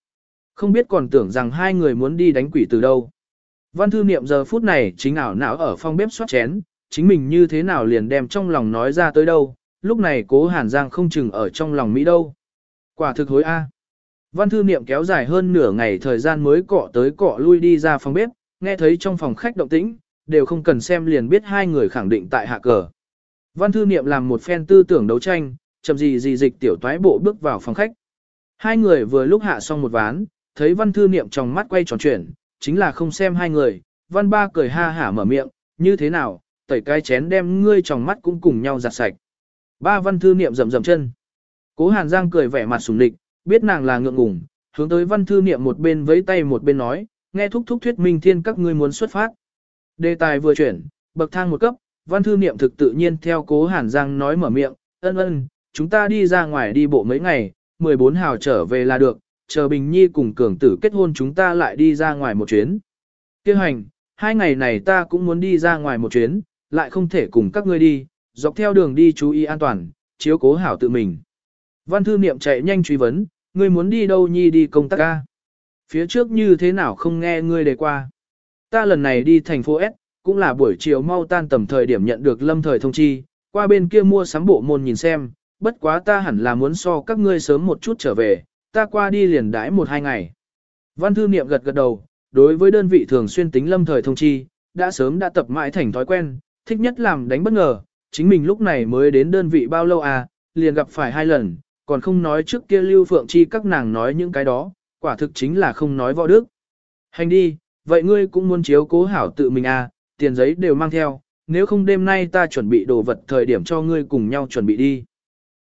Không biết còn tưởng rằng hai người muốn đi đánh quỷ từ đâu. Văn thư niệm giờ phút này chính ảo não ở phòng bếp soát chén, chính mình như thế nào liền đem trong lòng nói ra tới đâu, lúc này cố hàn giang không chừng ở trong lòng Mỹ đâu. Quả thực hối A. Văn thư niệm kéo dài hơn nửa ngày thời gian mới cọ tới cọ lui đi ra phòng bếp, nghe thấy trong phòng khách động tĩnh, đều không cần xem liền biết hai người khẳng định tại hạ cờ. Văn thư niệm làm một phen tư tưởng đấu tranh, chậm gì gì dịch tiểu toái bộ bước vào phòng khách. Hai người vừa lúc hạ xong một ván, thấy văn thư niệm trong mắt quay tròn chuyển, chính là không xem hai người, văn ba cười ha hả mở miệng, như thế nào, tẩy cái chén đem ngươi trong mắt cũng cùng nhau giặt sạch. Ba văn thư niệm rầm rầm chân. Cố Hàn Giang cười vẻ mặt sùng địch, biết nàng là ngượng ngùng, hướng tới văn thư niệm một bên với tay một bên nói, nghe thúc thúc thuyết minh thiên các ngươi muốn xuất phát. Đề tài vừa chuyển, bậc thang một cấp, văn thư niệm thực tự nhiên theo cố Hàn Giang nói mở miệng, ân ân, chúng ta đi ra ngoài đi bộ mấy ngày, 14 hào trở về là được, chờ Bình Nhi cùng cường tử kết hôn chúng ta lại đi ra ngoài một chuyến. Kêu hành, hai ngày này ta cũng muốn đi ra ngoài một chuyến, lại không thể cùng các ngươi đi, dọc theo đường đi chú ý an toàn, chiếu cố hảo tự mình. Văn thư niệm chạy nhanh truy vấn, ngươi muốn đi đâu Nhi đi công tác ca? Phía trước như thế nào không nghe ngươi đề qua? Ta lần này đi thành phố S, cũng là buổi chiều mau tan tầm thời điểm nhận được lâm thời thông chi, qua bên kia mua sắm bộ môn nhìn xem, bất quá ta hẳn là muốn so các ngươi sớm một chút trở về, ta qua đi liền đãi một hai ngày. Văn thư niệm gật gật đầu, đối với đơn vị thường xuyên tính lâm thời thông chi, đã sớm đã tập mãi thành thói quen, thích nhất làm đánh bất ngờ, chính mình lúc này mới đến đơn vị bao lâu à, liền gặp phải hai lần, còn không nói trước kia Lưu Phượng Chi các nàng nói những cái đó, quả thực chính là không nói võ đức. Hành đi, vậy ngươi cũng muốn chiếu cố hảo tự mình à, tiền giấy đều mang theo, nếu không đêm nay ta chuẩn bị đồ vật thời điểm cho ngươi cùng nhau chuẩn bị đi.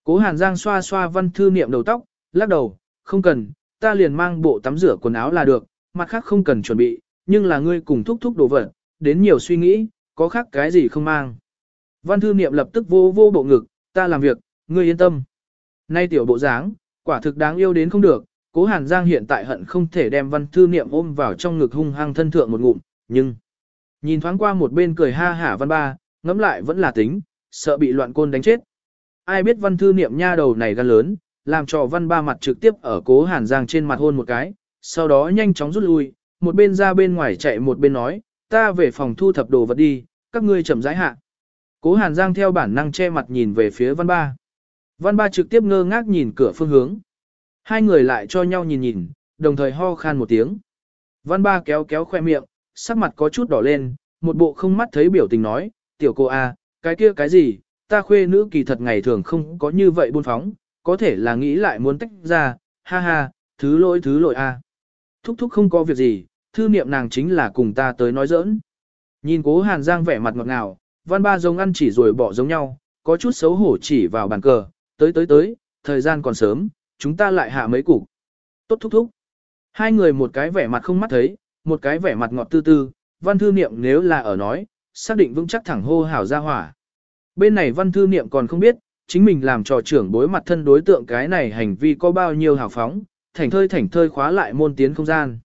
Cố Hàn Giang xoa xoa văn thư niệm đầu tóc, lắc đầu, không cần, ta liền mang bộ tắm rửa quần áo là được, mặt khác không cần chuẩn bị, nhưng là ngươi cùng thúc thúc đồ vật, đến nhiều suy nghĩ, có khác cái gì không mang. Văn thư niệm lập tức vô vô bộ ngực, ta làm việc, ngươi yên tâm. Nay tiểu bộ dáng, quả thực đáng yêu đến không được, cố hàn giang hiện tại hận không thể đem văn thư niệm ôm vào trong ngực hung hăng thân thượng một ngụm, nhưng... Nhìn thoáng qua một bên cười ha hả văn ba, ngẫm lại vẫn là tính, sợ bị loạn côn đánh chết. Ai biết văn thư niệm nha đầu này gan lớn, làm cho văn ba mặt trực tiếp ở cố hàn giang trên mặt hôn một cái, sau đó nhanh chóng rút lui, một bên ra bên ngoài chạy một bên nói, ta về phòng thu thập đồ vật đi, các ngươi chậm rãi hạ. Cố hàn giang theo bản năng che mặt nhìn về phía văn ba. Văn ba trực tiếp ngơ ngác nhìn cửa phương hướng. Hai người lại cho nhau nhìn nhìn, đồng thời ho khan một tiếng. Văn ba kéo kéo khoe miệng, sắc mặt có chút đỏ lên, một bộ không mắt thấy biểu tình nói, tiểu cô a, cái kia cái gì, ta khuê nữ kỳ thật ngày thường không có như vậy buôn phóng, có thể là nghĩ lại muốn tách ra, ha ha, thứ lỗi thứ lỗi a. Thúc thúc không có việc gì, thư niệm nàng chính là cùng ta tới nói giỡn. Nhìn cố hàn giang vẻ mặt ngọt ngào, văn ba giống ăn chỉ rồi bỏ giống nhau, có chút xấu hổ chỉ vào bàn cờ, tới tới tới, thời gian còn sớm, chúng ta lại hạ mấy cục. Tốt thúc thúc. Hai người một cái vẻ mặt không mắt thấy, một cái vẻ mặt ngọt tư tư, văn thư niệm nếu là ở nói, xác định vững chắc thẳng hô hảo ra hỏa. Bên này văn thư niệm còn không biết, chính mình làm trò trưởng bối mặt thân đối tượng cái này hành vi có bao nhiêu hào phóng, thảnh thơi thảnh thơi khóa lại môn tiến không gian.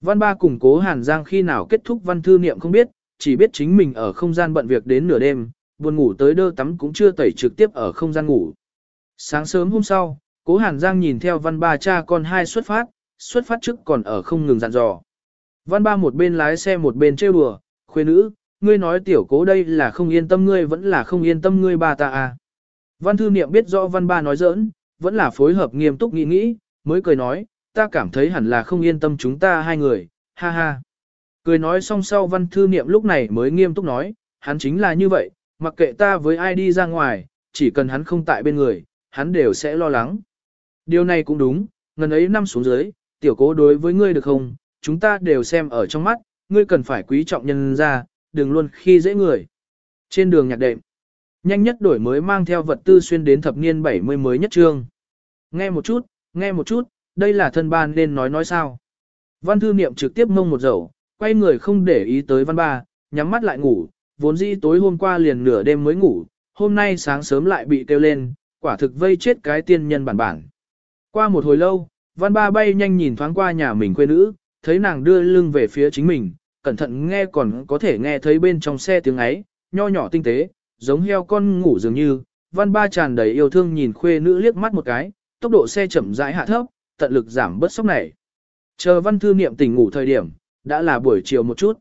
Văn ba củng cố Hàn Giang khi nào kết thúc văn thư niệm không biết, chỉ biết chính mình ở không gian bận việc đến nửa đêm, buồn ngủ tới đơ tắm cũng chưa tẩy trực tiếp ở không gian ngủ. Sáng sớm hôm sau, cố Hàn Giang nhìn theo văn ba cha con hai xuất phát, xuất phát trước còn ở không ngừng dặn dò. Văn ba một bên lái xe một bên trêu đùa, khuê nữ, ngươi nói tiểu cố đây là không yên tâm ngươi vẫn là không yên tâm ngươi ba ta à. Văn thư niệm biết rõ văn ba nói giỡn, vẫn là phối hợp nghiêm túc nghĩ nghĩ, mới cười nói, ta cảm thấy hẳn là không yên tâm chúng ta hai người, ha ha. Cười nói xong sau văn thư niệm lúc này mới nghiêm túc nói, hắn chính là như vậy, mặc kệ ta với ai đi ra ngoài, chỉ cần hắn không tại bên người, hắn đều sẽ lo lắng. Điều này cũng đúng, ngần ấy năm xuống dưới, tiểu cố đối với ngươi được không, chúng ta đều xem ở trong mắt, ngươi cần phải quý trọng nhân ra, đừng luôn khi dễ người. Trên đường nhạc đệm, nhanh nhất đổi mới mang theo vật tư xuyên đến thập niên 70 mới nhất trương. Nghe một chút, nghe một chút, đây là thân ban nên nói nói sao. Văn thư niệm trực tiếp mông một dầu, quay người không để ý tới văn ba, nhắm mắt lại ngủ, vốn dĩ tối hôm qua liền nửa đêm mới ngủ, hôm nay sáng sớm lại bị kêu lên, quả thực vây chết cái tiên nhân bản bản. Qua một hồi lâu, văn ba bay nhanh nhìn thoáng qua nhà mình quê nữ, thấy nàng đưa lưng về phía chính mình, cẩn thận nghe còn có thể nghe thấy bên trong xe tiếng ấy, nho nhỏ tinh tế, giống heo con ngủ dường như, văn ba tràn đầy yêu thương nhìn khuê nữ liếc mắt một cái, tốc độ xe chậm rãi hạ thấp, tận lực giảm bớt sốc này. Chờ văn thư niệm tỉnh ngủ thời điểm, đã là buổi chiều một chút.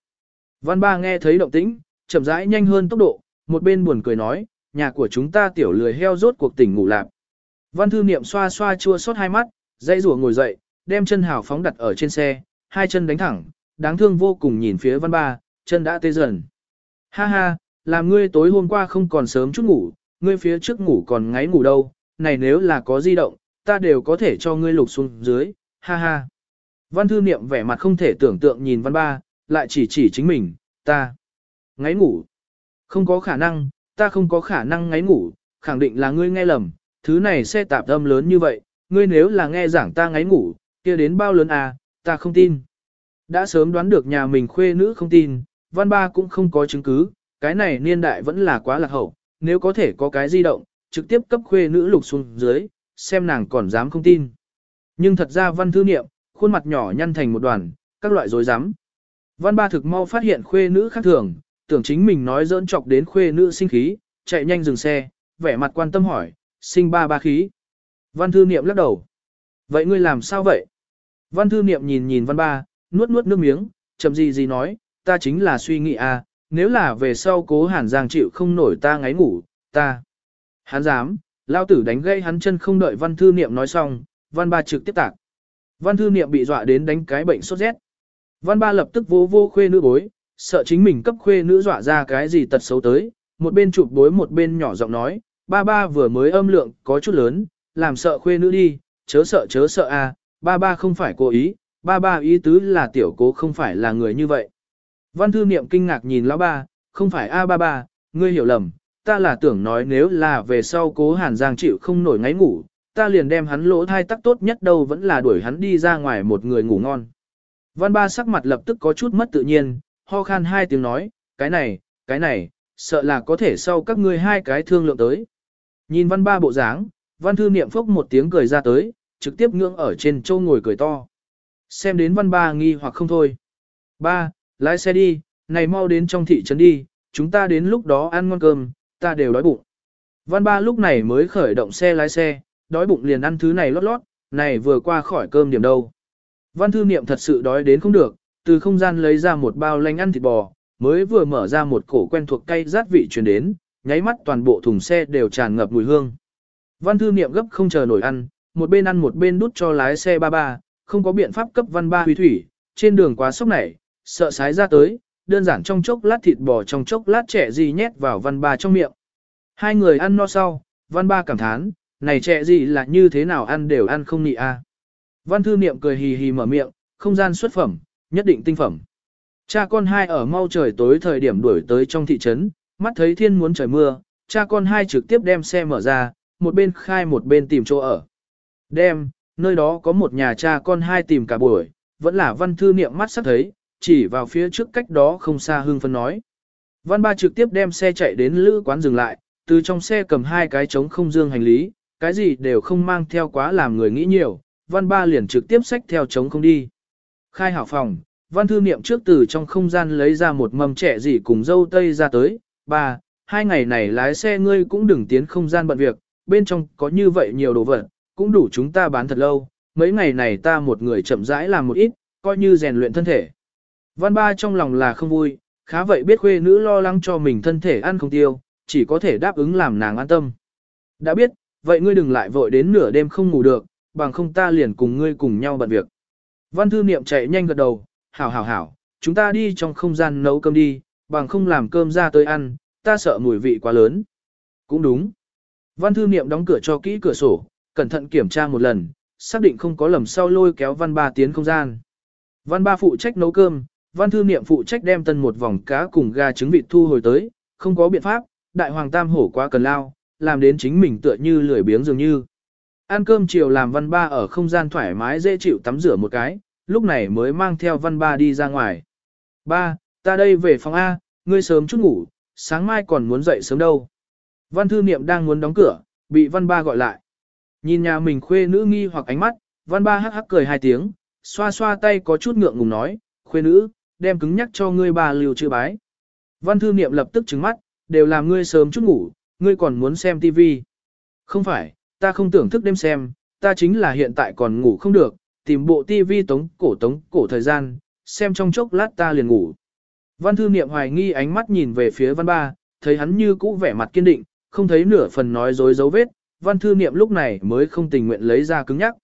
Văn ba nghe thấy động tĩnh, chậm rãi nhanh hơn tốc độ, một bên buồn cười nói, nhà của chúng ta tiểu lười heo rốt cuộc tỉnh ngủ lạp. Văn thư niệm xoa xoa chua xót hai mắt, dây rùa ngồi dậy, đem chân hào phóng đặt ở trên xe, hai chân đánh thẳng, đáng thương vô cùng nhìn phía văn ba, chân đã tê dần. Ha ha, làm ngươi tối hôm qua không còn sớm chút ngủ, ngươi phía trước ngủ còn ngáy ngủ đâu, này nếu là có di động, ta đều có thể cho ngươi lục xuống dưới, ha ha. Văn thư niệm vẻ mặt không thể tưởng tượng nhìn văn ba, lại chỉ chỉ chính mình, ta. Ngáy ngủ. Không có khả năng, ta không có khả năng ngáy ngủ, khẳng định là ngươi nghe lầm, thứ này xe tạp âm lớn như vậy, ngươi nếu là nghe giảng ta ngáy ngủ, kia đến bao lớn à, ta không tin. Đã sớm đoán được nhà mình khuê nữ không tin, văn ba cũng không có chứng cứ, cái này niên đại vẫn là quá lạc hậu, nếu có thể có cái di động, trực tiếp cấp khuê nữ lục xuống dưới, xem nàng còn dám không tin. Nhưng thật ra văn thư niệm, khuôn mặt nhỏ nhăn thành một đoàn, các loại dối dám. Văn ba thực mau phát hiện khuê nữ khác thường, tưởng chính mình nói dỡn chọc đến khuê nữ sinh khí, chạy nhanh dừng xe, vẻ mặt quan tâm hỏi, sinh ba ba khí. Văn thư niệm lắc đầu. Vậy ngươi làm sao vậy? Văn thư niệm nhìn nhìn văn ba, nuốt nuốt nước miếng, chậm gì gì nói, ta chính là suy nghĩ à, nếu là về sau cố hàn giang chịu không nổi ta ngáy ngủ, ta. Hắn dám, lao tử đánh gây hắn chân không đợi văn thư niệm nói xong, văn ba trực tiếp tạc. Văn thư niệm bị dọa đến đánh cái bệnh sốt rét. Văn ba lập tức vô vô khuê nữ bối, sợ chính mình cấp khuê nữ dọa ra cái gì tật xấu tới, một bên chụp bối một bên nhỏ giọng nói, ba ba vừa mới âm lượng có chút lớn, làm sợ khuê nữ đi, chớ sợ chớ sợ a, à, ba ba không phải cố ý, ba ba ý tứ là tiểu cố không phải là người như vậy. Văn thư niệm kinh ngạc nhìn lão ba, không phải a ba ba, ngươi hiểu lầm, ta là tưởng nói nếu là về sau cố hàn giang chịu không nổi ngáy ngủ, ta liền đem hắn lỗ thai tắc tốt nhất đâu vẫn là đuổi hắn đi ra ngoài một người ngủ ngon. Văn ba sắc mặt lập tức có chút mất tự nhiên, ho khan hai tiếng nói, cái này, cái này, sợ là có thể sau các ngươi hai cái thương lượng tới. Nhìn văn ba bộ dáng, văn thư niệm phốc một tiếng cười ra tới, trực tiếp ngưỡng ở trên châu ngồi cười to. Xem đến văn ba nghi hoặc không thôi. Ba, lái xe đi, này mau đến trong thị trấn đi, chúng ta đến lúc đó ăn ngon cơm, ta đều đói bụng. Văn ba lúc này mới khởi động xe lái xe, đói bụng liền ăn thứ này lót lót, này vừa qua khỏi cơm điểm đâu. Văn thư niệm thật sự đói đến không được, từ không gian lấy ra một bao lanh ăn thịt bò, mới vừa mở ra một cổ quen thuộc cay rát vị truyền đến, nháy mắt toàn bộ thùng xe đều tràn ngập mùi hương. Văn thư niệm gấp không chờ nổi ăn, một bên ăn một bên đút cho lái xe ba ba, không có biện pháp cấp văn ba huy thủy, trên đường quá sốc này, sợ sái ra tới, đơn giản trong chốc lát thịt bò trong chốc lát trẻ gì nhét vào văn ba trong miệng. Hai người ăn no sau, văn ba cảm thán, này trẻ gì là như thế nào ăn đều ăn không nị a. À. Văn thư niệm cười hì hì mở miệng, không gian xuất phẩm, nhất định tinh phẩm. Cha con hai ở mau trời tối thời điểm đuổi tới trong thị trấn, mắt thấy thiên muốn trời mưa, cha con hai trực tiếp đem xe mở ra, một bên khai một bên tìm chỗ ở. Đem, nơi đó có một nhà cha con hai tìm cả buổi, vẫn là văn thư niệm mắt sắp thấy, chỉ vào phía trước cách đó không xa hương phân nói. Văn ba trực tiếp đem xe chạy đến lữ quán dừng lại, từ trong xe cầm hai cái trống không dương hành lý, cái gì đều không mang theo quá làm người nghĩ nhiều, văn ba liền trực tiếp xách theo trống không đi. Khai hảo phòng, văn thư niệm trước từ trong không gian lấy ra một mầm trẻ gì cùng dâu tây ra tới, ba, hai ngày này lái xe ngươi cũng đừng tiến không gian bận việc, bên trong có như vậy nhiều đồ vật, cũng đủ chúng ta bán thật lâu, mấy ngày này ta một người chậm rãi làm một ít, coi như rèn luyện thân thể. Văn ba trong lòng là không vui, khá vậy biết khuê nữ lo lắng cho mình thân thể ăn không tiêu, chỉ có thể đáp ứng làm nàng an tâm. Đã biết, vậy ngươi đừng lại vội đến nửa đêm không ngủ được, bằng không ta liền cùng ngươi cùng nhau bận việc. Văn thư niệm chạy nhanh gật đầu, hảo hảo hảo, chúng ta đi trong không gian nấu cơm đi, bằng không làm cơm ra tới ăn, ta sợ mùi vị quá lớn. Cũng đúng. Văn thư niệm đóng cửa cho kỹ cửa sổ, cẩn thận kiểm tra một lần, xác định không có lầm sau lôi kéo văn ba tiến không gian. Văn ba phụ trách nấu cơm, văn thư niệm phụ trách đem tân một vòng cá cùng gà trứng vịt thu hồi tới, không có biện pháp, đại hoàng tam hổ quá cần lao, làm đến chính mình tựa như lười biếng dường như. Ăn cơm chiều làm văn ba ở không gian thoải mái dễ chịu tắm rửa một cái, lúc này mới mang theo văn ba đi ra ngoài. Ba, ta đây về phòng A, ngươi sớm chút ngủ, sáng mai còn muốn dậy sớm đâu. Văn thư niệm đang muốn đóng cửa, bị văn ba gọi lại. Nhìn nhà mình khuê nữ nghi hoặc ánh mắt, văn ba hắc hắc cười hai tiếng, xoa xoa tay có chút ngượng ngùng nói, khuê nữ, đem cứng nhắc cho ngươi bà liều chữ bái. Văn thư niệm lập tức trứng mắt, đều làm ngươi sớm chút ngủ, ngươi còn muốn xem tivi. Không phải, ta không tưởng thức đêm xem, ta chính là hiện tại còn ngủ không được, tìm bộ tivi tống cổ tống cổ thời gian, xem trong chốc lát ta liền ngủ. Văn thư niệm hoài nghi ánh mắt nhìn về phía văn ba, thấy hắn như cũ vẻ mặt kiên định, không thấy nửa phần nói dối dấu vết, văn thư niệm lúc này mới không tình nguyện lấy ra cứng nhắc.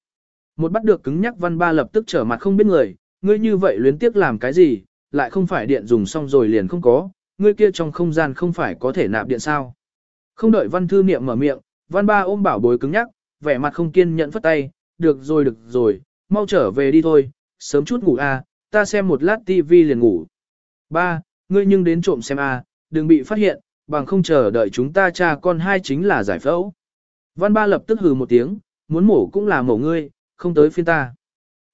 Một bắt được cứng nhắc văn ba lập tức trở mặt không biết người, ngươi như vậy luyến tiếc làm cái gì, lại không phải điện dùng xong rồi liền không có, ngươi kia trong không gian không phải có thể nạp điện sao. Không đợi văn thư niệm mở miệng, văn ba ôm bảo bối cứng nhắc, vẻ mặt không kiên nhẫn phất tay, được rồi được rồi, mau trở về đi thôi, sớm chút ngủ a, à, ta xem một lát tivi liền ngủ. Ba, ngươi nhưng đến trộm xem a, à, đừng bị phát hiện, bằng không chờ đợi chúng ta cha con hai chính là giải phẫu. Văn ba lập tức hừ một tiếng, muốn mổ cũng là mổ ngươi, không tới phiên ta.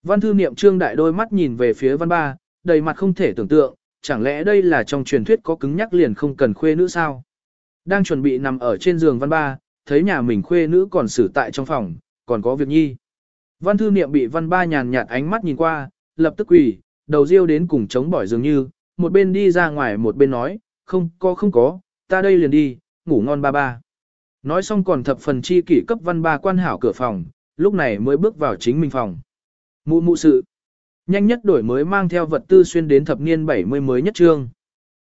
Văn thư niệm trương đại đôi mắt nhìn về phía văn ba, đầy mặt không thể tưởng tượng, chẳng lẽ đây là trong truyền thuyết có cứng nhắc liền không cần khuê nữ sao? Đang chuẩn bị nằm ở trên giường văn ba, thấy nhà mình khuê nữ còn xử tại trong phòng, còn có việc nhi. Văn thư niệm bị văn ba nhàn nhạt ánh mắt nhìn qua, lập tức quỳ, đầu riêu đến cùng chống bỏi dường như, một bên đi ra ngoài một bên nói, không có không có, ta đây liền đi, ngủ ngon ba ba. Nói xong còn thập phần chi kỷ cấp văn ba quan hảo cửa phòng, lúc này mới bước vào chính mình phòng. Mụ mụ sự. Nhanh nhất đổi mới mang theo vật tư xuyên đến thập niên 70 mới nhất trương.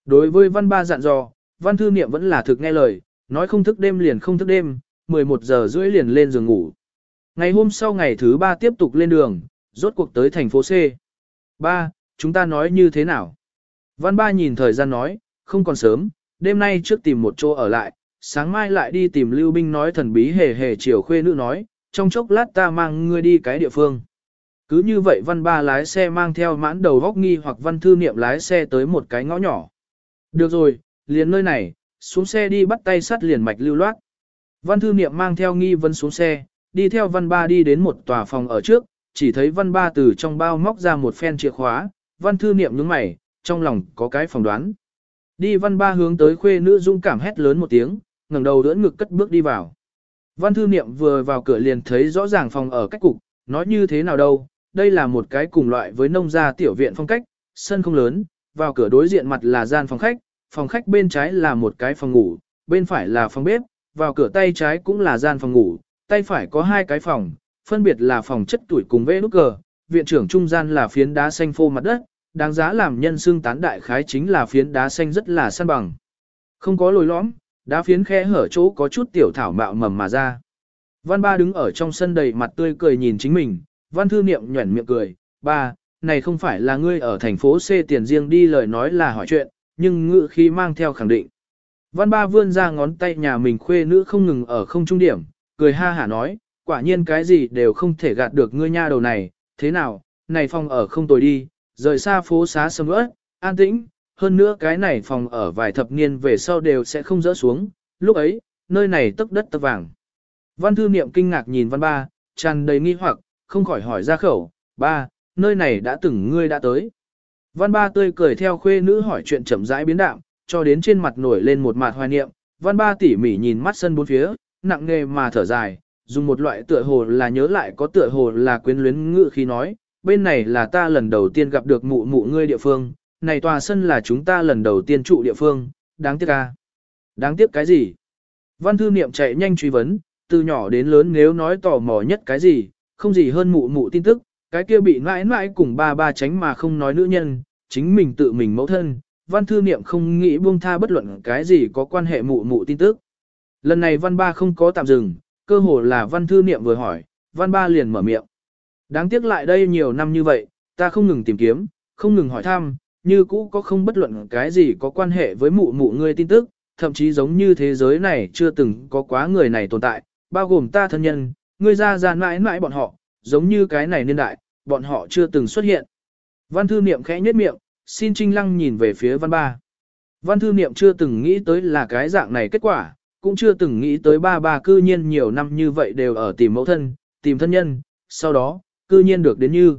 Đối với văn ba dặn dò, văn thư niệm vẫn là thực nghe lời, nói không thức đêm liền không thức đêm, 11 giờ rưỡi liền lên giường ngủ. Ngày hôm sau ngày thứ ba tiếp tục lên đường, rốt cuộc tới thành phố C. Ba, chúng ta nói như thế nào? Văn ba nhìn thời gian nói, không còn sớm, đêm nay trước tìm một chỗ ở lại, sáng mai lại đi tìm lưu binh nói thần bí hề hề chiều khuê nữ nói, trong chốc lát ta mang ngươi đi cái địa phương. Cứ như vậy văn ba lái xe mang theo mãn đầu góc nghi hoặc văn thư niệm lái xe tới một cái ngõ nhỏ. Được rồi, liền nơi này, xuống xe đi bắt tay sắt liền mạch lưu loát. Văn thư niệm mang theo nghi vấn xuống xe, đi theo văn ba đi đến một tòa phòng ở trước, chỉ thấy văn ba từ trong bao móc ra một phen chìa khóa, văn thư niệm nhướng mày, trong lòng có cái phỏng đoán. Đi văn ba hướng tới khuê nữ dung cảm hét lớn một tiếng, ngẩng đầu đỡ ngực cất bước đi vào. Văn thư niệm vừa vào cửa liền thấy rõ ràng phòng ở cách cục, nói như thế nào đâu, đây là một cái cùng loại với nông gia tiểu viện phong cách, sân không lớn, vào cửa đối diện mặt là gian phòng khách, phòng khách bên trái là một cái phòng ngủ, bên phải là phòng bếp, vào cửa tay trái cũng là gian phòng ngủ, tay phải có hai cái phòng, phân biệt là phòng chất tuổi cùng vê nút cờ, viện trưởng trung gian là phiến đá xanh phô mặt đất, đáng giá làm nhân xương tán đại khái chính là phiến đá xanh rất là săn bằng. Không có lồi lõm, đá phiến khe hở chỗ có chút tiểu thảo mạo mầm mà ra. Văn ba đứng ở trong sân đầy mặt tươi cười nhìn chính mình, văn thư niệm nhuẩn miệng cười, ba, này không phải là ngươi ở thành phố C tiền riêng đi lời nói là hỏi chuyện, nhưng ngự khi mang theo khẳng định. Văn ba vươn ra ngón tay nhà mình khuê nữ không ngừng ở không trung điểm, cười ha hả nói, quả nhiên cái gì đều không thể gạt được ngươi nha đầu này, thế nào, này phòng ở không tồi đi, rời xa phố xá sầm ớt, an tĩnh, hơn nữa cái này phòng ở vài thập niên về sau đều sẽ không rỡ xuống, lúc ấy, nơi này tức đất tấc vàng. Văn thư niệm kinh ngạc nhìn văn ba, tràn đầy nghi hoặc, không khỏi hỏi ra khẩu, ba, nơi này đã từng ngươi đã tới. Văn ba tươi cười theo khuê nữ hỏi chuyện chậm rãi biến đạm, cho đến trên mặt nổi lên một mặt hoài niệm, văn ba tỉ mỉ nhìn mắt sân bốn phía, nặng nghề mà thở dài, dùng một loại tựa hồ là nhớ lại có tựa hồ là quyến luyến ngự khi nói, bên này là ta lần đầu tiên gặp được mụ mụ ngươi địa phương, này tòa sân là chúng ta lần đầu tiên trụ địa phương, đáng tiếc ca. Đáng tiếc cái gì? Văn thư niệm chạy nhanh truy vấn, từ nhỏ đến lớn nếu nói tò mò nhất cái gì, không gì hơn mụ mụ tin tức, cái kia bị mãi mãi cùng ba ba tránh mà không nói nữ nhân, chính mình tự mình mẫu thân, văn thư niệm không nghĩ buông tha bất luận cái gì có quan hệ mụ mụ tin tức. Lần này văn ba không có tạm dừng, cơ hồ là văn thư niệm vừa hỏi, văn ba liền mở miệng. Đáng tiếc lại đây nhiều năm như vậy, ta không ngừng tìm kiếm, không ngừng hỏi thăm, như cũ có không bất luận cái gì có quan hệ với mụ mụ ngươi tin tức, thậm chí giống như thế giới này chưa từng có quá người này tồn tại, bao gồm ta thân nhân, ngươi ra ra mãi mãi bọn họ, giống như cái này niên đại, bọn họ chưa từng xuất hiện. Văn thư niệm khẽ nhếch miệng, xin trinh lăng nhìn về phía văn ba. Văn thư niệm chưa từng nghĩ tới là cái dạng này kết quả, cũng chưa từng nghĩ tới ba ba cư nhiên nhiều năm như vậy đều ở tìm mẫu thân, tìm thân nhân, sau đó, cư nhiên được đến như.